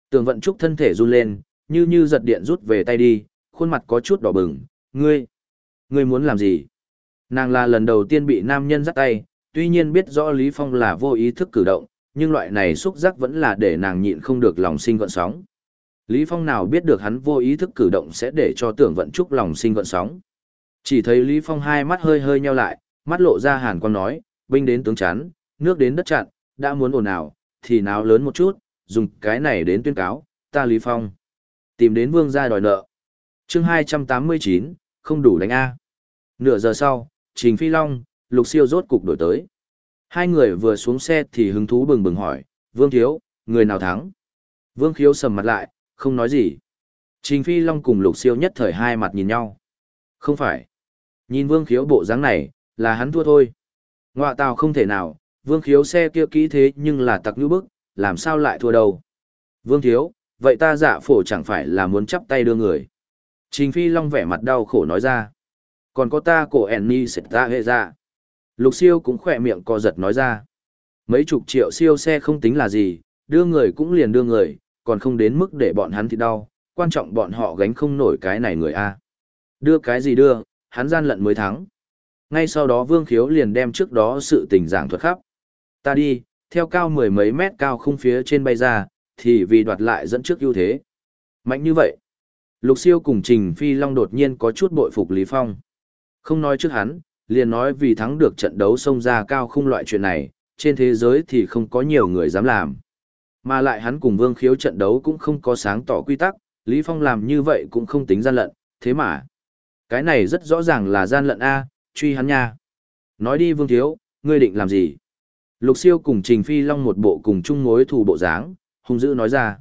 A: Tưởng vận trúc thân thể run lên, như như giật điện rút về tay đi, khuôn mặt có chút đỏ bừng. Ngươi, ngươi muốn làm gì? Nàng là lần đầu tiên bị nam nhân dắt tay, tuy nhiên biết rõ Lý Phong là vô ý thức cử động, nhưng loại này xúc giác vẫn là để nàng nhịn không được lòng sinh gợn sóng. Lý Phong nào biết được hắn vô ý thức cử động sẽ để cho tưởng vận trúc lòng sinh gợn sóng. Chỉ thấy Lý Phong hai mắt hơi hơi nheo lại, mắt lộ ra hàn quang nói, binh đến tướng chắn, nước đến đất chặn, đã muốn ồn ào, thì náo lớn một chút, dùng cái này đến tuyên cáo, ta Lý Phong. Tìm đến vương gia đòi nợ. chương 289, không đủ đánh A. Nửa giờ sau, Trình Phi Long, Lục Siêu rốt cục đổi tới. Hai người vừa xuống xe thì hứng thú bừng bừng hỏi, Vương Thiếu, người nào thắng? Vương Khiếu sầm mặt lại, không nói gì. Trình Phi Long cùng Lục Siêu nhất thời hai mặt nhìn nhau. Không phải. Nhìn Vương Khiếu bộ dáng này, là hắn thua thôi. Ngoạ tàu không thể nào, Vương Khiếu xe kia kỹ thế nhưng là tặc như bức, làm sao lại thua đâu. Vương Thiếu, vậy ta giả phổ chẳng phải là muốn chắp tay đưa người. Trình Phi Long vẻ mặt đau khổ nói ra. Còn có ta cổ ẻn ni sệt ta hệ ra. Lục siêu cũng khỏe miệng co giật nói ra. Mấy chục triệu siêu xe không tính là gì, đưa người cũng liền đưa người, còn không đến mức để bọn hắn thì đau, quan trọng bọn họ gánh không nổi cái này người A. Đưa cái gì đưa, hắn gian lận mới thắng. Ngay sau đó Vương Khiếu liền đem trước đó sự tình giảng thuật khắp. Ta đi, theo cao mười mấy mét cao không phía trên bay ra, thì vì đoạt lại dẫn trước ưu thế. Mạnh như vậy. Lục siêu cùng Trình Phi Long đột nhiên có chút bội phục Lý Phong. Không nói trước hắn, liền nói vì thắng được trận đấu xông ra cao khung loại chuyện này, trên thế giới thì không có nhiều người dám làm. Mà lại hắn cùng Vương Khiếu trận đấu cũng không có sáng tỏ quy tắc, Lý Phong làm như vậy cũng không tính gian lận, thế mà. Cái này rất rõ ràng là gian lận A, truy hắn nha. Nói đi Vương Thiếu, ngươi định làm gì? Lục siêu cùng Trình Phi Long một bộ cùng chung mối thù bộ dáng, hung dữ nói ra.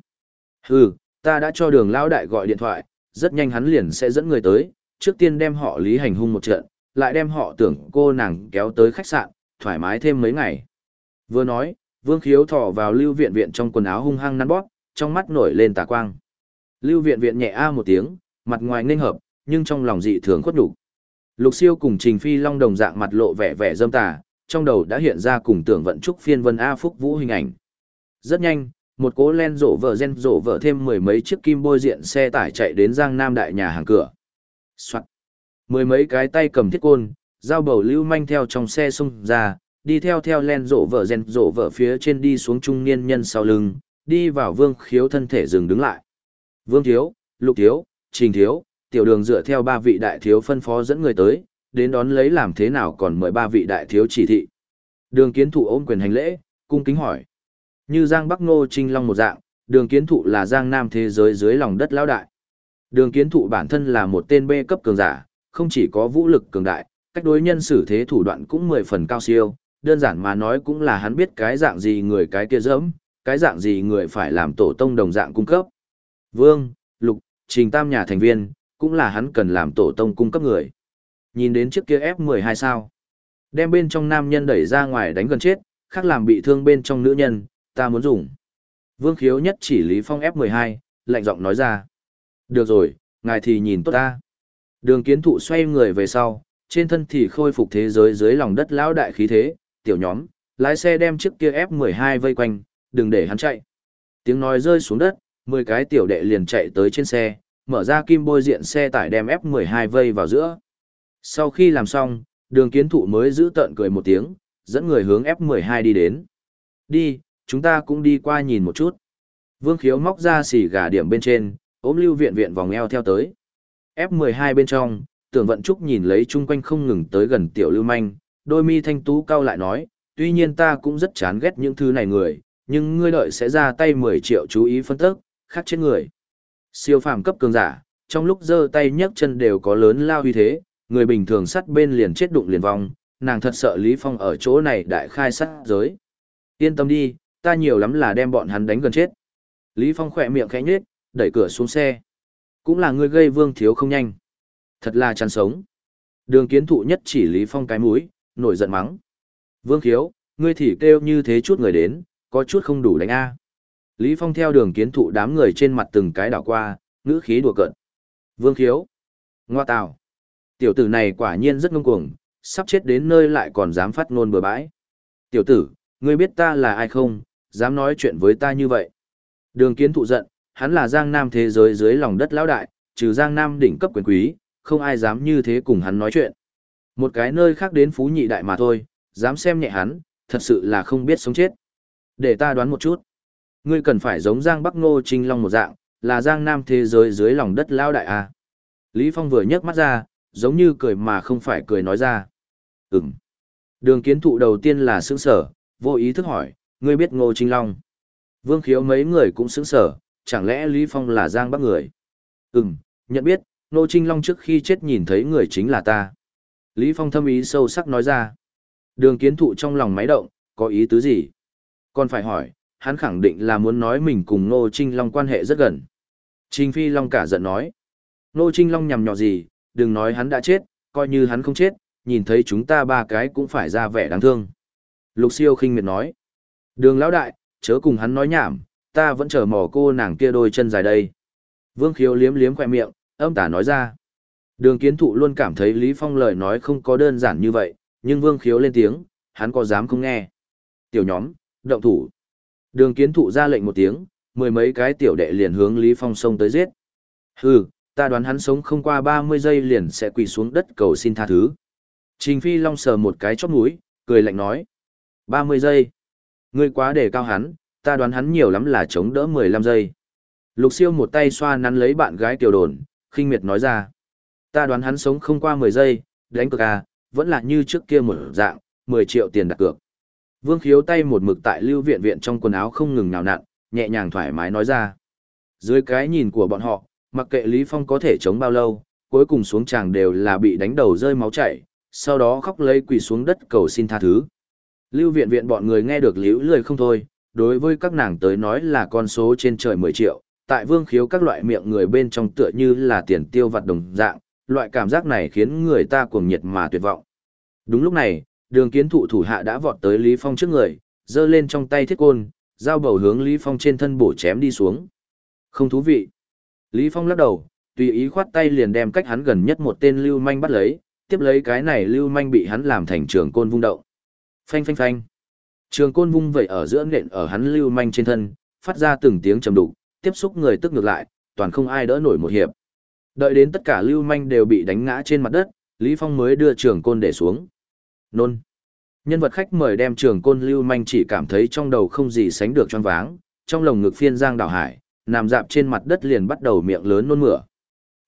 A: Hừ, ta đã cho đường lão đại gọi điện thoại, rất nhanh hắn liền sẽ dẫn người tới, trước tiên đem họ lý hành hung một trận, lại đem họ tưởng cô nàng kéo tới khách sạn, thoải mái thêm mấy ngày. Vừa nói, Vương Khiếu thỏ vào lưu viện viện trong quần áo hung hăng nắn bóp, trong mắt nổi lên tà quang. Lưu viện viện nhẹ a một tiếng, mặt ngoài nên hợp, nhưng trong lòng dị thường khuất nhục. Lục Siêu cùng Trình Phi Long đồng dạng mặt lộ vẻ vẻ dâm tà, trong đầu đã hiện ra cùng tưởng vận trúc phiên vân A Phúc Vũ hình ảnh. Rất nhanh, một cố len rổ vợ gen rổ vợ thêm mười mấy chiếc kim bôi diện xe tải chạy đến Giang Nam đại nhà hàng cửa. Soạn. Mười mấy cái tay cầm thiết côn, dao bầu lưu manh theo trong xe xông ra, đi theo theo len rộ vợ rèn rộ vợ phía trên đi xuống trung niên nhân sau lưng, đi vào vương khiếu thân thể dừng đứng lại. Vương thiếu, lục thiếu, trình thiếu, tiểu đường dựa theo ba vị đại thiếu phân phó dẫn người tới, đến đón lấy làm thế nào còn mời ba vị đại thiếu chỉ thị. Đường kiến thụ ôm quyền hành lễ, cung kính hỏi. Như Giang Bắc Ngô Trinh Long một dạng, đường kiến thụ là Giang Nam thế giới dưới lòng đất lão đại. Đường kiến thụ bản thân là một tên bê cấp cường giả, không chỉ có vũ lực cường đại, cách đối nhân xử thế thủ đoạn cũng mười phần cao siêu, đơn giản mà nói cũng là hắn biết cái dạng gì người cái kia dẫm, cái dạng gì người phải làm tổ tông đồng dạng cung cấp. Vương, Lục, Trình Tam nhà thành viên, cũng là hắn cần làm tổ tông cung cấp người. Nhìn đến chiếc kia F12 sao? Đem bên trong nam nhân đẩy ra ngoài đánh gần chết, khác làm bị thương bên trong nữ nhân, ta muốn dùng. Vương khiếu nhất chỉ Lý Phong F12, lạnh giọng nói ra. Được rồi, ngài thì nhìn tốt ta. Đường kiến thụ xoay người về sau, trên thân thì khôi phục thế giới dưới lòng đất lão đại khí thế, tiểu nhóm, lái xe đem chiếc kia F12 vây quanh, đừng để hắn chạy. Tiếng nói rơi xuống đất, 10 cái tiểu đệ liền chạy tới trên xe, mở ra kim bôi diện xe tải đem F12 vây vào giữa. Sau khi làm xong, đường kiến thụ mới giữ tận cười một tiếng, dẫn người hướng F12 đi đến. Đi, chúng ta cũng đi qua nhìn một chút. Vương khiếu móc ra xỉ gà điểm bên trên, ôm lưu viện viện vòng eo theo tới. F12 bên trong, tưởng vận trúc nhìn lấy chung quanh không ngừng tới gần tiểu lưu manh, đôi mi thanh tú cao lại nói, tuy nhiên ta cũng rất chán ghét những thứ này người, nhưng ngươi đợi sẽ ra tay 10 triệu chú ý phân tức, khác chết người. Siêu phàm cấp cường giả, trong lúc giơ tay nhấc chân đều có lớn lao uy thế, người bình thường sắt bên liền chết đụng liền vong, nàng thật sợ Lý Phong ở chỗ này đại khai sát giới. Yên tâm đi, ta nhiều lắm là đem bọn hắn đánh gần chết. Lý Phong khỏe miệng khẽ nhếch, đẩy cửa xuống xe. Cũng là người gây vương thiếu không nhanh. Thật là chán sống. Đường kiến thụ nhất chỉ Lý Phong cái mũi, nổi giận mắng. Vương thiếu, ngươi thì kêu như thế chút người đến, có chút không đủ đánh A. Lý Phong theo đường kiến thụ đám người trên mặt từng cái đảo qua, ngữ khí đùa cợt. Vương khiếu. Ngoa tào. Tiểu tử này quả nhiên rất ngông cuồng, sắp chết đến nơi lại còn dám phát ngôn bừa bãi. Tiểu tử, ngươi biết ta là ai không, dám nói chuyện với ta như vậy. Đường kiến thụ giận, hắn là Giang Nam thế giới dưới lòng đất lão đại, trừ Giang Nam đỉnh cấp quyền quý, không ai dám như thế cùng hắn nói chuyện. Một cái nơi khác đến phú nhị đại mà thôi, dám xem nhẹ hắn, thật sự là không biết sống chết. Để ta đoán một chút. Ngươi cần phải giống Giang Bắc Ngô Trinh Long một dạng, là giang nam thế giới dưới lòng đất lão đại à. Lý Phong vừa nhấc mắt ra, giống như cười mà không phải cười nói ra. Ừm. Đường kiến thụ đầu tiên là sững sở, vô ý thức hỏi, ngươi biết Ngô Trinh Long. Vương khiếu mấy người cũng sững sở, chẳng lẽ Lý Phong là giang bắc người? Ừm, nhận biết, Nô Trinh Long trước khi chết nhìn thấy người chính là ta. Lý Phong thâm ý sâu sắc nói ra. Đường kiến thụ trong lòng máy động, có ý tứ gì? Còn phải hỏi, hắn khẳng định là muốn nói mình cùng Nô Trinh Long quan hệ rất gần. Trình Phi Long cả giận nói. Nô Trinh Long nhằm nhọ gì, đừng nói hắn đã chết, coi như hắn không chết, nhìn thấy chúng ta ba cái cũng phải ra vẻ đáng thương. Lục siêu khinh miệt nói. Đường lão đại, chớ cùng hắn nói nhảm, ta vẫn chờ mò cô nàng kia đôi chân dài đây. Vương khiếu liếm liếm khỏe miệng, âm tả nói ra. Đường kiến thụ luôn cảm thấy Lý Phong lời nói không có đơn giản như vậy, nhưng vương khiếu lên tiếng, hắn có dám không nghe. Tiểu nhóm, động thủ. Đường kiến thụ ra lệnh một tiếng, mười mấy cái tiểu đệ liền hướng Lý Phong xông tới giết. Hừ, ta đoán hắn sống không qua 30 giây liền sẽ quỳ xuống đất cầu xin tha thứ. Trình Phi Long sờ một cái chóp mũi, cười lạnh nói. 30 giây. Ngươi quá để cao hắn, ta đoán hắn nhiều lắm là chống đỡ 15 giây. Lục siêu một tay xoa nắn lấy bạn gái tiểu đồn, khinh miệt nói ra. Ta đoán hắn sống không qua 10 giây, đánh cược à, vẫn là như trước kia một dạng, 10 triệu tiền đặt cược. Vương khiếu tay một mực tại lưu viện viện trong quần áo không ngừng nào nặn, nhẹ nhàng thoải mái nói ra. Dưới cái nhìn của bọn họ, mặc kệ Lý Phong có thể chống bao lâu, cuối cùng xuống tràng đều là bị đánh đầu rơi máu chảy, sau đó khóc lấy quỳ xuống đất cầu xin tha thứ. Lưu viện viện bọn người nghe được liễu lười không thôi, đối với các nàng tới nói là con số trên trời 10 triệu, tại vương khiếu các loại miệng người bên trong tựa như là tiền tiêu vặt đồng dạng, loại cảm giác này khiến người ta cuồng nhiệt mà tuyệt vọng. Đúng lúc này, đường kiến thụ thủ hạ đã vọt tới Lý Phong trước người, giơ lên trong tay thiết côn, giao bầu hướng Lý Phong trên thân bổ chém đi xuống. Không thú vị. Lý Phong lắc đầu, tùy ý khoát tay liền đem cách hắn gần nhất một tên lưu manh bắt lấy, tiếp lấy cái này lưu manh bị hắn làm thành trường côn vung động. Phanh phanh phanh. Trường côn vung vậy ở giữa nện ở hắn lưu manh trên thân, phát ra từng tiếng trầm đục, tiếp xúc người tức ngược lại, toàn không ai đỡ nổi một hiệp. Đợi đến tất cả lưu manh đều bị đánh ngã trên mặt đất, Lý Phong mới đưa trường côn để xuống. Nôn. Nhân vật khách mời đem trường côn lưu manh chỉ cảm thấy trong đầu không gì sánh được choáng váng, trong lồng ngực phiên giang đảo hải, nằm dạp trên mặt đất liền bắt đầu miệng lớn nôn mửa.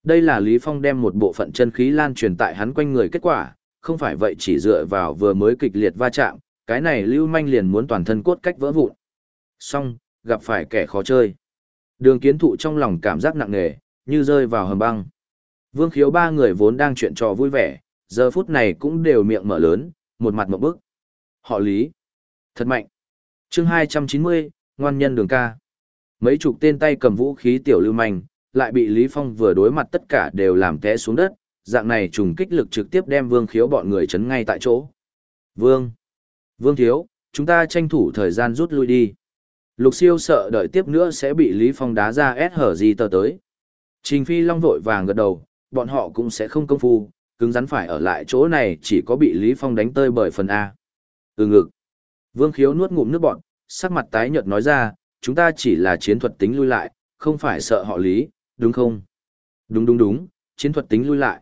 A: Đây là Lý Phong đem một bộ phận chân khí lan truyền tại hắn quanh người kết quả, không phải vậy chỉ dựa vào vừa mới kịch liệt va chạm, cái này lưu manh liền muốn toàn thân cốt cách vỡ vụn. Xong, gặp phải kẻ khó chơi. Đường kiến thụ trong lòng cảm giác nặng nề, như rơi vào hầm băng. Vương khiếu ba người vốn đang chuyện trò vui vẻ, giờ phút này cũng đều miệng mở lớn, một mặt một bức. Họ lý. Thật mạnh. chương 290, ngoan nhân đường ca. Mấy chục tên tay cầm vũ khí tiểu lưu manh, lại bị Lý Phong vừa đối mặt tất cả đều làm té xuống đất, dạng này trùng kích lực trực tiếp đem Vương Khiếu bọn người chấn ngay tại chỗ. Vương! Vương Thiếu, chúng ta tranh thủ thời gian rút lui đi. Lục siêu sợ đợi tiếp nữa sẽ bị Lý Phong đá ra ép hở gì tờ tới. Trình Phi Long vội vàng gật đầu, bọn họ cũng sẽ không công phu, cứng rắn phải ở lại chỗ này chỉ có bị Lý Phong đánh tơi bởi phần A. Ừ ngực. Vương Khiếu nuốt ngụm nước bọn, sắc mặt tái nhợt nói ra, chúng ta chỉ là chiến thuật tính lui lại, không phải sợ họ Lý, đúng không? Đúng đúng đúng, chiến thuật tính lui lại.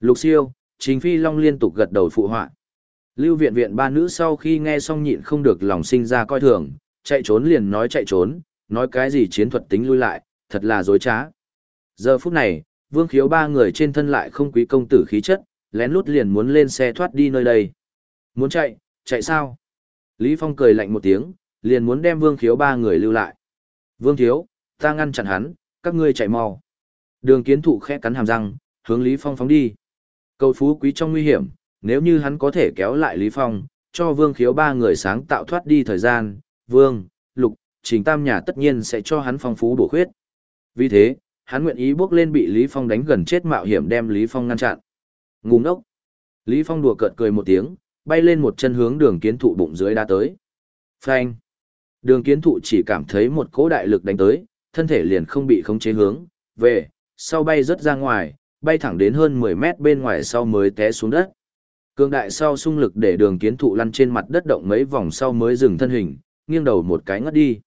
A: Lục siêu, Trình Phi Long liên tục gật đầu phụ họa. Lưu viện viện ba nữ sau khi nghe xong nhịn không được lòng sinh ra coi thường, chạy trốn liền nói chạy trốn, nói cái gì chiến thuật tính lui lại, thật là dối trá. Giờ phút này, vương khiếu ba người trên thân lại không quý công tử khí chất, lén lút liền muốn lên xe thoát đi nơi đây. Muốn chạy, chạy sao? Lý Phong cười lạnh một tiếng, liền muốn đem vương khiếu ba người lưu lại. Vương thiếu, ta ngăn chặn hắn, các ngươi chạy mau. Đường kiến thụ khẽ cắn hàm răng, hướng Lý Phong phóng đi. Cầu phú quý trong nguy hiểm, nếu như hắn có thể kéo lại Lý Phong, cho vương khiếu ba người sáng tạo thoát đi thời gian, vương, lục, trình tam nhà tất nhiên sẽ cho hắn phong phú bổ khuyết. Vì thế, hắn nguyện ý bước lên bị Lý Phong đánh gần chết mạo hiểm đem Lý Phong ngăn chặn. Ngu ngốc. Lý Phong đùa cợt cười một tiếng, bay lên một chân hướng đường kiến thụ bụng dưới đá tới. Phanh. Đường kiến thụ chỉ cảm thấy một cỗ đại lực đánh tới, thân thể liền không bị khống chế hướng, về, sau bay rất ra ngoài, bay thẳng đến hơn 10 mét bên ngoài sau mới té xuống đất. Cường đại sau xung lực để đường kiến thụ lăn trên mặt đất động mấy vòng sau mới dừng thân hình, nghiêng đầu một cái ngất đi.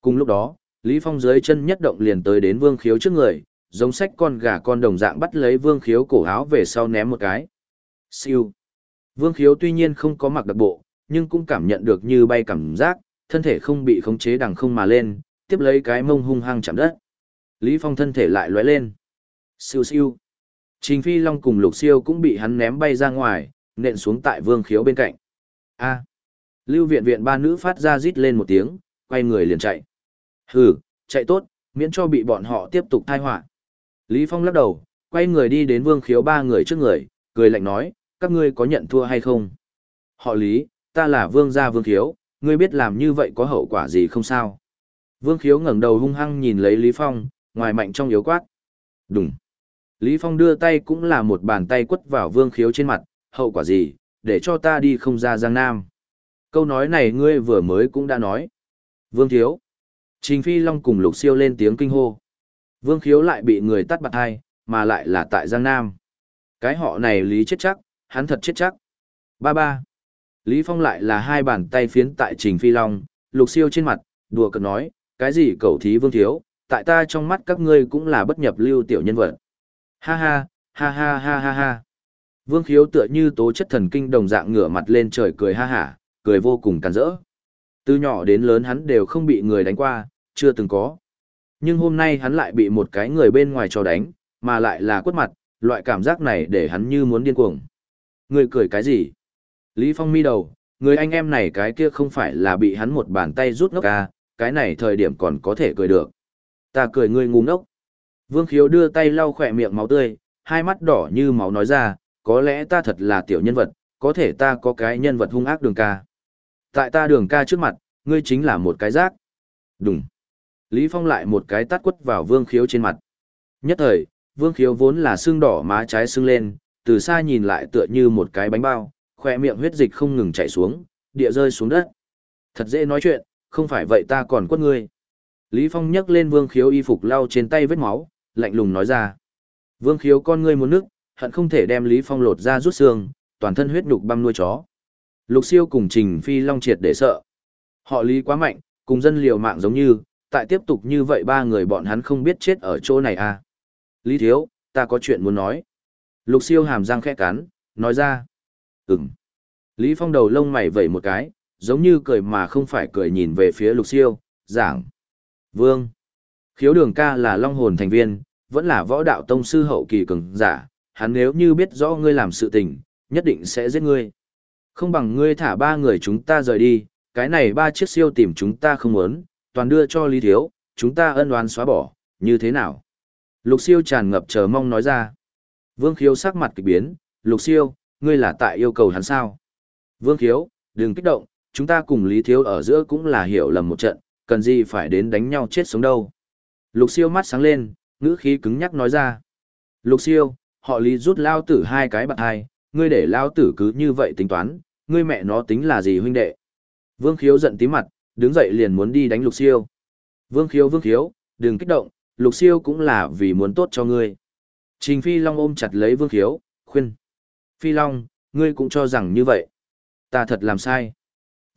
A: Cùng lúc đó, Lý Phong dưới chân nhất động liền tới đến vương khiếu trước người, giống sách con gà con đồng dạng bắt lấy vương khiếu cổ áo về sau ném một cái. Siêu. Vương khiếu tuy nhiên không có mặc đặc bộ, nhưng cũng cảm nhận được như bay cảm giác, thân thể không bị khống chế đằng không mà lên, tiếp lấy cái mông hung hăng chạm đất. Lý Phong thân thể lại lóe lên. Siêu siêu. Trình Phi Long cùng Lục Siêu cũng bị hắn ném bay ra ngoài, nện xuống tại Vương Khiếu bên cạnh. A. Lưu Viện Viện ba nữ phát ra rít lên một tiếng, quay người liền chạy. Hừ, chạy tốt, miễn cho bị bọn họ tiếp tục tai họa. Lý Phong lắc đầu, quay người đi đến Vương Khiếu ba người trước người, cười lạnh nói, các ngươi có nhận thua hay không? Họ Lý, ta là Vương gia Vương Khiếu, ngươi biết làm như vậy có hậu quả gì không sao? Vương Khiếu ngẩng đầu hung hăng nhìn lấy Lý Phong, ngoài mạnh trong yếu quát. Đúng. Lý Phong đưa tay cũng là một bàn tay quất vào Vương Khiếu trên mặt, hậu quả gì, để cho ta đi không ra Giang Nam. Câu nói này ngươi vừa mới cũng đã nói. Vương Thiếu. Trình Phi Long cùng Lục Siêu lên tiếng kinh hô. Vương Khiếu lại bị người tắt bạc hai, mà lại là tại Giang Nam. Cái họ này Lý chết chắc, hắn thật chết chắc. Ba ba. Lý Phong lại là hai bàn tay phiến tại Trình Phi Long, Lục Siêu trên mặt, đùa cợt nói, cái gì cầu thí Vương Thiếu, tại ta trong mắt các ngươi cũng là bất nhập lưu tiểu nhân vật. Ha ha, ha ha ha ha ha. Vương Khiếu tựa như tố chất thần kinh đồng dạng ngửa mặt lên trời cười ha hả, cười vô cùng càn rỡ. Từ nhỏ đến lớn hắn đều không bị người đánh qua, chưa từng có. Nhưng hôm nay hắn lại bị một cái người bên ngoài cho đánh, mà lại là quất mặt, loại cảm giác này để hắn như muốn điên cuồng. Người cười cái gì? Lý Phong mi đầu, người anh em này cái kia không phải là bị hắn một bàn tay rút ngốc à, cái này thời điểm còn có thể cười được. Ta cười ngươi ngu ngốc. Vương Khiếu đưa tay lau khỏe miệng máu tươi, hai mắt đỏ như máu nói ra, có lẽ ta thật là tiểu nhân vật, có thể ta có cái nhân vật hung ác đường ca. Tại ta đường ca trước mặt, ngươi chính là một cái rác. Đúng. Lý Phong lại một cái tát quất vào Vương Khiếu trên mặt. Nhất thời, Vương Khiếu vốn là xương đỏ má trái xương lên, từ xa nhìn lại tựa như một cái bánh bao, khỏe miệng huyết dịch không ngừng chảy xuống, địa rơi xuống đất. Thật dễ nói chuyện, không phải vậy ta còn quất ngươi. Lý Phong nhấc lên Vương Khiếu y phục lau trên tay vết máu, lạnh lùng nói ra. Vương Khiếu con ngươi muốn nước, hận không thể đem Lý Phong lột ra rút xương, toàn thân huyết nhục băm nuôi chó. Lục Siêu cùng Trình Phi Long triệt để sợ. Họ Lý quá mạnh, cùng dân liều mạng giống như, tại tiếp tục như vậy ba người bọn hắn không biết chết ở chỗ này à. Lý Thiếu, ta có chuyện muốn nói. Lục Siêu hàm răng khẽ cắn, nói ra. Ừm. Lý Phong đầu lông mày vẩy một cái, giống như cười mà không phải cười nhìn về phía Lục Siêu, giảng. Vương. Khiếu đường ca là long hồn thành viên, vẫn là võ đạo tông sư hậu kỳ cường giả, hắn nếu như biết rõ ngươi làm sự tình, nhất định sẽ giết ngươi. Không bằng ngươi thả ba người chúng ta rời đi, cái này ba chiếc siêu tìm chúng ta không muốn, toàn đưa cho Lý Thiếu, chúng ta ân oán xóa bỏ, như thế nào? Lục siêu tràn ngập chờ mong nói ra. Vương khiếu sắc mặt kịch biến, lục siêu, ngươi là tại yêu cầu hắn sao? Vương khiếu, đừng kích động, chúng ta cùng Lý Thiếu ở giữa cũng là hiểu lầm một trận, cần gì phải đến đánh nhau chết sống đâu. Lục siêu mắt sáng lên, ngữ khí cứng nhắc nói ra. Lục siêu, họ Lý rút lao tử hai cái bạn hai, ngươi để lao tử cứ như vậy tính toán, ngươi mẹ nó tính là gì huynh đệ. Vương khiếu giận tí mặt, đứng dậy liền muốn đi đánh lục siêu. Vương khiếu vương khiếu, đừng kích động, lục siêu cũng là vì muốn tốt cho ngươi. Trình Phi Long ôm chặt lấy vương khiếu, khuyên. Phi Long, ngươi cũng cho rằng như vậy. Ta thật làm sai.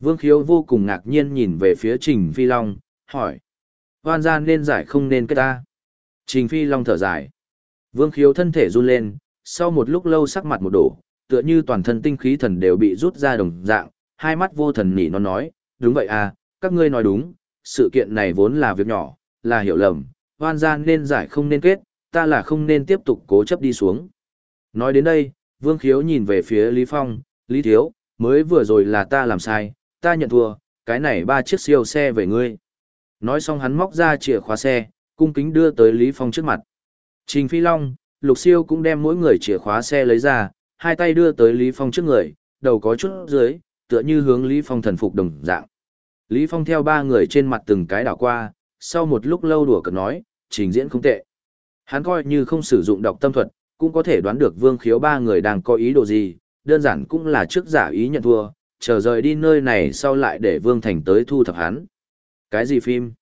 A: Vương khiếu vô cùng ngạc nhiên nhìn về phía Trình Phi Long, hỏi. Hoan gian nên giải không nên kết ta. Trình Phi Long thở dài. Vương khiếu thân thể run lên, sau một lúc lâu sắc mặt một đổ, tựa như toàn thân tinh khí thần đều bị rút ra đồng dạng, hai mắt vô thần nỉ nó nói, đúng vậy à, các ngươi nói đúng, sự kiện này vốn là việc nhỏ, là hiểu lầm, hoan gian nên giải không nên kết, ta là không nên tiếp tục cố chấp đi xuống. Nói đến đây, Vương Khiếu nhìn về phía Lý Phong, Lý Thiếu, mới vừa rồi là ta làm sai, ta nhận thua, cái này ba chiếc siêu xe về ngươi. Nói xong hắn móc ra chìa khóa xe, cung kính đưa tới Lý Phong trước mặt. Trình Phi Long, Lục Siêu cũng đem mỗi người chìa khóa xe lấy ra, hai tay đưa tới Lý Phong trước người, đầu có chút dưới, tựa như hướng Lý Phong thần phục đồng dạng. Lý Phong theo ba người trên mặt từng cái đảo qua, sau một lúc lâu đùa cợt nói, trình diễn không tệ. Hắn coi như không sử dụng đọc tâm thuật, cũng có thể đoán được vương khiếu ba người đang có ý đồ gì, đơn giản cũng là trước giả ý nhận thua, chờ rời đi nơi này sau lại để vương thành tới thu thập hắn. Cái gì phim?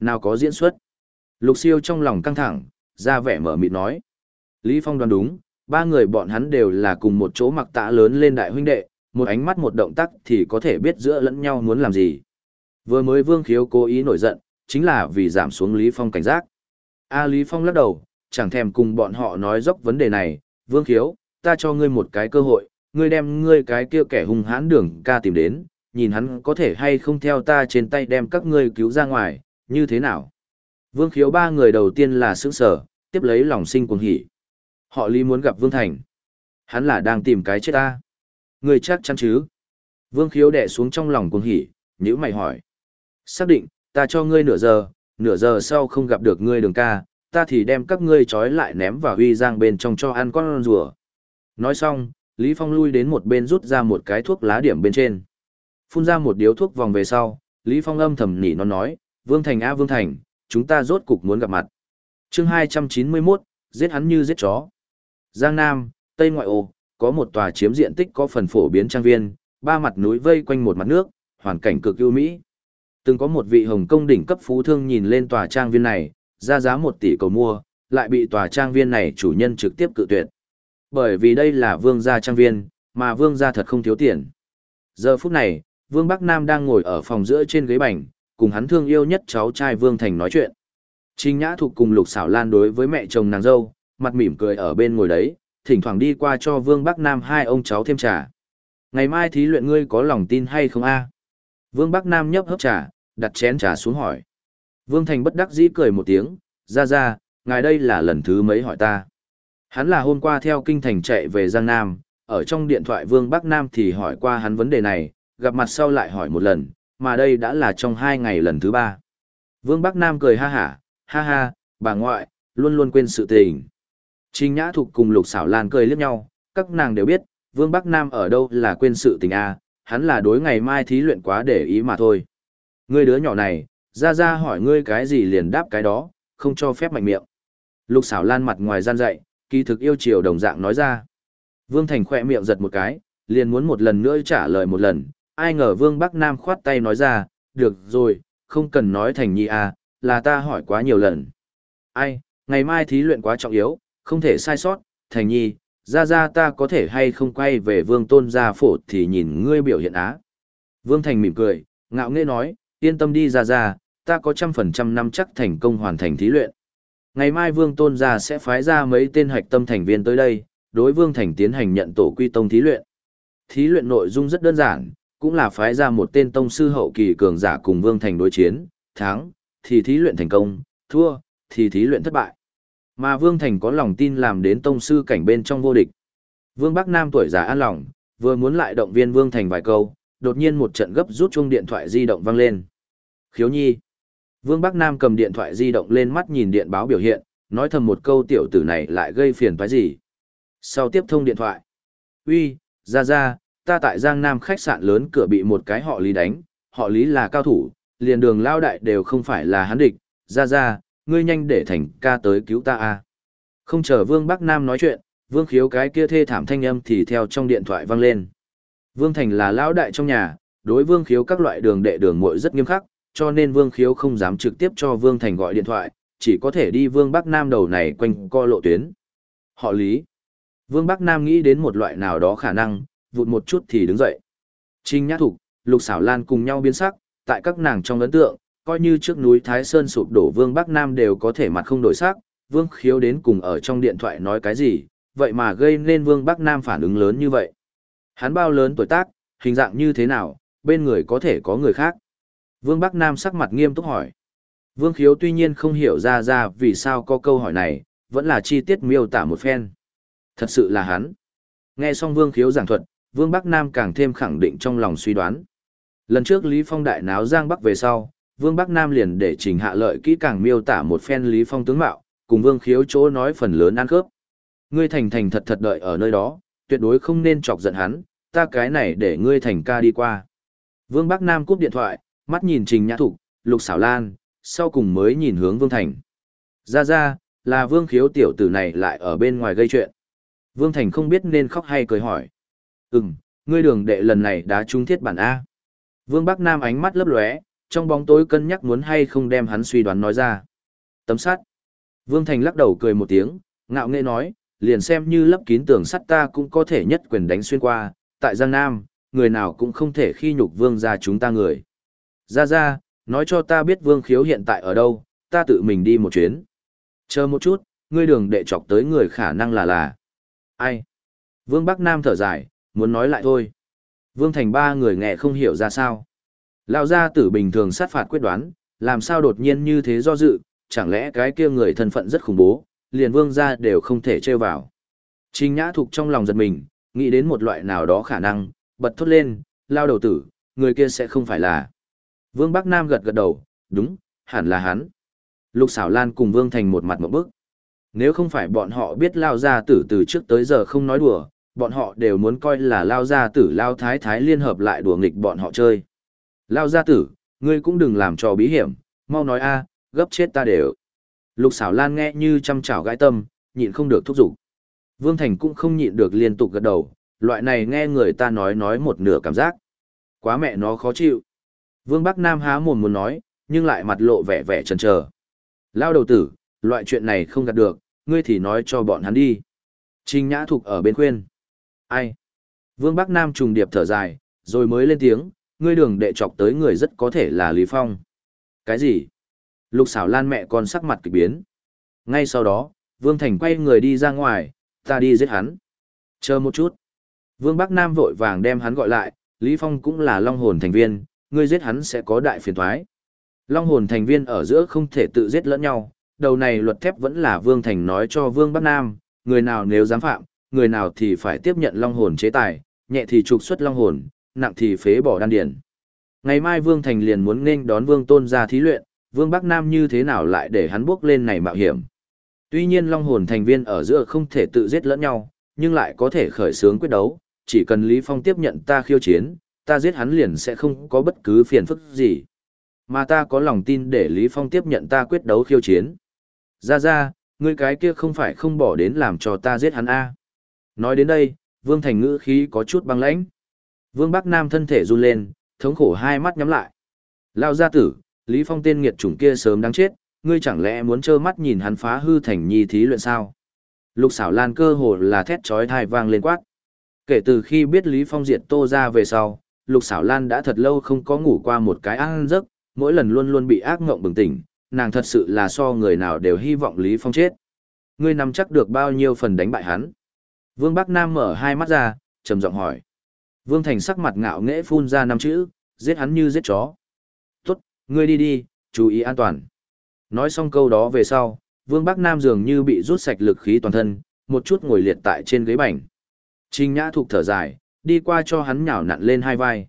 A: Nào có diễn xuất? Lục siêu trong lòng căng thẳng, ra vẻ mở mịt nói. Lý Phong đoán đúng, ba người bọn hắn đều là cùng một chỗ mặc tạ lớn lên đại huynh đệ, một ánh mắt một động tác thì có thể biết giữa lẫn nhau muốn làm gì. Vừa mới Vương Khiếu cố ý nổi giận, chính là vì giảm xuống Lý Phong cảnh giác. A Lý Phong lắc đầu, chẳng thèm cùng bọn họ nói dốc vấn đề này, Vương Khiếu, ta cho ngươi một cái cơ hội, ngươi đem ngươi cái kia kẻ hung hãn đường ca tìm đến, nhìn hắn có thể hay không theo ta trên tay đem các ngươi cứu ra ngoài, như thế nào? Vương khiếu ba người đầu tiên là sững sở, tiếp lấy lòng sinh cuồng hỉ. Họ lý muốn gặp Vương Thành. Hắn là đang tìm cái chết ta. Người chắc chắn chứ? Vương khiếu đẻ xuống trong lòng cuồng hỉ, nhữ mày hỏi. Xác định, ta cho ngươi nửa giờ, nửa giờ sau không gặp được ngươi đường ca, ta thì đem các ngươi trói lại ném vào huy giang bên trong cho ăn con rùa. Nói xong, Lý Phong lui đến một bên rút ra một cái thuốc lá điểm bên trên. Phun ra một điếu thuốc vòng về sau, Lý Phong âm thầm nỉ nó nói, Vương Thành A Vương Thành, chúng ta rốt cục muốn gặp mặt. chương 291, giết hắn như giết chó. Giang Nam, Tây Ngoại ô, có một tòa chiếm diện tích có phần phổ biến trang viên, ba mặt núi vây quanh một mặt nước, hoàn cảnh cực ưu mỹ. Từng có một vị Hồng Công đỉnh cấp phú thương nhìn lên tòa trang viên này, ra giá một tỷ cầu mua, lại bị tòa trang viên này chủ nhân trực tiếp cự tuyệt. Bởi vì đây là vương gia trang viên, mà vương gia thật không thiếu tiền. Giờ phút này, vương Bắc Nam đang ngồi ở phòng giữa trên ghế bành, cùng hắn thương yêu nhất cháu trai vương Thành nói chuyện. Trình Nhã Thục cùng Lục Sảo Lan đối với mẹ chồng nàng dâu, mặt mỉm cười ở bên ngồi đấy, thỉnh thoảng đi qua cho Vương Bắc Nam hai ông cháu thêm trà. Ngày mai thí luyện ngươi có lòng tin hay không a? Vương Bắc Nam nhấp hấp trà, đặt chén trà xuống hỏi. Vương Thành bất đắc dĩ cười một tiếng, ra ra, ngài đây là lần thứ mấy hỏi ta. Hắn là hôm qua theo kinh thành chạy về Giang Nam, ở trong điện thoại Vương Bắc Nam thì hỏi qua hắn vấn đề này, gặp mặt sau lại hỏi một lần, mà đây đã là trong hai ngày lần thứ ba. Vương Bắc Nam cười ha hả, ha ha, bà ngoại, luôn luôn quên sự tình. Trình Nhã Thục cùng Lục Xảo Lan cười liếc nhau, các nàng đều biết, Vương Bắc Nam ở đâu là quên sự tình a, hắn là đối ngày mai thí luyện quá để ý mà thôi. Ngươi đứa nhỏ này, ra ra hỏi ngươi cái gì liền đáp cái đó, không cho phép mạnh miệng. Lục Xảo Lan mặt ngoài gian dạy, kỳ thực yêu chiều đồng dạng nói ra. Vương Thành khỏe miệng giật một cái, liền muốn một lần nữa trả lời một lần, ai ngờ Vương Bắc Nam khoát tay nói ra, được rồi, không cần nói Thành Nhi à, là ta hỏi quá nhiều lần. Ai, ngày mai thí luyện quá trọng yếu, không thể sai sót, Thành Nhi, ra ra ta có thể hay không quay về Vương Tôn gia phổ thì nhìn ngươi biểu hiện á. Vương Thành mỉm cười, ngạo nghễ nói, yên tâm đi ra ra, ta có trăm phần trăm năm chắc thành công hoàn thành thí luyện. Ngày mai Vương Tôn gia sẽ phái ra mấy tên hạch tâm thành viên tới đây, đối Vương Thành tiến hành nhận tổ quy tông thí luyện. Thí luyện nội dung rất đơn giản, cũng là phái ra một tên tông sư hậu kỳ cường giả cùng Vương Thành đối chiến, thắng, thì thí luyện thành công, thua, thì thí luyện thất bại. Mà Vương Thành có lòng tin làm đến tông sư cảnh bên trong vô địch. Vương Bắc Nam tuổi già an lòng, vừa muốn lại động viên Vương Thành vài câu, đột nhiên một trận gấp rút chuông điện thoại di động vang lên. Khiếu nhi. Vương Bắc Nam cầm điện thoại di động lên mắt nhìn điện báo biểu hiện, nói thầm một câu tiểu tử này lại gây phiền phải gì. Sau tiếp thông điện thoại. Uy, ra ra, ta tại Giang Nam khách sạn lớn cửa bị một cái họ lý đánh, họ lý là cao thủ, liền đường lao đại đều không phải là hắn địch, ra ra, ngươi nhanh để thành ca tới cứu ta a. Không chờ Vương Bắc Nam nói chuyện, Vương Khiếu cái kia thê thảm thanh âm thì theo trong điện thoại vang lên. Vương Thành là lão đại trong nhà, đối Vương Khiếu các loại đường đệ đường muội rất nghiêm khắc, cho nên Vương Khiếu không dám trực tiếp cho Vương Thành gọi điện thoại, chỉ có thể đi Vương Bắc Nam đầu này quanh co lộ tuyến. Họ Lý. Vương Bắc Nam nghĩ đến một loại nào đó khả năng, vụt một chút thì đứng dậy. Trinh Nhã Thục, Lục Xảo Lan cùng nhau biến sắc, tại các nàng trong ấn tượng, coi như trước núi Thái Sơn sụp đổ Vương Bắc Nam đều có thể mặt không đổi sắc, Vương Khiếu đến cùng ở trong điện thoại nói cái gì, vậy mà gây nên Vương Bắc Nam phản ứng lớn như vậy. Hắn bao lớn tuổi tác, hình dạng như thế nào, bên người có thể có người khác. Vương Bắc Nam sắc mặt nghiêm túc hỏi. Vương Khiếu tuy nhiên không hiểu ra ra vì sao có câu hỏi này, vẫn là chi tiết miêu tả một phen. Thật sự là hắn. Nghe xong Vương Khiếu giảng thuật, Vương Bắc Nam càng thêm khẳng định trong lòng suy đoán. Lần trước Lý Phong đại náo Giang Bắc về sau, Vương Bắc Nam liền để Trình Hạ Lợi kỹ càng miêu tả một phen Lý Phong tướng mạo, cùng Vương Khiếu chỗ nói phần lớn ăn khớp. Ngươi thành thành thật thật đợi ở nơi đó, tuyệt đối không nên chọc giận hắn, ta cái này để ngươi thành ca đi qua. Vương Bắc Nam cúp điện thoại, mắt nhìn Trình Nhã Thục, Lục Xảo Lan, sau cùng mới nhìn hướng Vương Thành. Ra ra, là Vương Khiếu tiểu tử này lại ở bên ngoài gây chuyện. Vương Thành không biết nên khóc hay cười hỏi. Ừm, ngươi đường đệ lần này đã trung thiết bản A. Vương Bắc Nam ánh mắt lấp lóe, trong bóng tối cân nhắc muốn hay không đem hắn suy đoán nói ra. Tấm sắt. Vương Thành lắc đầu cười một tiếng, ngạo nghễ nói, liền xem như lấp kín tường sắt ta cũng có thể nhất quyền đánh xuyên qua, tại Giang Nam, người nào cũng không thể khi nhục vương gia chúng ta người. Ra ra, nói cho ta biết vương khiếu hiện tại ở đâu, ta tự mình đi một chuyến. Chờ một chút, ngươi đường đệ chọc tới người khả năng là là. Ai? Vương Bắc Nam thở dài, muốn nói lại thôi. Vương Thành ba người nghe không hiểu ra sao. lao gia tử bình thường sát phạt quyết đoán, làm sao đột nhiên như thế do dự, chẳng lẽ cái kia người thân phận rất khủng bố, liền vương gia đều không thể trêu vào. Trình Nhã Thục trong lòng giật mình, nghĩ đến một loại nào đó khả năng, bật thốt lên, lao đầu tử, người kia sẽ không phải là. Vương Bắc Nam gật gật đầu, đúng, hẳn là hắn. Lục xảo lan cùng Vương Thành một mặt một bức. Nếu không phải bọn họ biết lao gia tử từ trước tới giờ không nói đùa, bọn họ đều muốn coi là lao gia tử lao thái thái liên hợp lại đùa nghịch bọn họ chơi. Lao gia tử, ngươi cũng đừng làm trò bí hiểm, mau nói a, gấp chết ta đều. Lục xảo lan nghe như chăm chảo gãi tâm, nhịn không được thúc giục. Vương Thành cũng không nhịn được liên tục gật đầu, loại này nghe người ta nói nói một nửa cảm giác. Quá mẹ nó khó chịu. Vương Bắc Nam há mồm muốn nói, nhưng lại mặt lộ vẻ vẻ chần chờ. Lao đầu tử, loại chuyện này không gạt được, ngươi thì nói cho bọn hắn đi. Trình Nhã Thục ở bên khuyên. Ai? Vương Bắc Nam trùng điệp thở dài, rồi mới lên tiếng, ngươi đường đệ chọc tới người rất có thể là Lý Phong. Cái gì? Lục xảo lan mẹ con sắc mặt kỳ biến. Ngay sau đó, Vương Thành quay người đi ra ngoài, ta đi giết hắn. Chờ một chút. Vương Bắc Nam vội vàng đem hắn gọi lại, Lý Phong cũng là long hồn thành viên, ngươi giết hắn sẽ có đại phiền thoái. Long hồn thành viên ở giữa không thể tự giết lẫn nhau, đầu này luật thép vẫn là Vương Thành nói cho Vương Bắc Nam, người nào nếu dám phạm, người nào thì phải tiếp nhận long hồn chế tài, nhẹ thì trục xuất long hồn, nặng thì phế bỏ đan điển. Ngày mai Vương Thành liền muốn nên đón Vương Tôn ra thí luyện, Vương Bắc Nam như thế nào lại để hắn bước lên này mạo hiểm. Tuy nhiên long hồn thành viên ở giữa không thể tự giết lẫn nhau, nhưng lại có thể khởi xướng quyết đấu, chỉ cần Lý Phong tiếp nhận ta khiêu chiến, ta giết hắn liền sẽ không có bất cứ phiền phức gì. Mà ta có lòng tin để Lý Phong tiếp nhận ta quyết đấu khiêu chiến. Ra ra, ngươi cái kia không phải không bỏ đến làm cho ta giết hắn a. Nói đến đây, Vương Thành ngữ khí có chút băng lãnh. Vương Bắc Nam thân thể run lên, thống khổ hai mắt nhắm lại. Lao gia tử, Lý Phong tên nghiệt chủng kia sớm đáng chết, ngươi chẳng lẽ muốn trơ mắt nhìn hắn phá hư thành nhi thí luyện sao? Lục xảo lan cơ hồ là thét chói thai vang lên quát. Kể từ khi biết Lý Phong diệt tô ra về sau, lục xảo lan đã thật lâu không có ngủ qua một cái ăn giấc, mỗi lần luôn luôn bị ác ngộng bừng tỉnh, nàng thật sự là so người nào đều hy vọng Lý Phong chết. Ngươi nắm chắc được bao nhiêu phần đánh bại hắn? Vương Bắc Nam mở hai mắt ra, trầm giọng hỏi. Vương Thành sắc mặt ngạo nghễ phun ra năm chữ, giết hắn như giết chó. Tốt, ngươi đi đi, chú ý an toàn. Nói xong câu đó về sau, Vương Bắc Nam dường như bị rút sạch lực khí toàn thân, một chút ngồi liệt tại trên ghế bành. Trình Nhã Thục thở dài, đi qua cho hắn nhào nặn lên hai vai.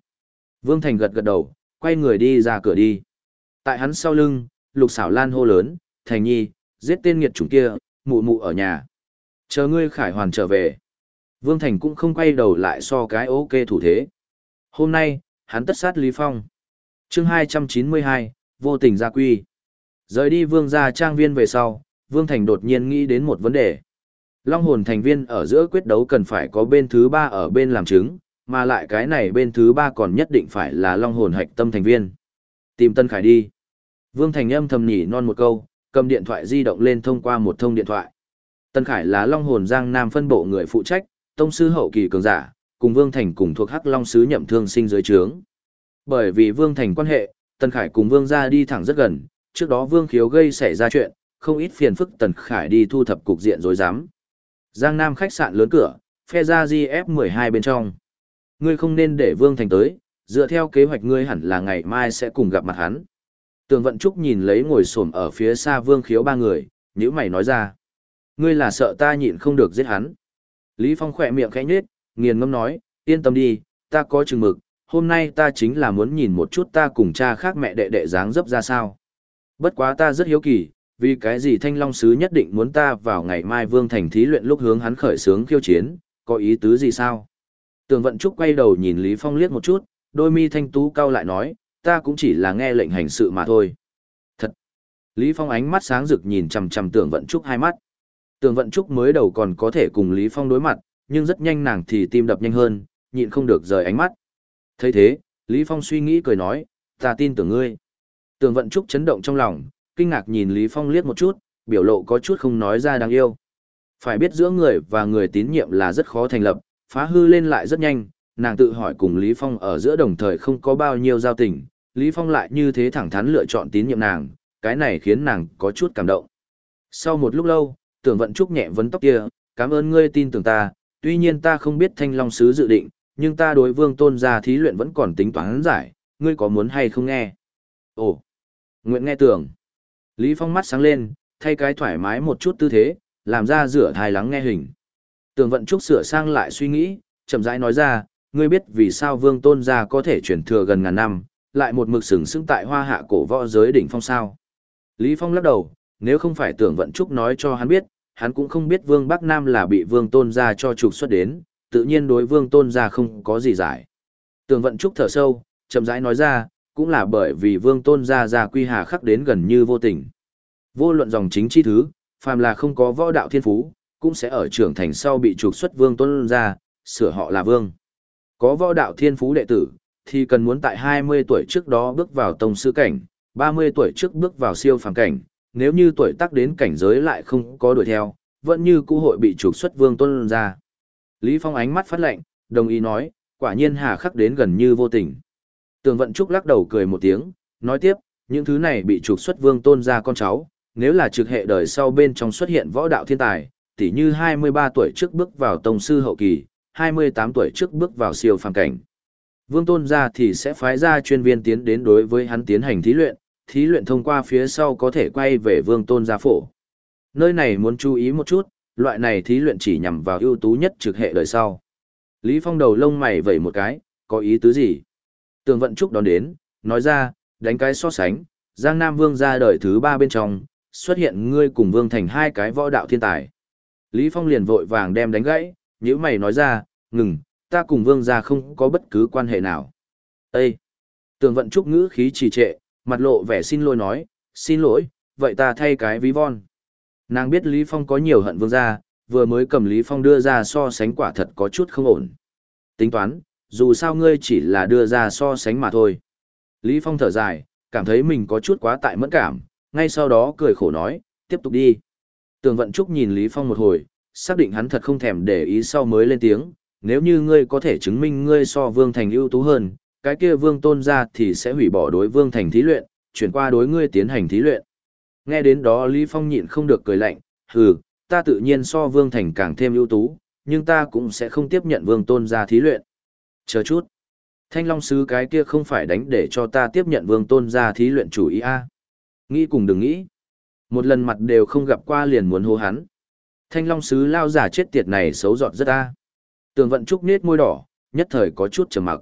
A: Vương Thành gật gật đầu, quay người đi ra cửa đi. Tại hắn sau lưng, Lục Sảo Lan hô lớn, "Thành Nhi, giết tên nghiệt chủng kia, mụ mụ ở nhà. Chờ ngươi khải hoàn trở về." Vương Thành cũng không quay đầu lại so cái ok thủ thế. Hôm nay, hắn tất sát Lý Phong. Chương 292, vô tình gia quy. Rời đi vương gia trang viên về sau, Vương Thành đột nhiên nghĩ đến một vấn đề. Long hồn thành viên ở giữa quyết đấu cần phải có bên thứ ba ở bên làm chứng, mà lại cái này bên thứ ba còn nhất định phải là long hồn hạch tâm thành viên. Tìm Tân Khải đi. Vương Thành âm thầm nhỉ non một câu, cầm điện thoại di động lên thông qua một thông điện thoại. Tân Khải là long hồn giang nam phân bộ người phụ trách, tông sư hậu kỳ cường giả, cùng Vương Thành cùng thuộc Hắc Long sứ nhậm thương sinh dưới trướng. Bởi vì Vương Thành quan hệ, Tân Khải cùng Vương gia đi thẳng rất gần, trước đó Vương Khiếu gây xảy ra chuyện, không ít phiền phức Tần Khải đi thu thập cục diện rối rắm. Giang Nam khách sạn lớn cửa, phe ra GF12 bên trong. Ngươi không nên để Vương Thành tới, dựa theo kế hoạch ngươi hẳn là ngày mai sẽ cùng gặp mặt hắn. Tường Vận Trúc nhìn lấy ngồi xổm ở phía xa Vương Khiếu ba người, nhíu mày nói ra. Ngươi là sợ ta nhịn không được giết hắn. Lý Phong khỏe miệng khẽ nhếch, nghiền ngâm nói, yên tâm đi, ta có chừng mực, hôm nay ta chính là muốn nhìn một chút ta cùng cha khác mẹ đệ đệ dáng dấp ra sao. Bất quá ta rất hiếu kỳ, vì cái gì Thanh Long Sứ nhất định muốn ta vào ngày mai Vương Thành thí luyện lúc hướng hắn khởi sướng khiêu chiến, có ý tứ gì sao? Tường Vận Trúc quay đầu nhìn Lý Phong liếc một chút, đôi mi thanh tú cao lại nói, ta cũng chỉ là nghe lệnh hành sự mà thôi. Thật! Lý Phong ánh mắt sáng rực nhìn chằm chằm Tường Vận Trúc hai mắt. Tường Vận Trúc mới đầu còn có thể cùng Lý Phong đối mặt, nhưng rất nhanh nàng thì tim đập nhanh hơn, nhịn không được rời ánh mắt. thấy thế, Lý Phong suy nghĩ cười nói, ta tin tưởng ngươi. Tường vận trúc chấn động trong lòng, kinh ngạc nhìn Lý Phong liếc một chút, biểu lộ có chút không nói ra đáng yêu. Phải biết giữa người và người tín nhiệm là rất khó thành lập, phá hư lên lại rất nhanh, nàng tự hỏi cùng Lý Phong ở giữa đồng thời không có bao nhiêu giao tình, Lý Phong lại như thế thẳng thắn lựa chọn tín nhiệm nàng, cái này khiến nàng có chút cảm động. Sau một lúc lâu, tưởng vận trúc nhẹ vấn tóc kia, cảm ơn ngươi tin tưởng ta, tuy nhiên ta không biết thanh long sứ dự định, nhưng ta đối vương tôn gia thí luyện vẫn còn tính toán giải, ngươi có muốn hay không nghe? Ồ, nguyện nghe tưởng. Lý Phong mắt sáng lên, thay cái thoải mái một chút tư thế, làm ra rửa thai lắng nghe hình. Tường vận trúc sửa sang lại suy nghĩ, chậm rãi nói ra, ngươi biết vì sao vương tôn gia có thể chuyển thừa gần ngàn năm, lại một mực sừng sững tại hoa hạ cổ võ giới đỉnh phong sao. Lý Phong lắc đầu, nếu không phải tưởng vận trúc nói cho hắn biết, hắn cũng không biết vương Bắc Nam là bị vương tôn gia cho trục xuất đến, tự nhiên đối vương tôn gia không có gì giải. tường vận trúc thở sâu, chậm rãi nói ra, cũng là bởi vì vương tôn gia gia quy hà khắc đến gần như vô tình. Vô luận dòng chính chi thứ, phàm là không có võ đạo thiên phú, cũng sẽ ở trưởng thành sau bị trục xuất vương tôn gia, sửa họ là vương. Có võ đạo thiên phú đệ tử, thì cần muốn tại 20 tuổi trước đó bước vào tông sư cảnh, 30 tuổi trước bước vào siêu phàm cảnh, nếu như tuổi tác đến cảnh giới lại không có đuổi theo, vẫn như cũ hội bị trục xuất vương tôn ra. Lý Phong ánh mắt phát lệnh, đồng ý nói, quả nhiên hà khắc đến gần như vô tình. Tường vận trúc lắc đầu cười một tiếng, nói tiếp, những thứ này bị trục xuất vương tôn ra con cháu, nếu là trực hệ đời sau bên trong xuất hiện võ đạo thiên tài, tỉ như 23 tuổi trước bước vào tông sư hậu kỳ, 28 tuổi trước bước vào siêu phàm cảnh. Vương tôn ra thì sẽ phái ra chuyên viên tiến đến đối với hắn tiến hành thí luyện, thí luyện thông qua phía sau có thể quay về vương tôn gia phổ. Nơi này muốn chú ý một chút, loại này thí luyện chỉ nhằm vào ưu tú nhất trực hệ đời sau. Lý Phong đầu lông mày vẩy một cái, có ý tứ gì? Tường vận trúc đón đến, nói ra, đánh cái so sánh, Giang Nam Vương ra đời thứ ba bên trong, xuất hiện ngươi cùng Vương thành hai cái võ đạo thiên tài. Lý Phong liền vội vàng đem đánh gãy, nếu mày nói ra, ngừng, ta cùng Vương ra không có bất cứ quan hệ nào. Ê! Tường vận trúc ngữ khí trì trệ, mặt lộ vẻ xin lỗi nói, xin lỗi, vậy ta thay cái ví von. Nàng biết Lý Phong có nhiều hận vương gia, vừa mới cầm Lý Phong đưa ra so sánh quả thật có chút không ổn. Tính toán, dù sao ngươi chỉ là đưa ra so sánh mà thôi. Lý Phong thở dài, cảm thấy mình có chút quá tại mẫn cảm, ngay sau đó cười khổ nói, tiếp tục đi. Tường Vận Trúc nhìn Lý Phong một hồi, xác định hắn thật không thèm để ý sau mới lên tiếng, nếu như ngươi có thể chứng minh ngươi so Vương Thành ưu tú hơn, cái kia vương tôn ra thì sẽ hủy bỏ đối vương thành thí luyện, chuyển qua đối ngươi tiến hành thí luyện. Nghe đến đó Lý Phong nhịn không được cười lạnh, hừ, ta tự nhiên so vương thành càng thêm ưu tú, nhưng ta cũng sẽ không tiếp nhận vương tôn ra thí luyện. Chờ chút. Thanh Long Sứ cái kia không phải đánh để cho ta tiếp nhận vương tôn ra thí luyện chủ ý a Nghĩ cùng đừng nghĩ. Một lần mặt đều không gặp qua liền muốn hô hắn. Thanh Long Sứ lao giả chết tiệt này xấu giọt rất a Tường vận trúc nết môi đỏ, nhất thời có chút trầm mặc.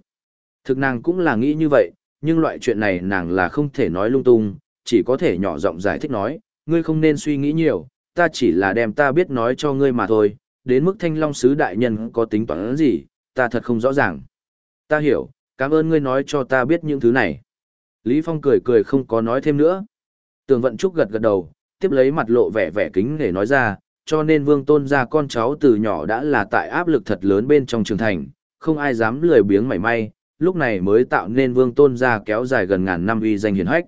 A: Thực nàng cũng là nghĩ như vậy, nhưng loại chuyện này nàng là không thể nói lung tung, chỉ có thể nhỏ giọng giải thích nói, ngươi không nên suy nghĩ nhiều, ta chỉ là đem ta biết nói cho ngươi mà thôi, đến mức thanh long sứ đại nhân có tính toán gì, ta thật không rõ ràng. Ta hiểu, cảm ơn ngươi nói cho ta biết những thứ này. Lý Phong cười cười không có nói thêm nữa. Tường vận trúc gật gật đầu, tiếp lấy mặt lộ vẻ vẻ kính để nói ra, cho nên vương tôn gia con cháu từ nhỏ đã là tại áp lực thật lớn bên trong trường thành, không ai dám lười biếng mảy may, lúc này mới tạo nên vương tôn gia kéo dài gần ngàn năm uy danh hiển hách.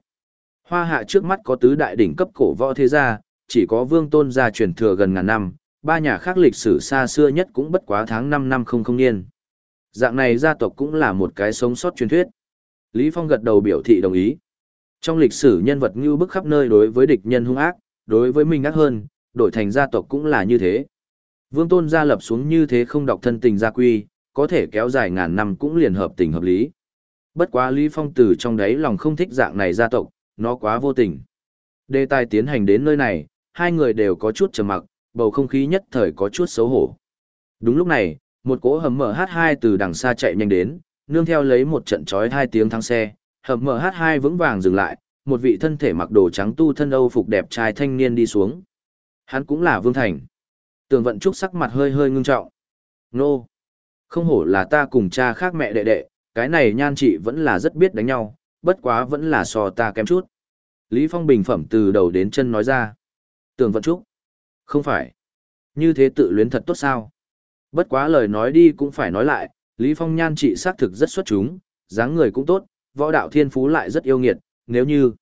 A: Hoa hạ trước mắt có tứ đại đỉnh cấp cổ võ thế gia, chỉ có vương tôn gia truyền thừa gần ngàn năm, ba nhà khác lịch sử xa xưa nhất cũng bất quá tháng 5 năm không không niên. Dạng này gia tộc cũng là một cái sống sót truyền thuyết. Lý Phong gật đầu biểu thị đồng ý. Trong lịch sử nhân vật như bức khắp nơi đối với địch nhân hung ác, đối với mình ác hơn, đổi thành gia tộc cũng là như thế. Vương tôn gia lập xuống như thế không đọc thân tình gia quy, có thể kéo dài ngàn năm cũng liền hợp tình hợp lý. Bất quá Lý Phong từ trong đấy lòng không thích dạng này gia tộc, nó quá vô tình. Đề tài tiến hành đến nơi này, hai người đều có chút trầm mặc, bầu không khí nhất thời có chút xấu hổ. Đúng lúc này, một cỗ hầm mở H2 từ đằng xa chạy nhanh đến, nương theo lấy một trận chói hai tiếng thắng xe, hầm mở H2 vững vàng dừng lại, một vị thân thể mặc đồ trắng tu thân Âu phục đẹp trai thanh niên đi xuống. Hắn cũng là Vương Thành. Tường vận trúc sắc mặt hơi hơi ngưng trọng. Nô! Không hổ là ta cùng cha khác mẹ đệ đệ, cái này nhan chị vẫn là rất biết đánh nhau, bất quá vẫn là so ta kém chút. Lý Phong bình phẩm từ đầu đến chân nói ra. Tường vận trúc. Không phải. Như thế tự luyến thật tốt sao? Bất quá lời nói đi cũng phải nói lại, Lý Phong nhan chị xác thực rất xuất chúng, dáng người cũng tốt, võ đạo thiên phú lại rất yêu nghiệt, nếu như...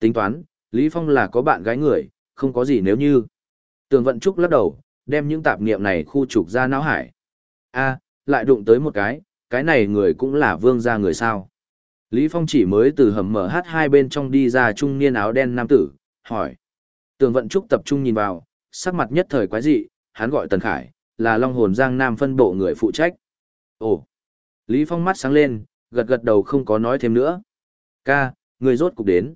A: Tính toán, Lý Phong là có bạn gái người, không có gì nếu như... Tường vận trúc lắc đầu, đem những tạp niệm này khu trục ra não hải. A, lại đụng tới một cái, cái này người cũng là vương gia người sao. Lý Phong chỉ mới từ hầm mở hát hai bên trong đi ra trung niên áo đen nam tử, hỏi. Tường vận trúc tập trung nhìn vào, sắc mặt nhất thời quái dị, hắn gọi Tần Khải, là Long Hồn Giang Nam phân bộ người phụ trách. Ồ! Lý Phong mắt sáng lên, gật gật đầu không có nói thêm nữa. Ca, người rốt cục đến.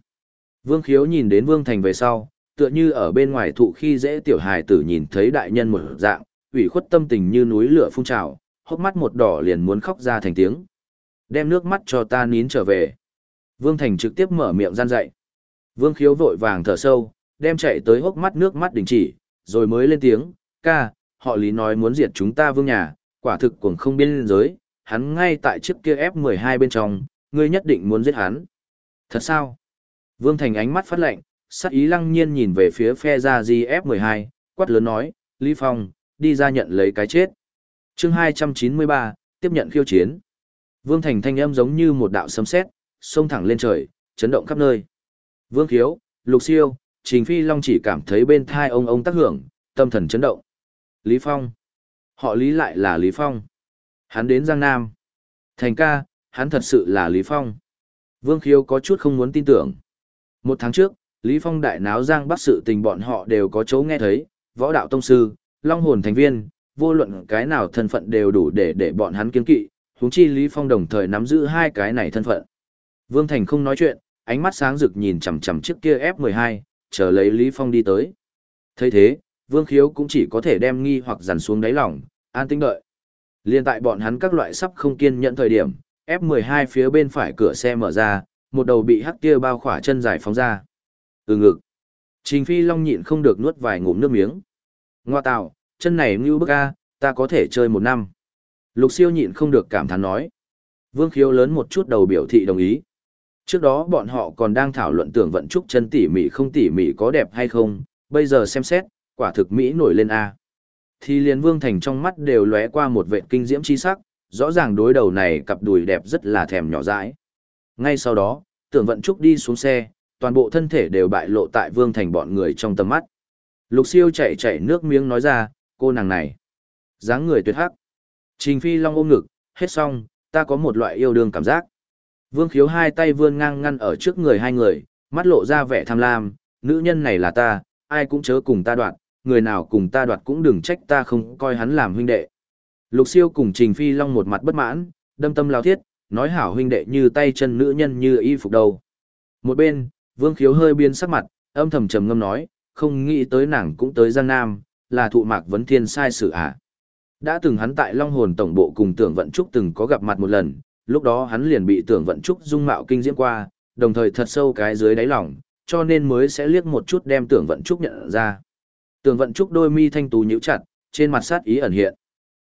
A: Vương Khiếu nhìn đến Vương Thành về sau, tựa như ở bên ngoài thụ khi dễ tiểu hài tử nhìn thấy đại nhân một dạng, ủy khuất tâm tình như núi lửa phun trào, hốc mắt một đỏ liền muốn khóc ra thành tiếng. Đem nước mắt cho ta nín trở về. Vương Thành trực tiếp mở miệng gian dạy. Vương Khiếu vội vàng thở sâu, đem chạy tới hốc mắt nước mắt đình chỉ, rồi mới lên tiếng, ca, họ lý nói muốn diệt chúng ta vương nhà, quả thực cũng không biên giới, hắn ngay tại chiếc kia F12 bên trong, ngươi nhất định muốn giết hắn. Thật sao? Vương Thành ánh mắt phát lạnh, sắc ý lăng nhiên nhìn về phía phe ra GF12, quát lớn nói, Lý Phong, đi ra nhận lấy cái chết chương 293, tiếp nhận khiêu chiến. Vương Thành thanh âm giống như một đạo sấm sét, xông thẳng lên trời, chấn động khắp nơi. Vương Khiếu, Lục Siêu, Trình Phi Long chỉ cảm thấy bên thai ông ông tác hưởng, tâm thần chấn động. Lý Phong. Họ Lý lại là Lý Phong. Hắn đến Giang Nam. Thành ca, hắn thật sự là Lý Phong. Vương Khiếu có chút không muốn tin tưởng. Một tháng trước, Lý Phong đại náo Giang Bắc sự tình bọn họ đều có chỗ nghe thấy, võ đạo tông sư, long hồn thành viên, vô luận cái nào thân phận đều đủ để để bọn hắn kiên kỵ, huống chi Lý Phong đồng thời nắm giữ hai cái này thân phận. Vương Thành không nói chuyện, ánh mắt sáng rực nhìn chằm chằm trước kia F12, chờ lấy Lý Phong đi tới. thấy thế, Vương Khiếu cũng chỉ có thể đem nghi hoặc dằn xuống đáy lòng, an tĩnh đợi. Liên tại bọn hắn các loại sắp không kiên nhẫn thời điểm, F12 phía bên phải cửa xe mở ra, một đầu bị hắc kia bao khỏa chân dài phóng ra. Ừ ngực. Trình Phi Long nhịn không được nuốt vài ngụm nước miếng. Ngoa tạo, chân này ngưu bức a, ta có thể chơi một năm. Lục siêu nhịn không được cảm thán nói. Vương khiếu lớn một chút đầu biểu thị đồng ý. Trước đó bọn họ còn đang thảo luận tưởng vận trúc chân tỉ mỉ không tỉ mỉ có đẹp hay không, bây giờ xem xét, quả thực Mỹ nổi lên A. Thì liền Vương Thành trong mắt đều lóe qua một vệ kinh diễm chi sắc, rõ ràng đối đầu này cặp đùi đẹp rất là thèm nhỏ dãi. Ngay sau đó, tưởng vận trúc đi xuống xe, toàn bộ thân thể đều bại lộ tại Vương Thành bọn người trong tầm mắt. Lục siêu chạy chạy nước miếng nói ra, cô nàng này. dáng người tuyệt hắc. Trình Phi Long ôm ngực, hết xong, ta có một loại yêu đương cảm giác. Vương khiếu hai tay vươn ngang ngăn ở trước người hai người, mắt lộ ra vẻ tham lam, nữ nhân này là ta, ai cũng chớ cùng ta đoạt, người nào cùng ta đoạt cũng đừng trách ta không coi hắn làm huynh đệ. Lục siêu cùng Trình Phi Long một mặt bất mãn, đâm tâm lao thiết, nói hảo huynh đệ như tay chân nữ nhân như y phục đầu. Một bên, Vương khiếu hơi biên sắc mặt, âm thầm trầm ngâm nói, không nghĩ tới nàng cũng tới Giang Nam, là thụ mạc vấn thiên sai sự à. Đã từng hắn tại Long Hồn Tổng Bộ cùng Tưởng Vận Trúc từng có gặp mặt một lần, lúc đó hắn liền bị Tưởng Vận Trúc dung mạo kinh diễm qua, đồng thời thật sâu cái dưới đáy lòng, cho nên mới sẽ liếc một chút đem Tưởng Vận Trúc nhận ra. Tưởng Vận Trúc đôi mi thanh tú nhíu chặt, trên mặt sát ý ẩn hiện.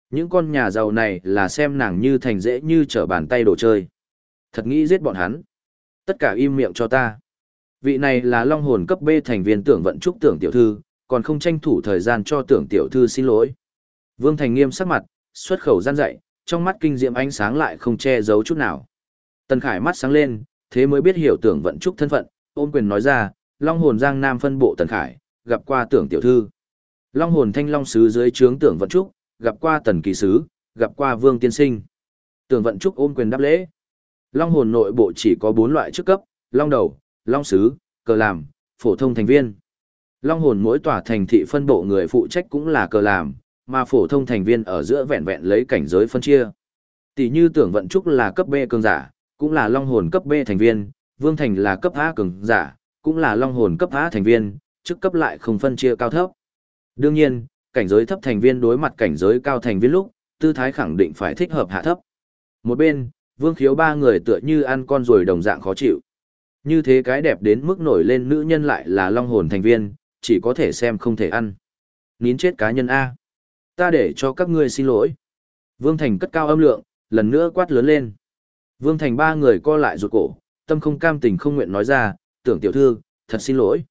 A: Những con nhà giàu này là xem nàng như thành dễ như trở bàn tay đồ chơi. Thật nghĩ giết bọn hắn. Tất cả im miệng cho ta. Vị này là long hồn cấp B thành viên tưởng vận trúc tưởng tiểu thư, còn không tranh thủ thời gian cho tưởng tiểu thư xin lỗi. Vương Thành nghiêm sắc mặt, xuất khẩu gian dạy, trong mắt kinh diệm ánh sáng lại không che giấu chút nào. Tần Khải mắt sáng lên, thế mới biết hiểu tưởng vận trúc thân phận, ôn quyền nói ra, Long hồn Giang Nam phân bộ Tần Khải, gặp qua tưởng tiểu thư. Long hồn Thanh Long sứ dưới trướng tưởng vận trúc, gặp qua Tần kỳ sứ, gặp qua Vương tiên sinh. Tưởng vận trúc ôn quyền đáp lễ. Long hồn nội bộ chỉ có 4 loại chức cấp, long đầu, long sứ, cờ làm, phổ thông thành viên. Long hồn mỗi tòa thành thị phân bộ người phụ trách cũng là cờ làm, mà phổ thông thành viên ở giữa vẹn vẹn lấy cảnh giới phân chia. Tỷ như tưởng vận trúc là cấp B cường giả, cũng là long hồn cấp B thành viên, vương thành là cấp A cường giả, cũng là long hồn cấp A thành viên, chức cấp lại không phân chia cao thấp. Đương nhiên, cảnh giới thấp thành viên đối mặt cảnh giới cao thành viên lúc, tư thái khẳng định phải thích hợp hạ thấp. Một bên, vương khiếu ba người tựa như ăn con rồi đồng dạng khó chịu. Như thế cái đẹp đến mức nổi lên nữ nhân lại là long hồn thành viên, chỉ có thể xem không thể ăn. Nín chết cá nhân A. Ta để cho các ngươi xin lỗi. Vương Thành cất cao âm lượng, lần nữa quát lớn lên. Vương Thành ba người co lại rụt cổ, tâm không cam tình không nguyện nói ra, tưởng tiểu thư, thật xin lỗi.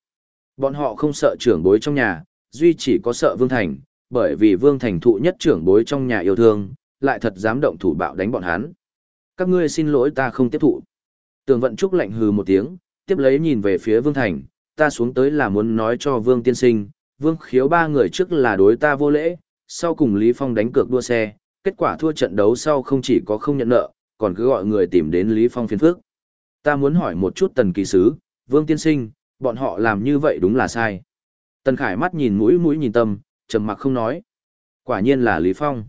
A: Bọn họ không sợ trưởng bối trong nhà, duy chỉ có sợ Vương Thành, bởi vì Vương Thành thụ nhất trưởng bối trong nhà yêu thương, lại thật dám động thủ bạo đánh bọn hắn. Các ngươi xin lỗi ta không tiếp thụ. Tường vận trúc lạnh hừ một tiếng, tiếp lấy nhìn về phía Vương Thành, ta xuống tới là muốn nói cho Vương tiên sinh, Vương khiếu ba người trước là đối ta vô lễ, sau cùng Lý Phong đánh cược đua xe, kết quả thua trận đấu sau không chỉ có không nhận nợ, còn cứ gọi người tìm đến Lý Phong phiền phức. Ta muốn hỏi một chút tần kỳ sứ, Vương tiên sinh, bọn họ làm như vậy đúng là sai. Tần Khải mắt nhìn mũi mũi nhìn tâm, trầm mặc không nói. Quả nhiên là Lý Phong.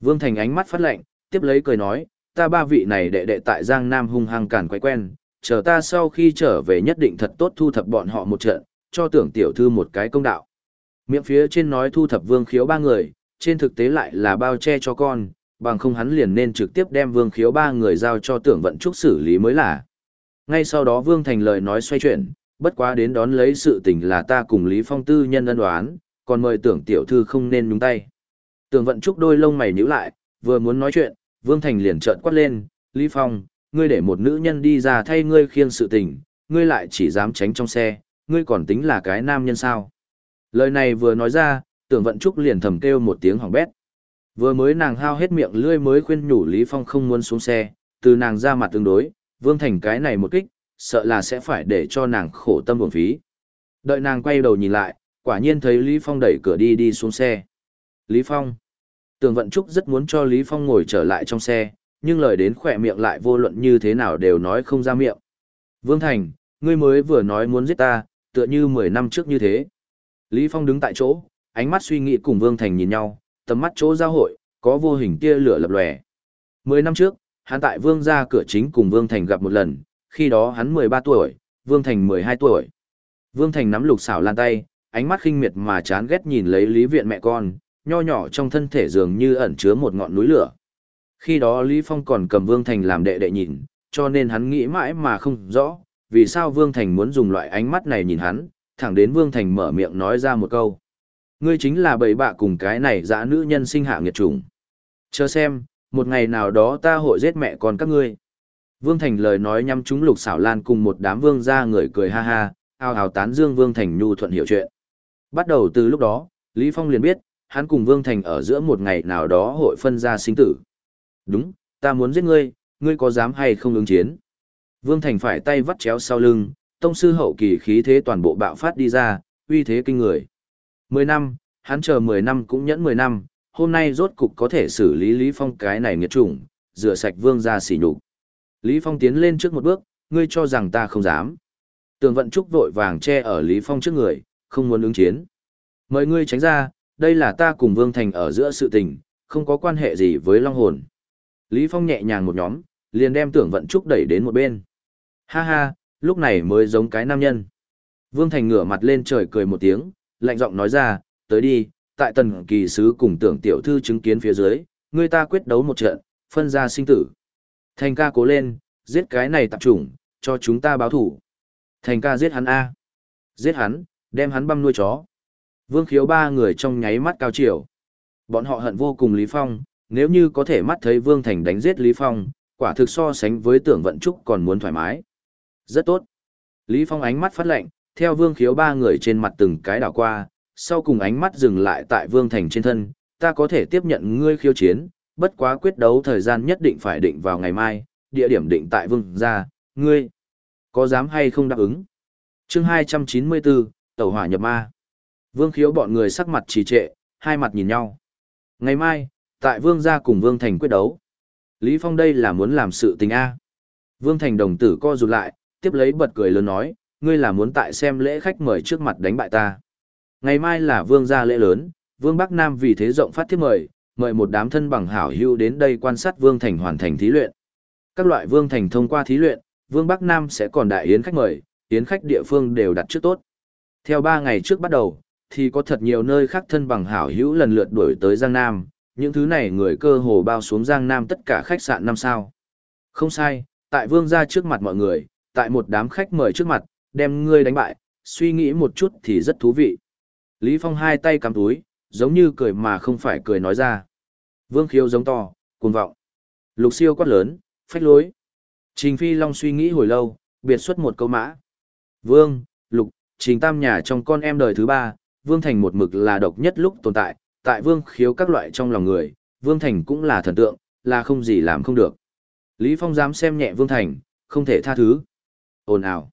A: Vương Thành ánh mắt phát lạnh, tiếp lấy cười nói, ta ba vị này đệ đệ tại Giang Nam hung hăng cản quấy quen, chờ ta sau khi trở về nhất định thật tốt thu thập bọn họ một trận, cho tưởng tiểu thư một cái công đạo. Miệng phía trên nói thu thập vương khiếu ba người, trên thực tế lại là bao che cho con, bằng không hắn liền nên trực tiếp đem vương khiếu ba người giao cho tưởng vận trúc xử lý mới là. Ngay sau đó vương thành lời nói xoay chuyển, bất quá đến đón lấy sự tình là ta cùng Lý Phong tư nhân ân đoán, còn mời tưởng tiểu thư không nên nhúng tay. Tưởng vận trúc đôi lông mày nhíu lại, vừa muốn nói chuyện, vương thành liền trợn quát lên, Lý Phong, ngươi để một nữ nhân đi ra thay ngươi khiêng sự tình, ngươi lại chỉ dám tránh trong xe, ngươi còn tính là cái nam nhân sao. Lời này vừa nói ra, tưởng vận trúc liền thầm kêu một tiếng hỏng bét. Vừa mới nàng hao hết miệng lươi mới khuyên nhủ Lý Phong không muốn xuống xe, từ nàng ra mặt tương đối, vương thành cái này một kích, sợ là sẽ phải để cho nàng khổ tâm buồn phí. Đợi nàng quay đầu nhìn lại, quả nhiên thấy Lý Phong đẩy cửa đi đi xuống xe. Lý Phong. Tường Vận Trúc rất muốn cho Lý Phong ngồi trở lại trong xe, nhưng lời đến khỏe miệng lại vô luận như thế nào đều nói không ra miệng. Vương Thành, ngươi mới vừa nói muốn giết ta, tựa như 10 năm trước như thế. Lý Phong đứng tại chỗ, ánh mắt suy nghĩ cùng Vương Thành nhìn nhau, tầm mắt chỗ giao hội, có vô hình tia lửa lập lòe. 10 năm trước, hắn tại Vương gia cửa chính cùng Vương Thành gặp một lần, khi đó hắn 13 tuổi, Vương Thành 12 tuổi. Vương Thành nắm lục xảo lan tay, ánh mắt khinh miệt mà chán ghét nhìn lấy Lý Viện mẹ con, nho nhỏ trong thân thể dường như ẩn chứa một ngọn núi lửa. Khi đó Lý Phong còn cầm Vương Thành làm đệ đệ nhìn, cho nên hắn nghĩ mãi mà không rõ, vì sao Vương Thành muốn dùng loại ánh mắt này nhìn hắn, thẳng đến Vương Thành mở miệng nói ra một câu. Ngươi chính là bầy bạ cùng cái này dã nữ nhân sinh hạ nghiệt chủng. Chờ xem, một ngày nào đó ta hội giết mẹ con các ngươi. Vương Thành lời nói nhắm chúng lục xảo lan cùng một đám vương ra người cười ha ha, ao hào tán dương Vương Thành nhu thuận hiểu chuyện. Bắt đầu từ lúc đó, Lý Phong liền biết, hắn cùng Vương Thành ở giữa một ngày nào đó hội phân ra sinh tử. Đúng, ta muốn giết ngươi, ngươi có dám hay không ứng chiến? Vương Thành phải tay vắt chéo sau lưng, tông sư hậu kỳ khí thế toàn bộ bạo phát đi ra, uy thế kinh người. Mười năm, hắn chờ mười năm cũng nhẫn mười năm, hôm nay rốt cục có thể xử lý Lý Phong cái này nghiệt chủng, rửa sạch vương ra xỉ nhục. Lý Phong tiến lên trước một bước, ngươi cho rằng ta không dám. Tường vận trúc vội vàng che ở Lý Phong trước người, không muốn ứng chiến. Mời ngươi tránh ra, đây là ta cùng Vương Thành ở giữa sự tình, không có quan hệ gì với Long Hồn. Lý Phong nhẹ nhàng một nhóm, liền đem tưởng vận trúc đẩy đến một bên. Ha ha, lúc này mới giống cái nam nhân. Vương Thành ngửa mặt lên trời cười một tiếng, lạnh giọng nói ra, tới đi, tại tần kỳ sứ cùng tưởng tiểu thư chứng kiến phía dưới, người ta quyết đấu một trận, phân ra sinh tử. Thành ca cố lên, giết cái này tạp chủng, cho chúng ta báo thủ. Thành ca giết hắn A. Giết hắn, đem hắn băm nuôi chó. Vương khiếu ba người trong nháy mắt cao chiều. Bọn họ hận vô cùng Lý Phong, nếu như có thể mắt thấy Vương Thành đánh giết Lý Phong, quả thực so sánh với tưởng vận trúc còn muốn thoải mái. Rất tốt. Lý Phong ánh mắt phát lệnh, theo Vương khiếu ba người trên mặt từng cái đảo qua, sau cùng ánh mắt dừng lại tại Vương Thành trên thân, ta có thể tiếp nhận ngươi khiêu chiến, bất quá quyết đấu thời gian nhất định phải định vào ngày mai, địa điểm định tại Vương gia, ngươi có dám hay không đáp ứng? Chương 294, Tẩu hỏa nhập ma. Vương khiếu bọn người sắc mặt trì trệ, hai mặt nhìn nhau. Ngày mai, tại Vương gia cùng Vương Thành quyết đấu. Lý Phong đây là muốn làm sự tình A. Vương Thành đồng tử co rụt lại, tiếp lấy bật cười lớn nói, ngươi là muốn tại xem lễ khách mời trước mặt đánh bại ta. Ngày mai là Vương gia lễ lớn, Vương Bắc Nam vì thế rộng phát thiết mời, mời một đám thân bằng hảo hữu đến đây quan sát Vương Thành hoàn thành thí luyện. Các loại Vương Thành thông qua thí luyện, Vương Bắc Nam sẽ còn đại yến khách mời, yến khách địa phương đều đặt trước tốt. Theo 3 ngày trước bắt đầu, thì có thật nhiều nơi khác thân bằng hảo hữu lần lượt đuổi tới Giang Nam, những thứ này người cơ hồ bao xuống Giang Nam tất cả khách sạn năm sao. Không sai, tại Vương gia trước mặt mọi người, tại một đám khách mời trước mặt, đem ngươi đánh bại, suy nghĩ một chút thì rất thú vị. Lý Phong hai tay cắm túi, giống như cười mà không phải cười nói ra. Vương khiếu giống to, cuồng vọng. Lục siêu quát lớn, phách lối. Trình Phi Long suy nghĩ hồi lâu, biệt xuất một câu mã. Vương, Lục, Trình Tam nhà trong con em đời thứ ba, Vương Thành một mực là độc nhất lúc tồn tại, tại Vương khiếu các loại trong lòng người, Vương Thành cũng là thần tượng, là không gì làm không được. Lý Phong dám xem nhẹ Vương Thành, không thể tha thứ. Ồn ào.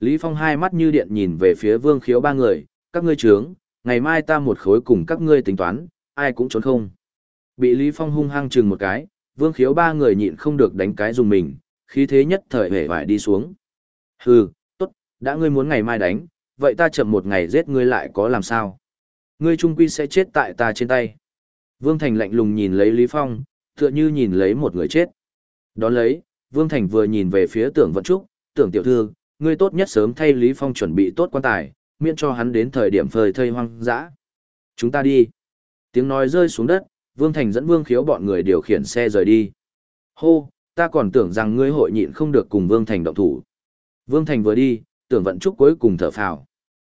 A: Lý Phong hai mắt như điện nhìn về phía Vương khiếu ba người, các ngươi trướng, ngày mai ta một khối cùng các ngươi tính toán, ai cũng trốn không. Bị Lý Phong hung hăng chừng một cái, vương khiếu ba người nhịn không được đánh cái dùng mình, khí thế nhất thời hề vải đi xuống. Hừ, tốt, đã ngươi muốn ngày mai đánh, vậy ta chậm một ngày giết ngươi lại có làm sao? Ngươi trung quy sẽ chết tại ta trên tay. Vương Thành lạnh lùng nhìn lấy Lý Phong, tựa như nhìn lấy một người chết. Đón lấy, Vương Thành vừa nhìn về phía tưởng vận trúc, tưởng tiểu thư, ngươi tốt nhất sớm thay Lý Phong chuẩn bị tốt quan tài, miễn cho hắn đến thời điểm phơi thây hoang dã. Chúng ta đi. Tiếng nói rơi xuống đất, Vương Thành dẫn Vương Khiếu bọn người điều khiển xe rời đi. Hô, ta còn tưởng rằng ngươi hội nhịn không được cùng Vương Thành động thủ. Vương Thành vừa đi, tưởng vận trúc cuối cùng thở phào.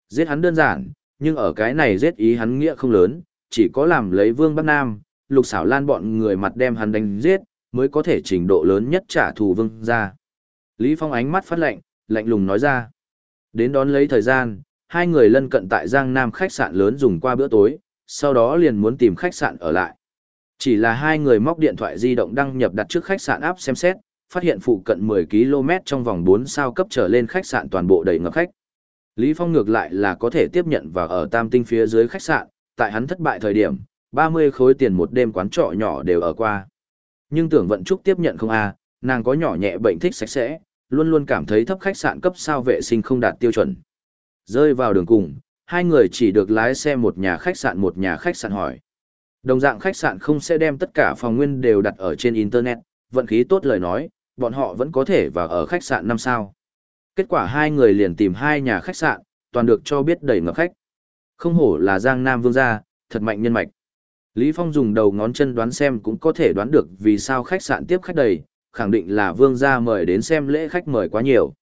A: Giết hắn đơn giản, nhưng ở cái này giết ý hắn nghĩa không lớn, chỉ có làm lấy Vương Bắc Nam, lục xảo lan bọn người mặt đem hắn đánh giết, mới có thể trình độ lớn nhất trả thù Vương ra. Lý Phong ánh mắt phát lạnh, lạnh lùng nói ra. Đến đón lấy thời gian, hai người lân cận tại Giang Nam khách sạn lớn dùng qua bữa tối, sau đó liền muốn tìm khách sạn ở lại. Chỉ là hai người móc điện thoại di động đăng nhập đặt trước khách sạn áp xem xét, phát hiện phụ cận 10 km trong vòng 4 sao cấp trở lên khách sạn toàn bộ đầy ngập khách. Lý Phong ngược lại là có thể tiếp nhận và ở tam tinh phía dưới khách sạn, tại hắn thất bại thời điểm, 30 khối tiền một đêm quán trọ nhỏ đều ở qua. Nhưng tưởng vận trúc tiếp nhận không a, à, nàng có nhỏ nhẹ bệnh thích sạch sẽ, luôn luôn cảm thấy thấp khách sạn cấp sao vệ sinh không đạt tiêu chuẩn. Rơi vào đường cùng, hai người chỉ được lái xe một nhà khách sạn một nhà khách sạn hỏi. Đồng dạng khách sạn không sẽ đem tất cả phòng nguyên đều đặt ở trên Internet, vận khí tốt lời nói, bọn họ vẫn có thể vào ở khách sạn năm sao. Kết quả hai người liền tìm hai nhà khách sạn, toàn được cho biết đầy ngập khách. Không hổ là Giang Nam Vương gia, thật mạnh nhân mạch. Lý Phong dùng đầu ngón chân đoán xem cũng có thể đoán được vì sao khách sạn tiếp khách đầy, khẳng định là Vương gia mời đến xem lễ khách mời quá nhiều.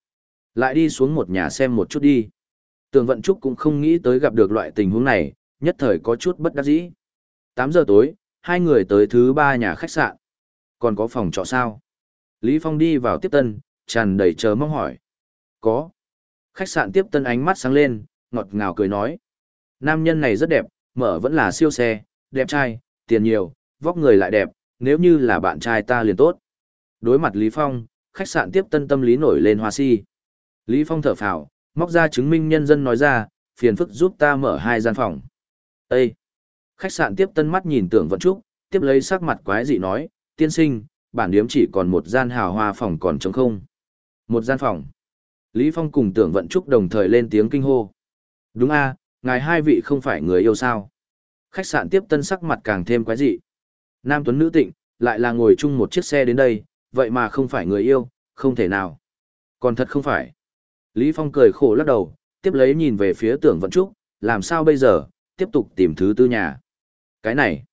A: Lại đi xuống một nhà xem một chút đi. Tường Vận Trúc cũng không nghĩ tới gặp được loại tình huống này, nhất thời có chút bất đắc dĩ. 8 giờ tối, hai người tới thứ ba nhà khách sạn. Còn có phòng trọ sao? Lý Phong đi vào tiếp tân, tràn đầy chờ mong hỏi. Có. Khách sạn tiếp tân ánh mắt sáng lên, ngọt ngào cười nói. Nam nhân này rất đẹp, mở vẫn là siêu xe, đẹp trai, tiền nhiều, vóc người lại đẹp, nếu như là bạn trai ta liền tốt. Đối mặt Lý Phong, khách sạn tiếp tân tâm lý nổi lên hoa si. Lý Phong thở phào, móc ra chứng minh nhân dân nói ra, phiền phức giúp ta mở hai gian phòng. Ê! Khách sạn tiếp tân mắt nhìn tưởng vận trúc, tiếp lấy sắc mặt quái dị nói, tiên sinh, bản điếm chỉ còn một gian hào hoa phòng còn trống không. Một gian phòng. Lý Phong cùng tưởng vận trúc đồng thời lên tiếng kinh hô. Đúng a, ngài hai vị không phải người yêu sao. Khách sạn tiếp tân sắc mặt càng thêm quái dị. Nam Tuấn nữ tịnh, lại là ngồi chung một chiếc xe đến đây, vậy mà không phải người yêu, không thể nào. Còn thật không phải. Lý Phong cười khổ lắc đầu, tiếp lấy nhìn về phía tưởng vận trúc, làm sao bây giờ, tiếp tục tìm thứ tư nhà. Cái này,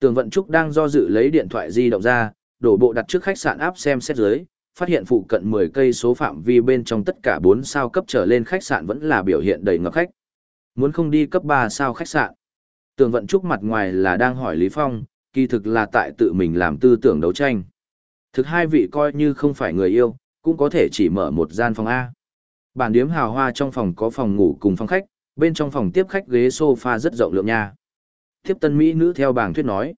A: tưởng vận trúc đang do dự lấy điện thoại di động ra, đổ bộ đặt trước khách sạn áp xem xét dưới, phát hiện phụ cận 10 cây số phạm vi bên trong tất cả 4 sao cấp trở lên khách sạn vẫn là biểu hiện đầy ngập khách. Muốn không đi cấp 3 sao khách sạn. tường vận trúc mặt ngoài là đang hỏi Lý Phong, kỳ thực là tại tự mình làm tư tưởng đấu tranh. Thực hai vị coi như không phải người yêu, cũng có thể chỉ mở một gian phòng A. Bản điếm hào hoa trong phòng có phòng ngủ cùng phòng khách, bên trong phòng tiếp khách ghế sofa rất rộng lượng nha. Tiếp tân mỹ nữ theo bảng thuyết nói.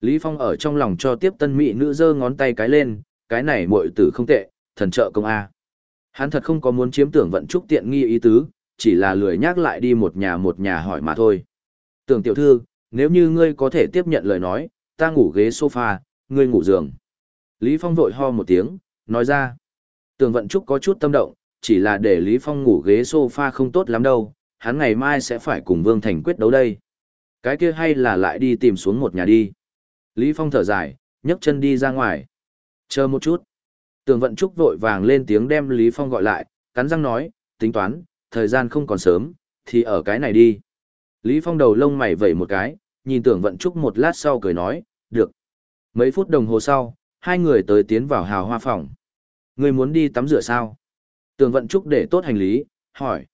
A: Lý Phong ở trong lòng cho tiếp tân mỹ nữ giơ ngón tay cái lên, cái này muội tử không tệ, thần trợ công A. Hắn thật không có muốn chiếm tưởng vận trúc tiện nghi ý tứ, chỉ là lười nhắc lại đi một nhà một nhà hỏi mà thôi. Tưởng tiểu thư, nếu như ngươi có thể tiếp nhận lời nói, ta ngủ ghế sofa, ngươi ngủ giường. Lý Phong vội ho một tiếng, nói ra. Tưởng vận trúc có chút tâm động, chỉ là để Lý Phong ngủ ghế sofa không tốt lắm đâu, hắn ngày mai sẽ phải cùng Vương Thành quyết đấu đây. Cái kia hay là lại đi tìm xuống một nhà đi. Lý Phong thở dài, nhấc chân đi ra ngoài. Chờ một chút. Tường vận trúc vội vàng lên tiếng đem Lý Phong gọi lại, cắn răng nói, tính toán, thời gian không còn sớm, thì ở cái này đi. Lý Phong đầu lông mày vẩy một cái, nhìn tưởng vận trúc một lát sau cười nói, được. Mấy phút đồng hồ sau, hai người tới tiến vào hào hoa phòng. Người muốn đi tắm rửa sao? Tường vận trúc để tốt hành lý, hỏi.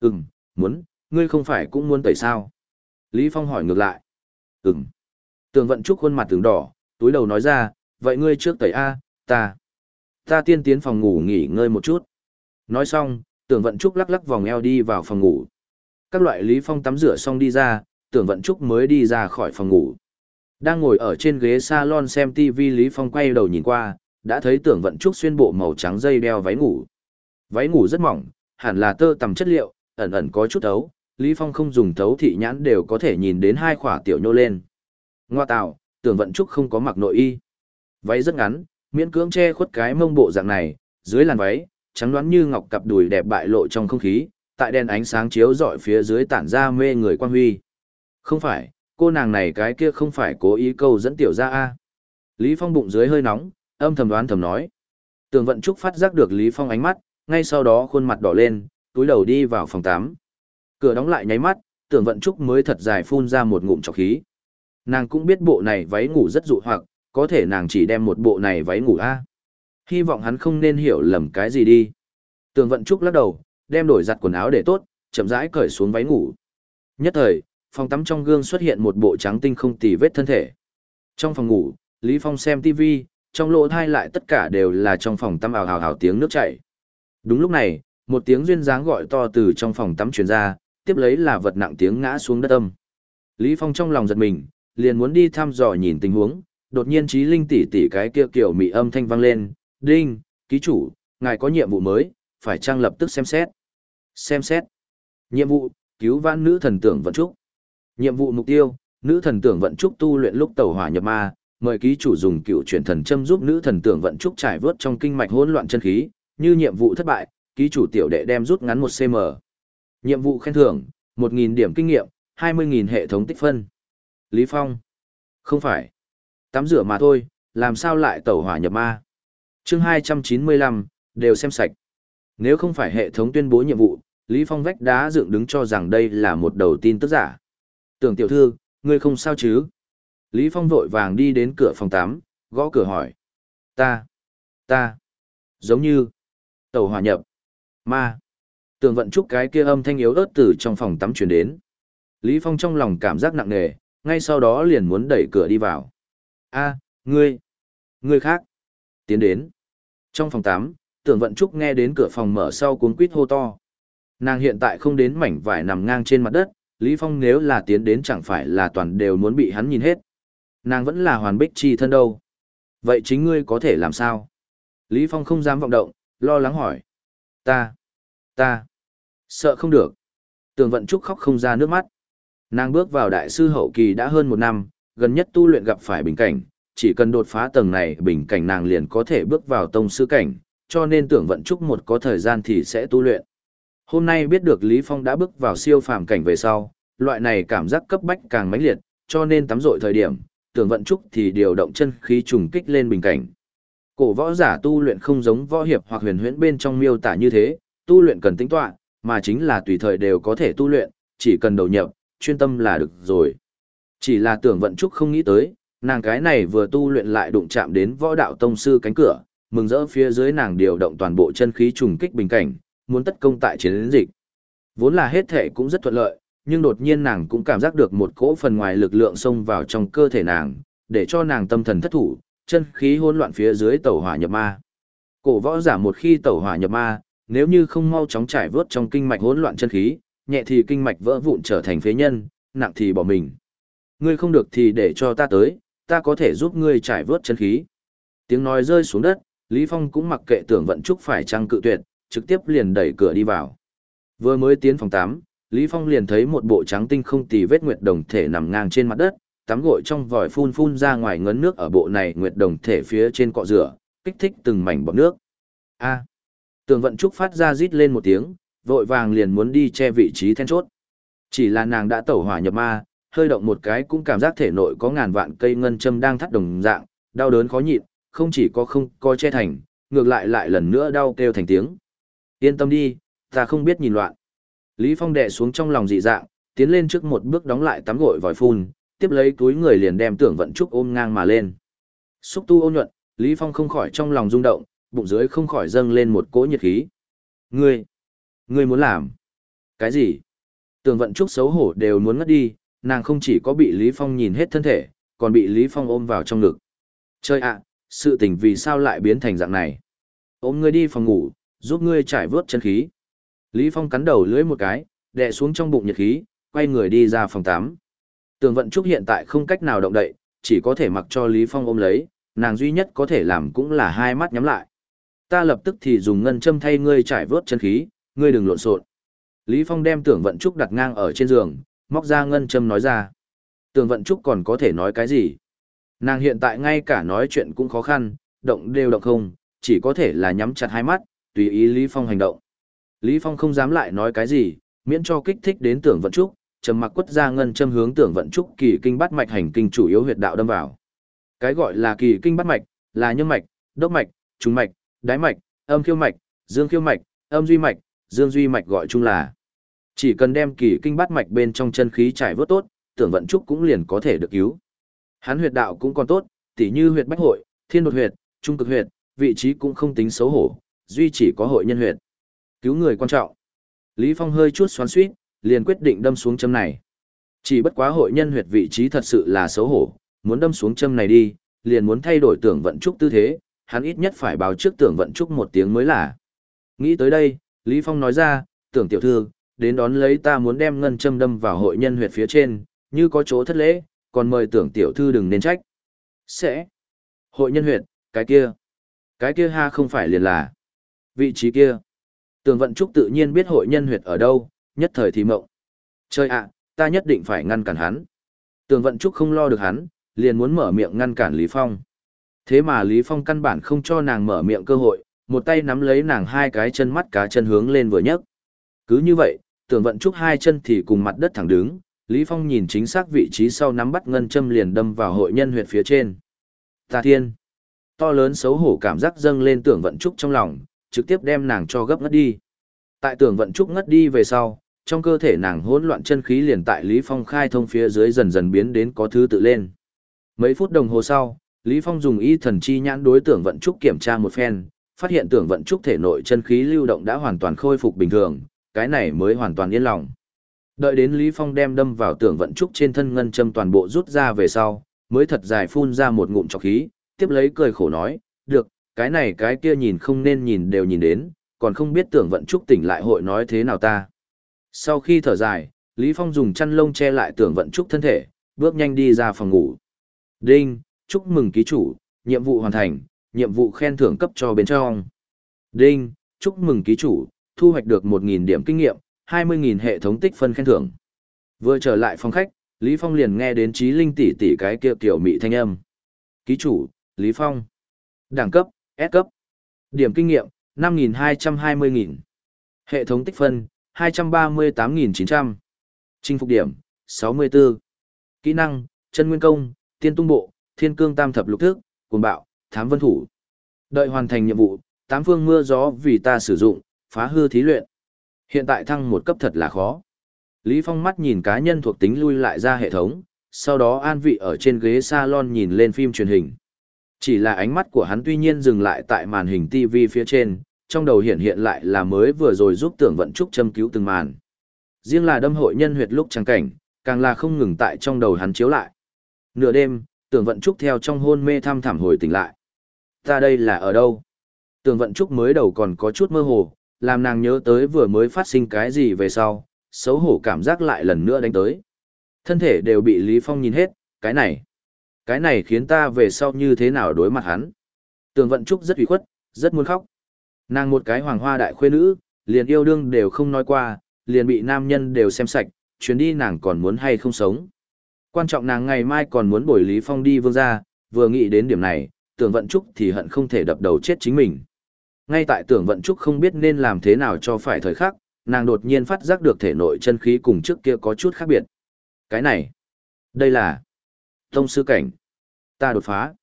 A: Ừm, muốn, ngươi không phải cũng muốn tẩy sao? Lý Phong hỏi ngược lại. Ừm. Tường vận trúc khuôn mặt tướng đỏ, túi đầu nói ra, vậy ngươi trước tẩy A, ta. Ta tiên tiến phòng ngủ nghỉ ngơi một chút. Nói xong, tưởng vận trúc lắc lắc vòng eo đi vào phòng ngủ. Các loại Lý Phong tắm rửa xong đi ra, tưởng vận trúc mới đi ra khỏi phòng ngủ. Đang ngồi ở trên ghế salon xem TV Lý Phong quay đầu nhìn qua, đã thấy tưởng vận trúc xuyên bộ màu trắng dây đeo váy ngủ. Váy ngủ rất mỏng, hẳn là tơ tầm chất liệu, ẩn ẩn có chút thấu, Lý Phong không dùng thấu thị nhãn đều có thể nhìn đến hai khỏa tiểu nhô lên. Ngoa tạo, tưởng vận trúc không có mặc nội y. Váy rất ngắn, miễn cưỡng che khuất cái mông bộ dạng này, dưới làn váy, trắng đoán như ngọc cặp đùi đẹp bại lộ trong không khí, tại đèn ánh sáng chiếu rọi phía dưới tản ra mê người quan huy. Không phải, cô nàng này cái kia không phải cố ý câu dẫn tiểu ra a. Lý Phong bụng dưới hơi nóng, âm thầm đoán thầm nói. Tường vận trúc phát giác được Lý Phong ánh mắt, ngay sau đó khuôn mặt đỏ lên, túi đầu đi vào phòng tắm, Cửa đóng lại nháy mắt, Tường vận trúc mới thật dài phun ra một ngụm trọc khí. Nàng cũng biết bộ này váy ngủ rất dụ hoặc, có thể nàng chỉ đem một bộ này váy ngủ a. Hy vọng hắn không nên hiểu lầm cái gì đi. tường vận trúc lắc đầu, đem đổi giặt quần áo để tốt, chậm rãi cởi xuống váy ngủ. Nhất thời, phòng tắm trong gương xuất hiện một bộ trắng tinh không tì vết thân thể. Trong phòng ngủ, Lý Phong xem TV, trong lỗ thai lại tất cả đều là trong phòng tắm ào ào ào tiếng nước chảy. Đúng lúc này, một tiếng duyên dáng gọi to từ trong phòng tắm truyền ra, tiếp lấy là vật nặng tiếng ngã xuống đất âm. Lý Phong trong lòng giật mình, liền muốn đi thăm dò nhìn tình huống, đột nhiên trí linh tỷ tỷ cái kia kiểu mị âm thanh vang lên, "Đinh, ký chủ, ngài có nhiệm vụ mới, phải trang lập tức xem xét." Xem xét. Nhiệm vụ, cứu vãn nữ thần tưởng vận trúc. Nhiệm vụ mục tiêu, nữ thần tưởng vận trúc tu luyện lúc tẩu hỏa nhập ma, mời ký chủ dùng cựu chuyển thần châm giúp nữ thần tưởng vận trúc trải vớt trong kinh mạch hỗn loạn chân khí, như nhiệm vụ thất bại, ký chủ tiểu đệ đem rút ngắn một cm. Nhiệm vụ khen thưởng, 1000 điểm kinh nghiệm, 20000 hệ thống tích phân. Lý Phong. Không phải. Tắm rửa mà thôi, làm sao lại tẩu hỏa nhập ma? Chương 295, đều xem sạch. Nếu không phải hệ thống tuyên bố nhiệm vụ, Lý Phong vách đá dựng đứng cho rằng đây là một đầu tin tức giả. Tưởng tiểu thư, ngươi không sao chứ? Lý Phong vội vàng đi đến cửa phòng 8, gõ cửa hỏi. Ta, ta, giống như, tàu hòa nhập, ma. Tưởng vận trúc cái kia âm thanh yếu ớt từ trong phòng tắm truyền đến. Lý Phong trong lòng cảm giác nặng nề, ngay sau đó liền muốn đẩy cửa đi vào. A, ngươi, ngươi khác, tiến đến. Trong phòng tám tưởng vận trúc nghe đến cửa phòng mở sau cuốn quýt hô to. Nàng hiện tại không đến mảnh vải nằm ngang trên mặt đất, Lý Phong nếu là tiến đến chẳng phải là toàn đều muốn bị hắn nhìn hết. Nàng vẫn là hoàn bích chi thân đâu. Vậy chính ngươi có thể làm sao? Lý Phong không dám vọng động, lo lắng hỏi. Ta, ta, sợ không được. Tường vận trúc khóc không ra nước mắt. Nàng bước vào đại sư hậu kỳ đã hơn một năm, gần nhất tu luyện gặp phải bình cảnh, chỉ cần đột phá tầng này bình cảnh nàng liền có thể bước vào tông sư cảnh, cho nên tưởng vận trúc một có thời gian thì sẽ tu luyện. Hôm nay biết được Lý Phong đã bước vào siêu phàm cảnh về sau, loại này cảm giác cấp bách càng mãnh liệt, cho nên tắm rội thời điểm, tưởng vận trúc thì điều động chân khí trùng kích lên bình cảnh. Cổ võ giả tu luyện không giống võ hiệp hoặc huyền huyễn bên trong miêu tả như thế, tu luyện cần tính toán, mà chính là tùy thời đều có thể tu luyện, chỉ cần đầu nhập, chuyên tâm là được rồi. Chỉ là tưởng vận trúc không nghĩ tới, nàng cái này vừa tu luyện lại đụng chạm đến võ đạo tông sư cánh cửa, mừng rỡ phía dưới nàng điều động toàn bộ chân khí trùng kích bình cảnh, muốn tất công tại chiến dịch. Vốn là hết thể cũng rất thuận lợi, nhưng đột nhiên nàng cũng cảm giác được một cỗ phần ngoài lực lượng xông vào trong cơ thể nàng, để cho nàng tâm thần thất thủ, chân khí hỗn loạn phía dưới tẩu hỏa nhập ma. Cổ võ giả một khi tẩu hỏa nhập ma, nếu như không mau chóng trải vớt trong kinh mạch hỗn loạn chân khí, nhẹ thì kinh mạch vỡ vụn trở thành phế nhân, nặng thì bỏ mình. Ngươi không được thì để cho ta tới, ta có thể giúp ngươi trải vớt chân khí. Tiếng nói rơi xuống đất, Lý Phong cũng mặc kệ tưởng vận trúc phải trăng cự tuyệt, trực tiếp liền đẩy cửa đi vào. Vừa mới tiến phòng 8, Lý Phong liền thấy một bộ trắng tinh không tì vết nguyệt đồng thể nằm ngang trên mặt đất, tắm gội trong vòi phun phun ra ngoài ngấn nước ở bộ này nguyệt đồng thể phía trên cọ rửa, kích thích từng mảnh bọt nước. A. Tường Vận Trúc phát ra rít lên một tiếng, vội vàng liền muốn đi che vị trí then chốt. Chỉ là nàng đã tẩu hỏa nhập ma, hơi động một cái cũng cảm giác thể nội có ngàn vạn cây ngân châm đang thắt đồng dạng, đau đớn khó nhịn, không chỉ có không có che thành, ngược lại lại lần nữa đau kêu thành tiếng. Yên tâm đi, ta không biết nhìn loạn. Lý Phong đè xuống trong lòng dị dạng, tiến lên trước một bước đóng lại tắm gội vòi phun, tiếp lấy túi người liền đem tưởng vận trúc ôm ngang mà lên. Xúc tu ôn nhuận, Lý Phong không khỏi trong lòng rung động, bụng dưới không khỏi dâng lên một cỗ nhiệt khí. Ngươi, ngươi muốn làm? Cái gì? Tưởng vận trúc xấu hổ đều muốn ngất đi, nàng không chỉ có bị Lý Phong nhìn hết thân thể, còn bị Lý Phong ôm vào trong ngực. Chơi ạ, sự tình vì sao lại biến thành dạng này? Ôm ngươi đi phòng ngủ, giúp ngươi trải vớt chân khí. Lý Phong cắn đầu lưỡi một cái, đè xuống trong bụng nhiệt khí, quay người đi ra phòng tắm. Tường Vận Trúc hiện tại không cách nào động đậy, chỉ có thể mặc cho Lý Phong ôm lấy, nàng duy nhất có thể làm cũng là hai mắt nhắm lại. Ta lập tức thì dùng ngân châm thay ngươi trải vớt chân khí, ngươi đừng lộn xộn. Lý Phong đem Tưởng Vận Trúc đặt ngang ở trên giường, móc ra ngân châm nói ra. tường Vận Trúc còn có thể nói cái gì? Nàng hiện tại ngay cả nói chuyện cũng khó khăn, động đều động không, chỉ có thể là nhắm chặt hai mắt, tùy ý Lý Phong hành động. Lý Phong không dám lại nói cái gì, miễn cho kích thích đến tưởng vận trúc, trầm mặc quất ra ngân châm hướng tưởng vận trúc kỳ kinh bắt mạch hành kinh chủ yếu huyệt đạo đâm vào. Cái gọi là kỳ kinh bắt mạch, là nhân mạch, đốc mạch, trùng mạch, đái mạch, âm khiêu mạch, dương khiêu mạch, âm duy mạch, dương duy mạch gọi chung là. Chỉ cần đem kỳ kinh bát mạch bên trong chân khí trải vớt tốt, tưởng vận trúc cũng liền có thể được cứu. Hắn huyệt đạo cũng còn tốt, tỉ như huyệt bách hội, thiên đột huyệt, trung cực huyệt, vị trí cũng không tính xấu hổ, duy chỉ có hội nhân huyệt. Cứu người quan trọng. Lý Phong hơi chút xoắn xuýt, liền quyết định đâm xuống châm này. Chỉ bất quá hội nhân huyệt vị trí thật sự là xấu hổ, muốn đâm xuống châm này đi, liền muốn thay đổi tưởng vận trúc tư thế, hắn ít nhất phải báo trước tưởng vận trúc một tiếng mới là. Nghĩ tới đây, Lý Phong nói ra, tưởng tiểu thư, đến đón lấy ta muốn đem ngân châm đâm vào hội nhân huyệt phía trên, như có chỗ thất lễ, còn mời tưởng tiểu thư đừng nên trách. Sẽ. Hội nhân huyệt, cái kia. Cái kia ha không phải liền là. Vị trí kia. tường vận trúc tự nhiên biết hội nhân huyệt ở đâu, nhất thời thì mộng. Chơi ạ, ta nhất định phải ngăn cản hắn. tường vận trúc không lo được hắn, liền muốn mở miệng ngăn cản Lý Phong. Thế mà Lý Phong căn bản không cho nàng mở miệng cơ hội, một tay nắm lấy nàng hai cái chân mắt cá chân hướng lên vừa nhấc. Cứ như vậy, tưởng vận trúc hai chân thì cùng mặt đất thẳng đứng, Lý Phong nhìn chính xác vị trí sau nắm bắt ngân châm liền đâm vào hội nhân huyệt phía trên. Ta thiên! To lớn xấu hổ cảm giác dâng lên tưởng vận trúc trong lòng, trực tiếp đem nàng cho gấp ngất đi. Tại tưởng vận trúc ngất đi về sau, trong cơ thể nàng hỗn loạn chân khí liền tại Lý Phong khai thông phía dưới dần dần biến đến có thứ tự lên. Mấy phút đồng hồ sau, Lý Phong dùng y thần chi nhãn đối tưởng vận trúc kiểm tra một phen, phát hiện tưởng vận trúc thể nội chân khí lưu động đã hoàn toàn khôi phục bình thường, cái này mới hoàn toàn yên lòng. Đợi đến Lý Phong đem đâm vào tưởng vận trúc trên thân ngân châm toàn bộ rút ra về sau, mới thật dài phun ra một ngụm trọc khí, tiếp lấy cười khổ nói, được, cái này cái kia nhìn không nên nhìn đều nhìn đến, còn không biết tưởng vận trúc tỉnh lại hội nói thế nào ta. Sau khi thở dài, Lý Phong dùng chăn lông che lại tưởng vận trúc thân thể, bước nhanh đi ra phòng ngủ. Đinh, chúc mừng ký chủ, nhiệm vụ hoàn thành, nhiệm vụ khen thưởng cấp cho bên trong. Đinh, chúc mừng ký chủ, thu hoạch được 1.000 điểm kinh nghiệm, 20.000 hệ thống tích phân khen thưởng. Vừa trở lại phòng khách, Lý Phong liền nghe đến trí linh tỷ tỷ cái kia tiểu mị thanh âm. Ký chủ, Lý Phong. Đẳng cấp, S cấp. Điểm kinh nghiệm, 5.220.000. Hệ thống tích phân, 238.900. Chinh phục điểm, 64. Kỹ năng, chân nguyên công, tiên tung bộ, thiên cương tam thập lục thức, cuồng bạo, thám vân thủ. Đợi hoàn thành nhiệm vụ, tám phương mưa gió vì ta sử dụng, phá hư thí luyện. Hiện tại thăng một cấp thật là khó. Lý Phong mắt nhìn cá nhân thuộc tính lui lại ra hệ thống, sau đó an vị ở trên ghế salon nhìn lên phim truyền hình. Chỉ là ánh mắt của hắn tuy nhiên dừng lại tại màn hình TV phía trên, trong đầu hiện hiện lại là mới vừa rồi giúp tưởng vận trúc châm cứu từng màn. Riêng là đâm hội nhân huyệt lúc trang cảnh, càng là không ngừng tại trong đầu hắn chiếu lại. Nửa đêm, tưởng vận trúc theo trong hôn mê thăm thảm hồi tỉnh lại. Ta đây là ở đâu? Tưởng vận trúc mới đầu còn có chút mơ hồ, làm nàng nhớ tới vừa mới phát sinh cái gì về sau, xấu hổ cảm giác lại lần nữa đánh tới. Thân thể đều bị Lý Phong nhìn hết, cái này. Cái này khiến ta về sau như thế nào đối mặt hắn. Tường vận trúc rất ủy khuất, rất muốn khóc. Nàng một cái hoàng hoa đại khuê nữ, liền yêu đương đều không nói qua, liền bị nam nhân đều xem sạch, chuyến đi nàng còn muốn hay không sống. Quan trọng nàng ngày mai còn muốn bồi Lý Phong đi vương ra, vừa nghĩ đến điểm này, tưởng vận trúc thì hận không thể đập đầu chết chính mình. Ngay tại tưởng vận trúc không biết nên làm thế nào cho phải thời khắc, nàng đột nhiên phát giác được thể nội chân khí cùng trước kia có chút khác biệt. Cái này, đây là tông sư cảnh. Ta đột phá.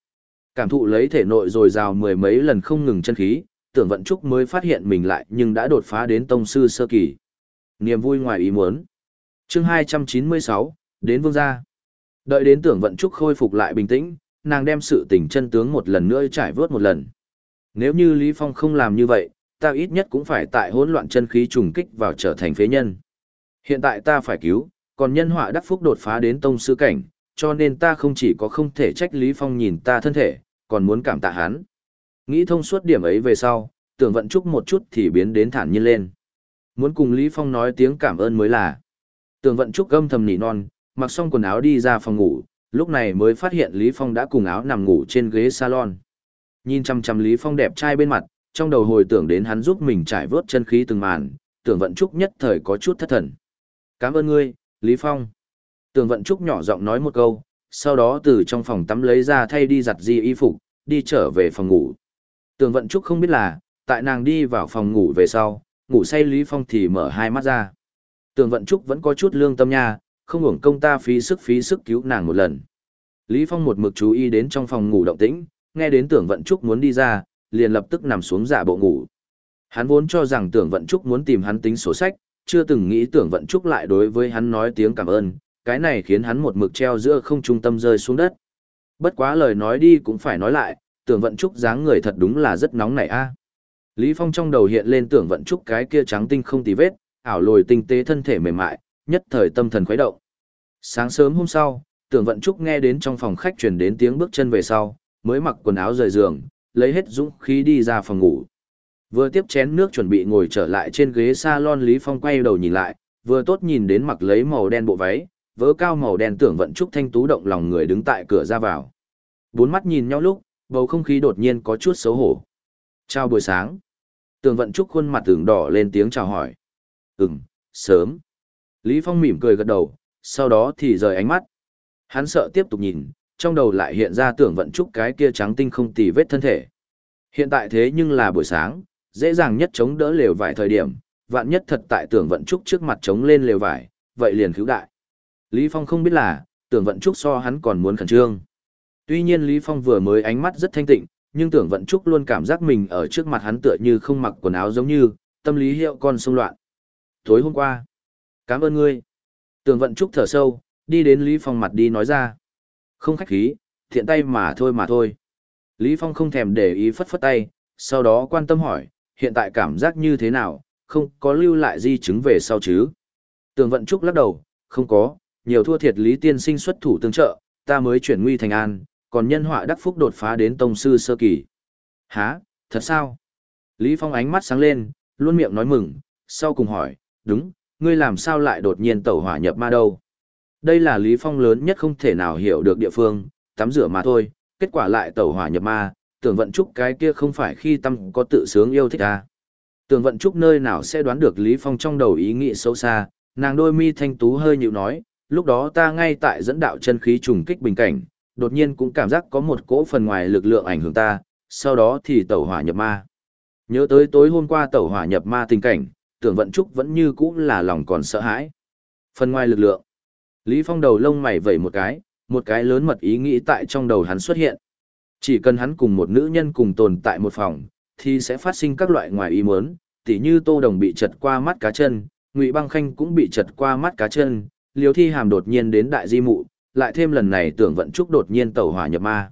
A: Cảm thụ lấy thể nội rồi rào mười mấy lần không ngừng chân khí, tưởng vận trúc mới phát hiện mình lại nhưng đã đột phá đến tông sư sơ kỳ. Niềm vui ngoài ý muốn. chương 296, đến vương gia. Đợi đến tưởng vận trúc khôi phục lại bình tĩnh, nàng đem sự tình chân tướng một lần nữa trải vớt một lần. Nếu như Lý Phong không làm như vậy, ta ít nhất cũng phải tại hỗn loạn chân khí trùng kích vào trở thành phế nhân. Hiện tại ta phải cứu, còn nhân họa đắc phúc đột phá đến tông sư cảnh, cho nên ta không chỉ có không thể trách Lý Phong nhìn ta thân thể, còn muốn cảm tạ hắn. Nghĩ thông suốt điểm ấy về sau, tưởng vận chúc một chút thì biến đến thản nhiên lên. Muốn cùng Lý Phong nói tiếng cảm ơn mới là. Tưởng vận chúc gâm thầm nỉ non, mặc xong quần áo đi ra phòng ngủ, lúc này mới phát hiện Lý Phong đã cùng áo nằm ngủ trên ghế salon. Nhìn chăm chăm Lý Phong đẹp trai bên mặt, trong đầu hồi tưởng đến hắn giúp mình trải vớt chân khí từng màn, tưởng vận trúc nhất thời có chút thất thần. Cảm ơn ngươi, Lý Phong. Tưởng vận trúc nhỏ giọng nói một câu, sau đó từ trong phòng tắm lấy ra thay đi giặt di y phục, đi trở về phòng ngủ. Tưởng vận trúc không biết là, tại nàng đi vào phòng ngủ về sau, ngủ say Lý Phong thì mở hai mắt ra. Tưởng vận trúc vẫn có chút lương tâm nha, không hưởng công ta phí sức phí sức cứu nàng một lần. Lý Phong một mực chú ý đến trong phòng ngủ động tĩnh, nghe đến tưởng vận trúc muốn đi ra, liền lập tức nằm xuống giả bộ ngủ. Hắn vốn cho rằng tưởng vận trúc muốn tìm hắn tính sổ sách, chưa từng nghĩ tưởng vận trúc lại đối với hắn nói tiếng cảm ơn, cái này khiến hắn một mực treo giữa không trung tâm rơi xuống đất. Bất quá lời nói đi cũng phải nói lại, tưởng vận trúc dáng người thật đúng là rất nóng nảy a. Lý Phong trong đầu hiện lên tưởng vận trúc cái kia trắng tinh không tì vết, ảo lồi tinh tế thân thể mềm mại, nhất thời tâm thần khuấy động. Sáng sớm hôm sau, tưởng vận trúc nghe đến trong phòng khách truyền đến tiếng bước chân về sau, mới mặc quần áo rời giường, lấy hết dũng khí đi ra phòng ngủ. Vừa tiếp chén nước chuẩn bị ngồi trở lại trên ghế salon Lý Phong quay đầu nhìn lại, vừa tốt nhìn đến mặc lấy màu đen bộ váy, vớ cao màu đen tưởng vận trúc thanh tú động lòng người đứng tại cửa ra vào. Bốn mắt nhìn nhau lúc, bầu không khí đột nhiên có chút xấu hổ. Chào buổi sáng. Tưởng vận trúc khuôn mặt tưởng đỏ lên tiếng chào hỏi. Ừm, sớm. Lý Phong mỉm cười gật đầu, sau đó thì rời ánh mắt. Hắn sợ tiếp tục nhìn, trong đầu lại hiện ra tưởng vận trúc cái kia trắng tinh không tì vết thân thể. Hiện tại thế nhưng là buổi sáng, dễ dàng nhất chống đỡ lều vải thời điểm, vạn nhất thật tại tưởng vận trúc trước mặt chống lên lều vải, vậy liền cứu đại. Lý Phong không biết là, tưởng vận trúc so hắn còn muốn khẩn trương. Tuy nhiên Lý Phong vừa mới ánh mắt rất thanh tịnh, nhưng tưởng vận trúc luôn cảm giác mình ở trước mặt hắn tựa như không mặc quần áo giống như, tâm lý hiệu con xung loạn. Tối hôm qua, cảm ơn ngươi. Tưởng vận trúc thở sâu, đi đến Lý Phong mặt đi nói ra. Không khách khí, thiện tay mà thôi mà thôi. Lý Phong không thèm để ý phất phất tay, sau đó quan tâm hỏi, hiện tại cảm giác như thế nào, không có lưu lại di chứng về sau chứ. Tường vận trúc lắc đầu, không có, nhiều thua thiệt Lý Tiên sinh xuất thủ tương trợ, ta mới chuyển nguy thành an, còn nhân họa đắc phúc đột phá đến tông sư sơ kỳ. Hả, thật sao? Lý Phong ánh mắt sáng lên, luôn miệng nói mừng, sau cùng hỏi, đúng, ngươi làm sao lại đột nhiên tẩu hỏa nhập ma đâu? Đây là Lý Phong lớn nhất không thể nào hiểu được địa phương, tắm rửa mà thôi, kết quả lại tẩu hỏa nhập ma, tưởng vận trúc cái kia không phải khi tâm có tự sướng yêu thích à. Tưởng vận trúc nơi nào sẽ đoán được Lý Phong trong đầu ý nghĩ sâu xa, nàng đôi mi thanh tú hơi nhịu nói, lúc đó ta ngay tại dẫn đạo chân khí trùng kích bình cảnh, đột nhiên cũng cảm giác có một cỗ phần ngoài lực lượng ảnh hưởng ta, sau đó thì tẩu hỏa nhập ma. Nhớ tới tối hôm qua tẩu hỏa nhập ma tình cảnh, tưởng vận trúc vẫn như cũ là lòng còn sợ hãi. Phần ngoài lực lượng. Lý Phong đầu lông mày vẩy một cái, một cái lớn mật ý nghĩ tại trong đầu hắn xuất hiện. Chỉ cần hắn cùng một nữ nhân cùng tồn tại một phòng, thì sẽ phát sinh các loại ngoài ý muốn, tỉ như Tô Đồng bị chật qua mắt cá chân, Ngụy Băng Khanh cũng bị chật qua mắt cá chân, Liêu Thi Hàm đột nhiên đến đại di mụ, lại thêm lần này tưởng vận trúc đột nhiên tẩu hỏa nhập ma.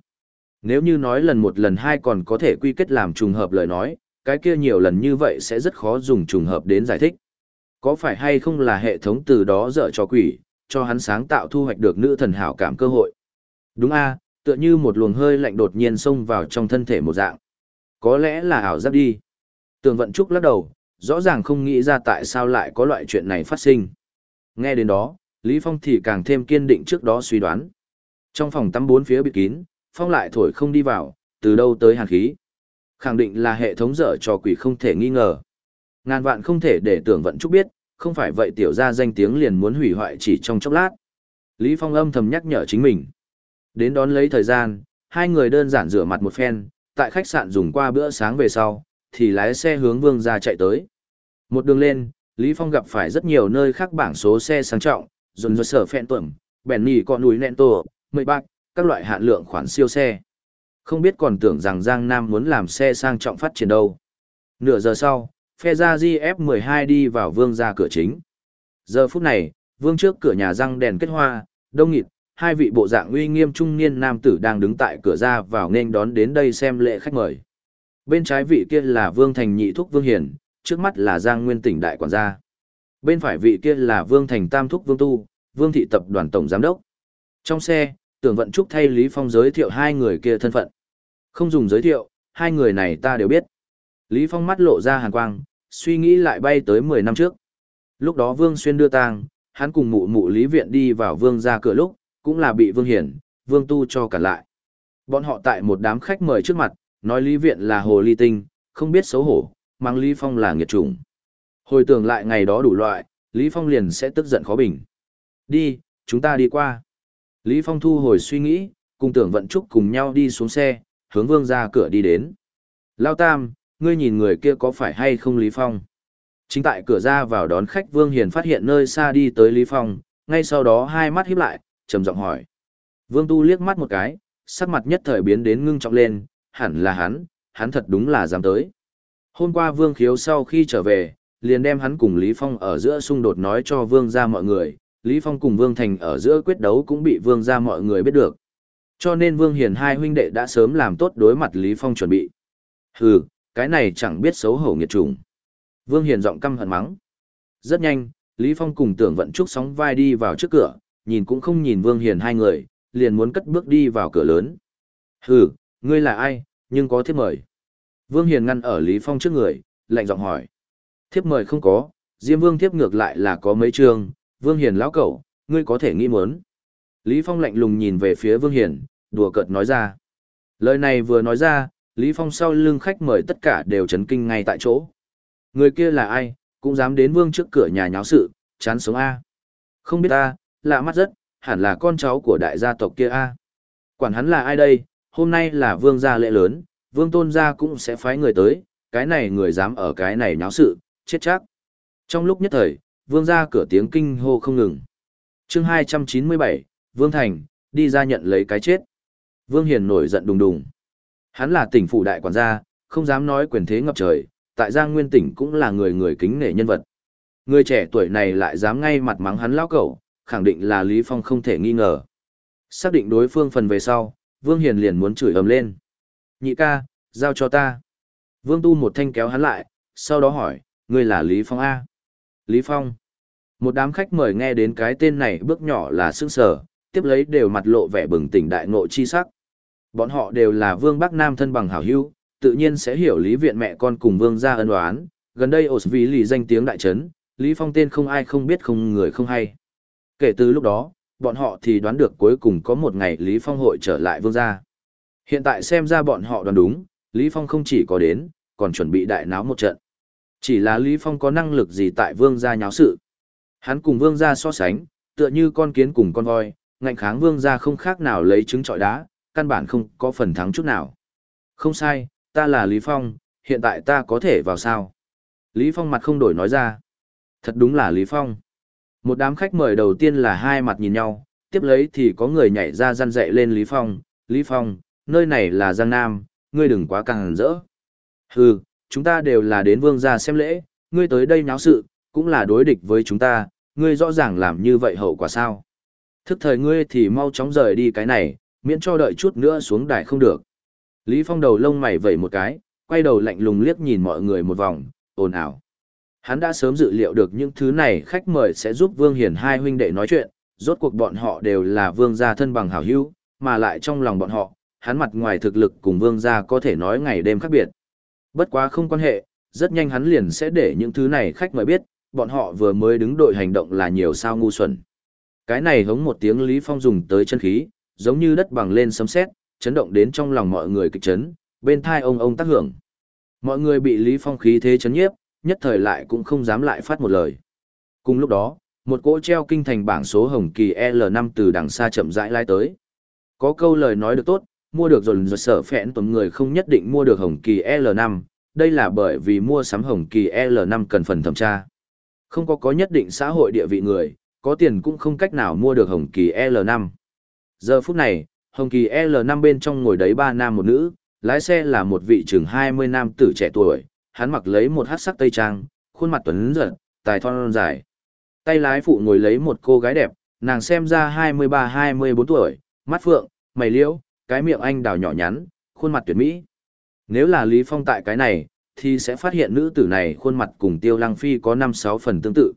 A: Nếu như nói lần một lần hai còn có thể quy kết làm trùng hợp lời nói, cái kia nhiều lần như vậy sẽ rất khó dùng trùng hợp đến giải thích. Có phải hay không là hệ thống từ đó dở cho quỷ, cho hắn sáng tạo thu hoạch được nữ thần hảo cảm cơ hội. Đúng a, tựa như một luồng hơi lạnh đột nhiên xông vào trong thân thể một dạng. Có lẽ là ảo giác đi. Tường vận trúc lắc đầu, rõ ràng không nghĩ ra tại sao lại có loại chuyện này phát sinh. Nghe đến đó, Lý Phong thì càng thêm kiên định trước đó suy đoán. Trong phòng tắm bốn phía bịt kín, Phong lại thổi không đi vào, từ đâu tới hàn khí. Khẳng định là hệ thống dở cho quỷ không thể nghi ngờ. Ngàn vạn không thể để tưởng vận trúc biết, không phải vậy tiểu ra danh tiếng liền muốn hủy hoại chỉ trong chốc lát. Lý Phong âm thầm nhắc nhở chính mình. Đến đón lấy thời gian, hai người đơn giản rửa mặt một phen, tại khách sạn dùng qua bữa sáng về sau, thì lái xe hướng vương ra chạy tới. Một đường lên, Lý Phong gặp phải rất nhiều nơi khác bảng số xe sang trọng, dồn dồn sở phẹn tuẩm, bèn nì con núi nẹn tổ, mười bạc, các loại hạn lượng khoản siêu xe. Không biết còn tưởng rằng Giang Nam muốn làm xe sang trọng phát triển đâu. Nửa giờ sau, phe ra GF12 đi vào vương ra cửa chính. Giờ phút này, vương trước cửa nhà răng đèn kết hoa, đông nghịt, hai vị bộ dạng uy nghiêm trung niên nam tử đang đứng tại cửa ra vào nên đón đến đây xem lễ khách mời. Bên trái vị kia là vương thành nhị thúc vương hiển, trước mắt là giang nguyên tỉnh đại quản gia. Bên phải vị kia là vương thành tam thúc vương tu, vương thị tập đoàn tổng giám đốc. Trong xe, tưởng vận trúc thay Lý Phong giới thiệu hai người kia thân phận. Không dùng giới thiệu, hai người này ta đều biết. Lý Phong mắt lộ ra hàn quang, suy nghĩ lại bay tới 10 năm trước. Lúc đó Vương Xuyên đưa tang, hắn cùng mụ mụ Lý Viện đi vào Vương ra cửa lúc, cũng là bị Vương Hiển, Vương Tu cho cả lại. Bọn họ tại một đám khách mời trước mặt, nói Lý Viện là hồ ly tinh, không biết xấu hổ, mang Lý Phong là nghiệt chủng. Hồi tưởng lại ngày đó đủ loại, Lý Phong liền sẽ tức giận khó bình. Đi, chúng ta đi qua. Lý Phong thu hồi suy nghĩ, cùng tưởng vận trúc cùng nhau đi xuống xe, hướng vương ra cửa đi đến. Lao Tam, ngươi nhìn người kia có phải hay không Lý Phong? Chính tại cửa ra vào đón khách Vương Hiền phát hiện nơi xa đi tới Lý Phong, ngay sau đó hai mắt híp lại, trầm giọng hỏi. Vương Tu liếc mắt một cái, sắc mặt nhất thời biến đến ngưng trọng lên, hẳn là hắn, hắn thật đúng là dám tới. Hôm qua Vương Khiếu sau khi trở về, liền đem hắn cùng Lý Phong ở giữa xung đột nói cho Vương gia mọi người, Lý Phong cùng Vương Thành ở giữa quyết đấu cũng bị Vương gia mọi người biết được. Cho nên Vương Hiền hai huynh đệ đã sớm làm tốt đối mặt Lý Phong chuẩn bị. Hừ, cái này chẳng biết xấu hổ nghiệt trùng. Vương Hiền giọng căm hận mắng. Rất nhanh, Lý Phong cùng tưởng vận trúc sóng vai đi vào trước cửa, nhìn cũng không nhìn Vương Hiền hai người, liền muốn cất bước đi vào cửa lớn. Hừ, ngươi là ai, nhưng có thiếp mời. Vương Hiền ngăn ở Lý Phong trước người, lạnh giọng hỏi. Thiếp mời không có, Diêm Vương thiếp ngược lại là có mấy trường, Vương Hiền lão cẩu, ngươi có thể nghĩ muốn. Lý Phong lạnh lùng nhìn về phía Vương Hiền, đùa cợt nói ra. Lời này vừa nói ra, Lý Phong sau lưng khách mời tất cả đều chấn kinh ngay tại chỗ. Người kia là ai, cũng dám đến Vương trước cửa nhà nháo sự, chán sống A. Không biết A, lạ mắt rất, hẳn là con cháu của đại gia tộc kia A. Quản hắn là ai đây, hôm nay là Vương gia lễ lớn, Vương tôn gia cũng sẽ phái người tới, cái này người dám ở cái này nháo sự, chết chắc. Trong lúc nhất thời, Vương gia cửa tiếng kinh hô không ngừng. chương 297, Vương Thành, đi ra nhận lấy cái chết. Vương Hiền nổi giận đùng đùng. Hắn là tỉnh phủ đại quản gia, không dám nói quyền thế ngập trời, tại Giang Nguyên tỉnh cũng là người người kính nể nhân vật. Người trẻ tuổi này lại dám ngay mặt mắng hắn lão cẩu, khẳng định là Lý Phong không thể nghi ngờ. Xác định đối phương phần về sau, Vương Hiền liền muốn chửi ầm lên. Nhị ca, giao cho ta. Vương Tu một thanh kéo hắn lại, sau đó hỏi, ngươi là Lý Phong A. Lý Phong. Một đám khách mời nghe đến cái tên này bước nhỏ là sững sở, tiếp lấy đều mặt lộ vẻ bừng tỉnh đại ngộ chi sắc. Bọn họ đều là Vương Bắc Nam thân bằng hảo hữu, tự nhiên sẽ hiểu Lý Viện mẹ con cùng Vương gia ân oán. Gần đây ổ vì lì danh tiếng đại trấn, Lý Phong tên không ai không biết không người không hay. Kể từ lúc đó, bọn họ thì đoán được cuối cùng có một ngày Lý Phong hội trở lại Vương gia. Hiện tại xem ra bọn họ đoán đúng, Lý Phong không chỉ có đến, còn chuẩn bị đại náo một trận. Chỉ là Lý Phong có năng lực gì tại Vương gia nháo sự. Hắn cùng Vương gia so sánh, tựa như con kiến cùng con voi, ngạnh kháng Vương gia không khác nào lấy trứng trọi đá, căn bản không có phần thắng chút nào. Không sai, ta là Lý Phong, hiện tại ta có thể vào sao? Lý Phong mặt không đổi nói ra. Thật đúng là Lý Phong. Một đám khách mời đầu tiên là hai mặt nhìn nhau, tiếp lấy thì có người nhảy ra răn dậy lên Lý Phong. Lý Phong, nơi này là Giang Nam, ngươi đừng quá càng rỡ. Hừ, chúng ta đều là đến vương gia xem lễ, ngươi tới đây náo sự, cũng là đối địch với chúng ta, ngươi rõ ràng làm như vậy hậu quả sao. Thức thời ngươi thì mau chóng rời đi cái này, miễn cho đợi chút nữa xuống đài không được. Lý Phong đầu lông mày vẩy một cái, quay đầu lạnh lùng liếc nhìn mọi người một vòng, ồn ào. Hắn đã sớm dự liệu được những thứ này khách mời sẽ giúp Vương Hiển hai huynh đệ nói chuyện, rốt cuộc bọn họ đều là vương gia thân bằng hảo hữu, mà lại trong lòng bọn họ, hắn mặt ngoài thực lực cùng vương gia có thể nói ngày đêm khác biệt. Bất quá không quan hệ, rất nhanh hắn liền sẽ để những thứ này khách mời biết, bọn họ vừa mới đứng đội hành động là nhiều sao ngu xuẩn. Cái này hống một tiếng Lý Phong dùng tới chân khí, giống như đất bằng lên sấm sét, chấn động đến trong lòng mọi người kịch chấn, bên thai ông ông tác hưởng. Mọi người bị Lý Phong khí thế chấn nhiếp, nhất thời lại cũng không dám lại phát một lời. Cùng lúc đó, một cỗ treo kinh thành bảng số hồng kỳ L5 từ đằng xa chậm rãi lai tới. Có câu lời nói được tốt, mua được rồi rồi sở phẹn tuần người không nhất định mua được hồng kỳ L5, đây là bởi vì mua sắm hồng kỳ L5 cần phần thẩm tra. Không có có nhất định xã hội địa vị người, có tiền cũng không cách nào mua được hồng kỳ L5. Giờ phút này, hồng kỳ L5 bên trong ngồi đấy ba nam một nữ, lái xe là một vị chừng 20 nam tử trẻ tuổi, hắn mặc lấy một hát sắc tây trang, khuôn mặt tuấn giật, tài thon dài. Tay lái phụ ngồi lấy một cô gái đẹp, nàng xem ra 23-24 tuổi, mắt phượng, mày liễu, cái miệng anh đào nhỏ nhắn, khuôn mặt tuyệt mỹ. Nếu là Lý Phong tại cái này, thì sẽ phát hiện nữ tử này khuôn mặt cùng Tiêu Lăng Phi có 5-6 phần tương tự.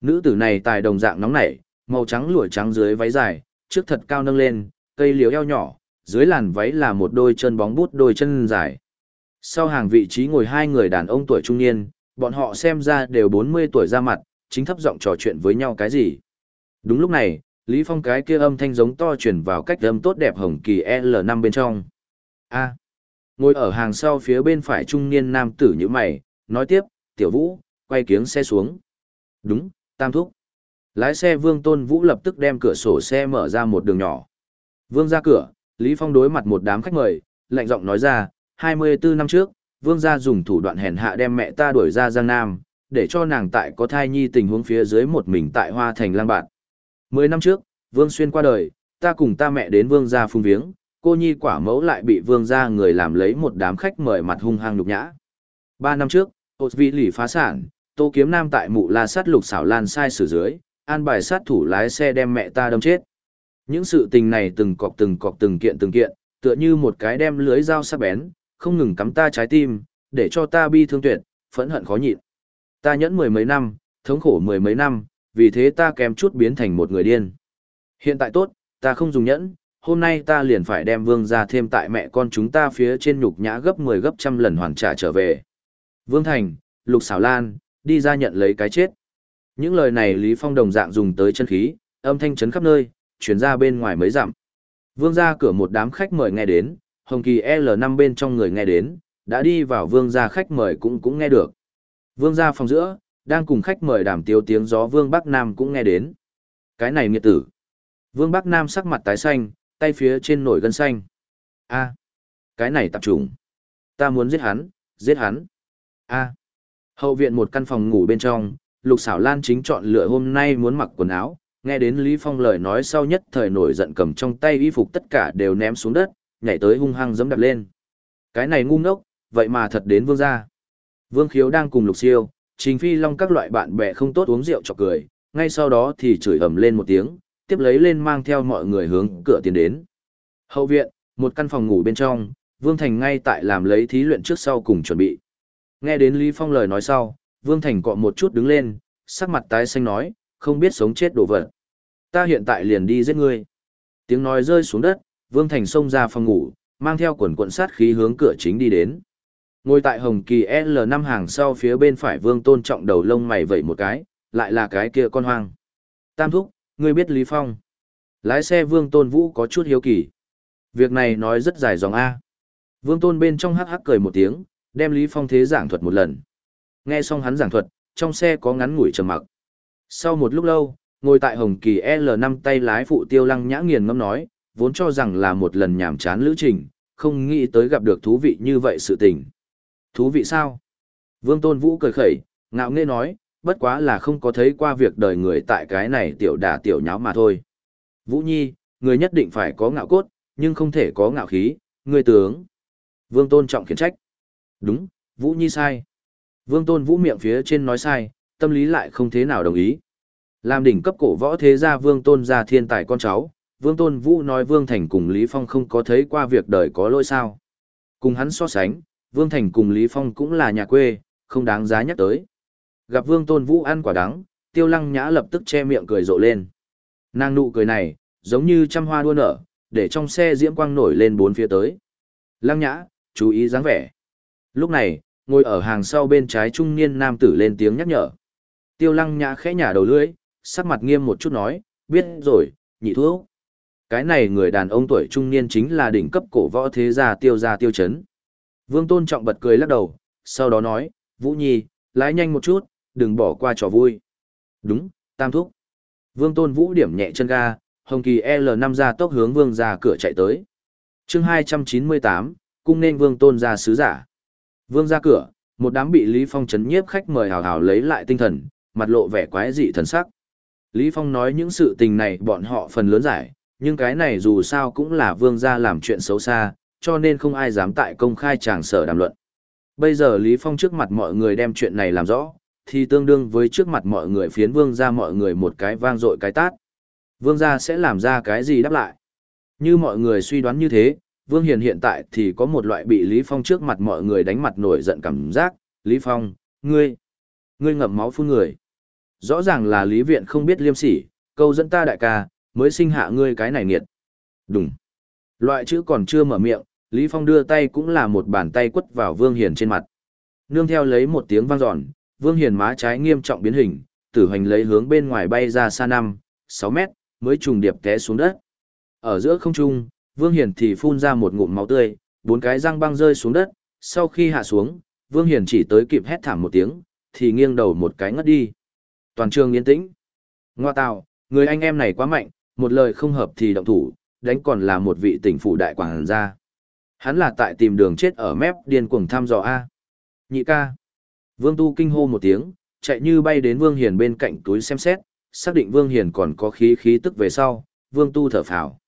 A: Nữ tử này tài đồng dạng nóng nảy, màu trắng lụa trắng dưới váy dài, trước thật cao nâng lên, cây liễu eo nhỏ, dưới làn váy là một đôi chân bóng bút đôi chân dài. Sau hàng vị trí ngồi hai người đàn ông tuổi trung niên, bọn họ xem ra đều 40 tuổi ra mặt, chính thấp giọng trò chuyện với nhau cái gì. Đúng lúc này, Lý Phong cái kia âm thanh giống to truyền vào cách âm tốt đẹp hồng kỳ L5 bên trong. A. ngồi ở hàng sau phía bên phải trung niên nam tử như mày, nói tiếp, tiểu vũ, quay kiếng xe xuống. Đúng, tam thúc. Lái xe Vương Tôn Vũ lập tức đem cửa sổ xe mở ra một đường nhỏ. Vương ra cửa, Lý Phong đối mặt một đám khách mời, lạnh giọng nói ra, 24 năm trước, Vương gia dùng thủ đoạn hèn hạ đem mẹ ta đuổi ra Giang Nam, để cho nàng tại có thai nhi tình huống phía dưới một mình tại Hoa Thành lang bạt. Mười năm trước, Vương Xuyên qua đời, ta cùng ta mẹ đến Vương gia phung viếng, cô nhi quả mẫu lại bị Vương gia người làm lấy một đám khách mời mặt hung hăng nhục nhã. Ba năm trước, Hột vị lì phá sản, Tô Kiếm Nam tại mụ la sát lục xảo lan sai sử dưới, an bài sát thủ lái xe đem mẹ ta đâm chết. Những sự tình này từng cọc từng cọc từng kiện từng kiện, tựa như một cái đem lưới dao sắc bén, không ngừng cắm ta trái tim, để cho ta bi thương tuyệt, phẫn hận khó nhịn. Ta nhẫn mười mấy năm, thống khổ mười mấy năm, vì thế ta kém chút biến thành một người điên. Hiện tại tốt, ta không dùng nhẫn, hôm nay ta liền phải đem vương ra thêm tại mẹ con chúng ta phía trên nhục nhã gấp 10 gấp trăm lần hoàn trả trở về. Vương Thành, Lục Sảo Lan, đi ra nhận lấy cái chết. Những lời này Lý Phong đồng dạng dùng tới chân khí, âm thanh chấn khắp nơi, chuyển ra bên ngoài mấy dặm. Vương ra cửa một đám khách mời nghe đến, Hồng Kỳ L5 bên trong người nghe đến, đã đi vào vương gia khách mời cũng cũng nghe được. Vương gia phòng giữa, đang cùng khách mời đàm tiếu tiếng gió Vương Bắc Nam cũng nghe đến. Cái này nghiệt tử. Vương Bắc Nam sắc mặt tái xanh, tay phía trên nổi gân xanh. a cái này tập trùng. Ta muốn giết hắn, giết hắn. a hậu viện một căn phòng ngủ bên trong, Lục Sảo Lan chính chọn lựa hôm nay muốn mặc quần áo, nghe đến Lý Phong lời nói sau nhất thời nổi giận cầm trong tay y phục tất cả đều ném xuống đất, nhảy tới hung hăng giẫm đạp lên. Cái này ngu ngốc, vậy mà thật đến vương gia. Vương Khiếu đang cùng Lục Siêu, Trình Phi Long các loại bạn bè không tốt uống rượu chọc cười, ngay sau đó thì chửi ầm lên một tiếng, tiếp lấy lên mang theo mọi người hướng cửa tiến đến. Hậu viện, một căn phòng ngủ bên trong, Vương Thành ngay tại làm lấy thí luyện trước sau cùng chuẩn bị. Nghe đến Lý Phong lời nói sau, Vương Thành cọ một chút đứng lên, sắc mặt tái xanh nói, không biết sống chết đổ vật. Ta hiện tại liền đi giết ngươi. Tiếng nói rơi xuống đất, Vương Thành xông ra phòng ngủ, mang theo quần quận sát khí hướng cửa chính đi đến. Ngồi tại Hồng Kỳ L5 hàng sau phía bên phải Vương Tôn trọng đầu lông mày vẩy một cái, lại là cái kia con hoang. Tam thúc, ngươi biết Lý Phong. Lái xe Vương Tôn Vũ có chút hiếu kỳ. Việc này nói rất dài dòng A. Vương Tôn bên trong hắc hắc cười một tiếng, đem Lý Phong thế giảng thuật một lần. Nghe xong hắn giảng thuật, trong xe có ngắn ngủi trầm mặc. Sau một lúc lâu, ngồi tại Hồng Kỳ L5 tay lái phụ tiêu lăng nhã nghiền ngâm nói, vốn cho rằng là một lần nhảm chán lữ trình, không nghĩ tới gặp được thú vị như vậy sự tình. Thú vị sao? Vương Tôn Vũ cười khẩy, ngạo nghễ nói, bất quá là không có thấy qua việc đời người tại cái này tiểu đà tiểu nháo mà thôi. Vũ Nhi, người nhất định phải có ngạo cốt, nhưng không thể có ngạo khí, người tướng. Vương Tôn trọng khiển trách. Đúng, Vũ Nhi sai. Vương Tôn Vũ miệng phía trên nói sai, tâm lý lại không thế nào đồng ý. Làm đỉnh cấp cổ võ thế gia Vương Tôn gia thiên tài con cháu, Vương Tôn Vũ nói Vương Thành cùng Lý Phong không có thấy qua việc đời có lỗi sao. Cùng hắn so sánh, Vương Thành cùng Lý Phong cũng là nhà quê, không đáng giá nhắc tới. Gặp Vương Tôn Vũ ăn quả đắng, Tiêu Lăng Nhã lập tức che miệng cười rộ lên. Nàng nụ cười này, giống như trăm hoa đua nở, để trong xe diễm quang nổi lên bốn phía tới. Lăng Nhã, chú ý dáng vẻ. Lúc này, ngồi ở hàng sau bên trái trung niên nam tử lên tiếng nhắc nhở. Tiêu Lăng Nhã khẽ nhả đầu lưỡi, sắc mặt nghiêm một chút nói, biết rồi, nhị thuốc. Cái này người đàn ông tuổi trung niên chính là đỉnh cấp cổ võ thế gia tiêu gia tiêu chấn. Vương Tôn Trọng bật cười lắc đầu, sau đó nói, Vũ Nhi, lái nhanh một chút, đừng bỏ qua trò vui. Đúng, tam thúc. Vương Tôn Vũ điểm nhẹ chân ga, Hồng Kỳ L5 ra tốc hướng Vương ra cửa chạy tới. chương 298, cung nên Vương Tôn ra sứ giả. Vương ra cửa, một đám bị Lý Phong chấn nhiếp khách mời hào hào lấy lại tinh thần, mặt lộ vẻ quái dị thần sắc. Lý Phong nói những sự tình này bọn họ phần lớn giải, nhưng cái này dù sao cũng là vương gia làm chuyện xấu xa, cho nên không ai dám tại công khai tràng sở đàm luận. Bây giờ Lý Phong trước mặt mọi người đem chuyện này làm rõ, thì tương đương với trước mặt mọi người phiến vương gia mọi người một cái vang dội cái tát. Vương gia sẽ làm ra cái gì đáp lại? Như mọi người suy đoán như thế, Vương Hiền hiện tại thì có một loại bị Lý Phong trước mặt mọi người đánh mặt nổi giận cảm giác. Lý Phong, ngươi, ngươi ngậm máu phun người. Rõ ràng là Lý Viện không biết liêm sỉ, câu dẫn ta đại ca, mới sinh hạ ngươi cái này nghiệt. Đúng. Loại chữ còn chưa mở miệng, Lý Phong đưa tay cũng là một bàn tay quất vào Vương Hiền trên mặt. Nương theo lấy một tiếng vang dọn, Vương Hiền má trái nghiêm trọng biến hình, tử hành lấy hướng bên ngoài bay ra xa 5, 6 mét, mới trùng điệp té xuống đất. Ở giữa không trung, Vương Hiền thì phun ra một ngụm máu tươi, bốn cái răng băng rơi xuống đất, sau khi hạ xuống, Vương Hiền chỉ tới kịp hét thảm một tiếng, thì nghiêng đầu một cái ngất đi. Toàn trường yên tĩnh. Ngoa tạo, người anh em này quá mạnh, một lời không hợp thì động thủ, đánh còn là một vị tỉnh phủ đại quảng gia. Hắn là tại tìm đường chết ở mép điên cuồng thăm dò A. Nhị ca. Vương Tu kinh hô một tiếng, chạy như bay đến Vương Hiền bên cạnh túi xem xét, xác định Vương Hiền còn có khí khí tức về sau, Vương Tu thở phào.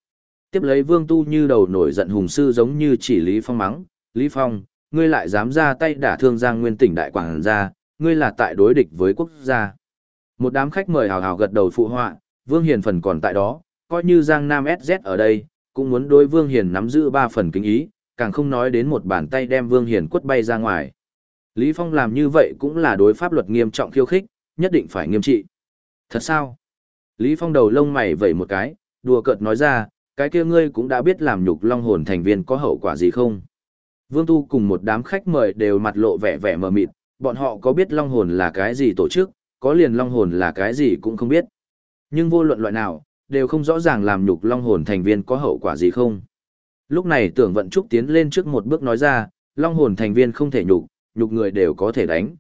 A: Tiếp lấy Vương Tu như đầu nổi giận hùng sư giống như chỉ Lý Phong mắng, Lý Phong, ngươi lại dám ra tay đả thương Giang Nguyên tỉnh đại quảng gia, ngươi là tại đối địch với quốc gia. Một đám khách mời hào hào gật đầu phụ họa, Vương Hiền phần còn tại đó, coi như Giang Nam SZ ở đây, cũng muốn đối Vương Hiền nắm giữ ba phần kính ý, càng không nói đến một bàn tay đem Vương Hiền quất bay ra ngoài. Lý Phong làm như vậy cũng là đối pháp luật nghiêm trọng khiêu khích, nhất định phải nghiêm trị. Thật sao? Lý Phong đầu lông mày vẩy một cái, đùa cợt nói ra, cái kia ngươi cũng đã biết làm nhục long hồn thành viên có hậu quả gì không? Vương Tu cùng một đám khách mời đều mặt lộ vẻ vẻ mờ mịt, bọn họ có biết long hồn là cái gì tổ chức, có liền long hồn là cái gì cũng không biết. Nhưng vô luận loại nào, đều không rõ ràng làm nhục long hồn thành viên có hậu quả gì không. Lúc này tưởng vận trúc tiến lên trước một bước nói ra, long hồn thành viên không thể nhục, nhục người đều có thể đánh.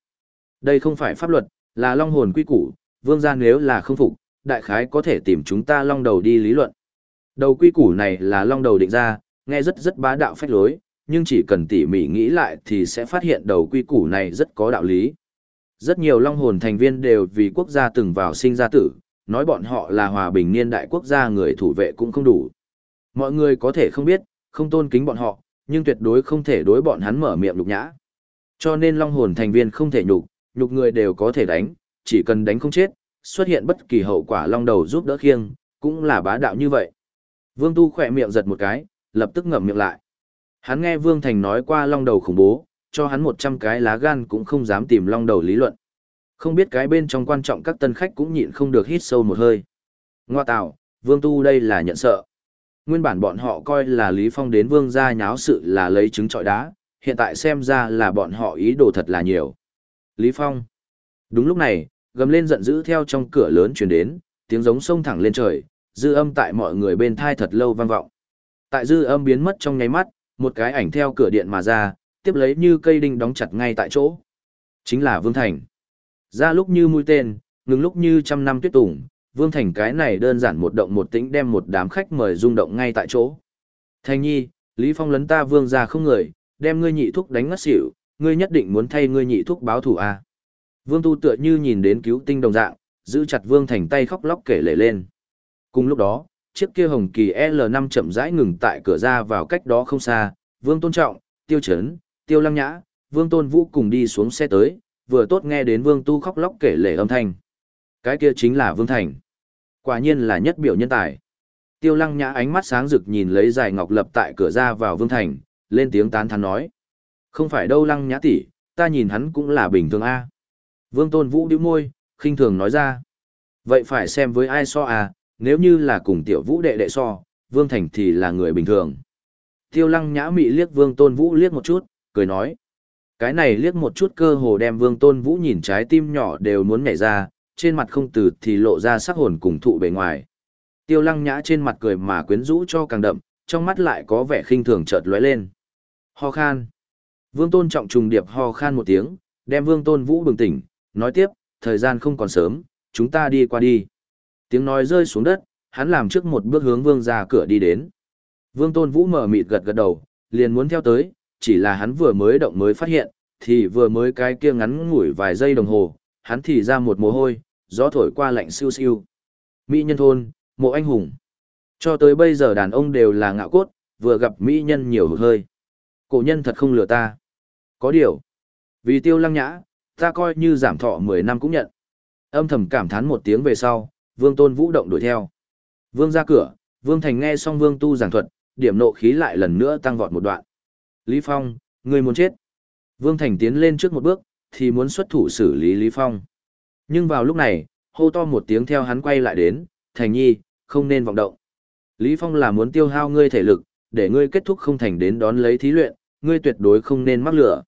A: Đây không phải pháp luật, là long hồn quy củ, vương gia nếu là không phục, đại khái có thể tìm chúng ta long đầu đi lý luận. Đầu quy củ này là long đầu định ra, nghe rất rất bá đạo phách lối, nhưng chỉ cần tỉ mỉ nghĩ lại thì sẽ phát hiện đầu quy củ này rất có đạo lý. Rất nhiều long hồn thành viên đều vì quốc gia từng vào sinh ra tử, nói bọn họ là hòa bình niên đại quốc gia người thủ vệ cũng không đủ. Mọi người có thể không biết, không tôn kính bọn họ, nhưng tuyệt đối không thể đối bọn hắn mở miệng nhục nhã. Cho nên long hồn thành viên không thể nhục, nhục người đều có thể đánh, chỉ cần đánh không chết, xuất hiện bất kỳ hậu quả long đầu giúp đỡ khiêng, cũng là bá đạo như vậy. Vương Tu khỏe miệng giật một cái, lập tức ngậm miệng lại. Hắn nghe Vương Thành nói qua long đầu khủng bố, cho hắn 100 cái lá gan cũng không dám tìm long đầu lý luận. Không biết cái bên trong quan trọng các tân khách cũng nhịn không được hít sâu một hơi. Ngoa tạo, Vương Tu đây là nhận sợ. Nguyên bản bọn họ coi là Lý Phong đến Vương gia nháo sự là lấy trứng trọi đá, hiện tại xem ra là bọn họ ý đồ thật là nhiều. Lý Phong. Đúng lúc này, gầm lên giận dữ theo trong cửa lớn truyền đến, tiếng giống sông thẳng lên trời, dư âm tại mọi người bên thai thật lâu vang vọng. Tại dư âm biến mất trong nháy mắt, một cái ảnh theo cửa điện mà ra, tiếp lấy như cây đinh đóng chặt ngay tại chỗ. Chính là Vương Thành. Ra lúc như mũi tên, ngừng lúc như trăm năm tuyết tùng, Vương Thành cái này đơn giản một động một tĩnh đem một đám khách mời rung động ngay tại chỗ. Thành nhi, Lý Phong lấn ta vương ra không người, đem ngươi nhị thúc đánh ngất xỉu, ngươi nhất định muốn thay ngươi nhị thúc báo thù à. Vương Tu tựa như nhìn đến cứu tinh đồng dạng, giữ chặt Vương Thành tay khóc lóc kể lể lên. Cùng lúc đó, chiếc kia hồng kỳ L5 chậm rãi ngừng tại cửa ra vào cách đó không xa, Vương Tôn Trọng, Tiêu Trấn, Tiêu Lăng Nhã, Vương Tôn Vũ cùng đi xuống xe tới, vừa tốt nghe đến Vương Tu khóc lóc kể lể âm thanh. Cái kia chính là Vương Thành. Quả nhiên là nhất biểu nhân tài. Tiêu Lăng Nhã ánh mắt sáng rực nhìn lấy giải ngọc lập tại cửa ra vào Vương Thành, lên tiếng tán thán nói. Không phải đâu Lăng Nhã tỷ, ta nhìn hắn cũng là bình thường a. Vương Tôn Vũ điếu môi, khinh thường nói ra. Vậy phải xem với ai so à, nếu như là cùng tiểu vũ đệ đệ so, Vương Thành thì là người bình thường. Tiêu lăng nhã mị liếc Vương Tôn Vũ liếc một chút, cười nói. Cái này liếc một chút cơ hồ đem Vương Tôn Vũ nhìn trái tim nhỏ đều muốn nhảy ra, trên mặt không từ thì lộ ra sắc hồn cùng thụ bề ngoài. Tiêu lăng nhã trên mặt cười mà quyến rũ cho càng đậm, trong mắt lại có vẻ khinh thường chợt lóe lên. Ho khan. Vương Tôn trọng trùng điệp ho khan một tiếng, đem Vương Tôn Vũ bừng tỉnh, nói tiếp, thời gian không còn sớm, chúng ta đi qua đi. Tiếng nói rơi xuống đất, hắn làm trước một bước hướng vương ra cửa đi đến. Vương Tôn Vũ mở mịt gật gật đầu, liền muốn theo tới, chỉ là hắn vừa mới động mới phát hiện, thì vừa mới cái kia ngắn ngủi vài giây đồng hồ, hắn thì ra một mồ hôi, gió thổi qua lạnh siêu siêu. Mỹ nhân thôn, mộ anh hùng. Cho tới bây giờ đàn ông đều là ngạo cốt, vừa gặp Mỹ nhân nhiều hơi. Cổ nhân thật không lừa ta. Có điều. Vì tiêu lăng nhã, ta coi như giảm thọ 10 năm cũng nhận. Âm thầm cảm thán một tiếng về sau, Vương Tôn Vũ động đuổi theo. Vương ra cửa, Vương Thành nghe xong Vương Tu giảng thuật, điểm nộ khí lại lần nữa tăng vọt một đoạn. Lý Phong, người muốn chết. Vương Thành tiến lên trước một bước, thì muốn xuất thủ xử lý Lý Phong. Nhưng vào lúc này, hô to một tiếng theo hắn quay lại đến, Thành Nhi, không nên vọng động. Lý Phong là muốn tiêu hao ngươi thể lực, để ngươi kết thúc không thành đến đón lấy thí luyện, ngươi tuyệt đối không nên mắc lửa.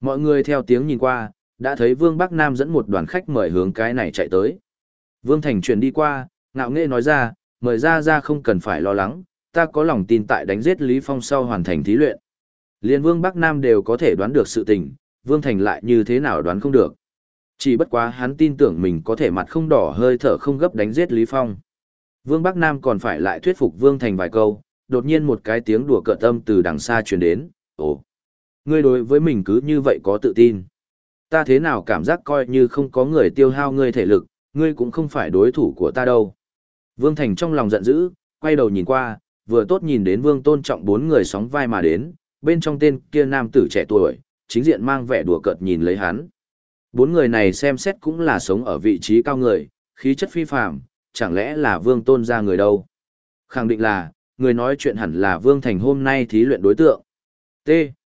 A: Mọi người theo tiếng nhìn qua, đã thấy Vương Bắc Nam dẫn một đoàn khách mời hướng cái này chạy tới. Vương Thành chuyển đi qua, ngạo nghệ nói ra, mời ra ra không cần phải lo lắng, ta có lòng tin tại đánh giết Lý Phong sau hoàn thành thí luyện. Liên Vương Bắc Nam đều có thể đoán được sự tình, Vương Thành lại như thế nào đoán không được. Chỉ bất quá hắn tin tưởng mình có thể mặt không đỏ hơi thở không gấp đánh giết Lý Phong. Vương Bắc Nam còn phải lại thuyết phục Vương Thành vài câu, đột nhiên một cái tiếng đùa cợt tâm từ đằng xa truyền đến, ồ, ngươi đối với mình cứ như vậy có tự tin ta thế nào cảm giác coi như không có người tiêu hao ngươi thể lực, ngươi cũng không phải đối thủ của ta đâu. Vương Thành trong lòng giận dữ, quay đầu nhìn qua, vừa tốt nhìn đến Vương Tôn Trọng bốn người sóng vai mà đến, bên trong tên kia nam tử trẻ tuổi, chính diện mang vẻ đùa cợt nhìn lấy hắn. Bốn người này xem xét cũng là sống ở vị trí cao người, khí chất phi phàm, chẳng lẽ là vương tôn gia người đâu? Khẳng định là, người nói chuyện hẳn là vương thành hôm nay thí luyện đối tượng. T,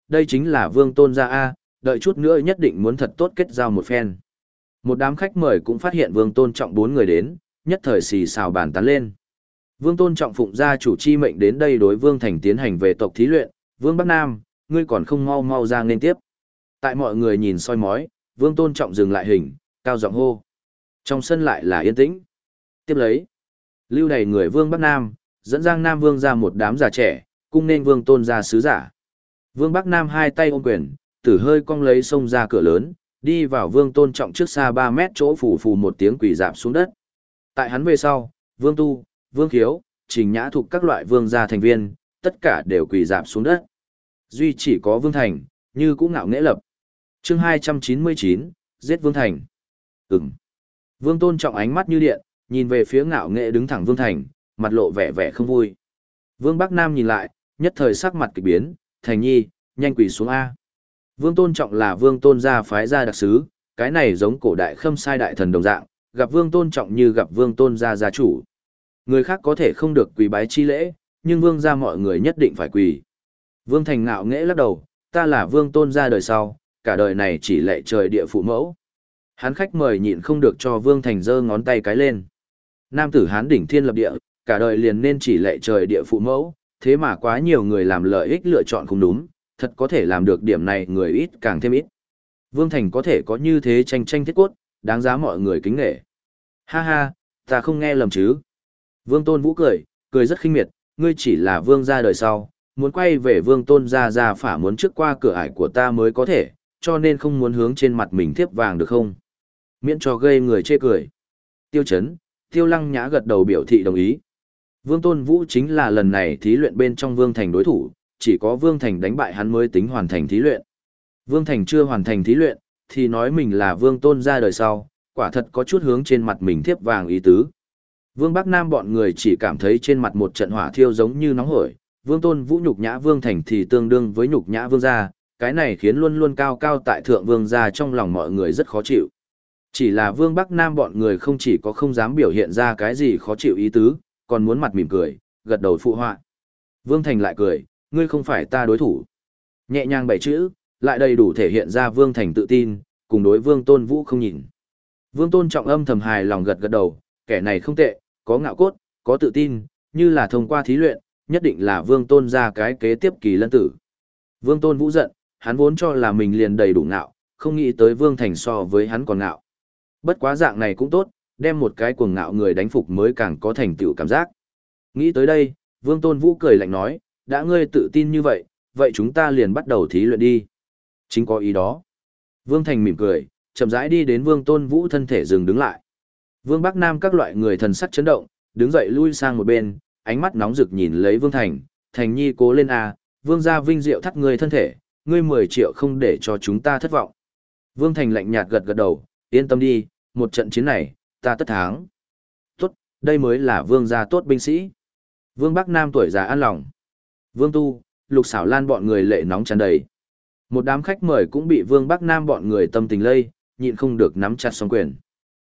A: đây chính là vương tôn gia A, đợi chút nữa nhất định muốn thật tốt kết giao một phen. Một đám khách mời cũng phát hiện vương tôn trọng bốn người đến, nhất thời xì xào bàn tán lên. Vương tôn trọng phụng gia chủ chi mệnh đến đây đối vương thành tiến hành về tộc thí luyện, vương Bắc Nam, ngươi còn không mau mau ra nên tiếp. Tại mọi người nhìn soi mói, vương tôn trọng dừng lại hình, cao giọng hô. Trong sân lại là yên tĩnh. Tiếp lấy, lưu đầy người vương Bắc Nam, dẫn Giang Nam Vương ra một đám già trẻ, cung nên Vương Tôn ra sứ giả. Vương Bắc Nam hai tay ôm quyền, tử hơi cong lấy sông ra cửa lớn, đi vào Vương Tôn trọng trước xa 3 mét chỗ phủ phù một tiếng quỷ dạp xuống đất. Tại hắn về sau, Vương Tu, Vương Khiếu, Trình Nhã thuộc các loại vương gia thành viên, tất cả đều quỳ dạp xuống đất. Duy chỉ có Vương Thành, như cũng ngạo nghễ lập. chương 299, giết Vương Thành. Ừm. Vương Tôn trọng ánh mắt như điện, nhìn về phía ngạo nghệ đứng thẳng Vương Thành, mặt lộ vẻ vẻ không vui. Vương Bắc Nam nhìn lại, nhất thời sắc mặt kỳ biến, thành nhi, nhanh quỳ xuống A. Vương Tôn Trọng là Vương Tôn gia phái gia đặc sứ, cái này giống cổ đại khâm sai đại thần đồng dạng, gặp Vương Tôn Trọng như gặp Vương Tôn gia gia chủ. Người khác có thể không được quỳ bái chi lễ, nhưng Vương gia mọi người nhất định phải quỳ. Vương Thành ngạo nghễ lắc đầu, ta là Vương Tôn gia đời sau, cả đời này chỉ lệ trời địa phụ mẫu. Hán khách mời nhịn không được cho Vương Thành giơ ngón tay cái lên. Nam tử hán đỉnh thiên lập địa, cả đời liền nên chỉ lệ trời địa phụ mẫu, thế mà quá nhiều người làm lợi ích lựa chọn không đúng, thật có thể làm được điểm này người ít càng thêm ít. Vương Thành có thể có như thế tranh tranh thiết cốt, đáng giá mọi người kính nghệ. Ha ha, ta không nghe lầm chứ. Vương Tôn Vũ cười, cười rất khinh miệt, ngươi chỉ là vương gia đời sau, muốn quay về vương tôn gia gia phả muốn trước qua cửa ải của ta mới có thể, cho nên không muốn hướng trên mặt mình thiếp vàng được không? Miễn cho gây người chê cười. Tiêu chấn, tiêu lăng nhã gật đầu biểu thị đồng ý. Vương Tôn Vũ chính là lần này thí luyện bên trong Vương Thành đối thủ, chỉ có Vương Thành đánh bại hắn mới tính hoàn thành thí luyện. Vương Thành chưa hoàn thành thí luyện, thì nói mình là Vương Tôn ra đời sau, quả thật có chút hướng trên mặt mình thiếp vàng ý tứ. Vương Bắc Nam bọn người chỉ cảm thấy trên mặt một trận hỏa thiêu giống như nóng hổi, Vương Tôn Vũ nhục nhã Vương Thành thì tương đương với nhục nhã Vương gia, cái này khiến luôn luôn cao cao tại thượng Vương gia trong lòng mọi người rất khó chịu. Chỉ là Vương Bắc Nam bọn người không chỉ có không dám biểu hiện ra cái gì khó chịu ý tứ, còn muốn mặt mỉm cười, gật đầu phụ họa. Vương Thành lại cười, ngươi không phải ta đối thủ. Nhẹ nhàng bảy chữ, lại đầy đủ thể hiện ra Vương Thành tự tin, cùng đối Vương Tôn Vũ không nhìn. Vương Tôn trọng âm thầm hài lòng gật gật đầu, kẻ này không tệ, có ngạo cốt, có tự tin, như là thông qua thí luyện, nhất định là Vương Tôn ra cái kế tiếp kỳ lân tử. Vương Tôn Vũ giận, hắn vốn cho là mình liền đầy đủ ngạo, không nghĩ tới Vương Thành so với hắn còn ngạo. Bất quá dạng này cũng tốt, đem một cái cuồng ngạo người đánh phục mới càng có thành tựu cảm giác. Nghĩ tới đây, Vương Tôn Vũ cười lạnh nói, đã ngươi tự tin như vậy, vậy chúng ta liền bắt đầu thí luyện đi. Chính có ý đó. Vương Thành mỉm cười, chậm rãi đi đến Vương Tôn Vũ thân thể dừng đứng lại. Vương Bắc Nam các loại người thần sắc chấn động, đứng dậy lui sang một bên, ánh mắt nóng rực nhìn lấy Vương Thành, Thành Nhi cố lên a, Vương gia vinh diệu thắt người thân thể, ngươi 10 triệu không để cho chúng ta thất vọng. Vương Thành lạnh nhạt gật gật đầu, yên tâm đi, một trận chiến này, ta tất thắng. Tốt, đây mới là vương gia tốt binh sĩ. Vương Bắc Nam tuổi già an lòng. Vương Tu, Lục Xảo Lan bọn người lệ nóng tràn đầy. Một đám khách mời cũng bị Vương Bắc Nam bọn người tâm tình lây, nhịn không được nắm chặt song quyền.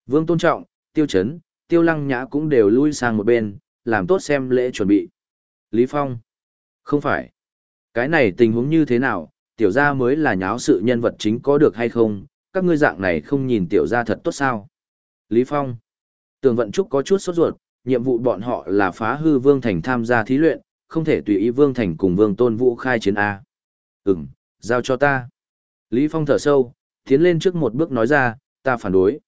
A: Vương Tôn Trọng, Tiêu Chấn, Tiêu Lăng Nhã cũng đều lui sang một bên, làm tốt xem lễ chuẩn bị. Lý Phong. Không phải. Cái này tình huống như thế nào, tiểu gia mới là nháo sự nhân vật chính có được hay không, các ngươi dạng này không nhìn tiểu gia thật tốt sao. Lý Phong. Tường Vận Trúc có chút sốt ruột, nhiệm vụ bọn họ là phá hư Vương Thành tham gia thí luyện, không thể tùy ý Vương Thành cùng Vương Tôn Vũ khai chiến A. Ừm, giao cho ta. Lý Phong thở sâu, tiến lên trước một bước nói ra, ta phản đối.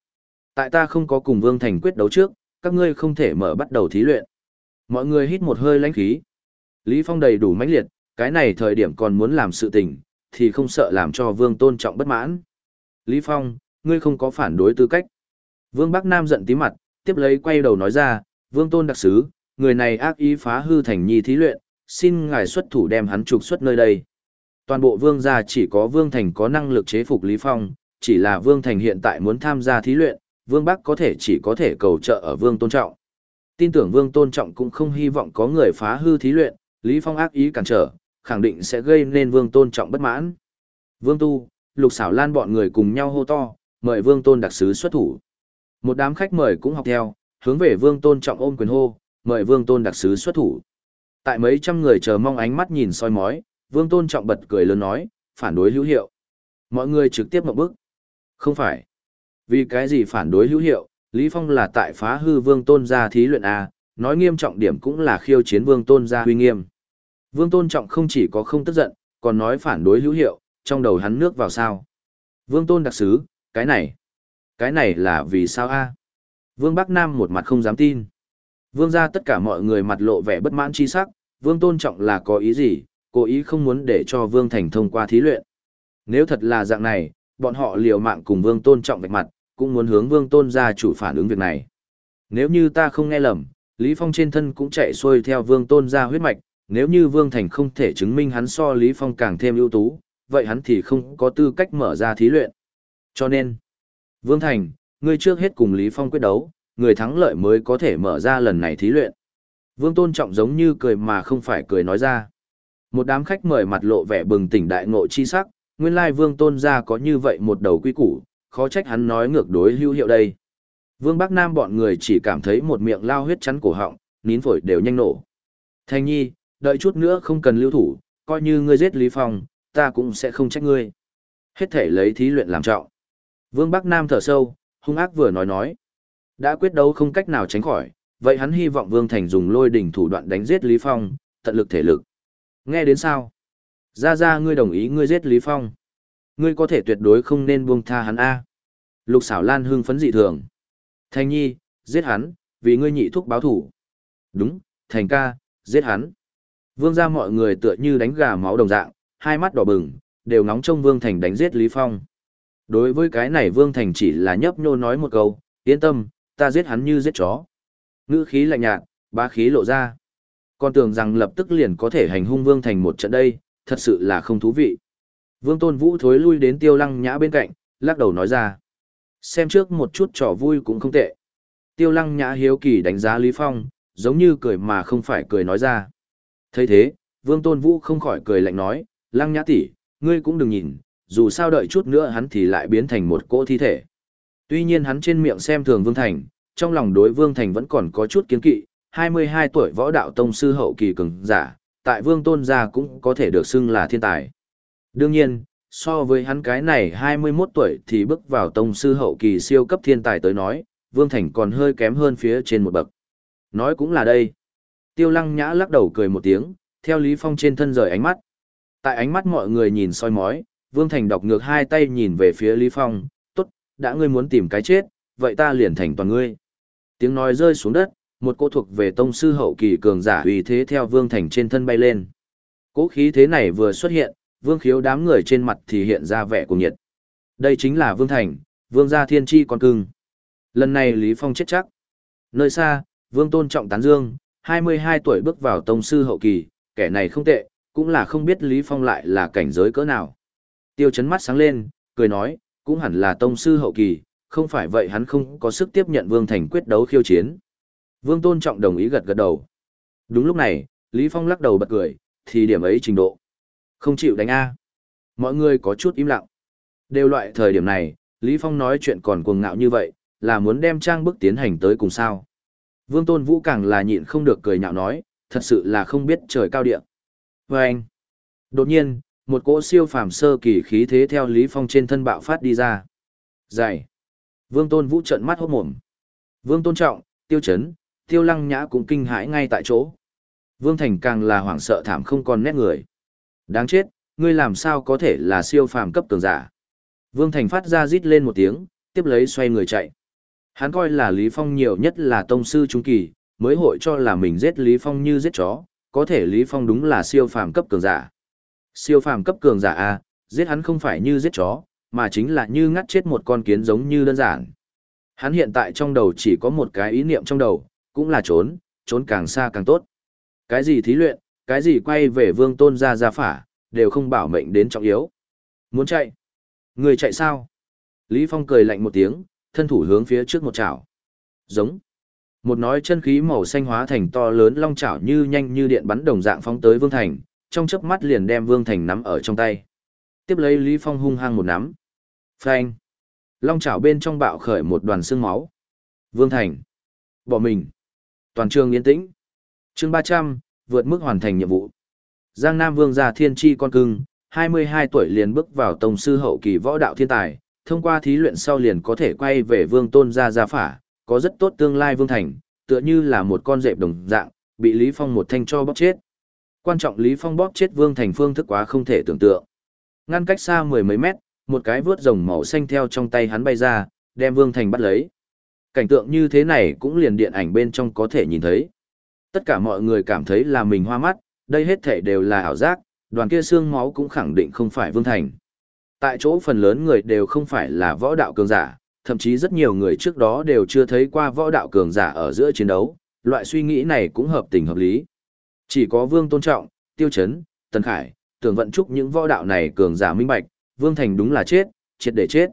A: Tại ta không có cùng Vương Thành quyết đấu trước, các ngươi không thể mở bắt đầu thí luyện. Mọi người hít một hơi lãnh khí. Lý Phong đầy đủ mãnh liệt, cái này thời điểm còn muốn làm sự tình, thì không sợ làm cho Vương Tôn trọng bất mãn. Lý Phong, ngươi không có phản đối tư cách. Vương Bắc Nam giận tí mặt, tiếp lấy quay đầu nói ra, Vương Tôn đặc sứ, người này ác ý phá hư thành nhi thí luyện, xin ngài xuất thủ đem hắn trục xuất nơi đây. Toàn bộ vương gia chỉ có Vương Thành có năng lực chế phục Lý Phong, chỉ là Vương Thành hiện tại muốn tham gia thí luyện, Vương Bắc có thể chỉ có thể cầu trợ ở Vương Tôn Trọng. Tin tưởng Vương Tôn Trọng cũng không hy vọng có người phá hư thí luyện, Lý Phong ác ý cản trở, khẳng định sẽ gây nên vương tôn trọng bất mãn. Vương tu, lục xảo lan bọn người cùng nhau hô to, mời vương tôn đặc sứ xuất thủ. Một đám khách mời cũng học theo, hướng về vương tôn trọng ôm quyền hô, mời vương tôn đặc sứ xuất thủ. Tại mấy trăm người chờ mong ánh mắt nhìn soi mói, vương tôn trọng bật cười lớn nói, phản đối hữu hiệu. Mọi người trực tiếp một bước. Không phải. Vì cái gì phản đối hữu hiệu, Lý Phong là tại phá hư vương tôn gia thí luyện A, nói nghiêm trọng điểm cũng là khiêu chiến vương tôn gia huy nghiêm. Vương tôn trọng không chỉ có không tức giận, còn nói phản đối hữu hiệu, trong đầu hắn nước vào sao. Vương tôn đặc sứ, cái này, cái này là vì sao A. Vương Bắc Nam một mặt không dám tin. Vương gia tất cả mọi người mặt lộ vẻ bất mãn chi sắc, vương tôn trọng là có ý gì, cố ý không muốn để cho vương thành thông qua thí luyện. Nếu thật là dạng này, bọn họ liều mạng cùng vương tôn trọng vạch mặt, cũng muốn hướng vương tôn gia chủ phản ứng việc này. Nếu như ta không nghe lầm, Lý Phong trên thân cũng chạy xuôi theo vương tôn gia huyết mạch, nếu như vương thành không thể chứng minh hắn so Lý Phong càng thêm ưu tú, vậy hắn thì không có tư cách mở ra thí luyện. Cho nên, vương thành, ngươi trước hết cùng Lý Phong quyết đấu, người thắng lợi mới có thể mở ra lần này thí luyện. Vương tôn trọng giống như cười mà không phải cười nói ra. Một đám khách mời mặt lộ vẻ bừng tỉnh đại ngộ chi sắc, nguyên lai vương tôn gia có như vậy một đầu quy củ, khó trách hắn nói ngược đối hữu hiệu đây. Vương Bắc Nam bọn người chỉ cảm thấy một miệng lao huyết chắn cổ họng, nín phổi đều nhanh nổ. Thanh nhi, đợi chút nữa không cần lưu thủ, coi như ngươi giết Lý Phong, ta cũng sẽ không trách ngươi. Hết thể lấy thí luyện làm trọng. Vương Bắc Nam thở sâu, hung ác vừa nói nói. Đã quyết đấu không cách nào tránh khỏi, vậy hắn hy vọng Vương Thành dùng lôi đỉnh thủ đoạn đánh giết Lý Phong, tận lực thể lực. Nghe đến sao? Ra ra ngươi đồng ý ngươi giết Lý Phong. Ngươi có thể tuyệt đối không nên buông tha hắn A. Lục xảo lan hưng phấn dị thường. Thành nhi, giết hắn, vì ngươi nhị thúc báo thủ. Đúng, thành ca, giết hắn. Vương ra mọi người tựa như đánh gà máu đồng dạng, hai mắt đỏ bừng, đều ngóng trông Vương Thành đánh giết Lý Phong. Đối với cái này Vương Thành chỉ là nhấp nhô nói một câu, yên tâm, ta giết hắn như giết chó. Ngữ khí lạnh nhạt, ba khí lộ ra. Con tưởng rằng lập tức liền có thể hành hung Vương Thành một trận đây, thật sự là không thú vị. Vương Tôn Vũ thối lui đến Tiêu Lăng Nhã bên cạnh, lắc đầu nói ra. Xem trước một chút trò vui cũng không tệ. Tiêu Lăng Nhã hiếu kỳ đánh giá Lý Phong, giống như cười mà không phải cười nói ra. thấy thế, Vương Tôn Vũ không khỏi cười lạnh nói, Lăng Nhã tỷ, ngươi cũng đừng nhìn, dù sao đợi chút nữa hắn thì lại biến thành một cỗ thi thể. Tuy nhiên hắn trên miệng xem thường Vương Thành, trong lòng đối Vương Thành vẫn còn có chút kiến kỵ, 22 tuổi võ đạo tông sư hậu kỳ cường giả, tại Vương Tôn gia cũng có thể được xưng là thiên tài. Đương nhiên, so với hắn cái này 21 tuổi thì bước vào tông sư hậu kỳ siêu cấp thiên tài tới nói, Vương Thành còn hơi kém hơn phía trên một bậc. Nói cũng là đây. Tiêu lăng nhã lắc đầu cười một tiếng, theo Lý Phong trên thân rời ánh mắt. Tại ánh mắt mọi người nhìn soi mói, Vương Thành đọc ngược hai tay nhìn về phía Lý Phong, đã ngươi muốn tìm cái chết, vậy ta liền thành toàn ngươi. Tiếng nói rơi xuống đất, một cô thuộc về tông sư hậu kỳ cường giả uy thế theo Vương Thành trên thân bay lên. Cố khí thế này vừa xuất hiện, Vương Khiếu đám người trên mặt thì hiện ra vẻ cùng nhiệt. Đây chính là Vương Thành, Vương gia thiên chi con cưng. Lần này Lý Phong chết chắc. Nơi xa, Vương Tôn trọng tán dương, 22 tuổi bước vào tông sư hậu kỳ, kẻ này không tệ, cũng là không biết Lý Phong lại là cảnh giới cỡ nào. Tiêu chấn mắt sáng lên, cười nói, cũng hẳn là tông sư hậu kỳ, không phải vậy hắn không có sức tiếp nhận Vương Thành quyết đấu khiêu chiến. Vương Tôn Trọng đồng ý gật gật đầu. Đúng lúc này, Lý Phong lắc đầu bật cười, thì điểm ấy trình độ. Không chịu đánh A. Mọi người có chút im lặng. Đều loại thời điểm này, Lý Phong nói chuyện còn cuồng ngạo như vậy, là muốn đem trang bức tiến hành tới cùng sao. Vương Tôn Vũ càng là nhịn không được cười nhạo nói, thật sự là không biết trời cao địa. Và anh, đột nhiên, một cỗ siêu phàm sơ kỳ khí thế theo Lý Phong trên thân bạo phát đi ra. Dày. Vương Tôn Vũ trợn mắt hốt mồm. Vương Tôn Trọng, Tiêu Chấn, Tiêu Lăng Nhã cũng kinh hãi ngay tại chỗ. Vương Thành càng là hoảng sợ thảm không còn nét người. Đáng chết, ngươi làm sao có thể là siêu phàm cấp tường giả. Vương Thành phát ra rít lên một tiếng, tiếp lấy xoay người chạy. Hắn coi là Lý Phong nhiều nhất là tông sư trung kỳ, mới hội cho là mình giết Lý Phong như giết chó, có thể Lý Phong đúng là siêu phàm cấp cường giả. Siêu phàm cấp cường giả a, giết hắn không phải như giết chó, mà chính là như ngắt chết một con kiến giống như đơn giản. Hắn hiện tại trong đầu chỉ có một cái ý niệm trong đầu, cũng là trốn, trốn càng xa càng tốt. Cái gì thí luyện, cái gì quay về vương tôn gia gia phả, đều không bảo mệnh đến trọng yếu. Muốn chạy? Người chạy sao? Lý Phong cười lạnh một tiếng, thân thủ hướng phía trước một chảo. Giống. Một nói chân khí màu xanh hóa thành to lớn long chảo như nhanh như điện bắn đồng dạng phóng tới Vương Thành, trong chớp mắt liền đem Vương Thành nắm ở trong tay. Tiếp lấy Lý Phong hung hăng một nắm. Phanh. Long chảo bên trong bạo khởi một đoàn xương máu. Vương Thành. Bỏ mình. Toàn trường yên tĩnh. chương 300, vượt mức hoàn thành nhiệm vụ. Giang Nam Vương gia thiên tri con cưng, 22 tuổi liền bước vào tông sư hậu kỳ võ đạo thiên tài, thông qua thí luyện sau liền có thể quay về vương tôn gia gia phả, có rất tốt tương lai vương thành, tựa như là một con dẹp đồng dạng, bị Lý Phong một thanh cho bóp chết. Quan trọng Lý Phong bóp chết vương thành phương thức quá không thể tưởng tượng. Ngăn cách xa mười mấy mét, một cái vướt rồng màu xanh theo trong tay hắn bay ra, đem vương thành bắt lấy. Cảnh tượng như thế này cũng liền điện ảnh bên trong có thể nhìn thấy. Tất cả mọi người cảm thấy là mình hoa mắt, đây hết thể đều là ảo giác, đoàn kia xương máu cũng khẳng định không phải Vương Thành. Tại chỗ phần lớn người đều không phải là võ đạo cường giả, thậm chí rất nhiều người trước đó đều chưa thấy qua võ đạo cường giả ở giữa chiến đấu, loại suy nghĩ này cũng hợp tình hợp lý. Chỉ có Vương Tôn Trọng, Tiêu Chấn, Tần Khải, tưởng vận chúc những võ đạo này cường giả minh bạch, Vương Thành đúng là chết, triệt để chết.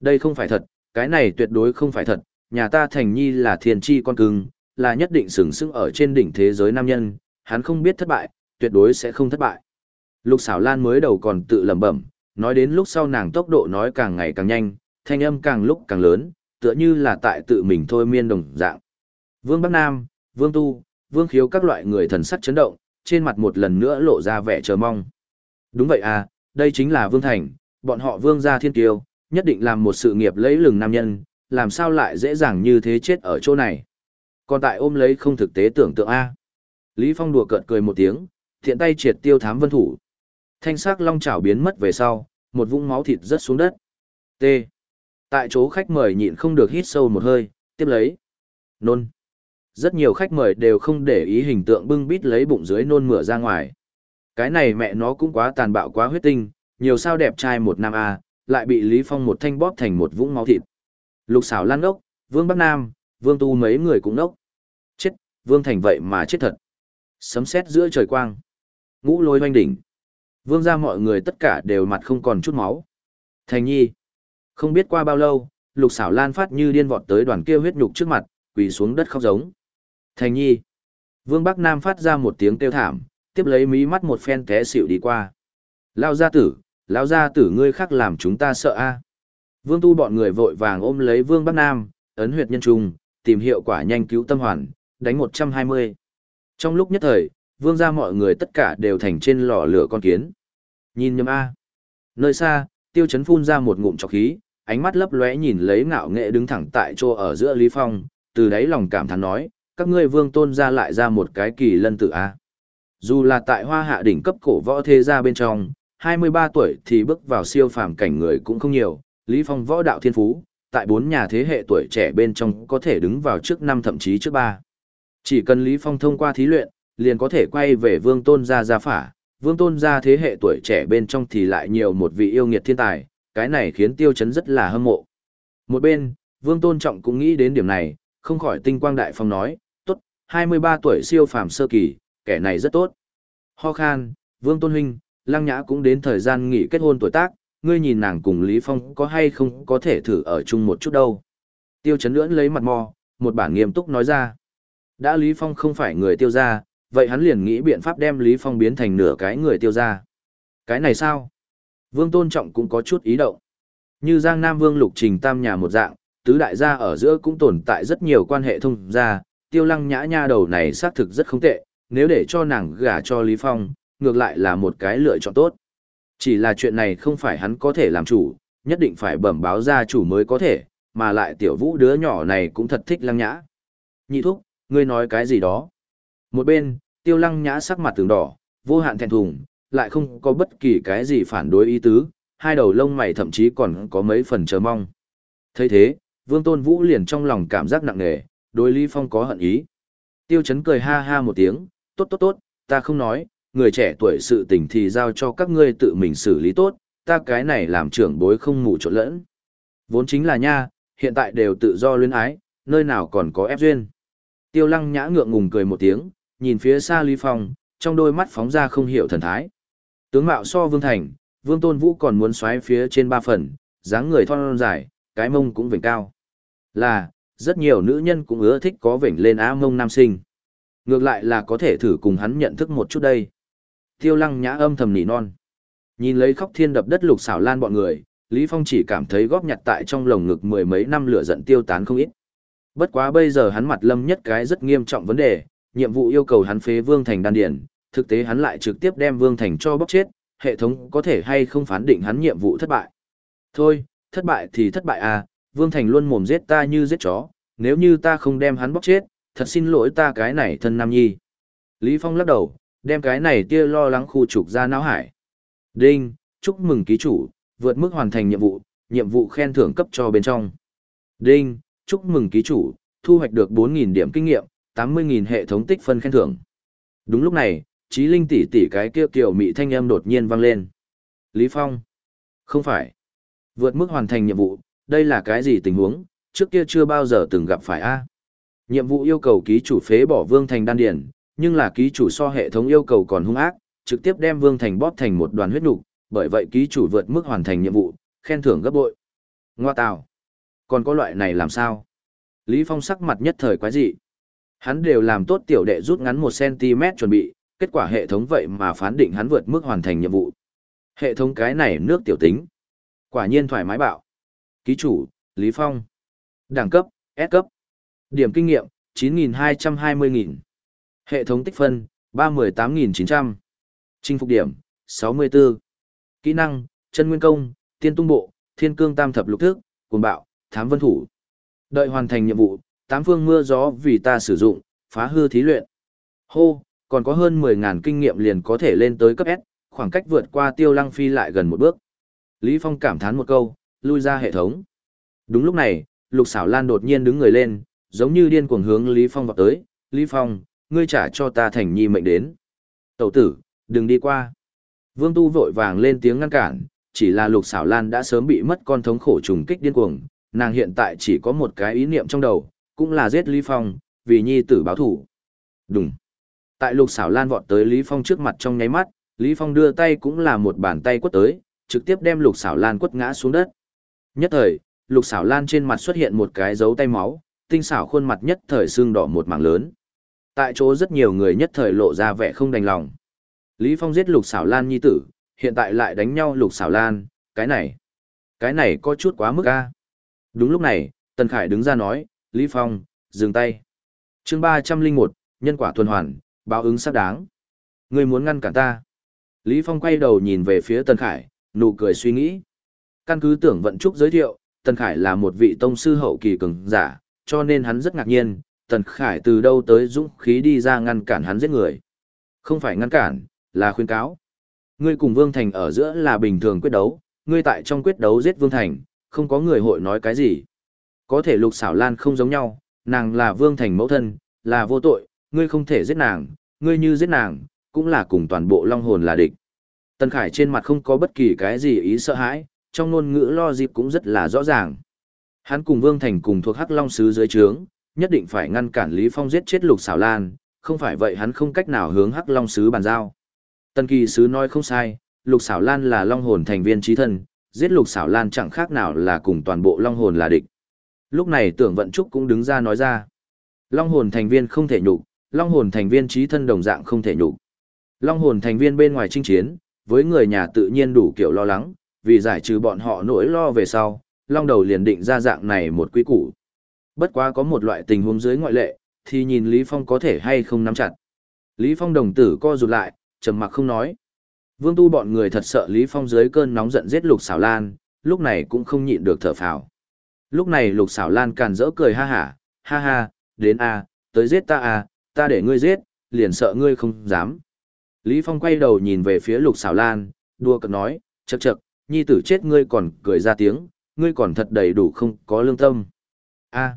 A: Đây không phải thật, cái này tuyệt đối không phải thật, nhà ta Thành Nhi là thiên chi con cưng, là nhất định sừng sững ở trên đỉnh thế giới nam nhân, hắn không biết thất bại, tuyệt đối sẽ không thất bại. Lục xảo lan mới đầu còn tự lẩm bẩm, nói đến lúc sau nàng tốc độ nói càng ngày càng nhanh, thanh âm càng lúc càng lớn, tựa như là tại tự mình thôi miên đồng dạng. Vương Bắc Nam, Vương Tu, Vương Khiếu các loại người thần sắc chấn động, trên mặt một lần nữa lộ ra vẻ chờ mong. Đúng vậy à, đây chính là Vương Thành, bọn họ Vương gia thiên tiêu, nhất định làm một sự nghiệp lấy lừng nam nhân, làm sao lại dễ dàng như thế chết ở chỗ này. Còn tại ôm lấy không thực tế tưởng tượng A. Lý Phong đùa cợt cười một tiếng, thiện tay triệt tiêu thám vân thủ. Thanh sắc long chảo biến mất về sau, một vũng máu thịt rớt xuống đất. T. Tại chỗ khách mời nhịn không được hít sâu một hơi, tiếp lấy. Nôn. Rất nhiều khách mời đều không để ý hình tượng bưng bít lấy bụng dưới nôn mửa ra ngoài. Cái này mẹ nó cũng quá tàn bạo quá huyết tinh, nhiều sao đẹp trai một nam A, lại bị Lý Phong một thanh bóp thành một vũng máu thịt. Lục xảo lan ốc, Vương Bắc Nam, Vương Tu mấy người cũng nốc. Chết, Vương Thành vậy mà chết thật. Sấm sét giữa trời quang. Ngũ lôi hoanh đỉnh. Vương ra mọi người tất cả đều mặt không còn chút máu. Thành nhi. Không biết qua bao lâu, lục xảo lan phát như điên vọt tới đoàn kia huyết nhục trước mặt, quỳ xuống đất khóc giống. Thành nhi. Vương Bắc Nam phát ra một tiếng kêu thảm, tiếp lấy mí mắt một phen té xỉu đi qua. Lao gia tử, lao gia tử ngươi khác làm chúng ta sợ a. Vương tu bọn người vội vàng ôm lấy Vương Bắc Nam, ấn huyệt nhân trung, tìm hiệu quả nhanh cứu tâm hoàn, đánh 120. Trong lúc nhất thời, vương gia mọi người tất cả đều thành trên lò lửa con kiến. Nhìn nhầm A. Nơi xa, tiêu chấn phun ra một ngụm chọc khí, ánh mắt lấp lóe nhìn lấy ngạo nghệ đứng thẳng tại chỗ ở giữa Lý Phong, từ đấy lòng cảm thán nói, các ngươi vương tôn ra lại ra một cái kỳ lân tử A. Dù là tại hoa hạ đỉnh cấp cổ võ thế gia bên trong, 23 tuổi thì bước vào siêu phàm cảnh người cũng không nhiều, Lý Phong võ đạo thiên phú, tại bốn nhà thế hệ tuổi trẻ bên trong có thể đứng vào trước năm thậm chí trước ba. Chỉ cần Lý Phong thông qua thí luyện, liền có thể quay về vương tôn gia gia phả, vương tôn gia thế hệ tuổi trẻ bên trong thì lại nhiều một vị yêu nghiệt thiên tài, cái này khiến tiêu chấn rất là hâm mộ. Một bên, vương tôn trọng cũng nghĩ đến điểm này, không khỏi tinh quang đại phong nói, 23 tuổi siêu phàm sơ kỳ, kẻ này rất tốt. Ho khan, vương tôn huynh, lăng nhã cũng đến thời gian nghỉ kết hôn tuổi tác, ngươi nhìn nàng cùng Lý Phong có hay không có thể thử ở chung một chút đâu. Tiêu chấn lưỡn lấy mặt mò, một bản nghiêm túc nói ra. Đã Lý Phong không phải người tiêu gia, vậy hắn liền nghĩ biện pháp đem Lý Phong biến thành nửa cái người tiêu gia. Cái này sao? Vương Tôn Trọng cũng có chút ý động. Như Giang Nam Vương Lục Trình Tam nhà một dạng, tứ đại gia ở giữa cũng tồn tại rất nhiều quan hệ thông gia, tiêu lăng nhã nha đầu này xác thực rất không tệ, nếu để cho nàng gả cho Lý Phong, ngược lại là một cái lựa chọn tốt. Chỉ là chuyện này không phải hắn có thể làm chủ, nhất định phải bẩm báo gia chủ mới có thể, mà lại tiểu vũ đứa nhỏ này cũng thật thích lăng nhã. Nhị thúc, ngươi nói cái gì đó? Một bên, tiêu lăng nhã sắc mặt tường đỏ, vô hạn thẹn thùng, lại không có bất kỳ cái gì phản đối ý tứ, hai đầu lông mày thậm chí còn có mấy phần chờ mong. thấy thế, vương tôn vũ liền trong lòng cảm giác nặng nề, đối Lý Phong có hận ý. Tiêu chấn cười ha ha một tiếng, tốt tốt tốt, ta không nói, người trẻ tuổi sự tình thì giao cho các ngươi tự mình xử lý tốt, ta cái này làm trưởng bối không mù trộn lẫn. Vốn chính là nha, hiện tại đều tự do luyến ái, nơi nào còn có ép duyên. Tiêu lăng nhã ngượng ngùng cười một tiếng, nhìn phía xa Lý Phong, trong đôi mắt phóng ra không hiểu thần thái. Tướng mạo so Vương Thành, Vương Tôn Vũ còn muốn xoáy phía trên ba phần, dáng người thon dài, cái mông cũng vểnh cao. Là, rất nhiều nữ nhân cũng ưa thích có vểnh lên á mông nam sinh. Ngược lại là có thể thử cùng hắn nhận thức một chút đây. Tiêu lăng nhã âm thầm nỉ non. Nhìn lấy khóc thiên đập đất lục xảo lan bọn người, Lý Phong chỉ cảm thấy góp nhặt tại trong lồng ngực mười mấy năm lửa giận tiêu tán không ít. Bất quá bây giờ hắn mặt lâm nhất cái rất nghiêm trọng vấn đề, nhiệm vụ yêu cầu hắn phế Vương Thành đan điển, thực tế hắn lại trực tiếp đem Vương Thành cho bóc chết, hệ thống có thể hay không phán định hắn nhiệm vụ thất bại. Thôi, thất bại thì thất bại à, Vương Thành luôn mồm giết ta như giết chó, nếu như ta không đem hắn bóc chết, thật xin lỗi ta cái này thân nam nhi. Lý Phong lắc đầu, đem cái này tia lo lắng khu trục ra não hải. Đinh, chúc mừng ký chủ, vượt mức hoàn thành nhiệm vụ, nhiệm vụ khen thưởng cấp cho bên trong. Đinh, chúc mừng ký chủ, thu hoạch được 4.000 điểm kinh nghiệm, 80.000 hệ thống tích phân khen thưởng. Đúng lúc này, trí linh tỷ tỷ cái kia kiểu mị thanh âm đột nhiên vang lên. Lý Phong. Không phải. Vượt mức hoàn thành nhiệm vụ, đây là cái gì tình huống, trước kia chưa bao giờ từng gặp phải a. Nhiệm vụ yêu cầu ký chủ phế bỏ vương thành đan điển, nhưng là ký chủ so hệ thống yêu cầu còn hung ác, trực tiếp đem vương thành bóp thành một đoàn huyết nục, bởi vậy ký chủ vượt mức hoàn thành nhiệm vụ, khen thưởng gấp bội. Ngoa tào. Còn có loại này làm sao? Lý Phong sắc mặt nhất thời quái dị. Hắn đều làm tốt tiểu đệ rút ngắn 1cm chuẩn bị, kết quả hệ thống vậy mà phán định hắn vượt mức hoàn thành nhiệm vụ. Hệ thống cái này nước tiểu tính. Quả nhiên thoải mái bạo. Ký chủ, Lý Phong. Đẳng cấp, S cấp. Điểm kinh nghiệm, 9.220.000. Hệ thống tích phân, 318.900. Chinh phục điểm, 64. Kỹ năng, chân nguyên công, tiên tung bộ, thiên cương tam thập lục thức, cuồng bạo, thám vân thủ. Đợi hoàn thành nhiệm vụ, tám phương mưa gió vì ta sử dụng, phá hư thí luyện. Hô, còn có hơn 10.000 kinh nghiệm liền có thể lên tới cấp S, khoảng cách vượt qua tiêu lăng phi lại gần một bước. Lý Phong cảm thán một câu, lui ra hệ thống. Đúng lúc này, Lục Sảo Lan đột nhiên đứng người lên, giống như điên cuồng hướng Lý Phong vọt tới. Lý Phong, ngươi trả cho ta thành nhi mệnh đến. Tẩu tử, đừng đi qua. Vương Tu vội vàng lên tiếng ngăn cản, chỉ là Lục Sảo Lan đã sớm bị mất con thống khổ trùng kích điên cuồng, nàng hiện tại chỉ có một cái ý niệm trong đầu, cũng là giết Lý Phong, vì nhi tử báo thủ. Đúng. Tại Lục Sảo Lan vọt tới Lý Phong trước mặt trong nháy mắt, Lý Phong đưa tay cũng là một bàn tay quất tới, trực tiếp đem Lục Sảo Lan quất ngã xuống đất. Nhất thời, Lục xảo Lan trên mặt xuất hiện một cái dấu tay máu, tinh xảo khuôn mặt nhất thời xương đỏ một mảng lớn. Tại chỗ rất nhiều người nhất thời lộ ra vẻ không đành lòng. Lý Phong giết Lục xảo Lan nhi tử, hiện tại lại đánh nhau Lục xảo Lan, cái này, cái này có chút quá mức a. Đúng lúc này, Tần Khải đứng ra nói, Lý Phong, dừng tay. Chương 301, nhân quả tuần hoàn, báo ứng sắp đáng. Ngươi muốn ngăn cản ta. Lý Phong quay đầu nhìn về phía Tần Khải, nụ cười suy nghĩ. Căn cứ tưởng vận trúc giới thiệu, Tần Khải là một vị tông sư hậu kỳ cường giả, cho nên hắn rất ngạc nhiên, Tần Khải từ đâu tới dũng khí đi ra ngăn cản hắn giết người. Không phải ngăn cản, là khuyên cáo. Ngươi cùng Vương Thành ở giữa là bình thường quyết đấu, ngươi tại trong quyết đấu giết Vương Thành, không có người hội nói cái gì. Có thể Lục Xảo Lan không giống nhau, nàng là Vương Thành mẫu thân, là vô tội, ngươi không thể giết nàng, ngươi như giết nàng, cũng là cùng toàn bộ long hồn là địch. Tần Khải trên mặt không có bất kỳ cái gì ý sợ hãi, trong ngôn ngữ lo dịp cũng rất là rõ ràng. Hắn cùng Vương Thành cùng thuộc Hắc Long Sứ dưới trướng, nhất định phải ngăn cản Lý Phong giết chết Lục Xảo Lan, không phải vậy hắn không cách nào hướng Hắc Long Sứ bàn giao. Tần Kỳ Sứ nói không sai, Lục Xảo Lan là Long Hồn thành viên trí thân, giết Lục Xảo Lan chẳng khác nào là cùng toàn bộ Long Hồn là địch. Lúc này Tưởng Vận Trúc cũng đứng ra nói ra. Long Hồn thành viên không thể nhục, Long Hồn thành viên trí thân đồng dạng không thể nhục. Long Hồn thành viên bên ngoài chinh chiến, với người nhà tự nhiên đủ kiểu lo lắng, vì giải trừ bọn họ nỗi lo về sau, Long Đầu liền định ra dạng này một quy củ. Bất quá có một loại tình huống dưới ngoại lệ, thì nhìn Lý Phong có thể hay không nắm chặt. Lý Phong đồng tử co rụt lại, trầm mặc không nói. Vương tu bọn người thật sợ Lý Phong dưới cơn nóng giận giết Lục Xảo Lan, lúc này cũng không nhịn được thở phào. Lúc này Lục Xảo Lan càn rỡ cười ha hả, ha ha, đến a, tới giết ta a, ta để ngươi giết, liền sợ ngươi không dám. Lý Phong quay đầu nhìn về phía Lục Xảo Lan, đua cợt nói, chậc chậc, nhi tử chết ngươi còn cười ra tiếng, ngươi còn thật đầy đủ không có lương tâm. A.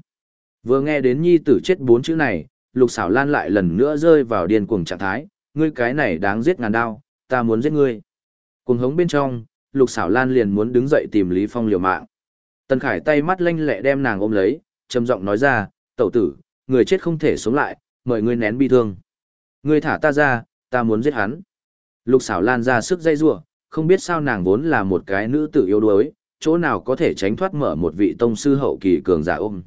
A: Vừa nghe đến nhi tử chết bốn chữ này, Lục Xảo Lan lại lần nữa rơi vào điên cuồng trạng thái, ngươi cái này đáng giết ngàn đao, ta muốn giết ngươi. Cuồng hống bên trong, Lục Xảo Lan liền muốn đứng dậy tìm Lý Phong liều mạng. Tần Khải tay mắt lanh lẹ đem nàng ôm lấy, trầm giọng nói ra, "Tẩu tử, người chết không thể sống lại, mời ngươi nén bi thương. Ngươi thả ta ra, ta muốn giết hắn." Lục Xảo Lan ra sức dây rủa, không biết sao nàng vốn là một cái nữ tử yếu đuối, chỗ nào có thể tránh thoát mở một vị tông sư hậu kỳ cường giả ôm.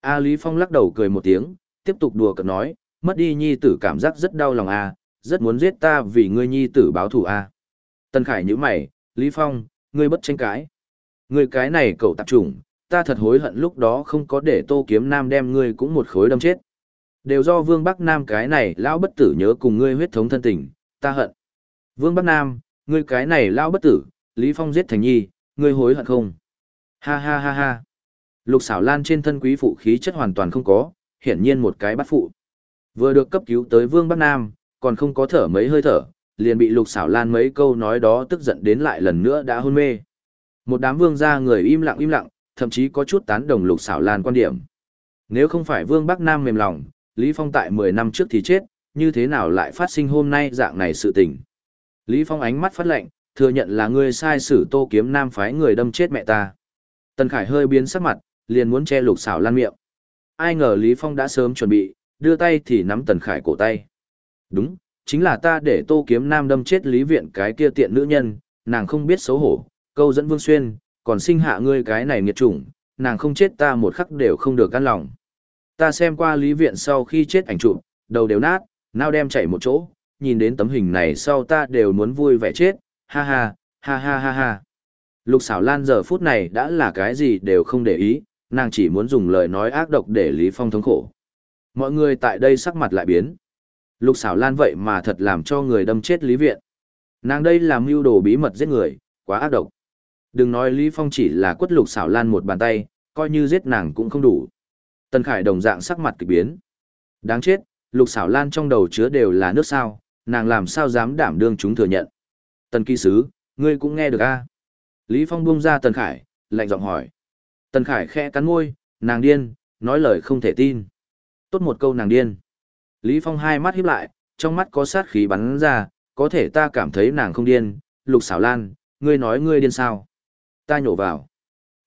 A: A Lý Phong lắc đầu cười một tiếng, tiếp tục đùa cợt nói, mất đi nhi tử cảm giác rất đau lòng a, rất muốn giết ta vì ngươi nhi tử báo thù a. Tân Khải nhíu mày, Lý Phong, ngươi bất tranh cãi. Ngươi cái này cậu tạp chủng, ta thật hối hận lúc đó không có để Tô Kiếm Nam đem ngươi cũng một khối đâm chết. Đều do Vương Bắc Nam cái này lão bất tử nhớ cùng ngươi huyết thống thân tình, ta hận. Vương Bắc Nam, ngươi cái này lão bất tử, Lý Phong giết Thành Nhi, ngươi hối hận không? Ha ha ha ha. Lục xảo lan trên thân quý phụ khí chất hoàn toàn không có, hiển nhiên một cái bắt phụ. Vừa được cấp cứu tới Vương Bắc Nam, còn không có thở mấy hơi thở, liền bị lục xảo lan mấy câu nói đó tức giận đến lại lần nữa đã hôn mê. Một đám vương gia người im lặng im lặng, thậm chí có chút tán đồng lục xảo lan quan điểm. Nếu không phải vương Bắc Nam mềm lòng, Lý Phong tại 10 năm trước thì chết, như thế nào lại phát sinh hôm nay dạng này sự tình. Lý Phong ánh mắt phát lệnh, thừa nhận là ngươi sai sử tô kiếm nam phái người đâm chết mẹ ta. Tần Khải hơi biến sắc mặt, liền muốn che lục xảo lan miệng. Ai ngờ Lý Phong đã sớm chuẩn bị, đưa tay thì nắm Tần Khải cổ tay. Đúng, chính là ta để tô kiếm nam đâm chết Lý Viện cái kia tiện nữ nhân, nàng không biết xấu hổ, câu dẫn Vương Xuyên, còn sinh hạ ngươi cái này nghiệt chủng, nàng không chết ta một khắc đều không được căn lòng. Ta xem qua Lý Viện sau khi chết ảnh chụp, đầu đều nát, nao đem chảy một chỗ, nhìn đến tấm hình này sau ta đều muốn vui vẻ chết, ha ha, ha ha ha ha. Lục xảo lan giờ phút này đã là cái gì đều không để ý, nàng chỉ muốn dùng lời nói ác độc để Lý Phong thống khổ. Mọi người tại đây sắc mặt lại biến. Lục xảo lan vậy mà thật làm cho người đâm chết Lý Viện. Nàng đây làm mưu đồ bí mật giết người, quá ác độc. Đừng nói Lý Phong chỉ là quất lục xảo lan một bàn tay, coi như giết nàng cũng không đủ. Tần Khải đồng dạng sắc mặt kỳ biến. Đáng chết, lục xảo lan trong đầu chứa đều là nước sao, nàng làm sao dám đảm đương chúng thừa nhận. Tần kỳ sứ, ngươi cũng nghe được a? Lý Phong buông ra Tần Khải, lạnh giọng hỏi. Tần Khải khẽ cắn môi, nàng điên, nói lời không thể tin. Tốt một câu nàng điên. Lý Phong hai mắt híp lại, trong mắt có sát khí bắn ra, có thể ta cảm thấy nàng không điên, lục xảo lan, ngươi nói ngươi điên sao? Ta nhổ vào.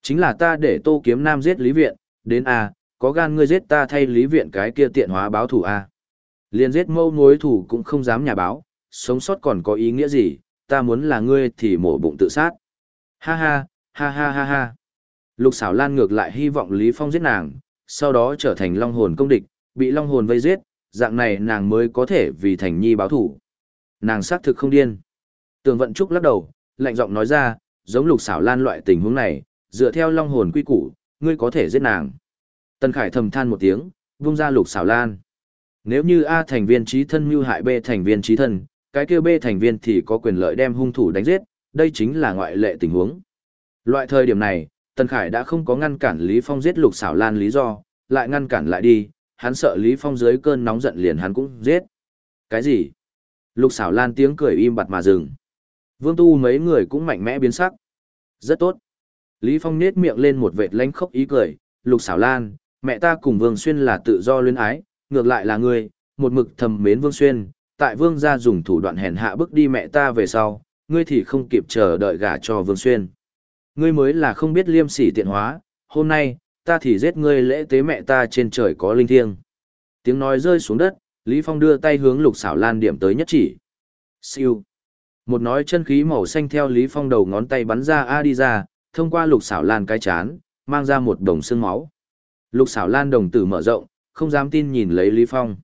A: Chính là ta để tô kiếm nam giết Lý Viện, đến a, có gan ngươi giết ta thay Lý Viện cái kia tiện hóa báo thủ a. Liên giết mâu mối thủ cũng không dám nhà báo, sống sót còn có ý nghĩa gì, ta muốn là ngươi thì mổ bụng tự sát. Ha ha, ha ha ha ha. Lục xảo lan ngược lại hy vọng Lý Phong giết nàng, sau đó trở thành long hồn công địch, bị long hồn vây giết, dạng này nàng mới có thể vì thành nhi báo thủ. Nàng xác thực không điên. Tường vận trúc lắc đầu, lạnh giọng nói ra, giống lục xảo lan loại tình huống này, dựa theo long hồn quy củ, ngươi có thể giết nàng. Tần Khải thầm than một tiếng, vung ra lục xảo lan. Nếu như A thành viên trí thân mưu hại B thành viên trí thân, cái kia B thành viên thì có quyền lợi đem hung thủ đánh giết, đây chính là ngoại lệ tình huống. Loại thời điểm này, Tần Khải đã không có ngăn cản Lý Phong giết lục xảo lan lý do, lại ngăn cản lại đi, hắn sợ Lý Phong dưới cơn nóng giận liền hắn cũng giết. Cái gì? Lục xảo lan tiếng cười im bặt mà dừng. Vương tu mấy người cũng mạnh mẽ biến sắc. Rất tốt. Lý Phong nết miệng lên một vệt lánh khóc ý cười, lục xảo lan, mẹ ta cùng Vương Xuyên là tự do luyến ái, ngược lại là ngươi, một mực thầm mến Vương Xuyên, tại Vương gia dùng thủ đoạn hèn hạ bức đi mẹ ta về sau, ngươi thì không kịp chờ đợi gả cho Vương Xuyên. Ngươi mới là không biết liêm sỉ tiện hóa, hôm nay, ta thì giết ngươi lễ tế mẹ ta trên trời có linh thiêng. Tiếng nói rơi xuống đất, Lý Phong đưa tay hướng lục xảo lan điểm tới nhất chỉ. Siêu. Một nói chân khí màu xanh theo Lý Phong đầu ngón tay bắn ra A đi ra, thông qua lục xảo lan cái chán, mang ra một đồng xương máu. Lục xảo lan đồng tử mở rộng, không dám tin nhìn lấy Lý Phong.